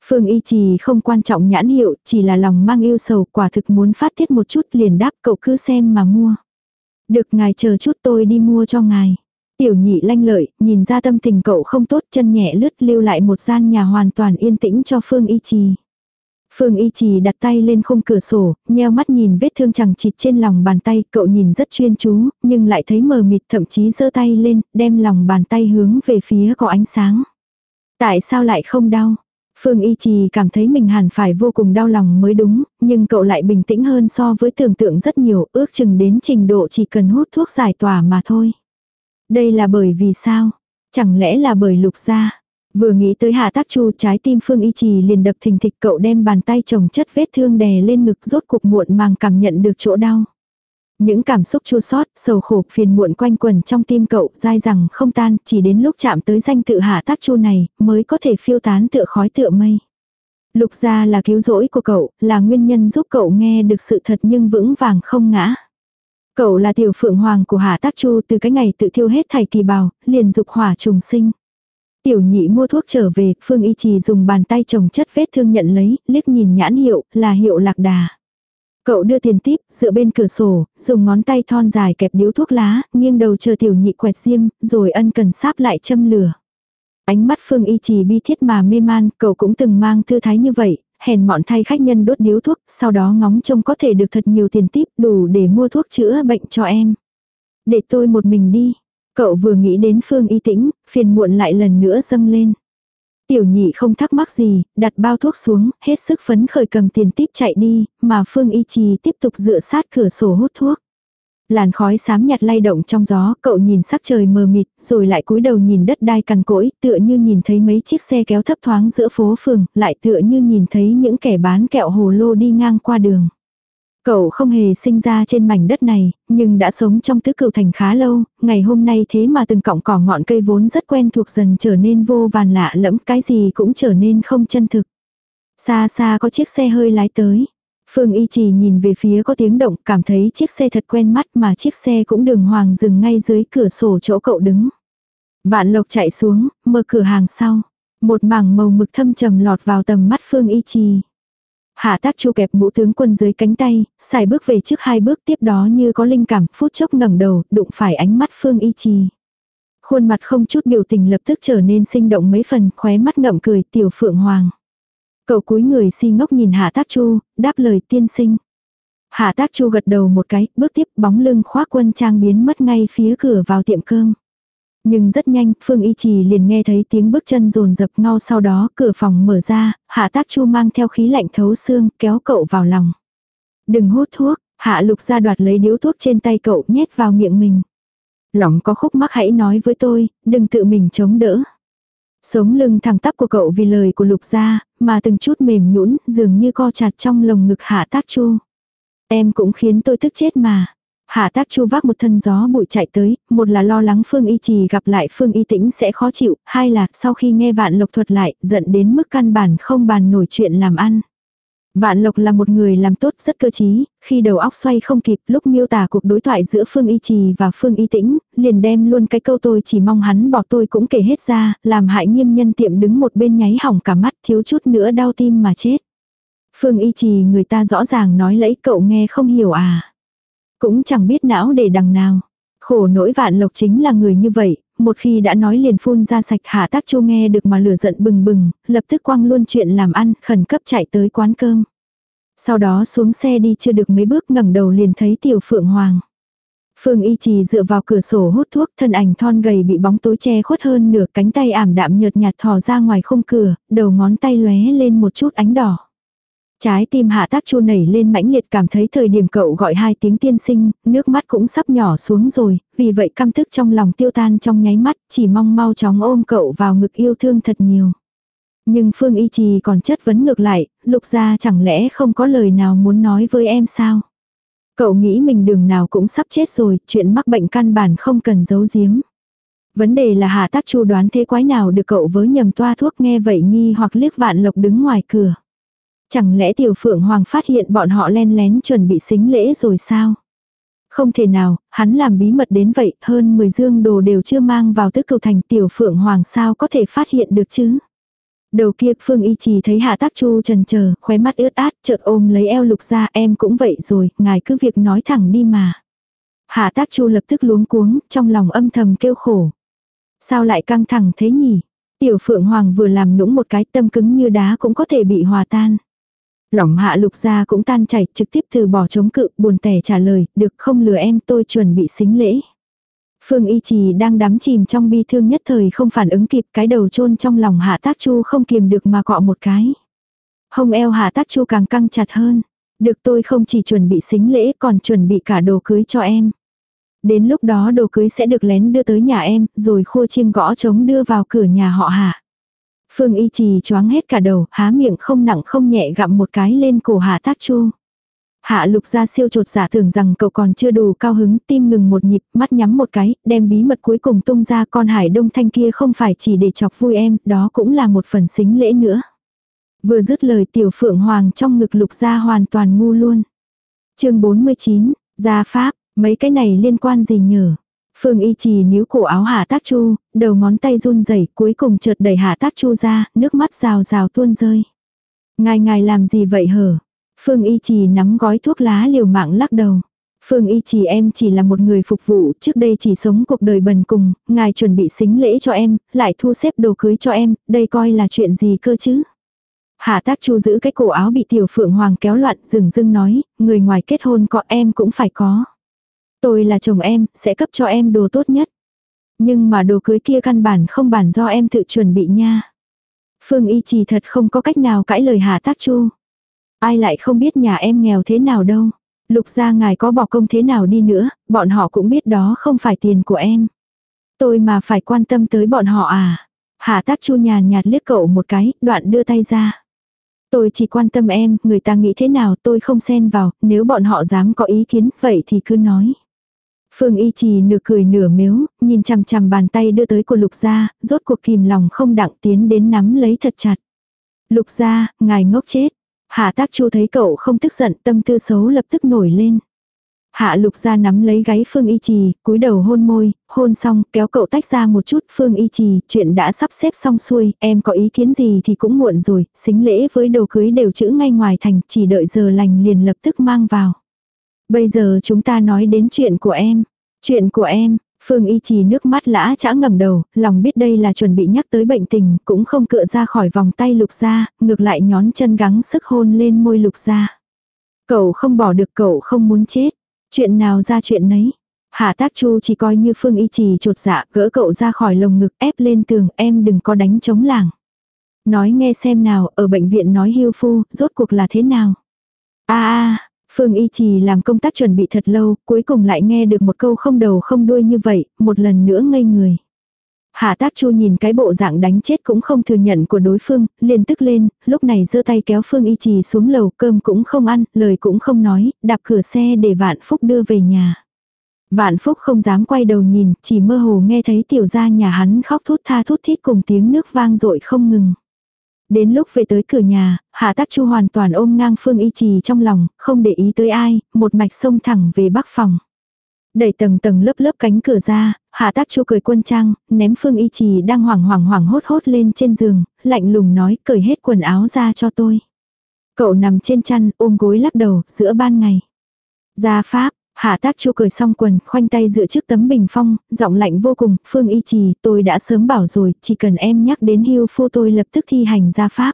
Phương y trì không quan trọng nhãn hiệu, chỉ là lòng mang yêu sầu quả thực muốn phát tiết một chút liền đáp cậu cứ xem mà mua. Được ngài chờ chút tôi đi mua cho ngài. Tiểu nhị lanh lợi, nhìn ra tâm tình cậu không tốt chân nhẹ lướt lưu lại một gian nhà hoàn toàn yên tĩnh cho Phương Y Trì. Phương Y Trì đặt tay lên khung cửa sổ, nheo mắt nhìn vết thương chẳng chịt trên lòng bàn tay, cậu nhìn rất chuyên chú, nhưng lại thấy mờ mịt thậm chí giơ tay lên, đem lòng bàn tay hướng về phía có ánh sáng. Tại sao lại không đau? Phương Y Trì cảm thấy mình hẳn phải vô cùng đau lòng mới đúng, nhưng cậu lại bình tĩnh hơn so với tưởng tượng rất nhiều, ước chừng đến trình độ chỉ cần hút thuốc giải tỏa mà thôi. Đây là bởi vì sao? Chẳng lẽ là bởi lục gia? Vừa nghĩ tới hạ tác chu trái tim Phương Y Trì liền đập thình thịch cậu đem bàn tay chồng chất vết thương đè lên ngực rốt cục muộn màng cảm nhận được chỗ đau. Những cảm xúc chua xót, sầu khổ, phiền muộn quanh quẩn trong tim cậu, dai rằng không tan, chỉ đến lúc chạm tới danh tự hạ tác chu này, mới có thể phiêu tán tựa khói tựa mây. Lục gia là cứu rỗi của cậu, là nguyên nhân giúp cậu nghe được sự thật nhưng vững vàng không ngã. Cậu là tiểu phượng hoàng của hạ tác chu từ cái ngày tự thiêu hết thảy kỳ bào, liền dục hỏa trùng sinh. Tiểu nhị mua thuốc trở về, Phương Y Trì dùng bàn tay chồng chất vết thương nhận lấy, liếc nhìn nhãn hiệu, là hiệu lạc đà. Cậu đưa tiền tiếp, dựa bên cửa sổ, dùng ngón tay thon dài kẹp điếu thuốc lá, nghiêng đầu chờ tiểu nhị quẹt diêm, rồi ân cần sáp lại châm lửa. Ánh mắt Phương Y Trì bi thiết mà mê man, cậu cũng từng mang thư thái như vậy, hèn mọn thay khách nhân đốt điếu thuốc, sau đó ngóng trông có thể được thật nhiều tiền tiếp đủ để mua thuốc chữa bệnh cho em. Để tôi một mình đi. Cậu vừa nghĩ đến Phương Y Tĩnh, phiền muộn lại lần nữa dâng lên. Tiểu nhị không thắc mắc gì, đặt bao thuốc xuống, hết sức phấn khởi cầm tiền tiếp chạy đi, mà Phương Y Trì tiếp tục dựa sát cửa sổ hút thuốc. Làn khói xám nhạt lay động trong gió, cậu nhìn sắc trời mờ mịt, rồi lại cúi đầu nhìn đất đai cằn cỗi, tựa như nhìn thấy mấy chiếc xe kéo thấp thoáng giữa phố phường, lại tựa như nhìn thấy những kẻ bán kẹo hồ lô đi ngang qua đường. Cậu không hề sinh ra trên mảnh đất này, nhưng đã sống trong tứ cửu thành khá lâu, ngày hôm nay thế mà từng cọng cỏ ngọn cây vốn rất quen thuộc dần trở nên vô vàn lạ lẫm, cái gì cũng trở nên không chân thực. Xa xa có chiếc xe hơi lái tới. Phương Y chỉ nhìn về phía có tiếng động, cảm thấy chiếc xe thật quen mắt mà chiếc xe cũng đường hoàng dừng ngay dưới cửa sổ chỗ cậu đứng. Vạn Lộc chạy xuống, mở cửa hàng sau. Một mảng màu mực thâm trầm lọt vào tầm mắt Phương Y Trì. Hạ tác chu kẹp mũ tướng quân dưới cánh tay, xài bước về trước hai bước tiếp đó như có linh cảm, phút chốc ngẩng đầu, đụng phải ánh mắt Phương Y Trì. Khuôn mặt không chút biểu tình lập tức trở nên sinh động mấy phần, khóe mắt ngậm cười, tiểu phượng hoàng. Cậu cúi người si ngốc nhìn Hạ tác chu, đáp lời tiên sinh. Hạ tác chu gật đầu một cái, bước tiếp bóng lưng khoác quân trang biến mất ngay phía cửa vào tiệm cơm. Nhưng rất nhanh, Phương Y Trì liền nghe thấy tiếng bước chân rồn rập ngao sau đó, cửa phòng mở ra, Hạ Tác Chu mang theo khí lạnh thấu xương, kéo cậu vào lòng. Đừng hút thuốc, Hạ Lục ra đoạt lấy điếu thuốc trên tay cậu nhét vào miệng mình. Lòng có khúc mắc hãy nói với tôi, đừng tự mình chống đỡ. Sống lưng thẳng tắp của cậu vì lời của Lục gia, mà từng chút mềm nhũn dường như co chặt trong lồng ngực Hạ Tác Chu. Em cũng khiến tôi tức chết mà. Hạ tác chu vác một thân gió bụi chạy tới, một là lo lắng Phương Y Trì gặp lại Phương Y Tĩnh sẽ khó chịu, hai là sau khi nghe Vạn Lộc thuật lại, giận đến mức căn bản không bàn nổi chuyện làm ăn. Vạn Lộc là một người làm tốt rất cơ trí, khi đầu óc xoay không kịp lúc miêu tả cuộc đối thoại giữa Phương Y Trì và Phương Y Tĩnh, liền đem luôn cái câu tôi chỉ mong hắn bỏ tôi cũng kể hết ra, làm hại nghiêm nhân tiệm đứng một bên nháy hỏng cả mắt thiếu chút nữa đau tim mà chết. Phương Y Trì người ta rõ ràng nói lẫy cậu nghe không hiểu à. Cũng chẳng biết não để đằng nào. Khổ nỗi vạn lộc chính là người như vậy, một khi đã nói liền phun ra sạch hạ tác chu nghe được mà lửa giận bừng bừng, lập tức quăng luôn chuyện làm ăn, khẩn cấp chạy tới quán cơm. Sau đó xuống xe đi chưa được mấy bước ngẩng đầu liền thấy tiểu phượng hoàng. Phương y trì dựa vào cửa sổ hút thuốc thân ảnh thon gầy bị bóng tối che khuất hơn nửa cánh tay ảm đạm nhợt nhạt thò ra ngoài khung cửa, đầu ngón tay lóe lên một chút ánh đỏ. Trái tim hạ tác chu nảy lên mãnh liệt cảm thấy thời điểm cậu gọi hai tiếng tiên sinh, nước mắt cũng sắp nhỏ xuống rồi, vì vậy căm thức trong lòng tiêu tan trong nháy mắt, chỉ mong mau chóng ôm cậu vào ngực yêu thương thật nhiều. Nhưng Phương Y Trì còn chất vấn ngược lại, lục gia chẳng lẽ không có lời nào muốn nói với em sao? Cậu nghĩ mình đường nào cũng sắp chết rồi, chuyện mắc bệnh căn bản không cần giấu giếm. Vấn đề là hạ tác chu đoán thế quái nào được cậu với nhầm toa thuốc nghe vậy nghi hoặc liếc vạn lộc đứng ngoài cửa. Chẳng lẽ tiểu phượng hoàng phát hiện bọn họ len lén chuẩn bị xính lễ rồi sao? Không thể nào, hắn làm bí mật đến vậy, hơn 10 dương đồ đều chưa mang vào tức cầu thành tiểu phượng hoàng sao có thể phát hiện được chứ? Đầu kia Phương Y Trì thấy Hạ Tác Chu trần chờ, khóe mắt ướt át, chợt ôm lấy eo lục ra, em cũng vậy rồi, ngài cứ việc nói thẳng đi mà. Hạ Tác Chu lập tức luống cuống, trong lòng âm thầm kêu khổ. Sao lại căng thẳng thế nhỉ? Tiểu Phượng Hoàng vừa làm nũng một cái tâm cứng như đá cũng có thể bị hòa tan. Lòng hạ lục ra cũng tan chảy, trực tiếp từ bỏ chống cự, buồn tẻ trả lời, được không lừa em tôi chuẩn bị xính lễ. Phương Y Trì đang đắm chìm trong bi thương nhất thời không phản ứng kịp cái đầu chôn trong lòng hạ tác chu không kiềm được mà cọ một cái. Hông eo hạ tác chu càng căng chặt hơn. Được tôi không chỉ chuẩn bị xính lễ còn chuẩn bị cả đồ cưới cho em. Đến lúc đó đồ cưới sẽ được lén đưa tới nhà em, rồi khua chiêng gõ trống đưa vào cửa nhà họ hạ. Phương y trì choáng hết cả đầu, há miệng không nặng không nhẹ gặm một cái lên cổ hạ tác chu. Hạ lục ra siêu trột giả tưởng rằng cậu còn chưa đủ cao hứng, tim ngừng một nhịp, mắt nhắm một cái, đem bí mật cuối cùng tung ra con hải đông thanh kia không phải chỉ để chọc vui em, đó cũng là một phần xính lễ nữa. Vừa dứt lời tiểu phượng hoàng trong ngực lục ra hoàn toàn ngu luôn. chương 49, gia pháp, mấy cái này liên quan gì nhở? Phương y trì níu cổ áo hạ tác chu, đầu ngón tay run rẩy cuối cùng chợt đẩy hạ tác chu ra, nước mắt rào rào tuôn rơi. Ngài ngài làm gì vậy hở? Phương y trì nắm gói thuốc lá liều mạng lắc đầu. Phương y trì em chỉ là một người phục vụ, trước đây chỉ sống cuộc đời bần cùng, ngài chuẩn bị xính lễ cho em, lại thu xếp đồ cưới cho em, đây coi là chuyện gì cơ chứ? Hạ tác chu giữ cái cổ áo bị tiểu phượng hoàng kéo loạn dừng dưng nói, người ngoài kết hôn có em cũng phải có. Tôi là chồng em, sẽ cấp cho em đồ tốt nhất. Nhưng mà đồ cưới kia căn bản không bản do em tự chuẩn bị nha. Phương y trì thật không có cách nào cãi lời hạ tác chu. Ai lại không biết nhà em nghèo thế nào đâu. Lục gia ngài có bỏ công thế nào đi nữa, bọn họ cũng biết đó không phải tiền của em. Tôi mà phải quan tâm tới bọn họ à. Hạ tác chu nhàn nhạt liếc cậu một cái, đoạn đưa tay ra. Tôi chỉ quan tâm em, người ta nghĩ thế nào tôi không xen vào, nếu bọn họ dám có ý kiến, vậy thì cứ nói. Phương y trì nửa cười nửa miếu, nhìn chằm chằm bàn tay đưa tới của lục gia, rốt cuộc kìm lòng không đặng tiến đến nắm lấy thật chặt. Lục gia, ngài ngốc chết. Hạ tác chu thấy cậu không tức giận tâm tư xấu lập tức nổi lên. Hạ lục Gia nắm lấy gáy Phương Y Trì, cúi đầu hôn môi, hôn xong, kéo cậu tách ra một chút. Phương Y Trì, chuyện đã sắp xếp xong xuôi, em có ý kiến gì thì cũng muộn rồi, xính lễ với đồ cưới đều chữ ngay ngoài thành, chỉ đợi giờ lành liền lập tức mang vào. Bây giờ chúng ta nói đến chuyện của em. Chuyện của em, Phương y trì nước mắt lã chã ngẩng đầu, lòng biết đây là chuẩn bị nhắc tới bệnh tình, cũng không cựa ra khỏi vòng tay lục ra, ngược lại nhón chân gắng sức hôn lên môi lục ra. Cậu không bỏ được cậu không muốn chết. Chuyện nào ra chuyện nấy. Hạ tác chu chỉ coi như phương y trì trột dạ gỡ cậu ra khỏi lồng ngực ép lên tường em đừng có đánh chống làng. Nói nghe xem nào ở bệnh viện nói hưu phu rốt cuộc là thế nào. a a Phương Y Trì làm công tác chuẩn bị thật lâu, cuối cùng lại nghe được một câu không đầu không đuôi như vậy, một lần nữa ngây người. Hạ tác chu nhìn cái bộ dạng đánh chết cũng không thừa nhận của đối phương, liền tức lên, lúc này giơ tay kéo Phương Y Trì xuống lầu cơm cũng không ăn, lời cũng không nói, đạp cửa xe để Vạn Phúc đưa về nhà. Vạn Phúc không dám quay đầu nhìn, chỉ mơ hồ nghe thấy tiểu gia nhà hắn khóc thút tha thút thít cùng tiếng nước vang dội không ngừng. Đến lúc về tới cửa nhà, Hạ Tác Chu hoàn toàn ôm ngang Phương Y Trì trong lòng, không để ý tới ai, một mạch sông thẳng về bắc phòng. Đẩy tầng tầng lớp lớp cánh cửa ra, Hạ Tác Chu cười quân trang, ném Phương Y Trì đang hoảng hoảng hoảng hốt hốt lên trên giường, lạnh lùng nói cởi hết quần áo ra cho tôi. Cậu nằm trên chăn, ôm gối lắc đầu, giữa ban ngày. Gia Pháp, Hạ tác chu cười xong quần, khoanh tay dựa trước tấm bình phong, giọng lạnh vô cùng, Phương Y Trì, tôi đã sớm bảo rồi, chỉ cần em nhắc đến hưu phu tôi lập tức thi hành gia pháp.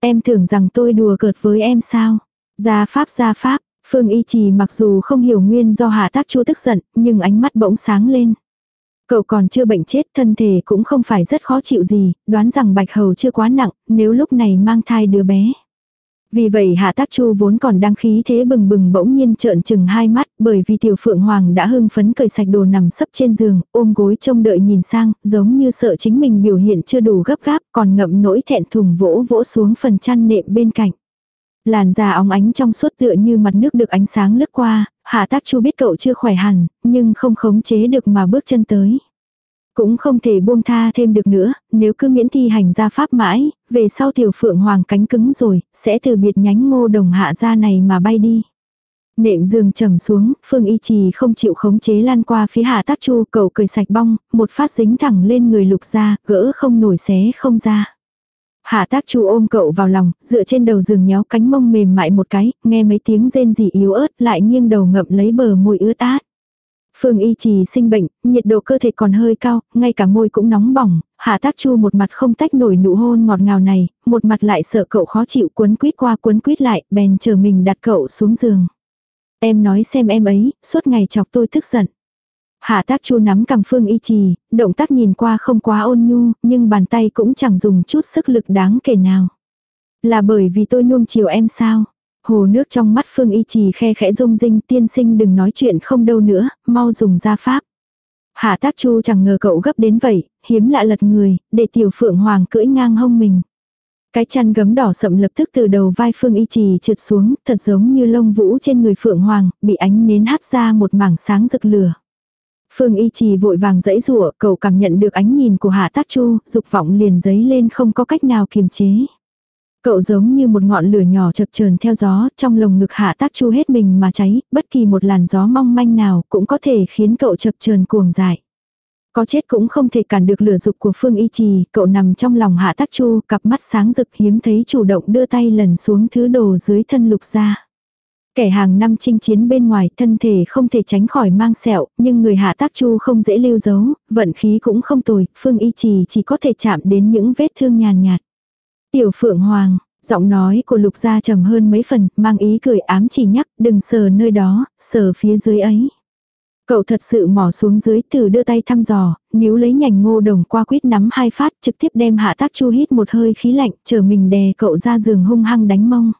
Em tưởng rằng tôi đùa cợt với em sao? Gia pháp gia pháp, Phương Y Trì mặc dù không hiểu nguyên do Hạ tác chu tức giận, nhưng ánh mắt bỗng sáng lên. Cậu còn chưa bệnh chết, thân thể cũng không phải rất khó chịu gì, đoán rằng bạch hầu chưa quá nặng, nếu lúc này mang thai đứa bé. Vì vậy Hạ Tác Chu vốn còn đang khí thế bừng bừng bỗng nhiên trợn chừng hai mắt, bởi vì tiểu phượng hoàng đã hưng phấn cởi sạch đồ nằm sấp trên giường, ôm gối trông đợi nhìn sang, giống như sợ chính mình biểu hiện chưa đủ gấp gáp, còn ngậm nỗi thẹn thùng vỗ vỗ xuống phần chăn nệm bên cạnh. Làn da óng ánh trong suốt tựa như mặt nước được ánh sáng lướt qua, Hạ Tác Chu biết cậu chưa khỏe hẳn, nhưng không khống chế được mà bước chân tới. Cũng không thể buông tha thêm được nữa, nếu cứ miễn thi hành ra pháp mãi, về sau tiểu phượng hoàng cánh cứng rồi, sẽ từ biệt nhánh ngô đồng hạ ra này mà bay đi. Nệm giường trầm xuống, Phương Y Trì không chịu khống chế lan qua phía Hạ Tác Chu, cậu cười sạch bong, một phát dính thẳng lên người lục ra, gỡ không nổi xé không ra. Hạ Tác Chu ôm cậu vào lòng, dựa trên đầu giường nhéo cánh mông mềm mại một cái, nghe mấy tiếng rên rỉ yếu ớt, lại nghiêng đầu ngậm lấy bờ môi ướt át. Phương y trì sinh bệnh, nhiệt độ cơ thể còn hơi cao, ngay cả môi cũng nóng bỏng, hạ tác chu một mặt không tách nổi nụ hôn ngọt ngào này, một mặt lại sợ cậu khó chịu cuốn quýt qua cuốn quýt lại, bèn chờ mình đặt cậu xuống giường. Em nói xem em ấy, suốt ngày chọc tôi tức giận. Hạ tác chu nắm cầm phương y trì, động tác nhìn qua không quá ôn nhu, nhưng bàn tay cũng chẳng dùng chút sức lực đáng kể nào. Là bởi vì tôi nuông chiều em sao? Hồ nước trong mắt Phương Y Trì khe khẽ rung rinh tiên sinh đừng nói chuyện không đâu nữa, mau dùng gia pháp. Hạ tác chu chẳng ngờ cậu gấp đến vậy, hiếm lạ lật người, để tiểu phượng hoàng cưỡi ngang hông mình. Cái chăn gấm đỏ sậm lập tức từ đầu vai Phương Y Trì trượt xuống, thật giống như lông vũ trên người Phượng Hoàng, bị ánh nến hắt ra một mảng sáng rực lửa. Phương Y Trì vội vàng dãy rủa, cậu cảm nhận được ánh nhìn của Hạ Tác Chu, dục vọng liền giấy lên không có cách nào kiềm chế. Cậu giống như một ngọn lửa nhỏ chập chờn theo gió, trong lồng ngực Hạ Tác Chu hết mình mà cháy, bất kỳ một làn gió mong manh nào cũng có thể khiến cậu chập chờn cuồng dại. Có chết cũng không thể cản được lửa dục của Phương Y Trì, cậu nằm trong lòng Hạ Tác Chu, cặp mắt sáng rực hiếm thấy chủ động đưa tay lần xuống thứ đồ dưới thân lục ra. Kẻ hàng năm chinh chiến bên ngoài thân thể không thể tránh khỏi mang sẹo, nhưng người Hạ Tác Chu không dễ lưu giấu, vận khí cũng không tồi, Phương Y Trì chỉ có thể chạm đến những vết thương nhàn nhạt. Tiểu Phượng Hoàng, giọng nói của lục gia trầm hơn mấy phần, mang ý cười ám chỉ nhắc, đừng sờ nơi đó, sờ phía dưới ấy. Cậu thật sự mò xuống dưới từ đưa tay thăm dò, níu lấy nhành ngô đồng qua quýt nắm hai phát trực tiếp đem hạ tác chu hít một hơi khí lạnh, chờ mình đè cậu ra giường hung hăng đánh mông.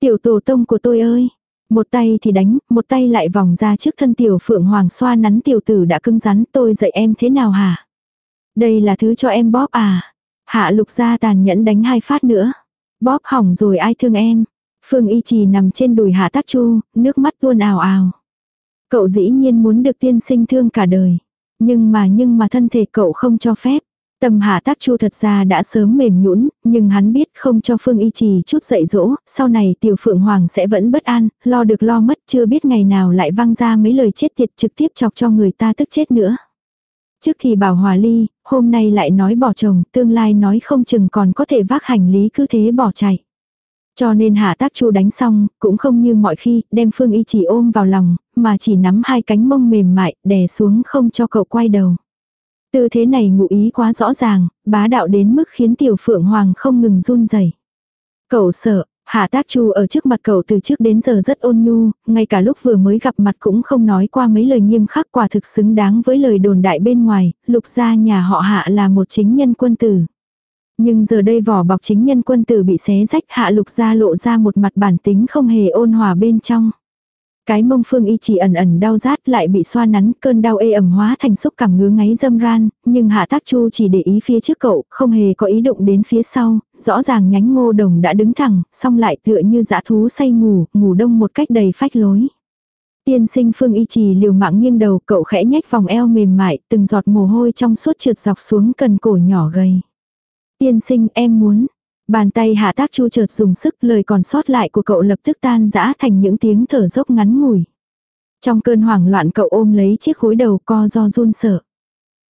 Tiểu tổ tông của tôi ơi! Một tay thì đánh, một tay lại vòng ra trước thân tiểu phượng hoàng xoa nắn tiểu tử đã cưng rắn tôi dạy em thế nào hả? Đây là thứ cho em bóp à? Hạ lục ra tàn nhẫn đánh hai phát nữa. Bóp hỏng rồi ai thương em? Phương y trì nằm trên đùi hạ tác chu, nước mắt tuôn ào ào. Cậu dĩ nhiên muốn được tiên sinh thương cả đời. Nhưng mà nhưng mà thân thể cậu không cho phép. Tâm hạ tác chu thật ra đã sớm mềm nhũn nhưng hắn biết không cho Phương Y Trì chút dạy dỗ, sau này tiểu Phượng Hoàng sẽ vẫn bất an, lo được lo mất chưa biết ngày nào lại văng ra mấy lời chết tiệt trực tiếp chọc cho người ta tức chết nữa. Trước thì bảo hòa ly, hôm nay lại nói bỏ chồng, tương lai nói không chừng còn có thể vác hành lý cứ thế bỏ chạy. Cho nên hạ tác chu đánh xong, cũng không như mọi khi, đem Phương Y chỉ ôm vào lòng, mà chỉ nắm hai cánh mông mềm mại, đè xuống không cho cậu quay đầu. Tư thế này ngụ ý quá rõ ràng, bá đạo đến mức khiến tiểu phượng hoàng không ngừng run rẩy. Cậu sợ, Hạ tác chu ở trước mặt cậu từ trước đến giờ rất ôn nhu, ngay cả lúc vừa mới gặp mặt cũng không nói qua mấy lời nghiêm khắc quả thực xứng đáng với lời đồn đại bên ngoài, lục gia nhà họ hạ là một chính nhân quân tử. Nhưng giờ đây vỏ bọc chính nhân quân tử bị xé rách hạ lục gia lộ ra một mặt bản tính không hề ôn hòa bên trong. Cái mông phương y chỉ ẩn ẩn đau rát lại bị xoa nắn cơn đau ê ẩm hóa thành xúc cảm ngứa ngáy dâm ran, nhưng hạ tác chu chỉ để ý phía trước cậu, không hề có ý động đến phía sau, rõ ràng nhánh ngô đồng đã đứng thẳng, song lại tựa như dã thú say ngủ, ngủ đông một cách đầy phách lối. Tiên sinh phương y trì liều mạng nghiêng đầu cậu khẽ nhách vòng eo mềm mại, từng giọt mồ hôi trong suốt trượt dọc xuống cần cổ nhỏ gầy. Tiên sinh em muốn, Bàn tay hạ tác chu chợt dùng sức lời còn sót lại của cậu lập tức tan rã thành những tiếng thở dốc ngắn ngủi. Trong cơn hoảng loạn cậu ôm lấy chiếc khối đầu co do run sợ.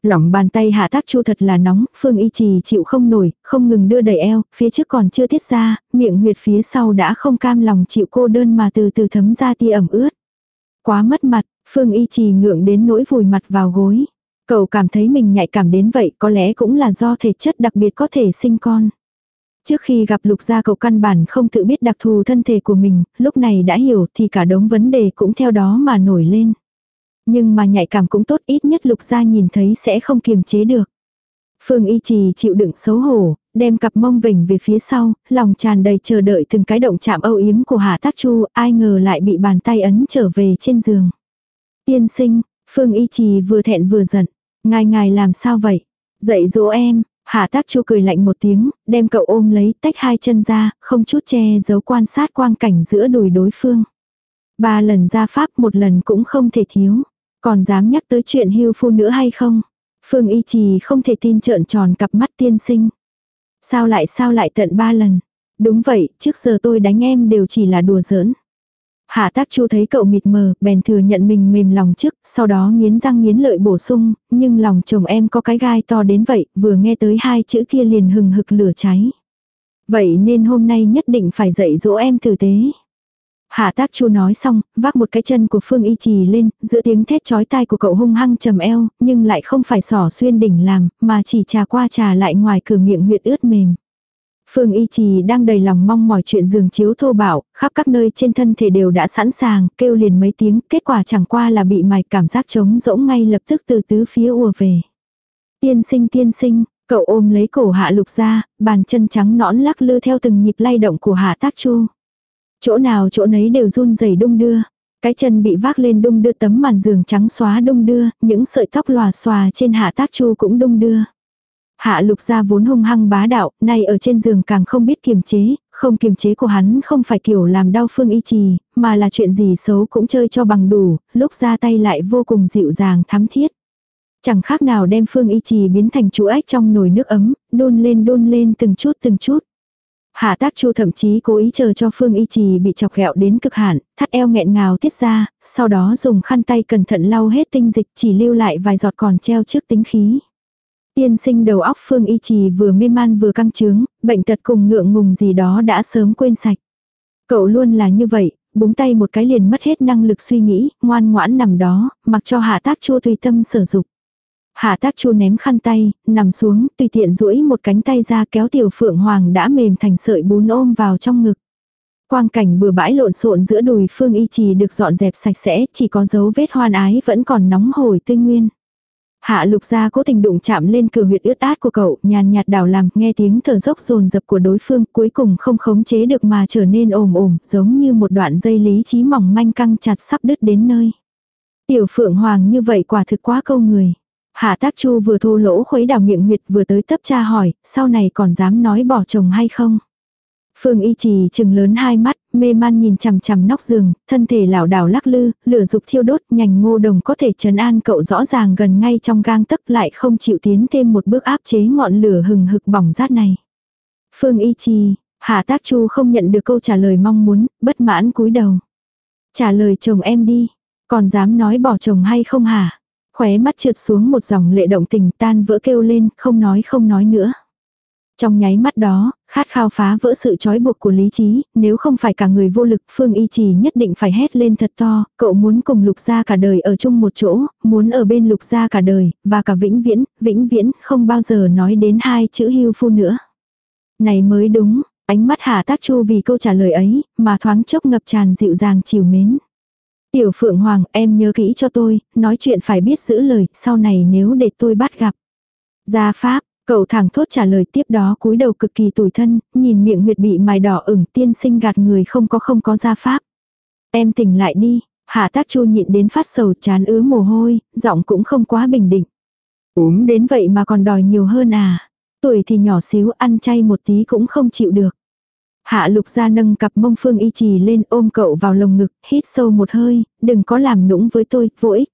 Lỏng bàn tay hạ tác chu thật là nóng, phương y trì chịu không nổi, không ngừng đưa đẩy eo, phía trước còn chưa tiết ra, miệng huyệt phía sau đã không cam lòng chịu cô đơn mà từ từ thấm ra tia ẩm ướt. Quá mất mặt, phương y trì ngượng đến nỗi vùi mặt vào gối. Cậu cảm thấy mình nhạy cảm đến vậy có lẽ cũng là do thể chất đặc biệt có thể sinh con. Trước khi gặp lục gia cậu căn bản không tự biết đặc thù thân thể của mình, lúc này đã hiểu thì cả đống vấn đề cũng theo đó mà nổi lên. Nhưng mà nhạy cảm cũng tốt ít nhất lục gia nhìn thấy sẽ không kiềm chế được. Phương y trì chịu đựng xấu hổ, đem cặp mông vỉnh về phía sau, lòng tràn đầy chờ đợi từng cái động chạm âu yếm của Hạ Tác Chu, ai ngờ lại bị bàn tay ấn trở về trên giường. Tiên sinh, Phương y trì vừa thẹn vừa giận. Ngài ngài làm sao vậy? Dạy dỗ em, Hạ tác chu cười lạnh một tiếng, đem cậu ôm lấy, tách hai chân ra, không chút che giấu quan sát quang cảnh giữa đùi đối phương. Ba lần ra pháp một lần cũng không thể thiếu. Còn dám nhắc tới chuyện hưu phu nữa hay không? Phương y trì không thể tin trợn tròn cặp mắt tiên sinh. Sao lại sao lại tận ba lần? Đúng vậy, trước giờ tôi đánh em đều chỉ là đùa giỡn. Hạ tác chu thấy cậu mịt mờ, bèn thừa nhận mình mềm lòng trước, sau đó nghiến răng nghiến lợi bổ sung, nhưng lòng chồng em có cái gai to đến vậy, vừa nghe tới hai chữ kia liền hừng hực lửa cháy. Vậy nên hôm nay nhất định phải dạy dỗ em tử tế. Hạ tác chu nói xong, vác một cái chân của Phương Y Trì lên, giữa tiếng thét chói tai của cậu hung hăng trầm eo, nhưng lại không phải sỏ xuyên đỉnh làm, mà chỉ trà qua trà lại ngoài cửa miệng huyệt ướt mềm. Phương Y Trì đang đầy lòng mong mỏi chuyện giường chiếu thô bạo, khắp các nơi trên thân thể đều đã sẵn sàng, kêu liền mấy tiếng, kết quả chẳng qua là bị mài cảm giác trống rỗng ngay lập tức từ tứ phía ùa về. Tiên sinh tiên sinh, cậu ôm lấy cổ hạ lục ra, bàn chân trắng nõn lắc lư theo từng nhịp lay động của hạ tác chu. Chỗ nào chỗ nấy đều run rẩy đung đưa. Cái chân bị vác lên đung đưa tấm màn giường trắng xóa đung đưa, những sợi tóc lòa xòa trên hạ tác chu cũng đung đưa. Hạ lục gia vốn hung hăng bá đạo, nay ở trên giường càng không biết kiềm chế, không kiềm chế của hắn không phải kiểu làm đau phương y trì, mà là chuyện gì xấu cũng chơi cho bằng đủ, lúc ra tay lại vô cùng dịu dàng thắm thiết. Chẳng khác nào đem phương y trì biến thành chú ếch trong nồi nước ấm, đun lên đun lên từng chút từng chút. Hạ tác chu thậm chí cố ý chờ cho phương y trì bị chọc ghẹo đến cực hạn, thắt eo nghẹn ngào tiết ra, sau đó dùng khăn tay cẩn thận lau hết tinh dịch chỉ lưu lại vài giọt còn treo trước tính khí. Tiên sinh đầu óc phương y trì vừa mê man vừa căng trướng, bệnh tật cùng ngượng ngùng gì đó đã sớm quên sạch. Cậu luôn là như vậy, búng tay một cái liền mất hết năng lực suy nghĩ, ngoan ngoãn nằm đó, mặc cho hạ tác chua tùy tâm sở dục. Hạ tác chua ném khăn tay, nằm xuống, tùy tiện duỗi một cánh tay ra kéo tiểu phượng hoàng đã mềm thành sợi bún ôm vào trong ngực. Quang cảnh bừa bãi lộn xộn giữa đùi phương y trì được dọn dẹp sạch sẽ, chỉ có dấu vết hoan ái vẫn còn nóng hổi tinh nguyên. Hạ lục gia cố tình đụng chạm lên cửa huyệt ướt át của cậu, nhàn nhạt đảo làm, nghe tiếng thở dốc rồn dập của đối phương, cuối cùng không khống chế được mà trở nên ồm ồm, giống như một đoạn dây lý trí mỏng manh căng chặt sắp đứt đến nơi. Tiểu phượng hoàng như vậy quả thực quá câu người. Hạ tác chu vừa thô lỗ khuấy đảo miệng huyệt vừa tới tấp cha hỏi, sau này còn dám nói bỏ chồng hay không? Phương y trì chừng lớn hai mắt, mê man nhìn chằm chằm nóc giường, thân thể lảo đảo lắc lư, lửa dục thiêu đốt, nhành ngô đồng có thể trấn an cậu rõ ràng gần ngay trong gang tấc lại không chịu tiến thêm một bước áp chế ngọn lửa hừng hực bỏng rát này. Phương y trì, Hạ tác chu không nhận được câu trả lời mong muốn, bất mãn cúi đầu. Trả lời chồng em đi, còn dám nói bỏ chồng hay không hả? Khóe mắt trượt xuống một dòng lệ động tình tan vỡ kêu lên, không nói không nói nữa. Trong nháy mắt đó, khát khao phá vỡ sự trói buộc của lý trí, nếu không phải cả người vô lực Phương Y Trì nhất định phải hét lên thật to, cậu muốn cùng lục gia cả đời ở chung một chỗ, muốn ở bên lục gia cả đời, và cả vĩnh viễn, vĩnh viễn, không bao giờ nói đến hai chữ hưu phu nữa. Này mới đúng, ánh mắt Hà Tác Chu vì câu trả lời ấy, mà thoáng chốc ngập tràn dịu dàng chiều mến. Tiểu Phượng Hoàng, em nhớ kỹ cho tôi, nói chuyện phải biết giữ lời, sau này nếu để tôi bắt gặp. Gia Pháp, cậu thẳng thốt trả lời tiếp đó cúi đầu cực kỳ tủi thân, nhìn miệng huyệt bị mài đỏ ửng tiên sinh gạt người không có không có Gia Pháp. Em tỉnh lại đi, hạ tác chu nhịn đến phát sầu chán ứa mồ hôi, giọng cũng không quá bình định. uống đến vậy mà còn đòi nhiều hơn à. Tuổi thì nhỏ xíu ăn chay một tí cũng không chịu được. Hạ lục ra nâng cặp mông phương y trì lên ôm cậu vào lồng ngực, hít sâu một hơi, đừng có làm nũng với tôi, vô ích.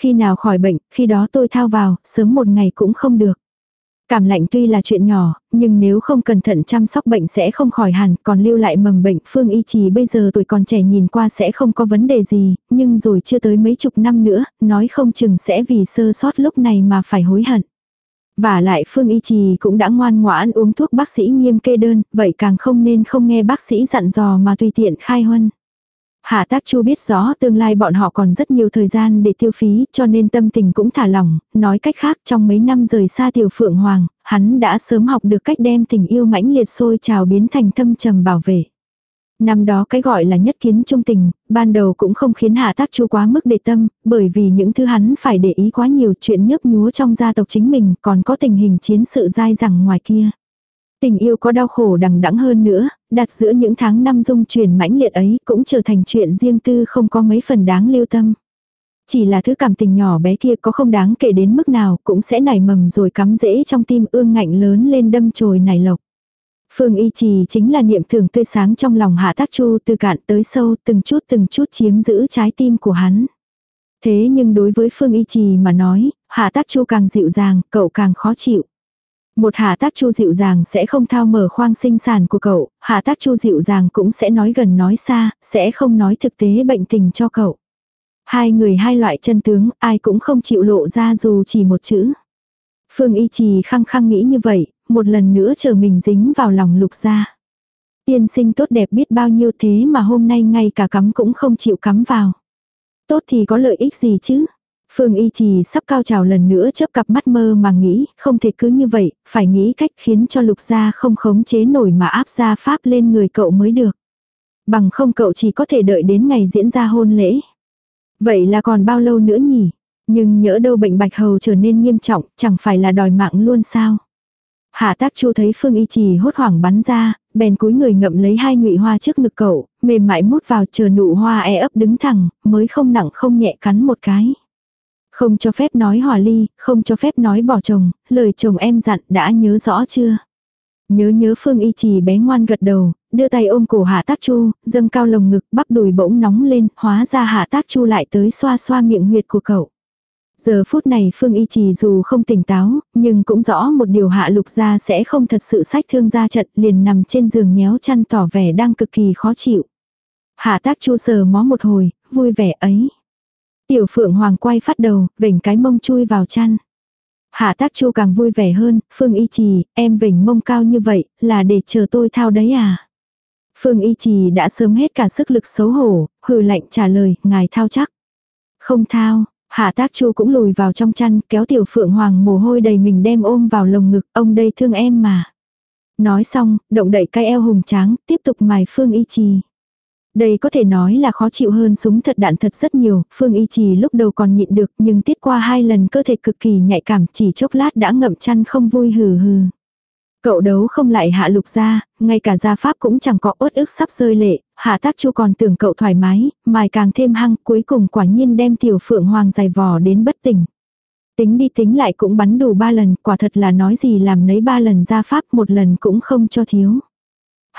Khi nào khỏi bệnh, khi đó tôi thao vào, sớm một ngày cũng không được. Cảm lạnh tuy là chuyện nhỏ, nhưng nếu không cẩn thận chăm sóc bệnh sẽ không khỏi hẳn, còn lưu lại mầm bệnh Phương Y Trì bây giờ tuổi còn trẻ nhìn qua sẽ không có vấn đề gì, nhưng rồi chưa tới mấy chục năm nữa, nói không chừng sẽ vì sơ sót lúc này mà phải hối hận. Và lại Phương Y Trì cũng đã ngoan ngoãn uống thuốc bác sĩ nghiêm kê đơn, vậy càng không nên không nghe bác sĩ dặn dò mà tùy tiện khai huân. Hạ tác chu biết rõ tương lai bọn họ còn rất nhiều thời gian để tiêu phí cho nên tâm tình cũng thả lỏng, nói cách khác trong mấy năm rời xa tiểu phượng hoàng, hắn đã sớm học được cách đem tình yêu mãnh liệt sôi trào biến thành thâm trầm bảo vệ. Năm đó cái gọi là nhất kiến trung tình, ban đầu cũng không khiến Hạ Tác Chu quá mức để tâm, bởi vì những thứ hắn phải để ý quá nhiều chuyện nhấp nhúa trong gia tộc chính mình, còn có tình hình chiến sự dai dẳng ngoài kia. Tình yêu có đau khổ đằng đẵng hơn nữa, đặt giữa những tháng năm dung chuyển mãnh liệt ấy cũng trở thành chuyện riêng tư không có mấy phần đáng lưu tâm. Chỉ là thứ cảm tình nhỏ bé kia có không đáng kể đến mức nào cũng sẽ nảy mầm rồi cắm rễ trong tim ương ngạnh lớn lên đâm chồi nảy lộc. Phương y trì chính là niệm tưởng tươi sáng trong lòng hạ tác chu từ cạn tới sâu từng chút từng chút chiếm giữ trái tim của hắn. Thế nhưng đối với Phương y trì mà nói, hạ tác chu càng dịu dàng, cậu càng khó chịu. Một hạ tác chu dịu dàng sẽ không thao mở khoang sinh sản của cậu, hạ tác chu dịu dàng cũng sẽ nói gần nói xa, sẽ không nói thực tế bệnh tình cho cậu. Hai người hai loại chân tướng, ai cũng không chịu lộ ra dù chỉ một chữ. Phương y trì khăng khăng nghĩ như vậy, một lần nữa chờ mình dính vào lòng lục gia. Tiên sinh tốt đẹp biết bao nhiêu thế mà hôm nay ngay cả cắm cũng không chịu cắm vào. Tốt thì có lợi ích gì chứ? Phương y trì sắp cao trào lần nữa chớp cặp mắt mơ mà nghĩ, không thể cứ như vậy, phải nghĩ cách khiến cho lục gia không khống chế nổi mà áp gia pháp lên người cậu mới được. Bằng không cậu chỉ có thể đợi đến ngày diễn ra hôn lễ. Vậy là còn bao lâu nữa nhỉ? Nhưng nhỡ đâu bệnh bạch hầu trở nên nghiêm trọng, chẳng phải là đòi mạng luôn sao? Hạ tác chu thấy Phương Y Trì hốt hoảng bắn ra, bèn cúi người ngậm lấy hai ngụy hoa trước ngực cậu, mềm mại mút vào chờ nụ hoa e ấp đứng thẳng, mới không nặng không nhẹ cắn một cái. Không cho phép nói hòa ly, không cho phép nói bỏ chồng, lời chồng em dặn đã nhớ rõ chưa? Nhớ nhớ Phương Y Trì bé ngoan gật đầu, đưa tay ôm cổ Hạ Tác Chu, dâng cao lồng ngực, bắp đùi bỗng nóng lên, hóa ra Hạ Tác Chu lại tới xoa xoa miệng huyệt của cậu. Giờ phút này Phương Y Trì dù không tỉnh táo, nhưng cũng rõ một điều Hạ Lục gia sẽ không thật sự sách thương ra trận, liền nằm trên giường nhéo chăn tỏ vẻ đang cực kỳ khó chịu. Hạ Tác Chu sờ mó một hồi, vui vẻ ấy. Tiểu Phượng Hoàng quay phát đầu, vểnh cái mông chui vào chăn. Hạ tác chu càng vui vẻ hơn, Phương Y Trì, em vểnh mông cao như vậy, là để chờ tôi thao đấy à? Phương Y Trì đã sớm hết cả sức lực xấu hổ, hừ lạnh trả lời, ngài thao chắc. Không thao, Hạ tác chu cũng lùi vào trong chăn, kéo tiểu phượng hoàng mồ hôi đầy mình đem ôm vào lồng ngực, ông đây thương em mà. Nói xong, động đậy cái eo hùng tráng, tiếp tục mài Phương Y Trì. Đây có thể nói là khó chịu hơn súng thật đạn thật rất nhiều, Phương Y Trì lúc đầu còn nhịn được nhưng tiết qua hai lần cơ thể cực kỳ nhạy cảm chỉ chốc lát đã ngậm chăn không vui hừ hừ. Cậu đấu không lại hạ lục ra, ngay cả gia pháp cũng chẳng có uất ức sắp rơi lệ, hạ tác chu còn tưởng cậu thoải mái, mài càng thêm hăng cuối cùng quả nhiên đem tiểu phượng hoàng dài vò đến bất tỉnh. Tính đi tính lại cũng bắn đủ ba lần, quả thật là nói gì làm nấy ba lần gia pháp một lần cũng không cho thiếu.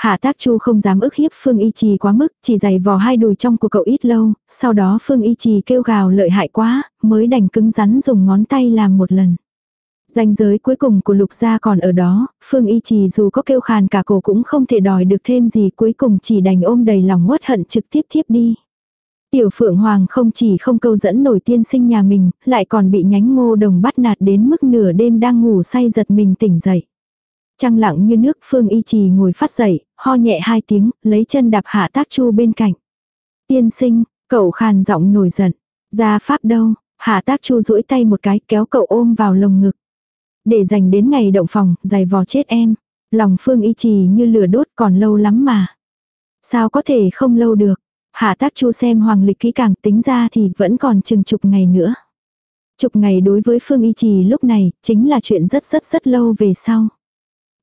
Hạ tác chu không dám ức hiếp Phương Y Trì quá mức, chỉ giày vò hai đùi trong của cậu ít lâu, sau đó Phương Y Trì kêu gào lợi hại quá, mới đành cứng rắn dùng ngón tay làm một lần. Danh giới cuối cùng của lục gia còn ở đó, Phương Y Trì dù có kêu khàn cả cổ cũng không thể đòi được thêm gì cuối cùng chỉ đành ôm đầy lòng uất hận trực tiếp thiếp đi. Tiểu Phượng Hoàng không chỉ không câu dẫn nổi tiên sinh nhà mình, lại còn bị nhánh ngô đồng bắt nạt đến mức nửa đêm đang ngủ say giật mình tỉnh dậy. Trăng lặng như nước Phương Y Trì ngồi phát dậy, ho nhẹ hai tiếng, lấy chân đạp hạ tác chu bên cạnh. Tiên sinh, cậu khàn giọng nổi giận. Ra pháp đâu, hạ tác chu duỗi tay một cái kéo cậu ôm vào lồng ngực. Để dành đến ngày động phòng, giày vò chết em. Lòng Phương Y Trì như lửa đốt còn lâu lắm mà. Sao có thể không lâu được. Hạ tác chu xem hoàng lịch kỹ càng tính ra thì vẫn còn chừng chục ngày nữa. Chục ngày đối với Phương Y Trì lúc này chính là chuyện rất rất rất lâu về sau.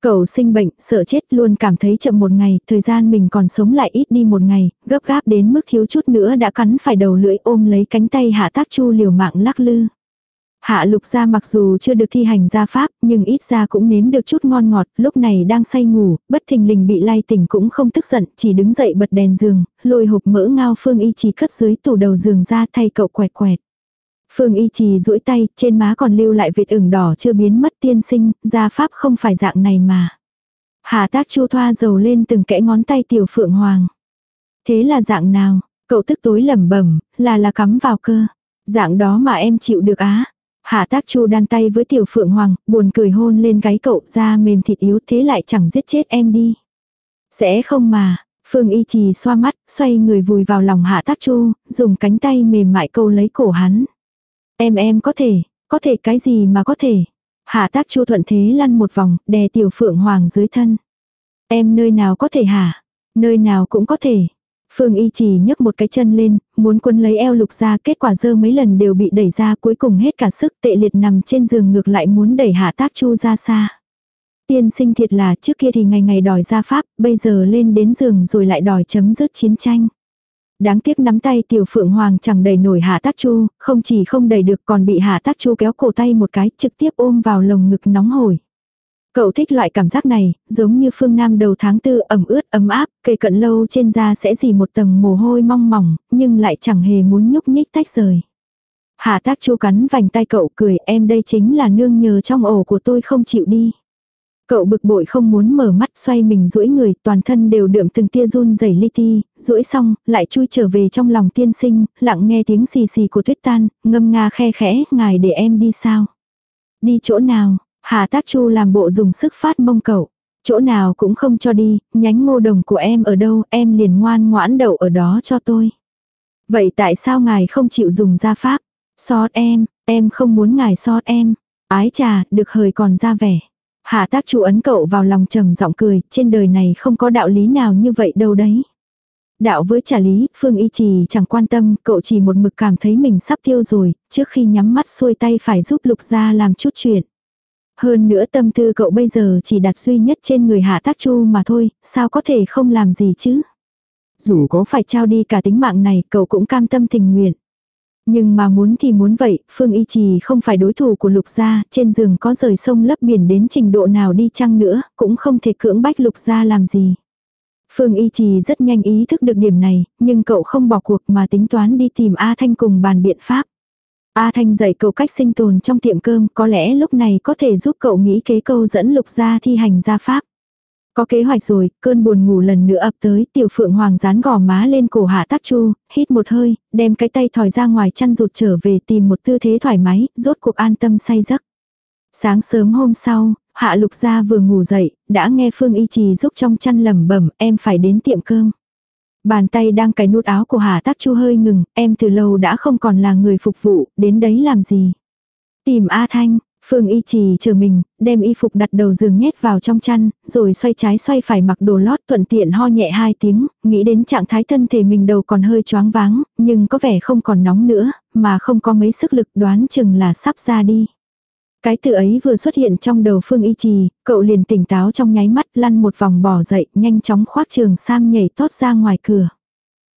Cậu sinh bệnh, sợ chết luôn cảm thấy chậm một ngày, thời gian mình còn sống lại ít đi một ngày, gấp gáp đến mức thiếu chút nữa đã cắn phải đầu lưỡi ôm lấy cánh tay hạ tác chu liều mạng lắc lư. Hạ lục gia mặc dù chưa được thi hành gia pháp, nhưng ít ra cũng nếm được chút ngon ngọt, lúc này đang say ngủ, bất thình lình bị lay tỉnh cũng không tức giận, chỉ đứng dậy bật đèn giường, lôi hộp mỡ ngao phương y chỉ cất dưới tủ đầu giường ra thay cậu quẹt quẹt. Phương y trì duỗi tay, trên má còn lưu lại vệt ửng đỏ chưa biến mất tiên sinh, gia pháp không phải dạng này mà. Hà tác chu thoa dầu lên từng kẽ ngón tay tiểu phượng hoàng. Thế là dạng nào, cậu tức tối lẩm bẩm là là cắm vào cơ. Dạng đó mà em chịu được á. Hạ tác chu đan tay với tiểu phượng hoàng, buồn cười hôn lên gáy cậu ra mềm thịt yếu thế lại chẳng giết chết em đi. Sẽ không mà, Phương y trì xoa mắt, xoay người vùi vào lòng hạ tác chu, dùng cánh tay mềm mại câu lấy cổ hắn. Em em có thể, có thể cái gì mà có thể. Hạ tác chu thuận thế lăn một vòng, đè tiểu phượng hoàng dưới thân. Em nơi nào có thể hả? Nơi nào cũng có thể. Phương y chỉ nhấc một cái chân lên, muốn quân lấy eo lục ra kết quả dơ mấy lần đều bị đẩy ra cuối cùng hết cả sức tệ liệt nằm trên giường ngược lại muốn đẩy hạ tác chu ra xa. Tiên sinh thiệt là trước kia thì ngày ngày đòi ra pháp, bây giờ lên đến giường rồi lại đòi chấm dứt chiến tranh. Đáng tiếc nắm tay tiểu phượng hoàng chẳng đầy nổi hạ tác chu, không chỉ không đầy được còn bị hạ tác chu kéo cổ tay một cái trực tiếp ôm vào lồng ngực nóng hổi. Cậu thích loại cảm giác này, giống như phương Nam đầu tháng tư ẩm ướt ấm áp, cây cận lâu trên da sẽ dì một tầng mồ hôi mong mỏng, nhưng lại chẳng hề muốn nhúc nhích tách rời. Hạ tác chu cắn vành tay cậu cười em đây chính là nương nhờ trong ổ của tôi không chịu đi. Cậu bực bội không muốn mở mắt xoay mình duỗi người, toàn thân đều đượm từng tia run rẩy li ti, duỗi xong, lại chui trở về trong lòng tiên sinh, lặng nghe tiếng xì xì của tuyết tan, ngâm nga khe khẽ, ngài để em đi sao? Đi chỗ nào? Hà tác chu làm bộ dùng sức phát mông cậu. Chỗ nào cũng không cho đi, nhánh ngô đồng của em ở đâu, em liền ngoan ngoãn đậu ở đó cho tôi. Vậy tại sao ngài không chịu dùng gia pháp? Xót em, em không muốn ngài xót em. Ái trà, được hời còn ra vẻ. Hạ tác chủ ấn cậu vào lòng trầm giọng cười, trên đời này không có đạo lý nào như vậy đâu đấy. Đạo với trả lý, Phương Y Trì chẳng quan tâm, cậu chỉ một mực cảm thấy mình sắp tiêu rồi, trước khi nhắm mắt xuôi tay phải giúp lục gia làm chút chuyện. Hơn nữa tâm tư cậu bây giờ chỉ đặt duy nhất trên người hạ tác chu mà thôi, sao có thể không làm gì chứ. Dù có phải trao đi cả tính mạng này, cậu cũng cam tâm tình nguyện. Nhưng mà muốn thì muốn vậy, Phương Y Trì không phải đối thủ của Lục Gia, trên giường có rời sông lấp biển đến trình độ nào đi chăng nữa, cũng không thể cưỡng bách Lục Gia làm gì. Phương Y Trì rất nhanh ý thức được điểm này, nhưng cậu không bỏ cuộc mà tính toán đi tìm A Thanh cùng bàn biện pháp. A Thanh dạy cậu cách sinh tồn trong tiệm cơm, có lẽ lúc này có thể giúp cậu nghĩ kế câu dẫn Lục Gia thi hành gia pháp. Có kế hoạch rồi, cơn buồn ngủ lần nữa ập tới, tiểu phượng hoàng dán gò má lên cổ hạ tác chu, hít một hơi, đem cái tay thòi ra ngoài chăn rụt trở về tìm một tư thế thoải mái, rốt cuộc an tâm say giấc. Sáng sớm hôm sau, hạ lục gia vừa ngủ dậy, đã nghe phương y trì giúp trong chăn lẩm bẩm em phải đến tiệm cơm. Bàn tay đang cài nút áo của Hà Tác Chu hơi ngừng, em từ lâu đã không còn là người phục vụ, đến đấy làm gì? Tìm A Thanh, Phương y trì chờ mình, đem y phục đặt đầu giường nhét vào trong chăn, rồi xoay trái xoay phải mặc đồ lót thuận tiện ho nhẹ hai tiếng, nghĩ đến trạng thái thân thể mình đầu còn hơi choáng váng, nhưng có vẻ không còn nóng nữa, mà không có mấy sức lực đoán chừng là sắp ra đi. Cái từ ấy vừa xuất hiện trong đầu Phương Y Trì, cậu liền tỉnh táo trong nháy mắt lăn một vòng bỏ dậy, nhanh chóng khoác trường sam nhảy tót ra ngoài cửa.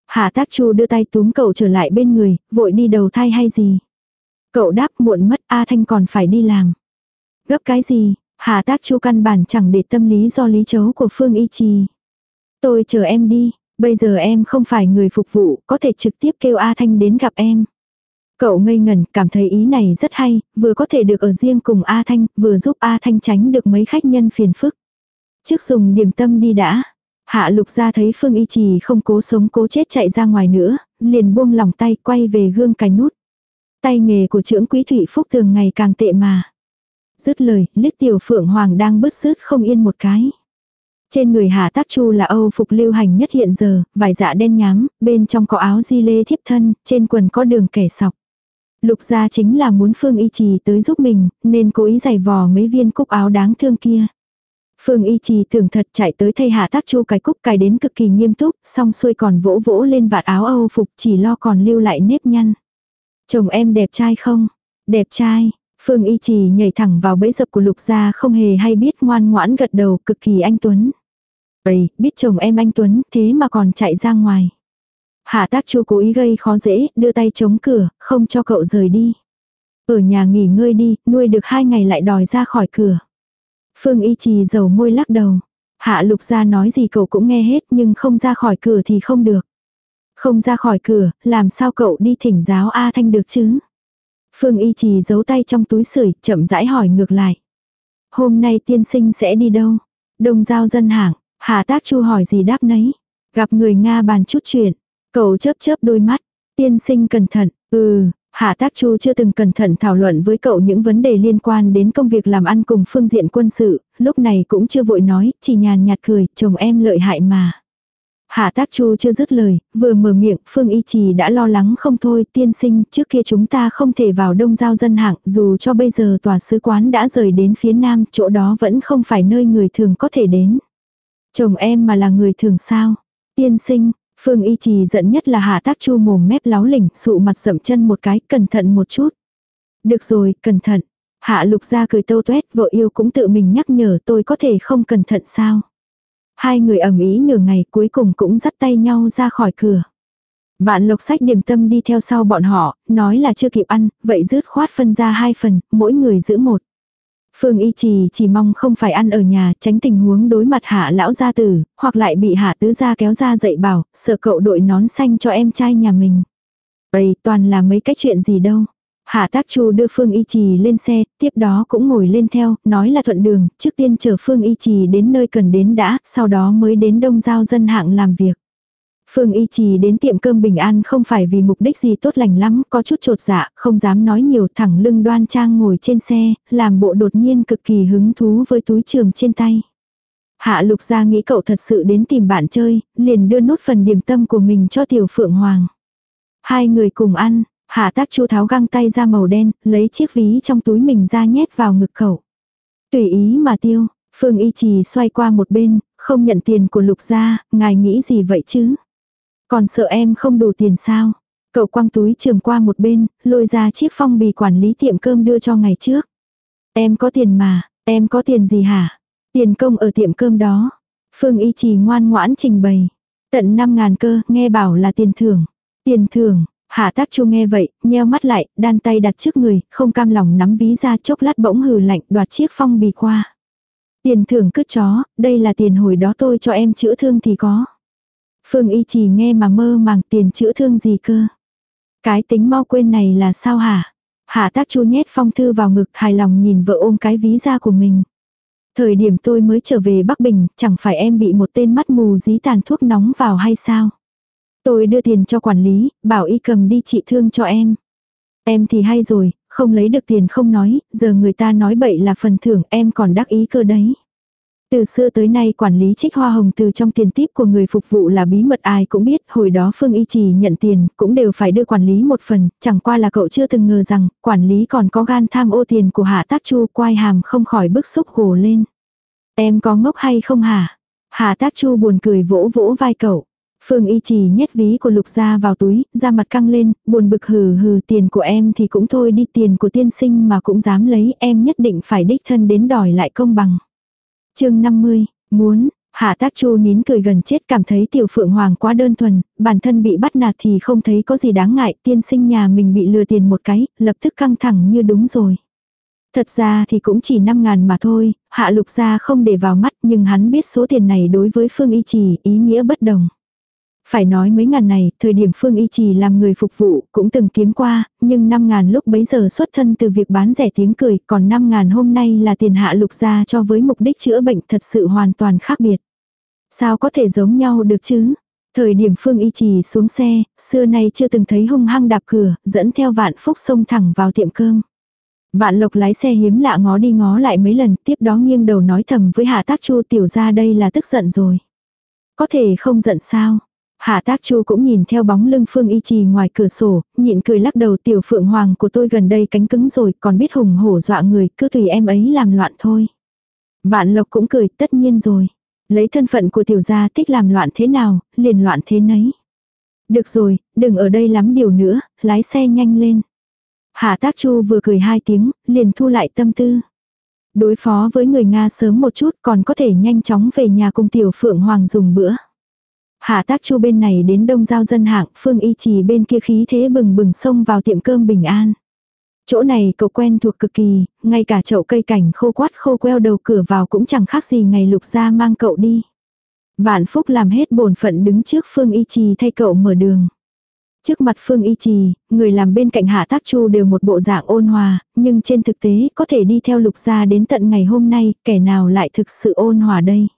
Hạ tác chu đưa tay túm cậu trở lại bên người, vội đi đầu thai hay gì. Cậu đáp muộn mất A Thanh còn phải đi làm. Gấp cái gì, Hà tác chu căn bản chẳng để tâm lý do lý chấu của Phương Y Trì. Tôi chờ em đi, bây giờ em không phải người phục vụ, có thể trực tiếp kêu A Thanh đến gặp em. Cậu ngây ngẩn, cảm thấy ý này rất hay, vừa có thể được ở riêng cùng A Thanh, vừa giúp A Thanh tránh được mấy khách nhân phiền phức. Trước dùng điểm tâm đi đã. Hạ lục ra thấy Phương Y Trì không cố sống cố chết chạy ra ngoài nữa, liền buông lòng tay quay về gương cài nút. Tay nghề của trưởng quý thủy phúc thường ngày càng tệ mà. Dứt lời, liếc tiểu phượng hoàng đang bứt rứt không yên một cái. Trên người Hà Tác Chu là Âu phục lưu hành nhất hiện giờ, vải dạ đen nhám, bên trong có áo di lê thiếp thân, trên quần có đường kẻ sọc. Lục gia chính là muốn Phương Y Trì tới giúp mình, nên cố ý giày vò mấy viên cúc áo đáng thương kia. Phương Y Trì tưởng thật chạy tới thay Hạ Tác Chu cái cúc cài đến cực kỳ nghiêm túc, song xuôi còn vỗ vỗ lên vạt áo Âu phục chỉ lo còn lưu lại nếp nhăn. Chồng em đẹp trai không? Đẹp trai. Phương Y Trì nhảy thẳng vào bẫy dập của Lục gia không hề hay biết ngoan ngoãn gật đầu cực kỳ anh Tuấn. Ây, biết chồng em anh Tuấn thế mà còn chạy ra ngoài. Hạ tác chu cố ý gây khó dễ, đưa tay chống cửa, không cho cậu rời đi. Ở nhà nghỉ ngơi đi, nuôi được hai ngày lại đòi ra khỏi cửa. Phương y trì dầu môi lắc đầu. Hạ lục gia nói gì cậu cũng nghe hết nhưng không ra khỏi cửa thì không được. Không ra khỏi cửa, làm sao cậu đi thỉnh giáo A Thanh được chứ? Phương y trì giấu tay trong túi sưởi chậm rãi hỏi ngược lại. Hôm nay tiên sinh sẽ đi đâu? Đông giao dân hạng, Hạ tác chu hỏi gì đáp nấy. Gặp người Nga bàn chút chuyện. Cậu chớp chớp đôi mắt. Tiên sinh cẩn thận. Ừ, Hạ Tác Chu chưa từng cẩn thận thảo luận với cậu những vấn đề liên quan đến công việc làm ăn cùng phương diện quân sự, lúc này cũng chưa vội nói, chỉ nhàn nhạt cười, chồng em lợi hại mà. Hạ Tác Chu chưa dứt lời, vừa mở miệng, Phương Y Trì đã lo lắng không thôi, tiên sinh, trước kia chúng ta không thể vào đông giao dân hạng, dù cho bây giờ tòa sứ quán đã rời đến phía nam, chỗ đó vẫn không phải nơi người thường có thể đến. Chồng em mà là người thường sao? Tiên sinh, Phương Y Trì giận nhất là Hạ Tác Chu mồm mép láo lỉnh, sụ mặt sậm chân một cái, cẩn thận một chút. Được rồi, cẩn thận. Hạ Lục ra cười tâu tuét, vợ yêu cũng tự mình nhắc nhở tôi có thể không cẩn thận sao. Hai người ẩm ý nửa ngày cuối cùng cũng dắt tay nhau ra khỏi cửa. Vạn lộc sách điểm tâm đi theo sau bọn họ, nói là chưa kịp ăn, vậy rứt khoát phân ra hai phần, mỗi người giữ một. Phương Y Trì chỉ mong không phải ăn ở nhà, tránh tình huống đối mặt hạ lão gia tử, hoặc lại bị hạ tứ gia kéo ra dậy bảo, sợ cậu đội nón xanh cho em trai nhà mình. Vậy toàn là mấy cái chuyện gì đâu. Hạ tác chu đưa Phương Y Trì lên xe, tiếp đó cũng ngồi lên theo, nói là thuận đường, trước tiên chở Phương Y Trì đến nơi cần đến đã, sau đó mới đến đông giao dân hạng làm việc. Phương Y Trì đến tiệm cơm bình an không phải vì mục đích gì tốt lành lắm, có chút trột dạ, không dám nói nhiều thẳng lưng đoan trang ngồi trên xe, làm bộ đột nhiên cực kỳ hứng thú với túi trường trên tay. Hạ lục Gia nghĩ cậu thật sự đến tìm bạn chơi, liền đưa nốt phần điểm tâm của mình cho tiểu phượng hoàng. Hai người cùng ăn, hạ tác chu tháo găng tay ra màu đen, lấy chiếc ví trong túi mình ra nhét vào ngực cậu. Tùy ý mà tiêu, Phương Y Trì xoay qua một bên, không nhận tiền của lục gia, ngài nghĩ gì vậy chứ? Còn sợ em không đủ tiền sao? Cậu quăng túi trường qua một bên, lôi ra chiếc phong bì quản lý tiệm cơm đưa cho ngày trước. Em có tiền mà, Em có tiền gì hả? Tiền công ở tiệm cơm đó. Phương Y Trì ngoan ngoãn trình bày. Tận 5 ngàn cơ, nghe bảo là tiền thưởng. Tiền thưởng, Hạ tác chu nghe vậy, nheo mắt lại, đan tay đặt trước người, không cam lòng nắm ví ra chốc lát bỗng hừ lạnh đoạt chiếc phong bì qua. Tiền thưởng cứt chó, đây là tiền hồi đó tôi cho em chữa thương thì có. Phương y chỉ nghe mà mơ màng tiền chữa thương gì cơ. Cái tính mau quên này là sao hả? Hạ tác chu nhét phong thư vào ngực hài lòng nhìn vợ ôm cái ví ra của mình. Thời điểm tôi mới trở về Bắc Bình, chẳng phải em bị một tên mắt mù dí tàn thuốc nóng vào hay sao? Tôi đưa tiền cho quản lý, bảo y cầm đi trị thương cho em. Em thì hay rồi, không lấy được tiền không nói, giờ người ta nói bậy là phần thưởng em còn đắc ý cơ đấy. Từ xưa tới nay quản lý trích hoa hồng từ trong tiền tiếp của người phục vụ là bí mật ai cũng biết, hồi đó Phương Y Trì nhận tiền, cũng đều phải đưa quản lý một phần, chẳng qua là cậu chưa từng ngờ rằng, quản lý còn có gan tham ô tiền của Hạ Tác Chu, quai hàm không khỏi bức xúc gồ lên. Em có ngốc hay không hả? Hạ Tác Chu buồn cười vỗ vỗ vai cậu. Phương y trì nhét ví của lục gia vào túi, ra mặt căng lên, buồn bực hừ hừ tiền của em thì cũng thôi đi tiền của tiên sinh mà cũng dám lấy em nhất định phải đích thân đến đòi lại công bằng. chương 50, muốn, Hạ tác chu nín cười gần chết cảm thấy tiểu phượng hoàng quá đơn thuần, bản thân bị bắt nạt thì không thấy có gì đáng ngại, tiên sinh nhà mình bị lừa tiền một cái, lập tức căng thẳng như đúng rồi. Thật ra thì cũng chỉ 5 ngàn mà thôi, hạ lục gia không để vào mắt nhưng hắn biết số tiền này đối với phương y trì ý nghĩa bất đồng. Phải nói mấy ngàn này, thời điểm Phương Y Trì làm người phục vụ, cũng từng kiếm qua, nhưng 5 ngàn lúc bấy giờ xuất thân từ việc bán rẻ tiếng cười, còn 5 ngàn hôm nay là tiền hạ lục ra cho với mục đích chữa bệnh thật sự hoàn toàn khác biệt. Sao có thể giống nhau được chứ? Thời điểm Phương Y Trì xuống xe, xưa nay chưa từng thấy hung hăng đạp cửa, dẫn theo vạn phúc xông thẳng vào tiệm cơm. Vạn lộc lái xe hiếm lạ ngó đi ngó lại mấy lần, tiếp đó nghiêng đầu nói thầm với hạ tác chu tiểu ra đây là tức giận rồi. Có thể không giận sao? Hạ tác chu cũng nhìn theo bóng lưng Phương Y Trì ngoài cửa sổ, nhịn cười lắc đầu tiểu phượng hoàng của tôi gần đây cánh cứng rồi, còn biết hùng hổ dọa người, cứ tùy em ấy làm loạn thôi. Vạn lộc cũng cười, tất nhiên rồi. Lấy thân phận của tiểu gia thích làm loạn thế nào, liền loạn thế nấy. Được rồi, đừng ở đây lắm điều nữa, lái xe nhanh lên. Hạ tác chu vừa cười hai tiếng, liền thu lại tâm tư. Đối phó với người Nga sớm một chút còn có thể nhanh chóng về nhà cùng tiểu phượng hoàng dùng bữa. Hạ tác chu bên này đến đông giao dân hạng, phương y trì bên kia khí thế bừng bừng xông vào tiệm cơm bình an. Chỗ này cậu quen thuộc cực kỳ, ngay cả chậu cây cảnh khô quát khô queo đầu cửa vào cũng chẳng khác gì ngày lục ra mang cậu đi. Vạn Phúc làm hết bổn phận đứng trước Phương Y Trì thay cậu mở đường. Trước mặt Phương Y Trì, người làm bên cạnh Hạ Tác Chu đều một bộ dạng ôn hòa, nhưng trên thực tế có thể đi theo lục gia đến tận ngày hôm nay, kẻ nào lại thực sự ôn hòa đây.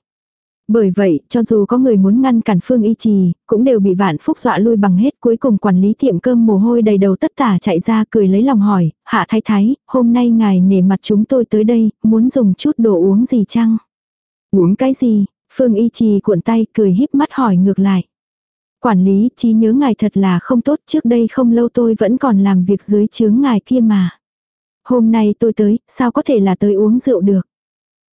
Bởi vậy, cho dù có người muốn ngăn cản Phương Y Trì, cũng đều bị vạn phúc dọa lui bằng hết. Cuối cùng quản lý tiệm cơm mồ hôi đầy đầu tất tả chạy ra cười lấy lòng hỏi, hạ thái thái, hôm nay ngài nể mặt chúng tôi tới đây, muốn dùng chút đồ uống gì chăng? Uống cái gì? Phương Y Trì cuộn tay cười híp mắt hỏi ngược lại. Quản lý, trí nhớ ngài thật là không tốt, trước đây không lâu tôi vẫn còn làm việc dưới chướng ngài kia mà. Hôm nay tôi tới, sao có thể là tới uống rượu được?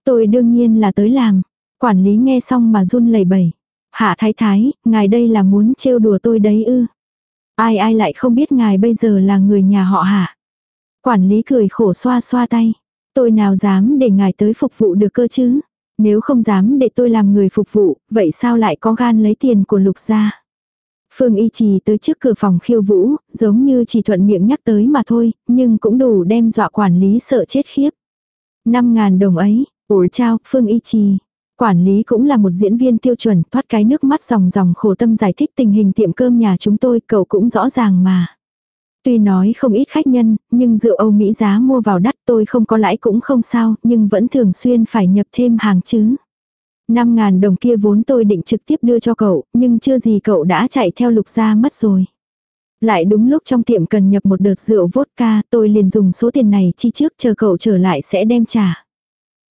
Tôi đương nhiên là tới làm. Quản lý nghe xong mà run lẩy bẩy. Hạ thái thái, ngài đây là muốn trêu đùa tôi đấy ư. Ai ai lại không biết ngài bây giờ là người nhà họ hạ. Quản lý cười khổ xoa xoa tay. Tôi nào dám để ngài tới phục vụ được cơ chứ. Nếu không dám để tôi làm người phục vụ, vậy sao lại có gan lấy tiền của lục gia? Phương Y Trì tới trước cửa phòng khiêu vũ, giống như chỉ thuận miệng nhắc tới mà thôi, nhưng cũng đủ đem dọa quản lý sợ chết khiếp. Năm ngàn đồng ấy, ủi trao, Phương Y Trì. Quản lý cũng là một diễn viên tiêu chuẩn, thoát cái nước mắt ròng ròng khổ tâm giải thích tình hình tiệm cơm nhà chúng tôi, cậu cũng rõ ràng mà. Tuy nói không ít khách nhân, nhưng rượu Âu Mỹ giá mua vào đắt tôi không có lãi cũng không sao, nhưng vẫn thường xuyên phải nhập thêm hàng chứ. 5 ngàn đồng kia vốn tôi định trực tiếp đưa cho cậu, nhưng chưa gì cậu đã chạy theo lục gia mất rồi. Lại đúng lúc trong tiệm cần nhập một đợt rượu vodka, tôi liền dùng số tiền này chi trước chờ cậu trở lại sẽ đem trả.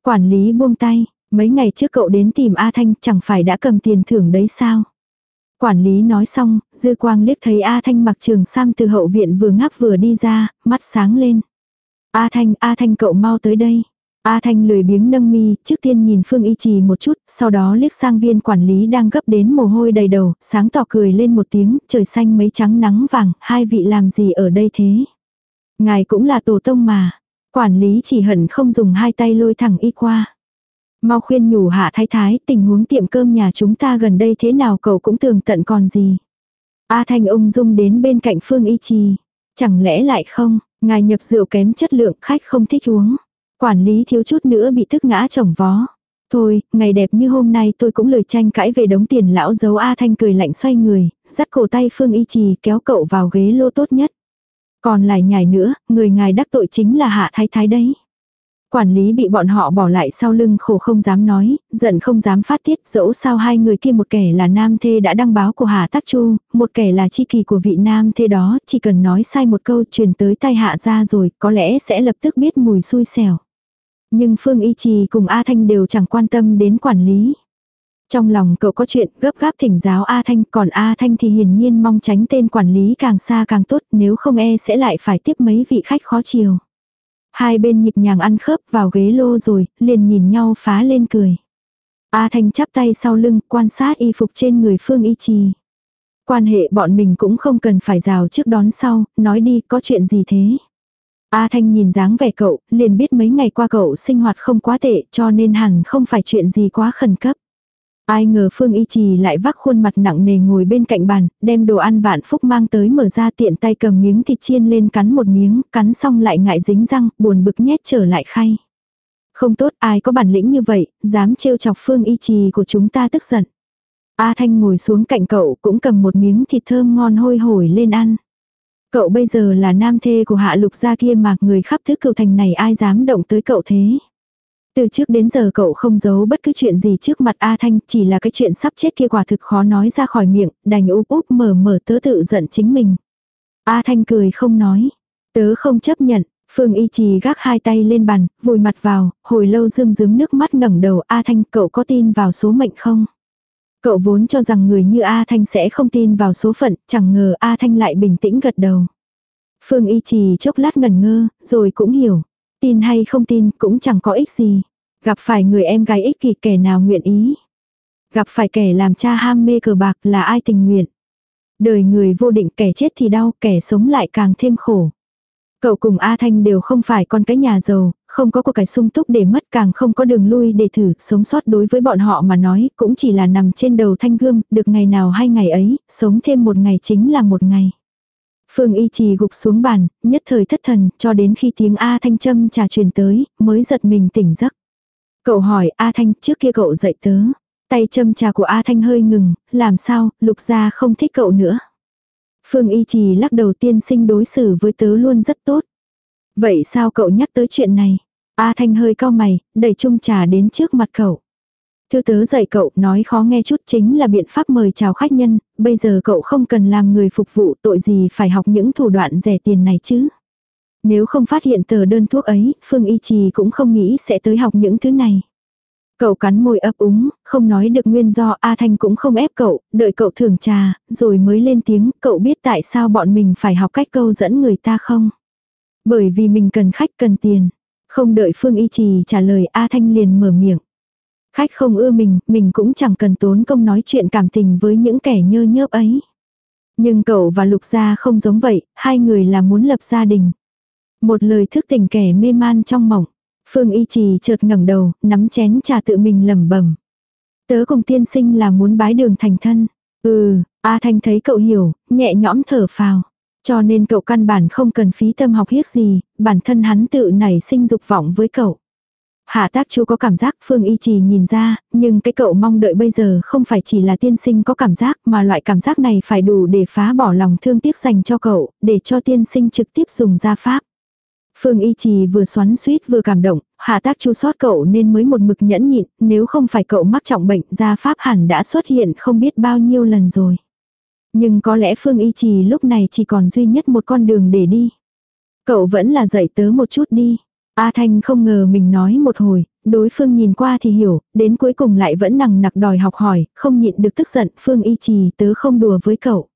Quản lý buông tay, Mấy ngày trước cậu đến tìm A Thanh chẳng phải đã cầm tiền thưởng đấy sao? Quản lý nói xong, dư quang liếc thấy A Thanh mặc trường sam từ hậu viện vừa ngáp vừa đi ra, mắt sáng lên. A Thanh, A Thanh cậu mau tới đây. A Thanh lười biếng nâng mi, trước tiên nhìn Phương Y Trì một chút, sau đó liếc sang viên quản lý đang gấp đến mồ hôi đầy đầu, sáng tỏ cười lên một tiếng, trời xanh mấy trắng nắng vàng, hai vị làm gì ở đây thế? Ngài cũng là tổ tông mà. Quản lý chỉ hận không dùng hai tay lôi thẳng y qua. Mau khuyên nhủ hạ thái thái tình huống tiệm cơm nhà chúng ta gần đây thế nào cậu cũng tường tận còn gì. A Thanh ung dung đến bên cạnh Phương Y Trì. Chẳng lẽ lại không, ngài nhập rượu kém chất lượng khách không thích uống. Quản lý thiếu chút nữa bị tức ngã chồng vó. Thôi, ngày đẹp như hôm nay tôi cũng lời tranh cãi về đống tiền lão giấu A Thanh cười lạnh xoay người, dắt cổ tay Phương Y Trì kéo cậu vào ghế lô tốt nhất. Còn lại nhảy nữa, người ngài đắc tội chính là Hạ Thái Thái đấy. Quản lý bị bọn họ bỏ lại sau lưng khổ không dám nói, giận không dám phát tiết dẫu sao hai người kia một kẻ là nam thê đã đăng báo của Hà Tắc Chu, một kẻ là chi kỳ của vị nam thê đó, chỉ cần nói sai một câu truyền tới tay hạ ra rồi, có lẽ sẽ lập tức biết mùi xui xẻo. Nhưng Phương Y Trì cùng A Thanh đều chẳng quan tâm đến quản lý. Trong lòng cậu có chuyện gấp gáp thỉnh giáo A Thanh, còn A Thanh thì hiển nhiên mong tránh tên quản lý càng xa càng tốt, nếu không e sẽ lại phải tiếp mấy vị khách khó chiều. Hai bên nhịp nhàng ăn khớp vào ghế lô rồi, liền nhìn nhau phá lên cười. A Thanh chắp tay sau lưng, quan sát y phục trên người Phương Y Trì. Quan hệ bọn mình cũng không cần phải rào trước đón sau, nói đi có chuyện gì thế. A Thanh nhìn dáng vẻ cậu, liền biết mấy ngày qua cậu sinh hoạt không quá tệ cho nên hẳn không phải chuyện gì quá khẩn cấp. Ai ngờ Phương Y Trì lại vác khuôn mặt nặng nề ngồi bên cạnh bàn, đem đồ ăn vạn phúc mang tới mở ra tiện tay cầm miếng thịt chiên lên cắn một miếng, cắn xong lại ngại dính răng, buồn bực nhét trở lại khay. Không tốt ai có bản lĩnh như vậy, dám trêu chọc Phương Y Trì của chúng ta tức giận. A Thanh ngồi xuống cạnh cậu cũng cầm một miếng thịt thơm ngon hôi hổi lên ăn. Cậu bây giờ là nam thê của hạ lục gia kia mà người khắp thứ cựu thành này ai dám động tới cậu thế. Từ trước đến giờ cậu không giấu bất cứ chuyện gì trước mặt A Thanh, chỉ là cái chuyện sắp chết kia quả thực khó nói ra khỏi miệng, đành úp úp mở mở tớ tự giận chính mình. A Thanh cười không nói. Tớ không chấp nhận, Phương Y Trì gác hai tay lên bàn, vùi mặt vào, hồi lâu rơm rớm nước mắt ngẩng đầu A Thanh cậu có tin vào số mệnh không? Cậu vốn cho rằng người như A Thanh sẽ không tin vào số phận, chẳng ngờ A Thanh lại bình tĩnh gật đầu. Phương Y Trì chốc lát ngần ngơ, rồi cũng hiểu. Tin hay không tin cũng chẳng có ích gì. Gặp phải người em gái ích kỷ kẻ nào nguyện ý. Gặp phải kẻ làm cha ham mê cờ bạc là ai tình nguyện. Đời người vô định kẻ chết thì đau, kẻ sống lại càng thêm khổ. Cậu cùng A Thanh đều không phải con cái nhà giàu, không có cuộc cải sung túc để mất càng không có đường lui để thử, sống sót đối với bọn họ mà nói cũng chỉ là nằm trên đầu thanh gươm, được ngày nào hay ngày ấy, sống thêm một ngày chính là một ngày. Phương y trì gục xuống bàn, nhất thời thất thần, cho đến khi tiếng A Thanh châm trà truyền tới, mới giật mình tỉnh giấc. Cậu hỏi A Thanh, trước kia cậu dậy tớ. Tay châm trà của A Thanh hơi ngừng, làm sao, lục gia không thích cậu nữa. Phương y trì lắc đầu tiên sinh đối xử với tớ luôn rất tốt. Vậy sao cậu nhắc tới chuyện này? A Thanh hơi cao mày, đẩy chung trà đến trước mặt cậu. Thư tớ dạy cậu nói khó nghe chút chính là biện pháp mời chào khách nhân, bây giờ cậu không cần làm người phục vụ tội gì phải học những thủ đoạn rẻ tiền này chứ. Nếu không phát hiện tờ đơn thuốc ấy, Phương Y Trì cũng không nghĩ sẽ tới học những thứ này. Cậu cắn môi ấp úng, không nói được nguyên do A Thanh cũng không ép cậu, đợi cậu thưởng trà, rồi mới lên tiếng, cậu biết tại sao bọn mình phải học cách câu dẫn người ta không? Bởi vì mình cần khách cần tiền. Không đợi Phương Y Trì trả lời A Thanh liền mở miệng. Khách không ưa mình, mình cũng chẳng cần tốn công nói chuyện cảm tình với những kẻ nhơ nhớp ấy. Nhưng cậu và Lục Gia không giống vậy, hai người là muốn lập gia đình. Một lời thức tỉnh kẻ mê man trong mộng. Phương Y Trì chợt ngẩng đầu, nắm chén trà tự mình lẩm bẩm. Tớ cùng tiên sinh là muốn bái đường thành thân. Ừ, A Thanh thấy cậu hiểu, nhẹ nhõm thở phào. Cho nên cậu căn bản không cần phí tâm học hiếc gì, bản thân hắn tự nảy sinh dục vọng với cậu. Hạ tác chú có cảm giác Phương Y Trì nhìn ra, nhưng cái cậu mong đợi bây giờ không phải chỉ là tiên sinh có cảm giác mà loại cảm giác này phải đủ để phá bỏ lòng thương tiếc dành cho cậu, để cho tiên sinh trực tiếp dùng ra pháp. Phương Y Trì vừa xoắn suýt vừa cảm động, hạ tác chú sót cậu nên mới một mực nhẫn nhịn, nếu không phải cậu mắc trọng bệnh gia pháp hẳn đã xuất hiện không biết bao nhiêu lần rồi. Nhưng có lẽ Phương Y Trì lúc này chỉ còn duy nhất một con đường để đi. Cậu vẫn là dạy tớ một chút đi. A Thanh không ngờ mình nói một hồi, đối phương nhìn qua thì hiểu, đến cuối cùng lại vẫn nằng nặc đòi học hỏi, không nhịn được tức giận, Phương y trì tớ không đùa với cậu.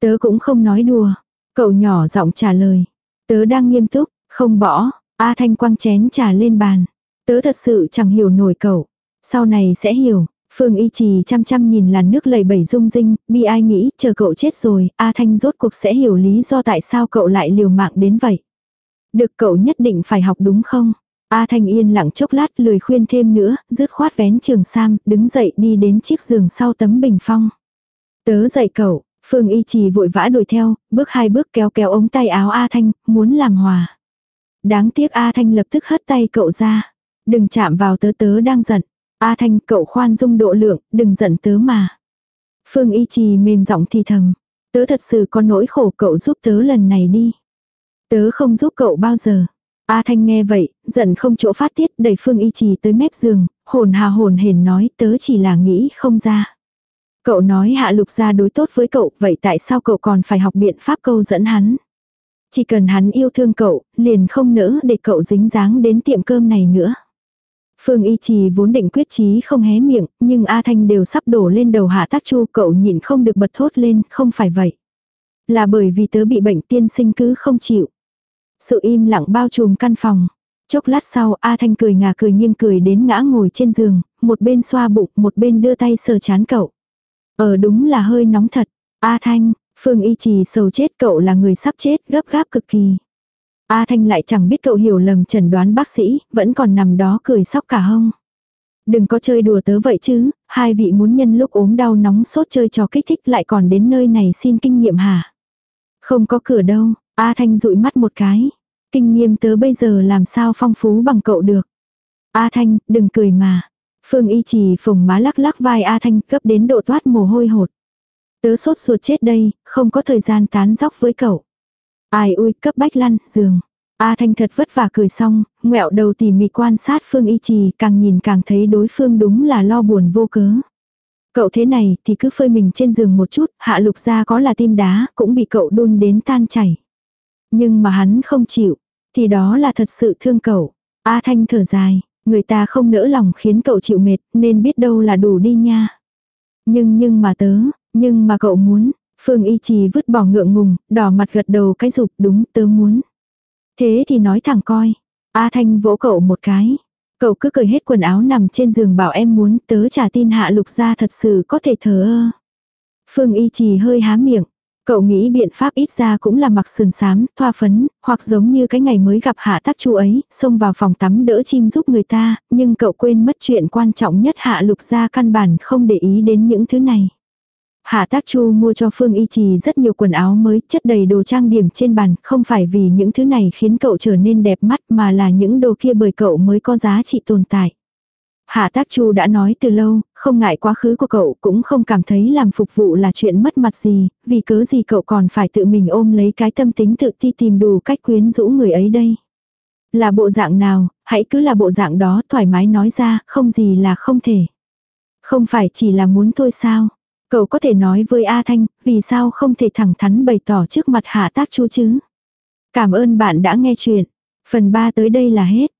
Tớ cũng không nói đùa. Cậu nhỏ giọng trả lời. Tớ đang nghiêm túc, không bỏ, A Thanh quăng chén trà lên bàn. Tớ thật sự chẳng hiểu nổi cậu. Sau này sẽ hiểu. Phương y trì chăm chăm nhìn làn nước lầy bẩy rung rinh, bi ai nghĩ, chờ cậu chết rồi, A Thanh rốt cuộc sẽ hiểu lý do tại sao cậu lại liều mạng đến vậy. Được cậu nhất định phải học đúng không? A Thanh yên lặng chốc lát lười khuyên thêm nữa, dứt khoát vén trường sam, đứng dậy đi đến chiếc giường sau tấm bình phong. Tớ dậy cậu, Phương Y Trì vội vã đuổi theo, bước hai bước kéo kéo ống tay áo A Thanh, muốn làm hòa. Đáng tiếc A Thanh lập tức hất tay cậu ra. Đừng chạm vào tớ tớ đang giận. A Thanh cậu khoan dung độ lượng, đừng giận tớ mà. Phương Y Trì mềm giọng thì thầm. Tớ thật sự có nỗi khổ cậu giúp tớ lần này đi. Tớ không giúp cậu bao giờ. A Thanh nghe vậy, giận không chỗ phát tiết đẩy Phương Y Trì tới mép giường, hồn hà hồn hển nói tớ chỉ là nghĩ không ra. Cậu nói hạ lục gia đối tốt với cậu, vậy tại sao cậu còn phải học biện pháp câu dẫn hắn? Chỉ cần hắn yêu thương cậu, liền không nỡ để cậu dính dáng đến tiệm cơm này nữa. Phương Y Trì vốn định quyết chí không hé miệng, nhưng A Thanh đều sắp đổ lên đầu hạ tác chu cậu nhịn không được bật thốt lên, không phải vậy. Là bởi vì tớ bị bệnh tiên sinh cứ không chịu. Sự im lặng bao trùm căn phòng. Chốc lát sau A Thanh cười ngà cười nghiêng cười đến ngã ngồi trên giường, một bên xoa bụng, một bên đưa tay sờ chán cậu. Ờ đúng là hơi nóng thật. A Thanh, Phương Y Trì sầu chết cậu là người sắp chết gấp gáp cực kỳ. A Thanh lại chẳng biết cậu hiểu lầm chẩn đoán bác sĩ, vẫn còn nằm đó cười sóc cả hông. Đừng có chơi đùa tớ vậy chứ, hai vị muốn nhân lúc ốm đau nóng sốt chơi trò kích thích lại còn đến nơi này xin kinh nghiệm hả? Không có cửa đâu, A Thanh dụi mắt một cái. Kinh nghiệm tớ bây giờ làm sao phong phú bằng cậu được. A Thanh, đừng cười mà. Phương Y Trì phồng má lắc lắc vai A Thanh cấp đến độ toát mồ hôi hột. Tớ sốt ruột chết đây, không có thời gian tán dóc với cậu. Ai ui cấp bách lăn, giường. A Thanh thật vất vả cười xong, ngẹo đầu tỉ mỉ quan sát Phương Y Trì càng nhìn càng thấy đối phương đúng là lo buồn vô cớ. Cậu thế này thì cứ phơi mình trên giường một chút, hạ lục ra có là tim đá, cũng bị cậu đun đến tan chảy. Nhưng mà hắn không chịu, thì đó là thật sự thương cậu. A Thanh thở dài, người ta không nỡ lòng khiến cậu chịu mệt, nên biết đâu là đủ đi nha. Nhưng nhưng mà tớ, nhưng mà cậu muốn, Phương Y Trì vứt bỏ ngượng ngùng, đỏ mặt gật đầu cái dục đúng tớ muốn. Thế thì nói thẳng coi. A Thanh vỗ cậu một cái. Cậu cứ cởi hết quần áo nằm trên giường bảo em muốn tớ trả tin hạ lục ra thật sự có thể thờ ơ. Phương Y Trì hơi há miệng. Cậu nghĩ biện pháp ít ra cũng là mặc sườn sám, thoa phấn, hoặc giống như cái ngày mới gặp hạ tác chu ấy, xông vào phòng tắm đỡ chim giúp người ta, nhưng cậu quên mất chuyện quan trọng nhất hạ lục ra căn bản không để ý đến những thứ này. Hạ tác chu mua cho Phương Y Trì rất nhiều quần áo mới, chất đầy đồ trang điểm trên bàn, không phải vì những thứ này khiến cậu trở nên đẹp mắt mà là những đồ kia bởi cậu mới có giá trị tồn tại. Hạ tác chu đã nói từ lâu, không ngại quá khứ của cậu cũng không cảm thấy làm phục vụ là chuyện mất mặt gì, vì cớ gì cậu còn phải tự mình ôm lấy cái tâm tính tự ti tìm đủ cách quyến rũ người ấy đây. Là bộ dạng nào, hãy cứ là bộ dạng đó thoải mái nói ra, không gì là không thể. Không phải chỉ là muốn thôi sao. Cậu có thể nói với A Thanh, vì sao không thể thẳng thắn bày tỏ trước mặt hạ tác chu chứ. Cảm ơn bạn đã nghe chuyện. Phần 3 tới đây là hết.